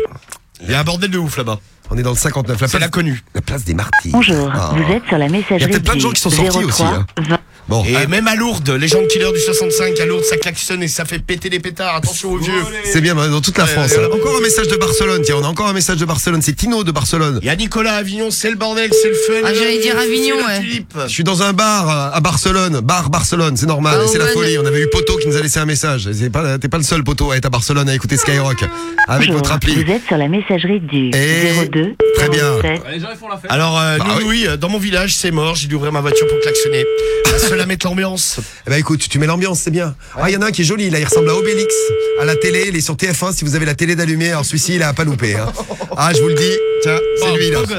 Il y a un bordel de ouf là-bas. On est dans le 59, la C'est la place, connue. la place des martyrs. Bonjour, Ah. vous êtes sur la Il y a messagerie peut-être plein de gens qui sont sortis aussi. 03 hein. 20. Bon, Et ah, même à Lourdes, les gens de killer du 65 à Lourdes, ça klaxonne et ça fait péter les pétards. Attention aux vieux. c'est bien dans toute la France. Encore un message de Barcelone, tiens, on a encore un message de Barcelone. C'est Tino de Barcelone. Il y a Nicolas à Avignon, c'est le bordel, c'est le feu. Ah, j'allais dire Avignon, ouais. Je suis dans un bar euh, à Barcelone, bar Barcelone, c'est normal, Ah, et c'est la folie. On avait eu Poto qui nous a laissé un message. Pas- T'es pas le seul Poto à être à Barcelone à écouter Skyrock avec Bonjour, votre appli. vous êtes sur la messagerie du Et- 02 Très bien. 07. Les gens, ils font la fête. Alors, euh, Bah nous, oui, euh, dans mon village, c'est mort. J'ai dû ouvrir ma voiture pour klaxonner. La seule à mettre l'ambiance. Eh ben écoute, tu mets l'ambiance, c'est bien. Ah, il y en a un qui est joli, là, il ressemble à Obélix à la télé, il est sur TF1 si vous avez la télé d'allumée. Alors celui-ci, il a pas loupé. hein. Ah, je vous le dis, tiens, c'est lui là. Vous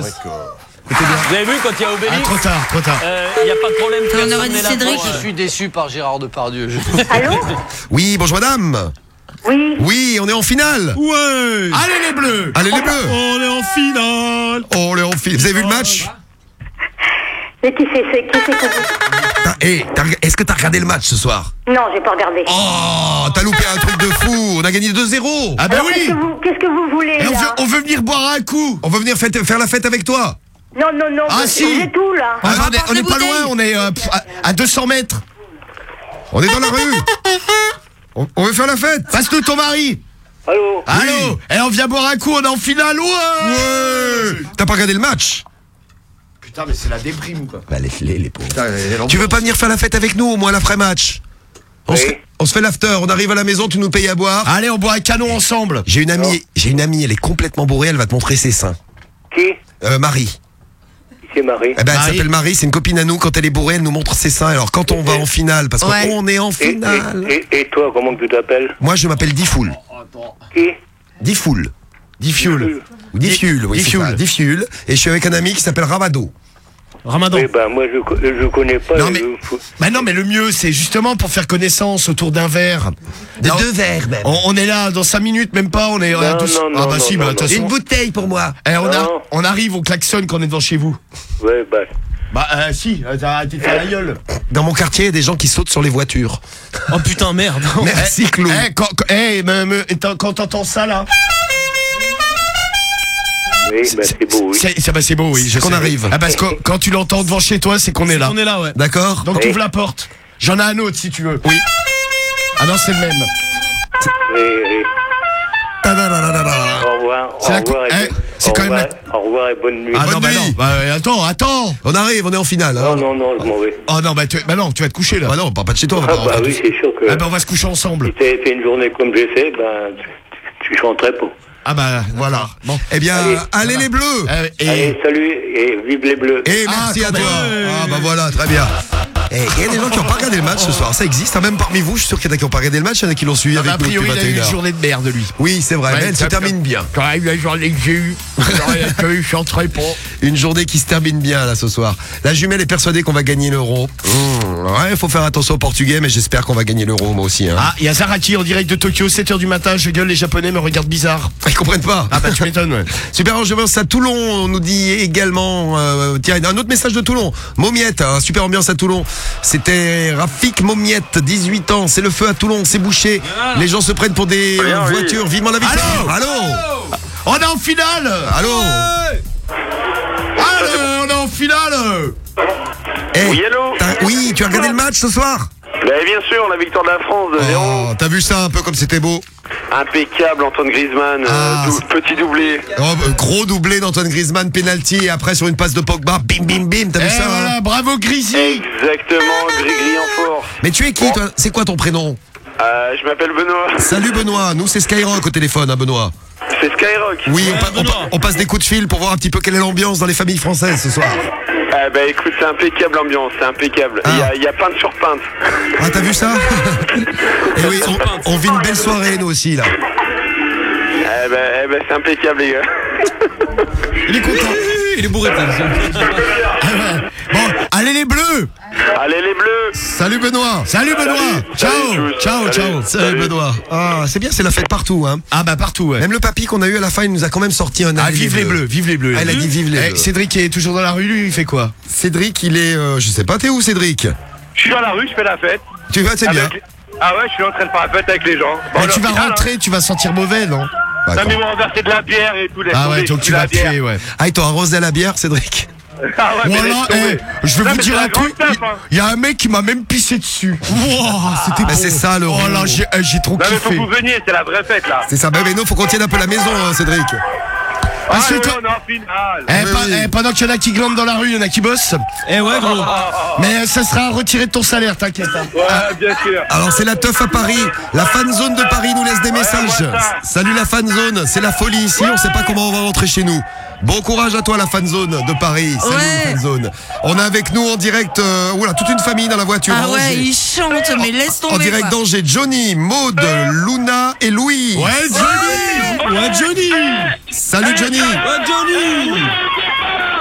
avez vu quand il y a Ah, Obélix trop tard, trop tard. Il n'y a pas de problème. On personne aurait dit n'est là Cédric. pour, Je euh, suis déçu par Gérard Depardieu. Je- Allô Oui, bonjour madame. Oui. Oui, on est en finale. Ouais Allez les bleus Allez les bleus. On est en finale Oh, on est en finale. Vous avez vu le match? Mais qui c'est c'est- qui c'est eh, rega- Est-ce que t'as regardé le match ce soir? Non, j'ai pas regardé. Oh, t'as loupé un truc de fou. On a gagné 2-0. Ah bah Alors, Qu'est-ce oui que vous, qu'est-ce que vous voulez Et on, là veut, on veut venir boire un coup On va venir fête- faire la fête avec toi. Non, non, non. Ah, si. Êtes où là Ah, on est, on pas loin, on est euh, pff, à, à 200 mètres. On est dans la rue. On, on veut faire la fête. Passe-nous ton mari Allô? Allô? Et on vient boire un coup, on est en finale, ouais Ouais. T'as pas regardé le match? Putain, mais c'est la déprime, quoi. Bah laisse-les les pauvres. Tu veux pas venir faire la fête avec nous au moins l'après-match on, se Oui. fait- on se fait l'after, on arrive à la maison, tu nous payes à boire. Allez, on boit un canon ensemble. J'ai une amie, j'ai une amie, elle est complètement bourrée, elle va te montrer ses seins. Qui? Euh, Marie. C'est Marie? Eh ben, elle Marie. s'appelle Marie, c'est une copine à nous. Quand elle est bourrée, elle nous montre ses seins. Alors, quand on va en finale, parce Ouais. qu'on est en Et, finale. et, et, et toi, comment tu t'appelles? Moi, je m'appelle Difool. Qui? Difool. Diffule. Ou Diffule, oui, c'est ça, Diffule. Et je suis avec un ami qui s'appelle Ravado. Ramadan. Oui, bah moi je, je connais pas Non, mais-. Bah non, mais le mieux, c'est justement pour faire connaissance autour d'un verre. De Non, deux verres même. On, on est là dans 5 minutes, même pas. On est. on Non, tous- non, ah bah non, si, non, bah de non. toute façon. Une bouteille pour moi. Eh, on, a- on arrive au klaxon quand on est devant chez vous. Ouais, bah. Bah euh, si, euh, t'as arrêté de faire la gueule. Dans mon quartier, il y a des gens qui sautent sur les voitures. Oh putain, merde. Merci, Clou. Eh, quand, quand- eh, t'en- quand t'entends ça là, Oui, bah c'est beau, oui. c'est, bah, c'est beau, oui. je qu'on arrive. Ah, parce que quand tu l'entends devant chez toi, c'est qu'on est là. On est là, ouais. D'accord Donc Oui. tu ouvres la porte. J'en ai un autre si tu veux. Oui. Ah non, c'est le même. Oui, oui. Ta-da-da-da-da-da. Au revoir, au revoir, et, eh, c'est au, quand même revoir au revoir et bonne nuit. Ah Bonne non, bah non. Bah, attends, attends. On arrive, on est en finale. Non, Hein. non, non, je m'en vais. Oh non, bah, tu, bah non, tu vas te coucher là. Bah non, on part pas de chez toi. Ah bah oui, c'est sûr que Ah bah on va se coucher ensemble. si t'avais fait une journée comme j'ai fait, ben tu, tu chanterais pas. Ah bah voilà. Bon. Eh bien, allez, Allez. les bleus Euh, et Allez, salut et vive les bleus. Et merci Ah, à quand toi. Ah bah voilà, très bien. Et il y a des gens qui n'ont pas regardé le match ce soir, ça existe, hein, même parmi vous, je suis sûr qu'il y en a qui n'ont pas regardé le match, il y en a qui l'ont suivi Ah bah, avec a nous priori, il a eu une 21h. journée de merde lui. Oui, c'est vrai, Ouais, mais elle se termine bien. Quand même, la journée que j'ai eue, je chanterai pas. Une journée qui se termine bien là ce soir. La jumelle est persuadée qu'on va gagner l'euro. Mmh, ouais, il faut faire attention aux Portugais, mais j'espère qu'on va gagner l'euro moi aussi. Hein. Ah, il y a Zaraki en direct de Tokyo, 7h du matin, je gueule, les Japonais me regardent bizarre. Ils comprennent pas. Ah bah tu m'étonnes, ouais. Super ambiance à Toulon, on nous dit également. euh, tiens, un autre message de Toulon. Momiette, hein, super ambiance à Toulon. C'était Rafik Momiette, 18 ans. C'est le feu à Toulon, c'est bouché. Les gens se prennent pour des euh, oui. voitures. Vivement la victoire. Allô Allô On est en finale Allô Allô, on est en finale Eh, Oui, allô t'as- Oui, tu as regardé le match ce soir Ben, bien sûr, la victoire de la France de 0 Oh, T'as vu ça un peu comme c'était beau Impeccable, Antoine Griezmann, euh, Ah, dou- petit doublé. Oh, bah, Gros doublé d'Antoine Griezmann, penalty et après sur une passe de Pogba, bim bim bim, t'as vu Eh ça hein voilà, bravo Grisi Exactement, gris-gris en force. Mais tu es qui toi? C'est quoi ton prénom? Euh, je m'appelle Benoît. Salut Benoît, nous c'est Skyrock au téléphone, hein, Benoît. C'est Skyrock. Oui, on, pa- on pa- on passe des coups de fil pour voir un petit peu quelle est l'ambiance dans les familles françaises ce soir. Eh ben, écoute, c'est impeccable l'ambiance, c'est impeccable. Il y, a, il y a peinte sur peinte. Ah, t'as vu ça Et oui, on, on vit une belle soirée nous aussi là. Eh ben, eh ben c'est impeccable, les gars. Il est content. Il est bourré. Bon, allez les bleus Allez, les bleus Salut Benoît Salut Benoît Ciao Ciao, ciao Salut Benoît Ah, c'est bien, c'est la fête partout hein. Ah bah partout, ouais. Même le papy qu'on a eu à la fin, il nous a quand même sorti un Ah, vive les bleus, vive les bleus. Ah, il a dit vive les Eh, bleus. Cédric est toujours dans la rue, lui, il fait quoi? Cédric, il est euh, je sais pas, t'es où Cédric? Je suis dans la rue, je fais la fête. Tu vas, c'est bien. Ah ouais, je suis en train de faire la fête avec les gens. Bon, Mais alors, tu vas final, rentrer, tu vas sentir mauvais, non? Hein. Bah, Non, quand- mais ils m'ont renversé de la bière et tout. laisse Ah ouais, donc tu vas tuer, ouais. Ah, ils t'ont arrosé à la bière, Cédric? Ah ouais, Voilà, eh, je vais vous dire un truc. Il y a un mec qui m'a même pissé dessus. Wow, c'était beau. c'est ça, le Oh là, j'ai eh, j'ai trop Non, mais faut kiffé. que vous veniez, c'est la vraie fête là. C'est ça, bah, mais non, faut qu'on tienne un peu la maison, hein, Cédric. Ah, Parce que ouais, quand- on est en finale. Eh, Oui, pa- oui. eh, pendant qu'il y en a qui glandent dans la rue, il y en a qui bossent. Eh ouais, gros. Mais euh, ça sera retiré de ton salaire, t'inquiète. hein. Ouais, bien sûr. Alors c'est la teuf à Paris, la fan zone de Paris nous laisse des messages. Salut la fan zone, c'est la folie ici, on sait pas comment on va rentrer chez nous. Bon courage à toi la fan zone de Paris. Salut Ouais. fan zone. On a avec nous en direct, euh, oula, toute une famille dans la voiture. Ah ouais, Angers. il chante, mais laisse tomber. En direct d'Angers, Johnny, Maude, Luna et Louis. Ouais, Johnny Ouais, Johnny Salut Johnny. Ouais, Johnny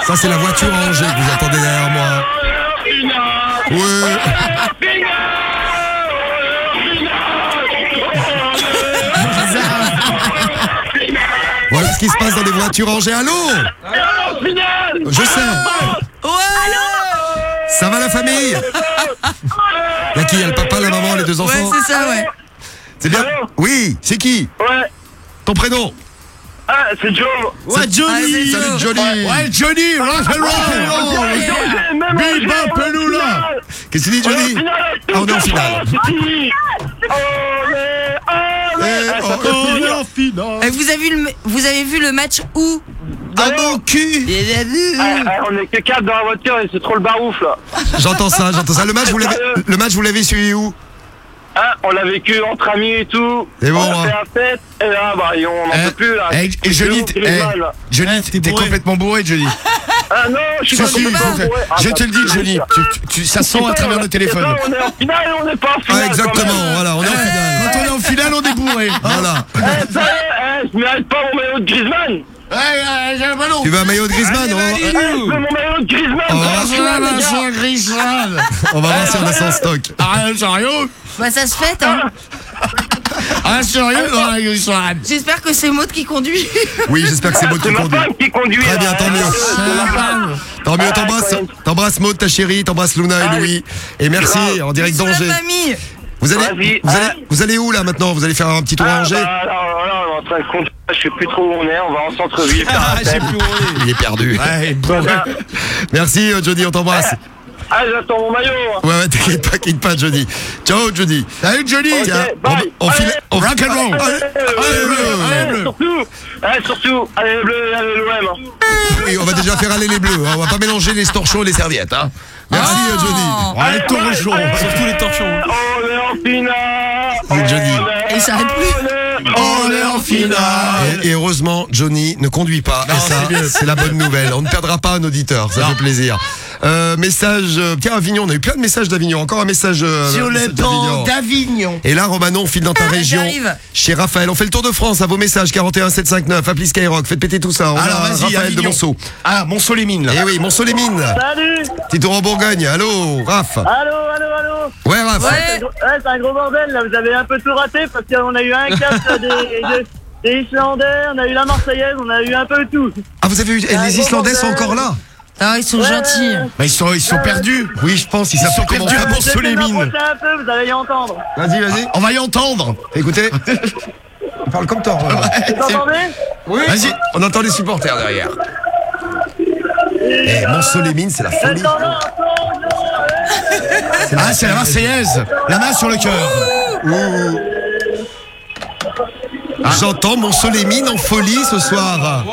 Ça c'est la voiture à Angers que vous entendez derrière moi. Ouais. Voilà ce qui se passe dans les voitures à Angers. Allô Je sais. Ça va la famille Y'a qui Y'a le papa, la maman, les deux enfants Ouais, c'est ça, ouais. C'est bien Oui, c'est qui Ouais. Ton prénom Ah, c'est Joe. Ouais, Johnny Salut Johnny Ouais, Johnny Rock and roll Bebop là Qu'est-ce que tu dis Johnny Ah, on est en finale. Eh, Vous avez, vu le, vous avez vu le match où? Dans mon cul. Ah, ah, on est que 4 dans la voiture et c'est trop le barouf là. J'entends ça, j'entends ça. Le match, vous l'avez, le match, vous l'avez suivi où? Ah, on l'a vécu entre amis et tout. C'est bon, On a hein. fait la fête et là, bah, on n'en Eh, peut plus là. eh, Et Johnny, eh, là. Johnny, t'es bourré. complètement bourré, Johnny. Ah non, je suis Si, pas si, complètement je- bourré. Ah, je bah, te le dis, c'est Johnny. Tu- tu- tu- ça sent à travers le téléphone. C'est ça, On est en finale et on n'est pas en finale. Ah, exactement, quand même. voilà, on est en Eh, finale. Quand on est en finale, on est bourré. Voilà. Eh, ça y est, eh, je mérite pas mon maillot de Griezmann. Ouais, j'ai un ballon. Tu veux un maillot de Griezmann on va, Allez, voir- Validou. mon maillot de Griezmann On va voir- Griezmann, Griezmann. on va voir si on a ça en stock. Ah, sérieux? Bah ça se fait, hein. Ah, sérieux Griezmann. J'espère que c'est Maud qui conduit. Oui, j'espère que c'est Maud qui conduit. qui conduit. Très bien, tant mieux. Tant mieux, t'embrasses. T'embrasses Maud, ta chérie, t'embrasses Luna et Louis. Et merci, en direct la d'Angers. famille. Vous allez, Vas-y. vous, allez, vous allez où là maintenant? Vous allez faire un petit tour à Ah, Angers? bah, alors, là, on est en train de conduire. Je sais plus trop où on est. On va en centre-ville. faire un thème. Il est perdu. Ouais, bon. Merci euh, Johnny, on t'embrasse. Ah, j'attends mon maillot. Ouais, ouais, t'inquiète pas, quitte pas Johnny. Ciao Johnny. Salut, Johnny. Tiens, on, bye. on file. on- Rock and roll. Allez, allez. Allez, surtout, allez, surtout, allez, le bleu, allez, l'OM. Oui, on va déjà faire aller les bleus. hein. On va pas mélanger les torchons et les serviettes. Hein. Merci euh, Johnny. Allez, torchon. Surtout les torchons. On est en finale. Oui, Johnny. Et il s'arrête plus. On est en finale. Et, et heureusement, Johnny ne conduit pas. et ça, c'est la bonne nouvelle. On ne perdra pas un auditeur. Ça fait plaisir. Euh, message. euh, Tiens, Avignon. On a eu plein de messages d'Avignon. Encore un message. euh, Sur le message pont d'Avignon. d'Avignon. Et là, Romanon, on file dans ta région. J'arrive. Chez Raphaël. On fait le tour de France à vos messages. 41 759. Appli Skyrock. Faites péter tout ça. On Alors, vas-y, Raphaël de Avignon. Monceau. Ah, Monceau-les-Mines, là. Eh oui, Monceau-les-Mines. Salut. Petit tour en Bourgogne. Allô, Raph. Allô, allô, allô. Ouais, Raph. Ouais. Ouais, c'est un gros bordel là, vous avez un peu tout raté parce qu'on a eu un casque des, des, des Islandais, on a eu la Marseillaise, on a eu un peu tout. Ah, vous avez eu. et un les Islandais sont encore là. Ah, ils sont Ouais, gentils. ouais, ouais. Bah, ils sont, ils sont perdus. Oui, je pense. Ils sont perdus à un peu, vous allez y entendre. Vas-y, vas-y. On va y entendre. Écoutez. On parle comme tort. voilà. Vous entendez Oui. Vas-y. On entend les supporters derrière. Eh, Monceau-les-Mines, c'est la folie. Ah, c'est la Marseillaise. La main sur le cœur. J'entends Monceau-les-Mines en folie ce soir.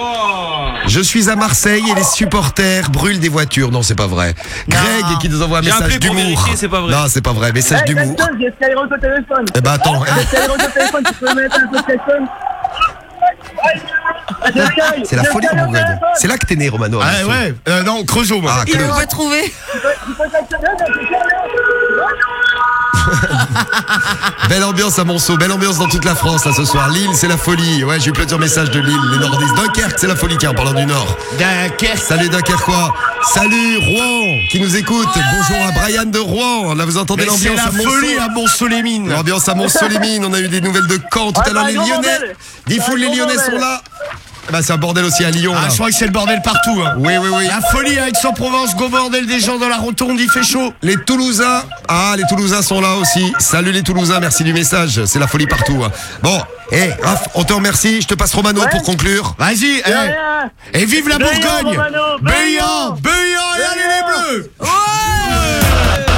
Je suis à Marseille et les supporters brûlent des voitures. Non, c'est pas vrai. Greg qui nous envoie un J'ai message appelé pour d'humour. vérifier, c'est pas vrai. Non, c'est pas vrai. Message Hey, d'humour. Jackson, j'ai Skyrock au téléphone. Eh ben attends. J'ai Skyrock au téléphone, tu peux mettre un peu de téléphone C'est la folie. C'est là que t'es né, Romano. Ah, ouais. Euh, non, Creusot, moi. Ah, Il Claude. veut pas trouver. Belle ambiance à Monceau, belle ambiance dans toute la France là ce soir. Lille, c'est la folie. Ouais, j'ai eu plusieurs messages de Lille, les nordistes. Dunkerque, c'est la folie, tiens, en parlant du Nord. Dunkerque. Salut Dunkerquois. Salut Rouen, qui nous écoute. Bonjour à Brian de Rouen. Là, vous entendez l'ambiance la à Monceau. folie à Monceau-les-Mines. L'ambiance à Monceau-les-Mines. On a eu des nouvelles de Caen. Tout à l'heure, c'est les Lyonnais. un les Lyonnais sont là. Eh ben, c'est un bordel aussi à Lyon. Ah, là. je crois que c'est le bordel partout. Hein. Oui, oui, oui. La folie à Aix-en-Provence, go bordel des gens dans la rotonde, il fait chaud. Les Toulousains, ah les Toulousains sont là aussi. Salut les Toulousains, merci du message. C'est la folie partout. hein. Bon, hé Raph, on te remercie. Je te passe Romano pour conclure. Vas-y, eh. Et vive la Bourgogne Béant, Béant. Et allez les bleus Marie,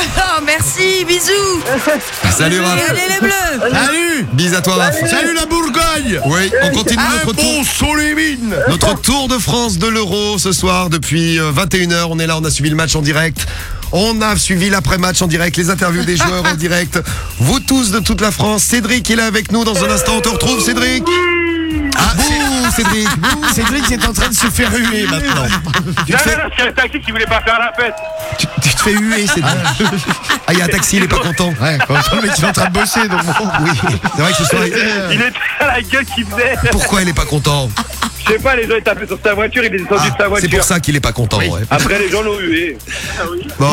Oh, merci, bisous. Salut Et Raph. allez les bleus. Salut Bis à toi Raph. Salut la Bourgogne Oui, on continue Un notre tour. Notre tour de France de l'Euro ce soir depuis euh, 21h. On est là, on a suivi le match en direct. On a suivi l'après-match en direct, les interviews des joueurs en direct. Vous tous de toute la France. Cédric est là avec nous dans un instant. On te retrouve, Cédric. Ah, Cédric. Bouh. Cédric est en train de se faire huer maintenant. Tu Non, non, non, c'est un taxi qui voulait pas faire la fête. tu, tu te fais huer, Cédric. Ah, il y a un taxi, il est pas content. Ouais, quand mec il est en train de bosser, donc bon. Oui, c'est vrai que ce soir. Il était à la gueule qu'il faisait. Pourquoi il est pas content? Je sais pas, les gens ils tapaient sur sa voiture, il est descendu Ah, de sa C'est voiture. pour ça qu'il est pas content. ouais. Après, les gens l'ont hué. Bon,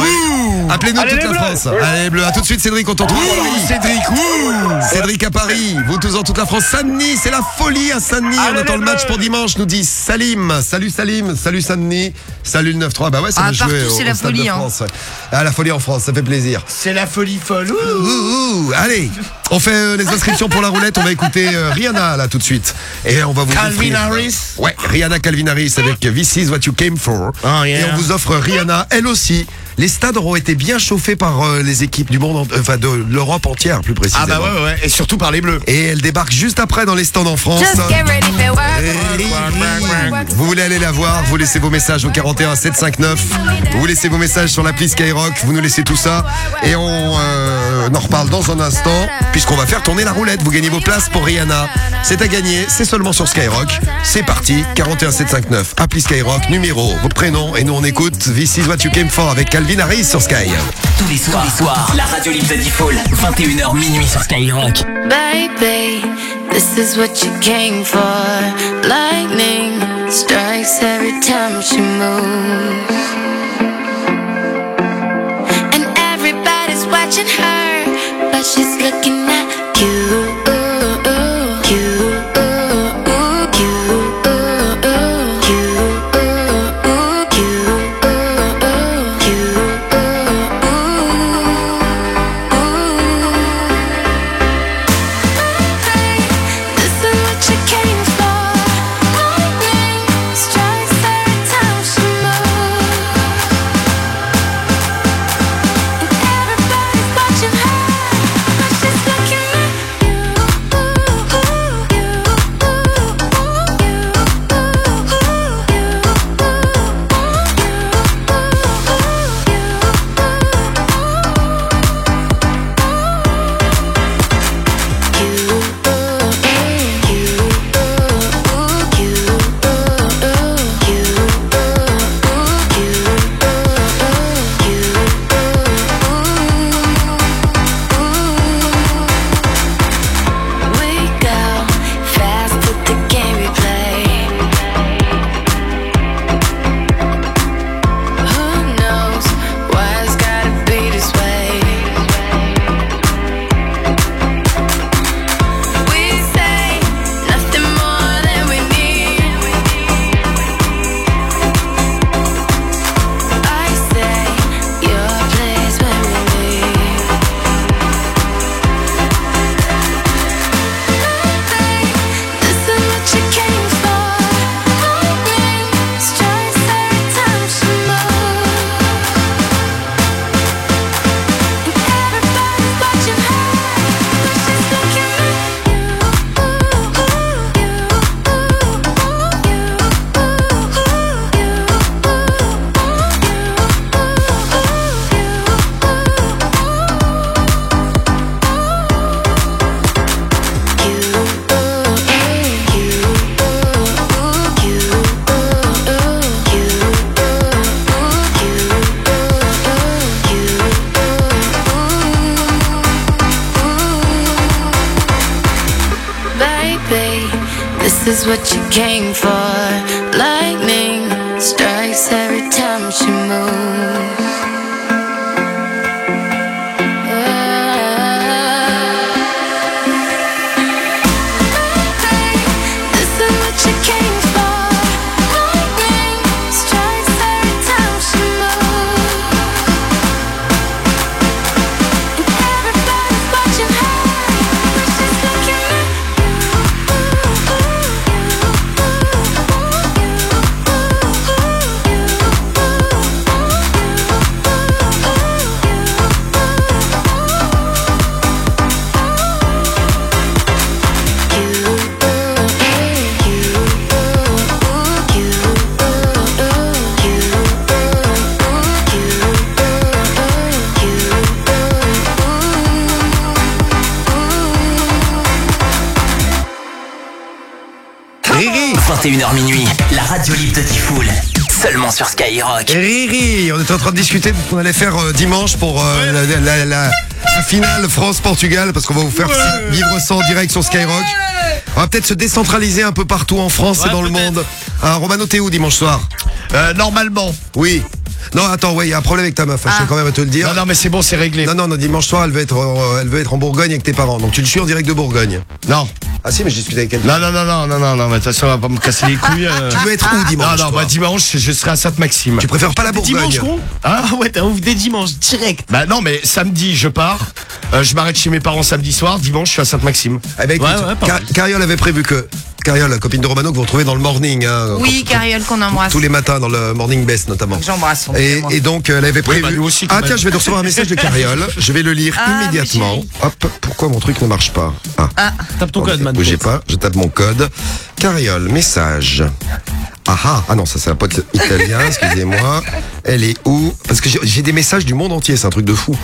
Appelez-nous Allez, toute les la Bleus. France. Allez les bleus. À tout de suite Cédric, on te retrouve. Cédric, ouh Cédric à Paris, vous tous en toute la France. Saint-Denis, c'est la folie à Saint-Denis. On Allez, attend les le match Bleus. pour dimanche, nous dit Salim. Salut Salim, salut Saint-Denis, salut le 9-3. Bah ouais, ça Ah, va jouer partout, au, c'est la Stade folie, de hein. France. ouais. Ah, la folie en France, ça fait plaisir. C'est la folie folle. Ouh, ouh, ouh. Allez, on fait euh, les inscriptions pour la roulette. On va écouter euh, Rihanna là tout de suite. Et on va vous Calvin offrir- Harris. Ouais, Rihanna Calvin Harris avec This is what you came for. Oh, yeah. Et on vous offre Rihanna, elle aussi. Les stades auront été bien chauffés par euh, les équipes du monde, en- enfin de l'Europe entière plus précisément. Ah bah ouais, ouais, et surtout par les bleus. Et elle débarque juste après dans les stands en France. Just get ready for work. Hey, Vous voulez aller la voir, vous laissez vos messages au 41 759. Vous laissez vos messages sur l'appli Skyrock, vous nous laissez tout ça. Et on euh, en reparle dans un instant, puisqu'on va faire tourner la roulette. Vous gagnez vos places pour Rihanna. C'est à gagner, c'est seulement sur Skyrock. C'est parti, 41 759. Appli Skyrock, numéro, votre prénom, et nous on écoute This is what you came for avec Calvin Harris sur Sky. Tous les soirs, les soirs, la radio libre de Default, 21h minuit sur Skyrock. Baby, this is what you came for. Lightning strikes every time she moves. And everybody's watching her, but she's looking at you. Skyrock. Riri, on était en train de discuter de ce qu'on allait faire euh, dimanche pour euh, la, la- la- la finale France-Portugal parce qu'on va vous faire vivre ça en direct sur Skyrock. On va peut-être se décentraliser un peu partout en France et dans le monde. Ah, Romano, t'es où dimanche soir? Euh, Normalement. Oui. Non, attends, ouais, il y a un problème avec ta meuf, hein, je tiens quand même à te le dire. Non, non, mais c'est bon, c'est réglé. Non, non, non, dimanche soir, elle veut être, euh, elle veut être en Bourgogne avec tes parents. Donc tu le suis en direct de Bourgogne? Non. Ah si, mais je discute avec elle. Non, non, non, non, non, non, non, mais de toute façon, on va pas me casser les couilles. euh. Tu veux être où dimanche Non, non, toi bah dimanche, je serai à Sainte-Maxime. Tu préfères pas la Bourgogne Dimanche, gros? Hein Ah ouais, t'as ouf dès dimanche, direct. Bah non, mais samedi, je pars. Euh, je m'arrête chez mes parents samedi soir. Dimanche, je suis à Sainte-Maxime. Eh ben, écoute, Ouais, ouais, pas Car- mal. Cariole avait prévu que. Cariole, la copine de Romano que vous retrouvez dans le morning. hein, Oui, Cariole qu'on embrasse. tous les matins dans le morning best notamment. J'embrasse. son Et, et donc elle avait prévu. bah, nous aussi, quand ah même. tiens, je vais te recevoir un message de Cariole. Je vais le lire Ah, immédiatement. Hop, pourquoi mon truc ne marche pas? Ah, Tape ton code, man. bougez pas, je tape mon code. Cariole, message. Ah ah, ah non, ça c'est un pote italien, excusez-moi. Elle est où? Parce que j'ai- j'ai des messages du monde entier, c'est un truc de fou.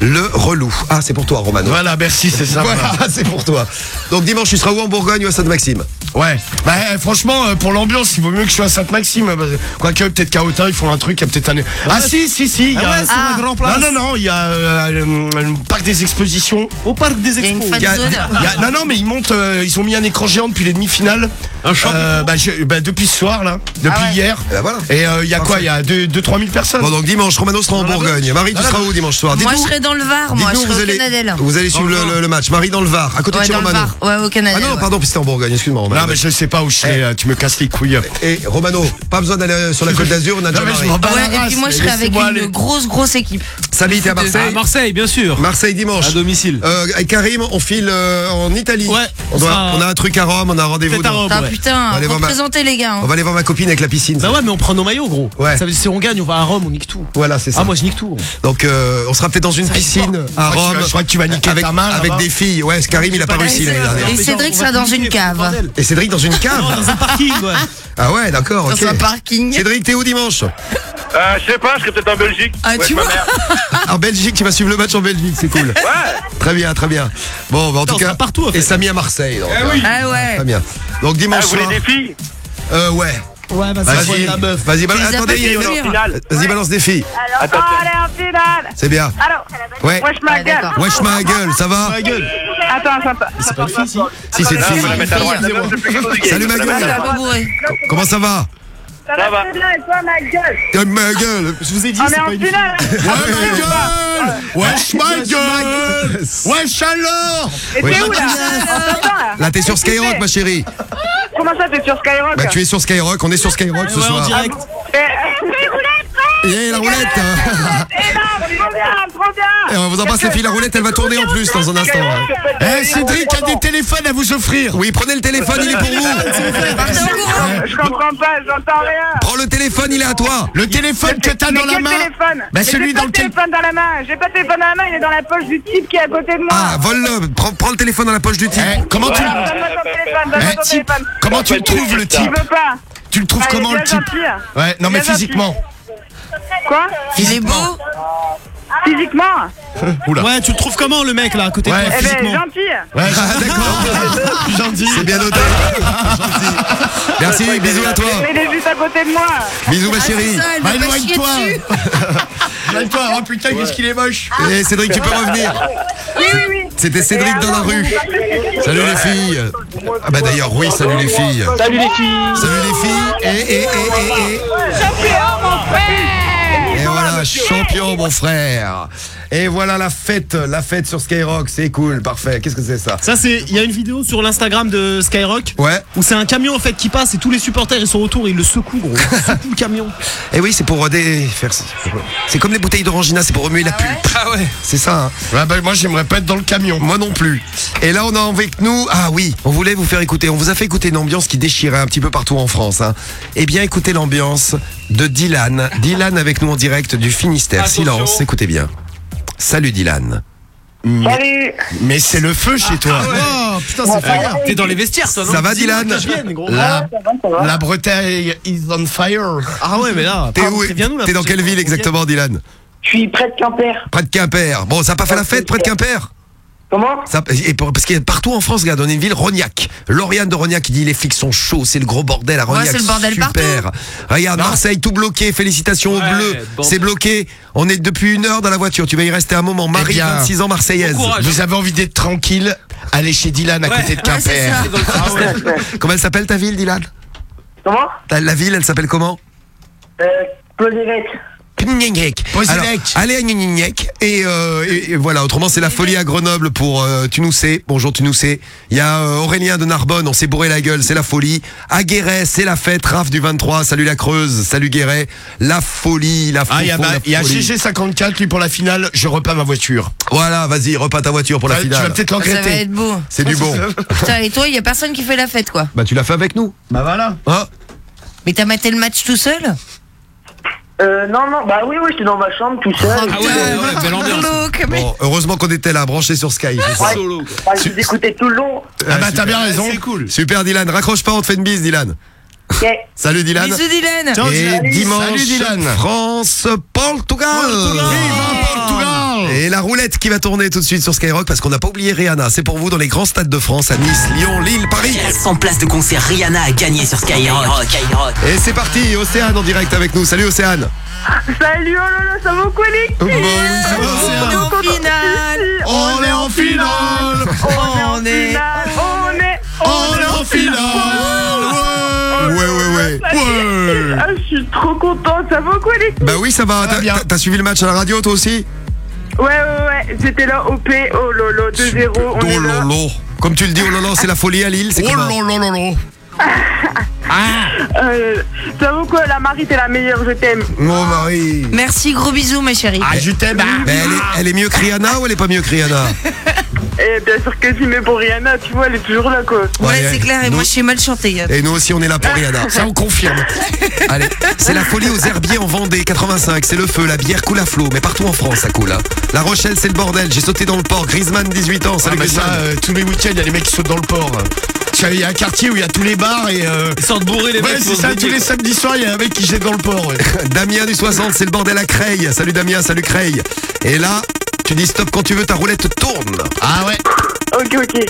Le relou. Ah, c'est pour toi, Romano. Voilà, merci, c'est ça. Voilà, c'est pour toi. Donc dimanche, tu seras où en Bourgogne ou à Sainte-Maxime? Ouais. Bah eh, franchement, euh, pour l'ambiance, il vaut mieux que je sois à Sainte-Maxime. Quoique peut-être qu'à Autun, ils font un truc, il y a peut-être un. Ah si, si, si. il y a- Ah ouais, la Ah. Grand Place. Non, non, non, il y a euh, le, parc des expositions. Au parc des Il y a une expos. fan Il y a- zone. il y a- non, non, mais ils montent, euh, ils ont mis un écran géant depuis les demi-finales. Un champ Euh, bah, je- bah, depuis ce soir, là. Depuis Ah ouais. hier. Eh ben voilà. Et euh, il y a quoi? Il y a 2-3 000 personnes. Bon, donc dimanche, Romano sera en Bourgogne. Marie, tu seras où dimanche soir? Moi, je Dites-nous- serai dans le Var, moi. Je dites-nous, serai vous au allez, Canadelle. vous allez suivre le, le- le match. Marie dans le Var, à côté Ouais, de chez dans le Romano. Var. Ouais, au Ah non, ouais. pardon, puis c'était en Bourgogne, excuse-moi. Romano. Non, mais je sais pas où je serai, euh, tu me casses les couilles. Et Romano, pas besoin d'aller sur la Côte d'Azur, on a déjà Non, mais je Marie. m'en bats Ouais, la et race, puis moi, je mais serai avec laissez-moi une aller. grosse, grosse équipe. Samy, t'es à À Marseille Marseille, bien sûr. Marseille dimanche. À domicile. Euh, avec Karim, on file euh, en Italie. Ouais, On, on doit- sera- on a un truc à Rome, on a un rendez-vous. À Rome. Ah ouais. On putain, va aller voir ma- représentez les gars. hein. On va aller voir ma copine avec la piscine. Bah ouais, mais on prend nos maillots, gros. Ouais. Ça veut dire si on gagne, on va à Rome, on nique tout. Voilà, c'est ça. Ah, moi je nique tout. Donc euh, on sera peut-être dans une piscine à Je crois que tu Rome. vas- je crois que tu vas niquer avec, ta main, avec là-bas. des filles. Ouais, Karim il a pas réussi l'année dernière. Et Cédric sera dans une cave. Et Cédric dans une cave. dans un parking, ouais. Ah ouais, d'accord, Dans un parking. Cédric, t'es où dimanche? Euh, je sais pas, je serais peut-être en Belgique. Ah, Ouais, tu ma vois mère. En Belgique, tu vas suivre le match en Belgique, c'est cool. Très bien, très bien. Bon, bah, en tout on cas, sera partout, en fait. et Samy à Marseille. donc, euh, Ah ouais. Très bien. Donc Ah, dimanche vous voulez soir. des filles? Euh, ouais. Ouais, vas-y, Vas-y, envoie la meuf. vas-y, balance. les as Attendez, pas il y a fait une- venir. finale. Vas-y, balance des filles. Attends, allez en finale C'est bien. Alors, Ouais. wesh ma Ouais, gueule. Wesh ma gueule, ça va Attends, attends. C'est pas une fille, si. Si, c'est une fille. faut la mettre à droite. Salut ma gueule. Comment ça va Ça Ça va. bien et toi ma gueule Eh, Ma gueule. Je vous ai dit, On c'est est en pas une finale Ouais, ma gueule Wesh ma gueule Wesh alors Et t'es où là là Là, t'es sur Skyrock, ma chérie. Comment ça t'es sur Skyrock Bah, tu es sur Skyrock, on est sur Skyrock ce Ouais, en soir. direct. Eh, eh, Et la roulette. Énorme, trop bien, trop bien Et on vous embrasse les filles, la roulette elle va tourner en plus dans un instant. Eh, Cédric a des téléphones à vous offrir Oui, prenez le téléphone, il est pour vous. Je comprends pas, j'entends rien Prends le téléphone, il est à toi. Le téléphone que t'as dans la main Bah celui j'ai dans pas le téléphone dans la main J'ai pas le téléphone dans la main, il est dans la poche du type qui est à côté de moi Ah, vole-le. Prends, le téléphone dans la poche du type. Eh, comment tu... Donne-moi ton téléphone, donne-moi Eh, ton type, téléphone comment tu le trouves le type Tu le trouves comment le type. Ouais, non mais physiquement. Quoi Il est beau. Physiquement Oula. Ouais, tu le trouves comment le mec là à côté de Ouais. toi Eh ben, physiquement gentil Ouais, Ah, d'accord. gentil. C'est bien noté. Gentil. Merci, bisous à toi. Mais il est juste à côté de moi Bisous ma chérie. Ça, elle Bah pas chier éloigne-toi dessus. Éloigne-toi, oh putain, qu'est-ce qu'il est moche Et Cédric, tu peux revenir. Oui, oui, oui C'était Cédric dans la rue. Salut les filles. Ah bah d'ailleurs, oui, salut les filles. Salut les filles Salut les filles. Et, et, et, et, et. Champion, mon frère champion, mon frère. Et voilà la fête, la fête sur Skyrock, c'est cool, parfait. Qu'est-ce que c'est ça Ça c'est, il y a une vidéo sur l'Instagram de Skyrock Ouais. où c'est un camion en fait qui passe et tous les supporters ils sont autour, ils le secouent gros, ils secouent le camion. Et oui, c'est pour des- faire. C'est comme les bouteilles d'orangina, c'est pour remuer la pulpe. Ah ouais. C'est ça. hein. Ouais, bah, moi j'aimerais pas être dans le camion. Moi non plus. Et là, on a avec nous. Ah oui, on voulait vous faire écouter. On vous a fait écouter une ambiance qui déchirait un petit peu partout en France. Hein. Eh bien, écoutez l'ambiance de Dylan. Dylan avec nous en direct du Finistère. Attention. Silence, écoutez bien. Salut Dylan. Salut Mais c'est le feu chez toi. Oh putain c'est fire. T'es dans les vestiaires, toi, non Ça va Dylan. La, la Bretagne is on fire. Ah ouais mais là, T'es où T'es dans quelle ville exactement Dylan Je suis près de Quimper Près de Quimper. Bon, ça n'a pas fait la fête près de Quimper Comment Ça- et pour- parce qu'il y a partout en France, regarde, on est une ville Rognac. Lauriane de Rognac qui dit les flics sont chauds, c'est le gros bordel à Ouais, Rognac. c'est le bordel Super. Regarde, Marseille tout bloqué, félicitations aux Bleus. C'est bloqué. On est depuis une heure dans la voiture. Tu vas y rester un moment. Marie, Eh bien, 26 ans, marseillaise. bon. Vous avez envie d'être tranquille Allez chez Dylan à Ouais. côté de Quimper. Finistère. Comment elle s'appelle ta ville, Dylan? Comment? La ville, elle s'appelle comment? Euh. Alors, Allez à Gnignec. Et, euh, et- et voilà, autrement, c'est la folie à Grenoble pour euh, Tu nous sais. Bonjour, tu nous sais. Il y a euh, Aurélien de Narbonne, on s'est bourré la gueule, c'est la folie. À Guéret, c'est la fête. Raph du 23, salut la Creuse, salut Guéret. La folie, la Ah, il y a, bah, la il y a folie. GG54, lui pour la finale, je repeins ma voiture. Voilà, vas-y, repas ta voiture pour la Ouais, tu vas finale. peut-être Ça va être beau. C'est du bon. Putain, et toi, il y a personne qui fait la fête quoi. Bah, tu l'as fait avec nous. Bah voilà. Hein Mais t'as maté le match tout seul? Euh, non, non, bah oui, oui, j'étais dans ma chambre tout seul. Ah ouais, ouais, ouais, belle ambiance. Bon, heureusement qu'on était là, branché sur Sky. c'est ça. Ouais, je vous écoutais tout le long. Ah bah t'as bien raison. Super Dylan, raccroche pas, on te fait une bise Dylan. Salut Dylan. Bisous, Dylan. Et dimanche, Salut, Dylan. France, Portugal. Et la roulette qui va tourner tout de suite sur Skyrock parce qu'on n'a pas oublié Rihanna. C'est pour vous dans les grands stades de France à Nice, Lyon, Lille, Paris. 100 places de concert Rihanna a gagné sur Skyrock. Et c'est parti, Océane en direct avec nous. Salut Océane. Salut, oh là là, ça va quoi les Bon, ça va, On est en finale. On est en finale On est. On est, On est en finale Ouais, ouais, ouais. Ouais Ah, je suis trop contente, ça va quoi les Bah oui, ça va. T'as- T'as t'as suivi le match à la radio toi aussi Ouais, ouais, ouais, j'étais là, OP, oh lolo, 2-0, on Oh est là. lolo. Comme tu le dis, oh lolo, c'est la folie à Lille. c'est Oh là là là là Euh, ça va quoi, la Marie, t'es la meilleure, je t'aime. Mon mari. Merci, gros bisous, ma chérie. Ah, je t'aime Mais elle, est, elle est mieux que Rihanna ou elle est pas mieux que Rihanna Et bien sûr que si, mais pour Rihanna, tu vois, elle est toujours là, quoi. Ouais, Ouais, c'est clair, et nous- moi je suis mal chanté. Et nous aussi, on est là pour Rihanna. Ça on confirme Allez, c'est la folie aux herbiers en Vendée, 85. C'est le feu, la bière coule à flot, mais partout en France, ça coule. hein. La Rochelle, c'est le bordel. J'ai sauté dans le port. Griezmann, 18 ans. Ah, Salut mais ça, Griezmann. euh, tous les week-ends, il y a des mecs qui sautent dans le port. Il y a un quartier où il y a tous les bars et. Euh... Ils sortent bourrés les Ouais, mecs. c'est ça, tous les samedis soirs, il y a un mec qui jette dans le port. ouais. Damien du 60, c'est le bordel à Creil. Salut Damien, salut Creil. Et là, tu dis stop quand tu veux, ta roulette tourne. Ah ouais Ok, ok.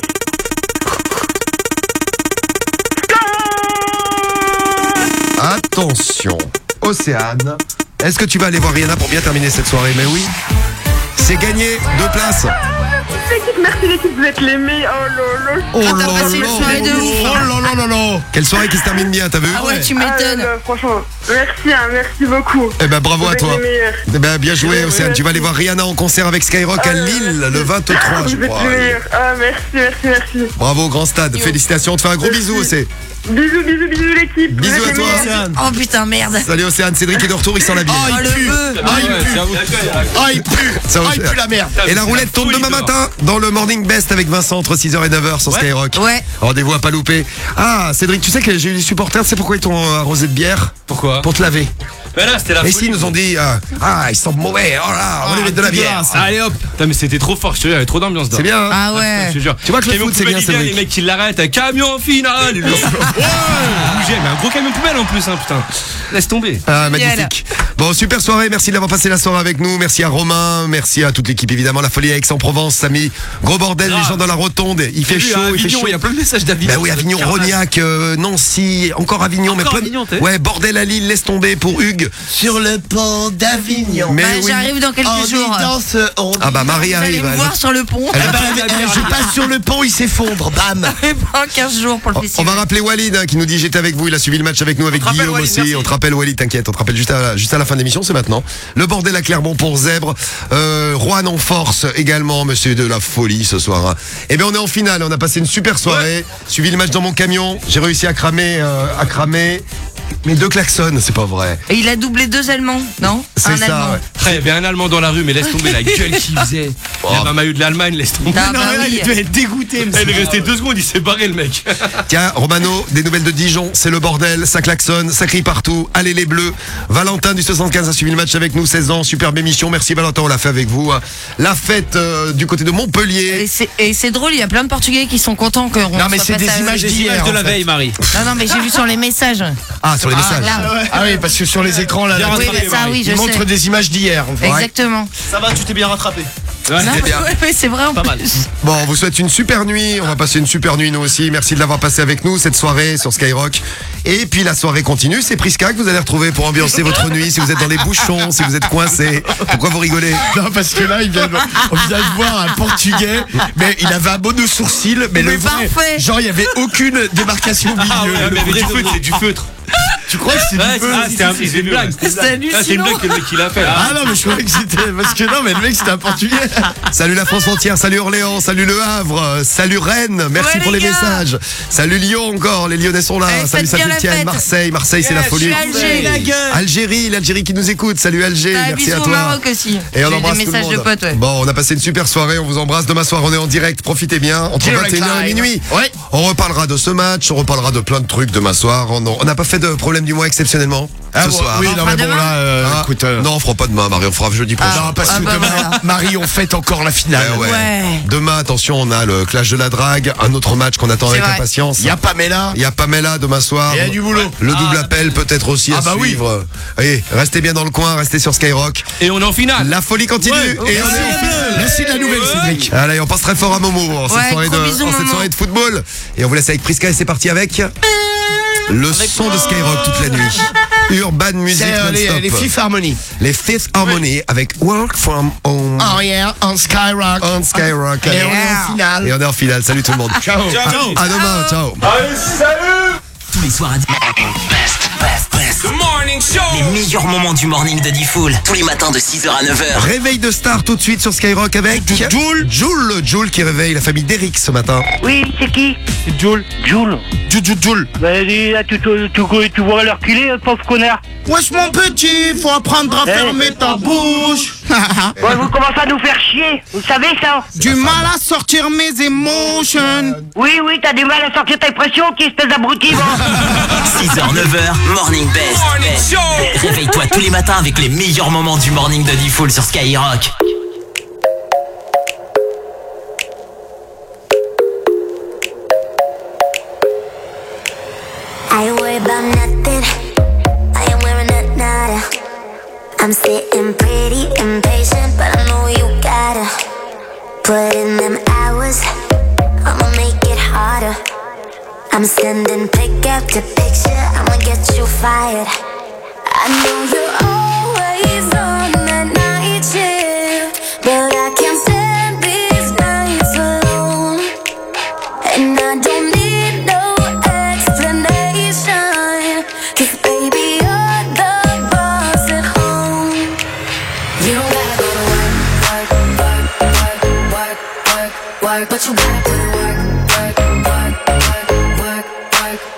Attention, Océane. Est-ce que tu vas aller voir Rihanna pour bien terminer cette soirée Mais oui. C'est gagné, deux places. Merci l'équipe, vous êtes les meilleurs. Oh. Oh Ah, de ouf. Oh là là là là Quelle soirée qui se termine bien, t'as vu Ah ouais, tu Ah là m'étonnes. là, franchement, merci, hein, merci beaucoup. Eh ben bravo Vous à toi. Eh ben bien joué Océane. Tu vas aller voir Rihanna en concert avec Skyrock à Ah, Lille merci. le 23, je Vous êtes crois. les meilleurs. Ah, merci, merci, merci. Bravo, grand stade. Félicitations. On te fait un gros bisou, Océ. Bisous, bisous, bisous l'équipe. Bisous à toi. Océane. Oh putain, merde. Salut Océane. Cédric est de retour, il sent la. Ah, Oh, il le pue bœuf. Ah, il pue. Ah, il pue Ah, il pue la merde Et la roulette tourne demain matin dans le Morning Best avec Vincent entre 6h et 9h sur Skyrock. Ouais. Rendez-vous à pas louper. Ah, Cédric, tu sais que j'ai eu des supporters, tu sais pourquoi ils t'ont arrosé de bière? Pourquoi? Pour te laver. Ben là, c'était la Et folie. ici, ils nous ont dit euh, Ah, ils sont mauvais, oh là, on va lui mettre de la bière. Allez hop Putain, mais c'était trop fort, je te jure, il y avait trop d'ambiance C'est bien, hein Ah Je ouais. te jure. Tu vois que le Camion foot, c'est poubelle, bien, il vient, Cédric. Les mecs qui l'arrêtent, un camion final il le- Ouais il bougeait, mais un gros camion poubelle en plus, hein, putain. Laisse tomber. Ah, magnifique. Bon, super soirée. Merci d'avoir passé la soirée avec nous. Merci à Romain. Merci à toute l'équipe, évidemment. La folie à Aix-en-Provence, Samy. Gros bordel, les gens dans la rotonde. Il fait chaud, à il fait Avignon, chaud. Il y a plein de messages d'Avignon. Bah oui, Avignon. Rognac, euh, Nancy, encore Avignon, mais Encore plein de- Avignon, t'es Ouais, bordel à Lille, laisse tomber pour Hugues. Sur le pont d'Avignon Mais Bah, oui. J'arrive dans quelques On jours. y danse, on Ah bah Marie Vous allez arrive. me elle. voir sur le pont. Eh ben, je passe sur le pont, il s'effondre, bam Dans 15 jours pour le On festival. va rappeler Walid hein, qui nous dit j'étais avec vous, il a suivi le match avec nous avec te rappelle, Guillaume Walid, aussi. merci. On te rappelle Walid, t'inquiète, on te rappelle juste à, juste à la fin de l'émission, c'est maintenant. Le bordel à Clermont pour Zèbre. Euh, Rouen en force également, monsieur de la folie ce soir. hein. Eh bien on est en finale, on a passé une super soirée. Suivi le match dans mon camion, j'ai réussi à cramer, euh, à cramer mes deux klaxons, c'est pas vrai. Et il a doublé deux Allemands, non C'est Un ça, Allemand. ouais. Après, il y avait un Allemand dans la rue, mais laisse tomber la gueule qu'il faisait. Il avait un maillot de l'Allemagne, laisse tomber. Ah, bah Non, là, oui. il devait être dégoûté, Il est resté deux secondes, il s'est barré le mec. Tiens, Romano, des nouvelles de Dijon, c'est le bordel, ça klaxonne, ça crie partout. Allez les bleus. Valentin du 75 a suivi le match avec nous, 16 ans, superbe émission. Merci Valentin, on l'a fait avec vous. La fête euh, du côté de Montpellier. Et c'est- Et c'est drôle, il y a plein de Portugais qui sont contents qu'on Non, mais soit c'est passé des à eux. images Des d'hier, de en la fait. veille, Marie. Non, non, mais j'ai vu sur les messages. Ah, sur les Ah, messages. Ah oui, parce que sur les écrans, là, Bien là, Oui, rattrapé, mais ça, Marie. oui, je ils montrent des images d'hier. Exactement. Ça va, tu t'es bien rattrapé. Ouais, c'est bien. ouais, ouais, c'est vrai en Pas mal. Bon, on vous souhaite une super nuit. On va passer une super nuit nous aussi. Merci de l'avoir passé avec nous cette soirée sur Skyrock. Et puis la soirée continue. C'est Prisca que vous allez retrouver pour ambiancer votre nuit. Si vous êtes dans les bouchons, si vous êtes coincé. Pourquoi vous rigolez? Non, parce que là, il vient de- on vient de voir un Portugais, mais il avait un mono sourcil, mais, le Mais vrai, parfait. genre il y avait aucune démarcation au milieu. Ah ouais, Le mais vrai du de feutre, vrai. c'est du feutre. Tu crois que c'est Ouais, du feu ah, c'est un- c'est une blague. C'est Ah, c'est une blague que le mec il a fait. Ah non, mais je croyais que c'était. Parce que non, mais le mec c'était un Portugais. Salut la France entière, salut Orléans, salut Le Havre, euh, salut Rennes, merci Ouais, pour les les gars. messages. Salut Lyon encore, les Lyonnais sont là. Eh, salut faites bien la Saint-Etienne, fête. Marseille, Marseille c'est la Je folie. suis Alger. La gueule. Algérie, l'Algérie qui nous écoute. Salut Alger, un merci à au toi. Maroc aussi. Et on J'ai embrasse des tout le messages de monde. potes, ouais. Bon, on a passé une super soirée, on vous embrasse. Demain soir, on est en direct, profitez bien. Entre Direct 21h et live. minuit. Ouais. On reparlera de ce match, on reparlera de plein de trucs demain soir. On on n'a pas fait de problème du mois exceptionnellement. Ah, ce soir. oui, non, mais bon, là, euh, Ah, écoute. euh, Non, on fera pas demain, Marie, on fera jeudi prochain. non, parce que bah demain, voilà. Marie, on fête encore la finale. Eh ouais. Ouais. Demain, attention, on a le clash de la drague, un autre match qu'on attend avec vrai. impatience. Il y a Pamela. Il y a Pamela demain soir. Il y a du boulot. Le double appel peut-être aussi Ah à bah oui. suivre. Allez, restez bien dans le coin, restez sur Skyrock. Et on est en finale. La folie continue. Ouais. Et on est en finale. Merci de la nouvelle, Cédric. Allez, on passe très fort à Momo en, cette, soirée de football. Et on vous laisse avec Prisca et c'est parti avec le son de Skyrock toute la nuit. Urban Music euh, les, non-stop. les Fifth Harmony. Les Fifth Harmony avec Work From Home Oh yeah, on Skyrock. on Skyrock. Et Allez. on est en finale. Et on est en finale. Salut tout le monde. Ciao. À, à demain. Ciao. Tous les soirs à 10 Best, best, best. The morning show. Les meilleurs moments du morning de Diffoul. Tous les matins de 6h à 9h. Réveil de star tout de suite sur Skyrock avec Jules. Jules, Jules qui réveille la famille d'Eric ce matin. Oui, c'est qui C'est Joule. Joule. Jules, Jules. Bah, là, tu, tu, tu, tu vois leur culé, pauvre connard. Wesh, mon petit, faut apprendre à Eh. fermer ta bouche. Vous commencez à nous faire chier. Vous savez ça du mal à sortir mes émotions. Oui, oui, t'as du mal à sortir ta pression, qui espèce d'abruti, va. 6h, 9h, Morning Best. Morning show. Réveille-toi tous les matins avec les meilleurs moments du morning de Diffoul sur Skyrock. I worried about nothing. I ain't wearing a nada. I'm sitting pretty impatient, but I know you gotta put in them hours. I'ma make it harder. I'm sending pick after picture. I'ma get you fired. I know you're always on that night shift, but I can't stand these nights alone. And I don't need no explanation. Cause baby, you're the boss at home. You don't gotta go to work, work, work, work, work, work, work. But you gotta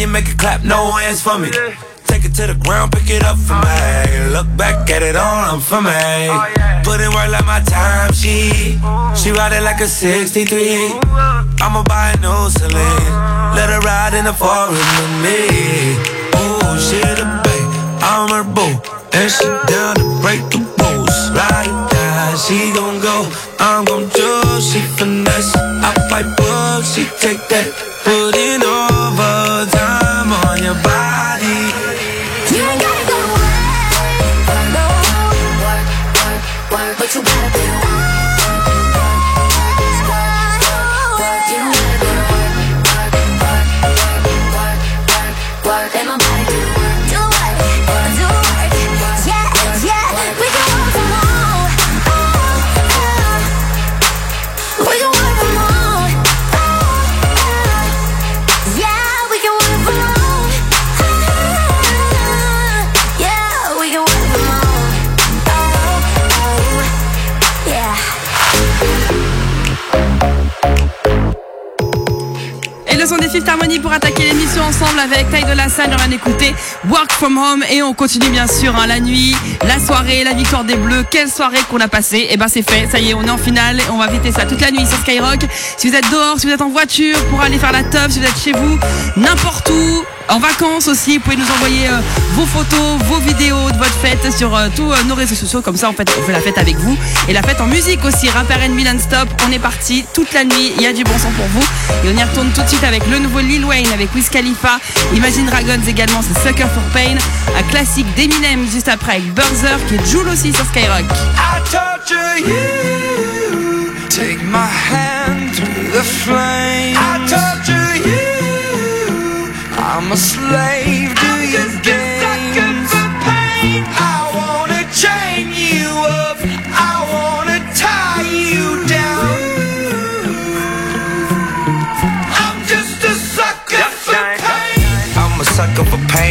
you make it clap? No hands for me. Take it to the ground, pick it up for me. Look back at it all, I'm for me. Put in work like my time, she She ride it like a 63. I'ma buy a new Celine. Let her ride in the foreign with me. Oh, she the babe, I'm her boo. And she down to break the rules. Or die, she gon' go. I'm gon' do, she finesse. I fight bull, she take that. Put in overtime Fifth Harmony pour attaquer l'émission ensemble avec Taille de la Salle. On vient d'écouter Work From Home et on continue bien sûr hein, la nuit, la soirée, la victoire des Bleus. Quelle soirée qu'on a passée Et ben c'est fait, ça y est, on est en finale. On va fêter ça toute la nuit sur Skyrock. Si vous êtes dehors, si vous êtes en voiture pour aller faire la teuf, si vous êtes chez vous, n'importe où. En vacances aussi, vous pouvez nous envoyer euh, vos photos, vos vidéos de votre fête sur euh, tous euh, nos réseaux sociaux. Comme ça, en fait, on fait la fête avec vous. Et la fête en musique aussi. Rapper Milan Stop. On est parti toute la nuit. Il y a du bon son pour vous. Et on y retourne tout de suite avec le nouveau Lil Wayne, avec Wiz Khalifa, Imagine Dragons également, c'est Sucker for Pain. Un classique d'Eminem juste après avec Burzer qui est Joule aussi sur Skyrock. I. Take my hand through the flame. I torture you. I'm a slave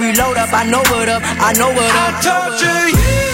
Reload up, I know what up, I know what up. I you.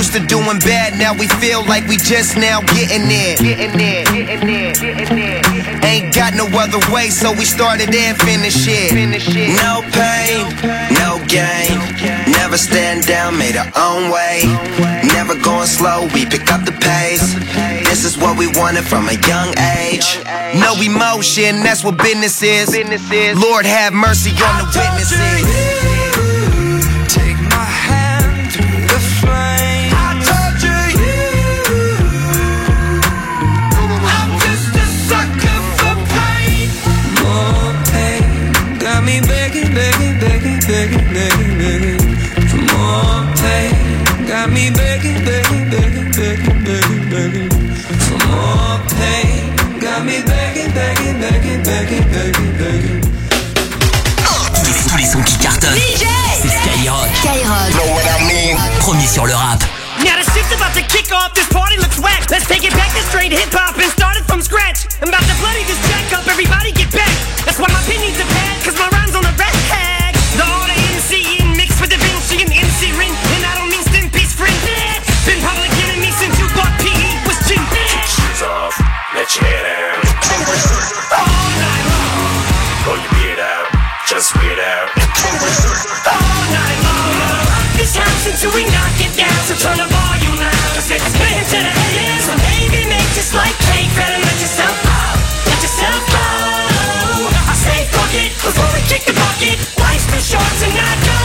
Used to doing bad, now we feel like we just now getting there. Getting there, getting there, getting there. Ain't got no other way, so we started and finished it. No pain, no gain. Never stand down, made our own way. Never going slow, we pick up the pace. This is what we wanted from a young age. No emotion, that's what business is. Lord have mercy on the witnesses. Got me begging, begging, begging, begging, begging, begging for more pain. Got me begging, begging, begging, begging, begging, begging. Tous les, sons qui cartonnent. C'est Skyrock. Skyrock. Know what I mean? Premier sur le rap. Now the shit's about to kick off, this party looks whack Let's take it back to straight hip-hop and start it from scratch I'm about to bloody this jack up, everybody get back That's why my opinions are bad, cause my down. All night rock this house until we knock it down. So turn to the just like cake. Better let yourself let yourself go. I say fuck it we kick the bucket. Life's too short to not go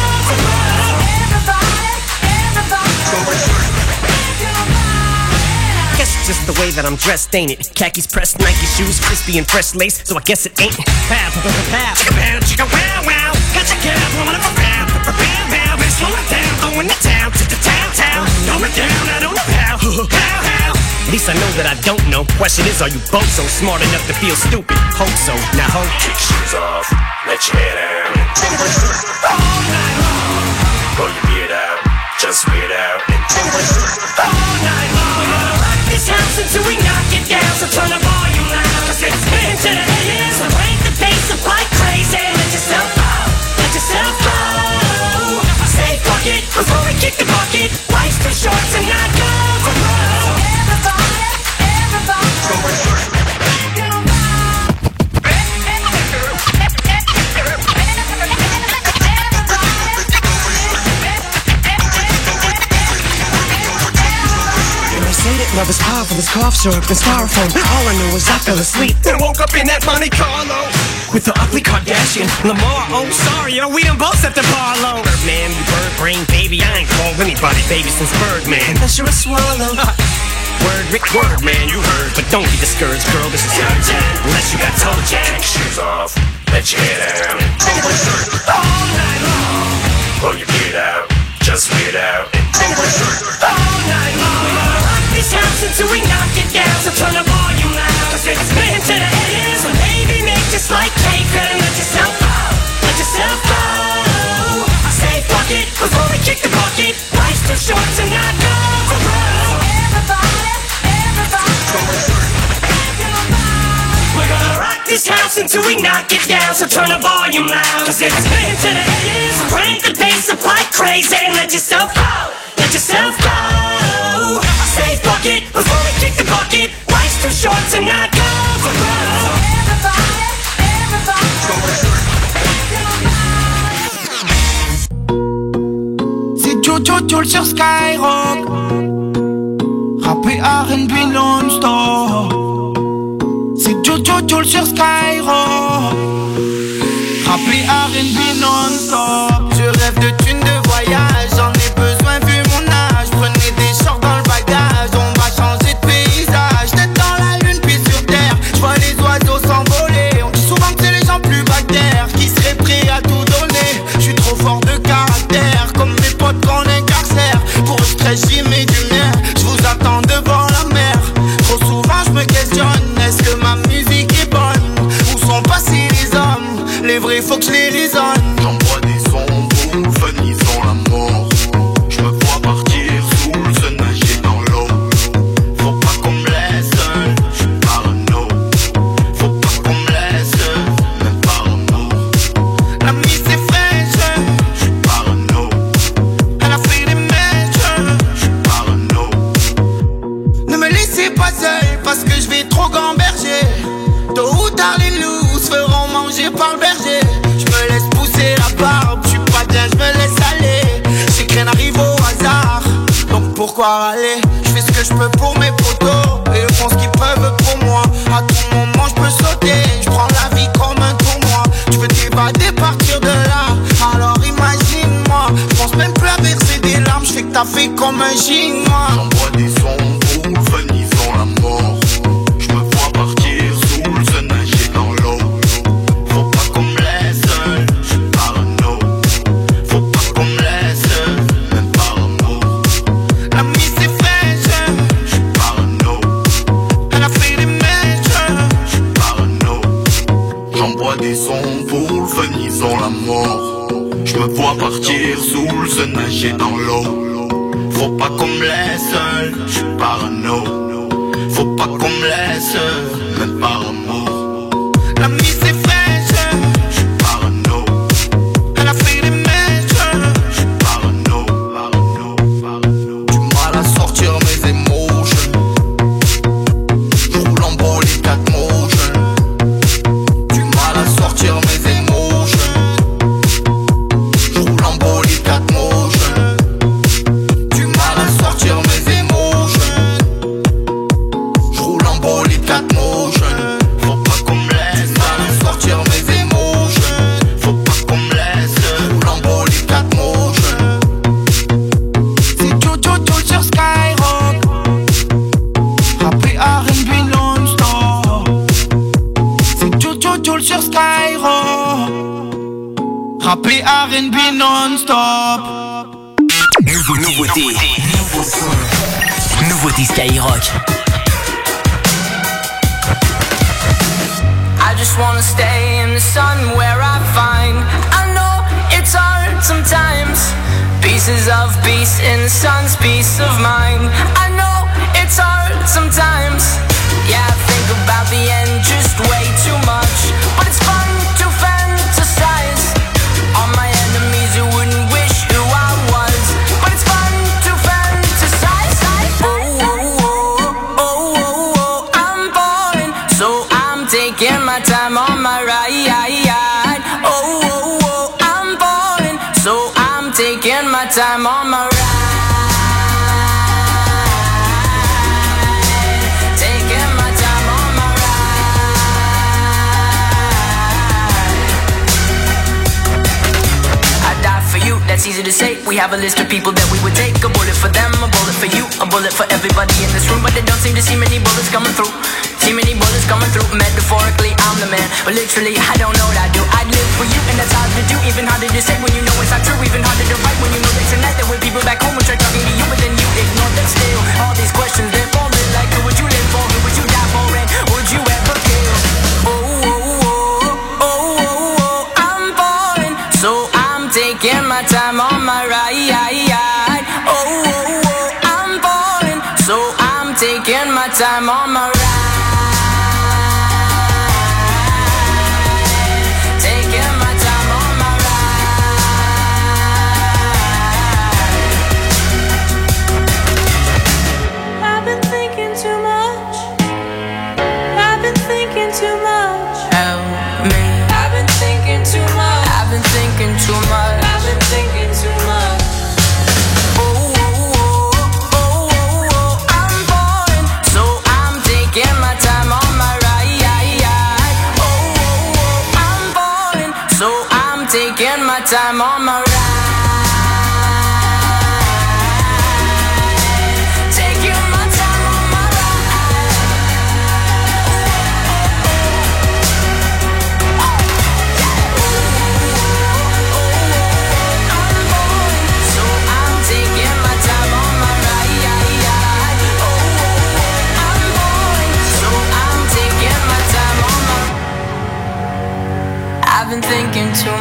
Just the way that I'm dressed, ain't it? Khakis pressed, Nike shoes, crispy and fresh lace, so I guess it ain't. Pow, pow, pow, pow, chicka, pow, chicka, wow, wow. Gal blowing up a pow, pow, pow, pow. Bitch, slow it down, going to town, to town, town. Down, I don't know how, how, how. At least I know that I don't know. Question is, are you both so smart enough to feel stupid? Hope so. Now, hope. Kick shoes off, let your head out. All night long. Pull your beard out, just weird out. Bucket. Life's too short to not love is powerful as cough syrup and styrofoam. All I knew was I fell asleep and woke up in that Monte Carlo with the ugly Kardashian Lamar. Oh, sorry, yo, we done both set the bar low. Birdman, you bird brain baby, I ain't called anybody baby since Birdman. Unless you're a swallow. Uh, word, Rick, word, man, you heard. But don't be discouraged, girl, this is your time. Unless you got toe jack. Shoes off, let your head out. All night long. Pull your beard out, just weird out. All night long. This house until we knock it down. So turn the volume loud. Cause it's spinning to the ears. So baby, make just like cake and let yourself go. Let yourself go. I say fuck it before we kick the bucket. Life's too short to not go for broke. We're gonna rock this house until we knock it down. So turn the volume loud. Cause it's spinning to the ears. Crank the bass up crazy. And let yourself go. Let yourself go. It before we kick the bucket. Life's too short to not go for sur Skyrock. Rappé R&B non-stop. C'est sur Skyrock. Rappé R&B non-stop faut que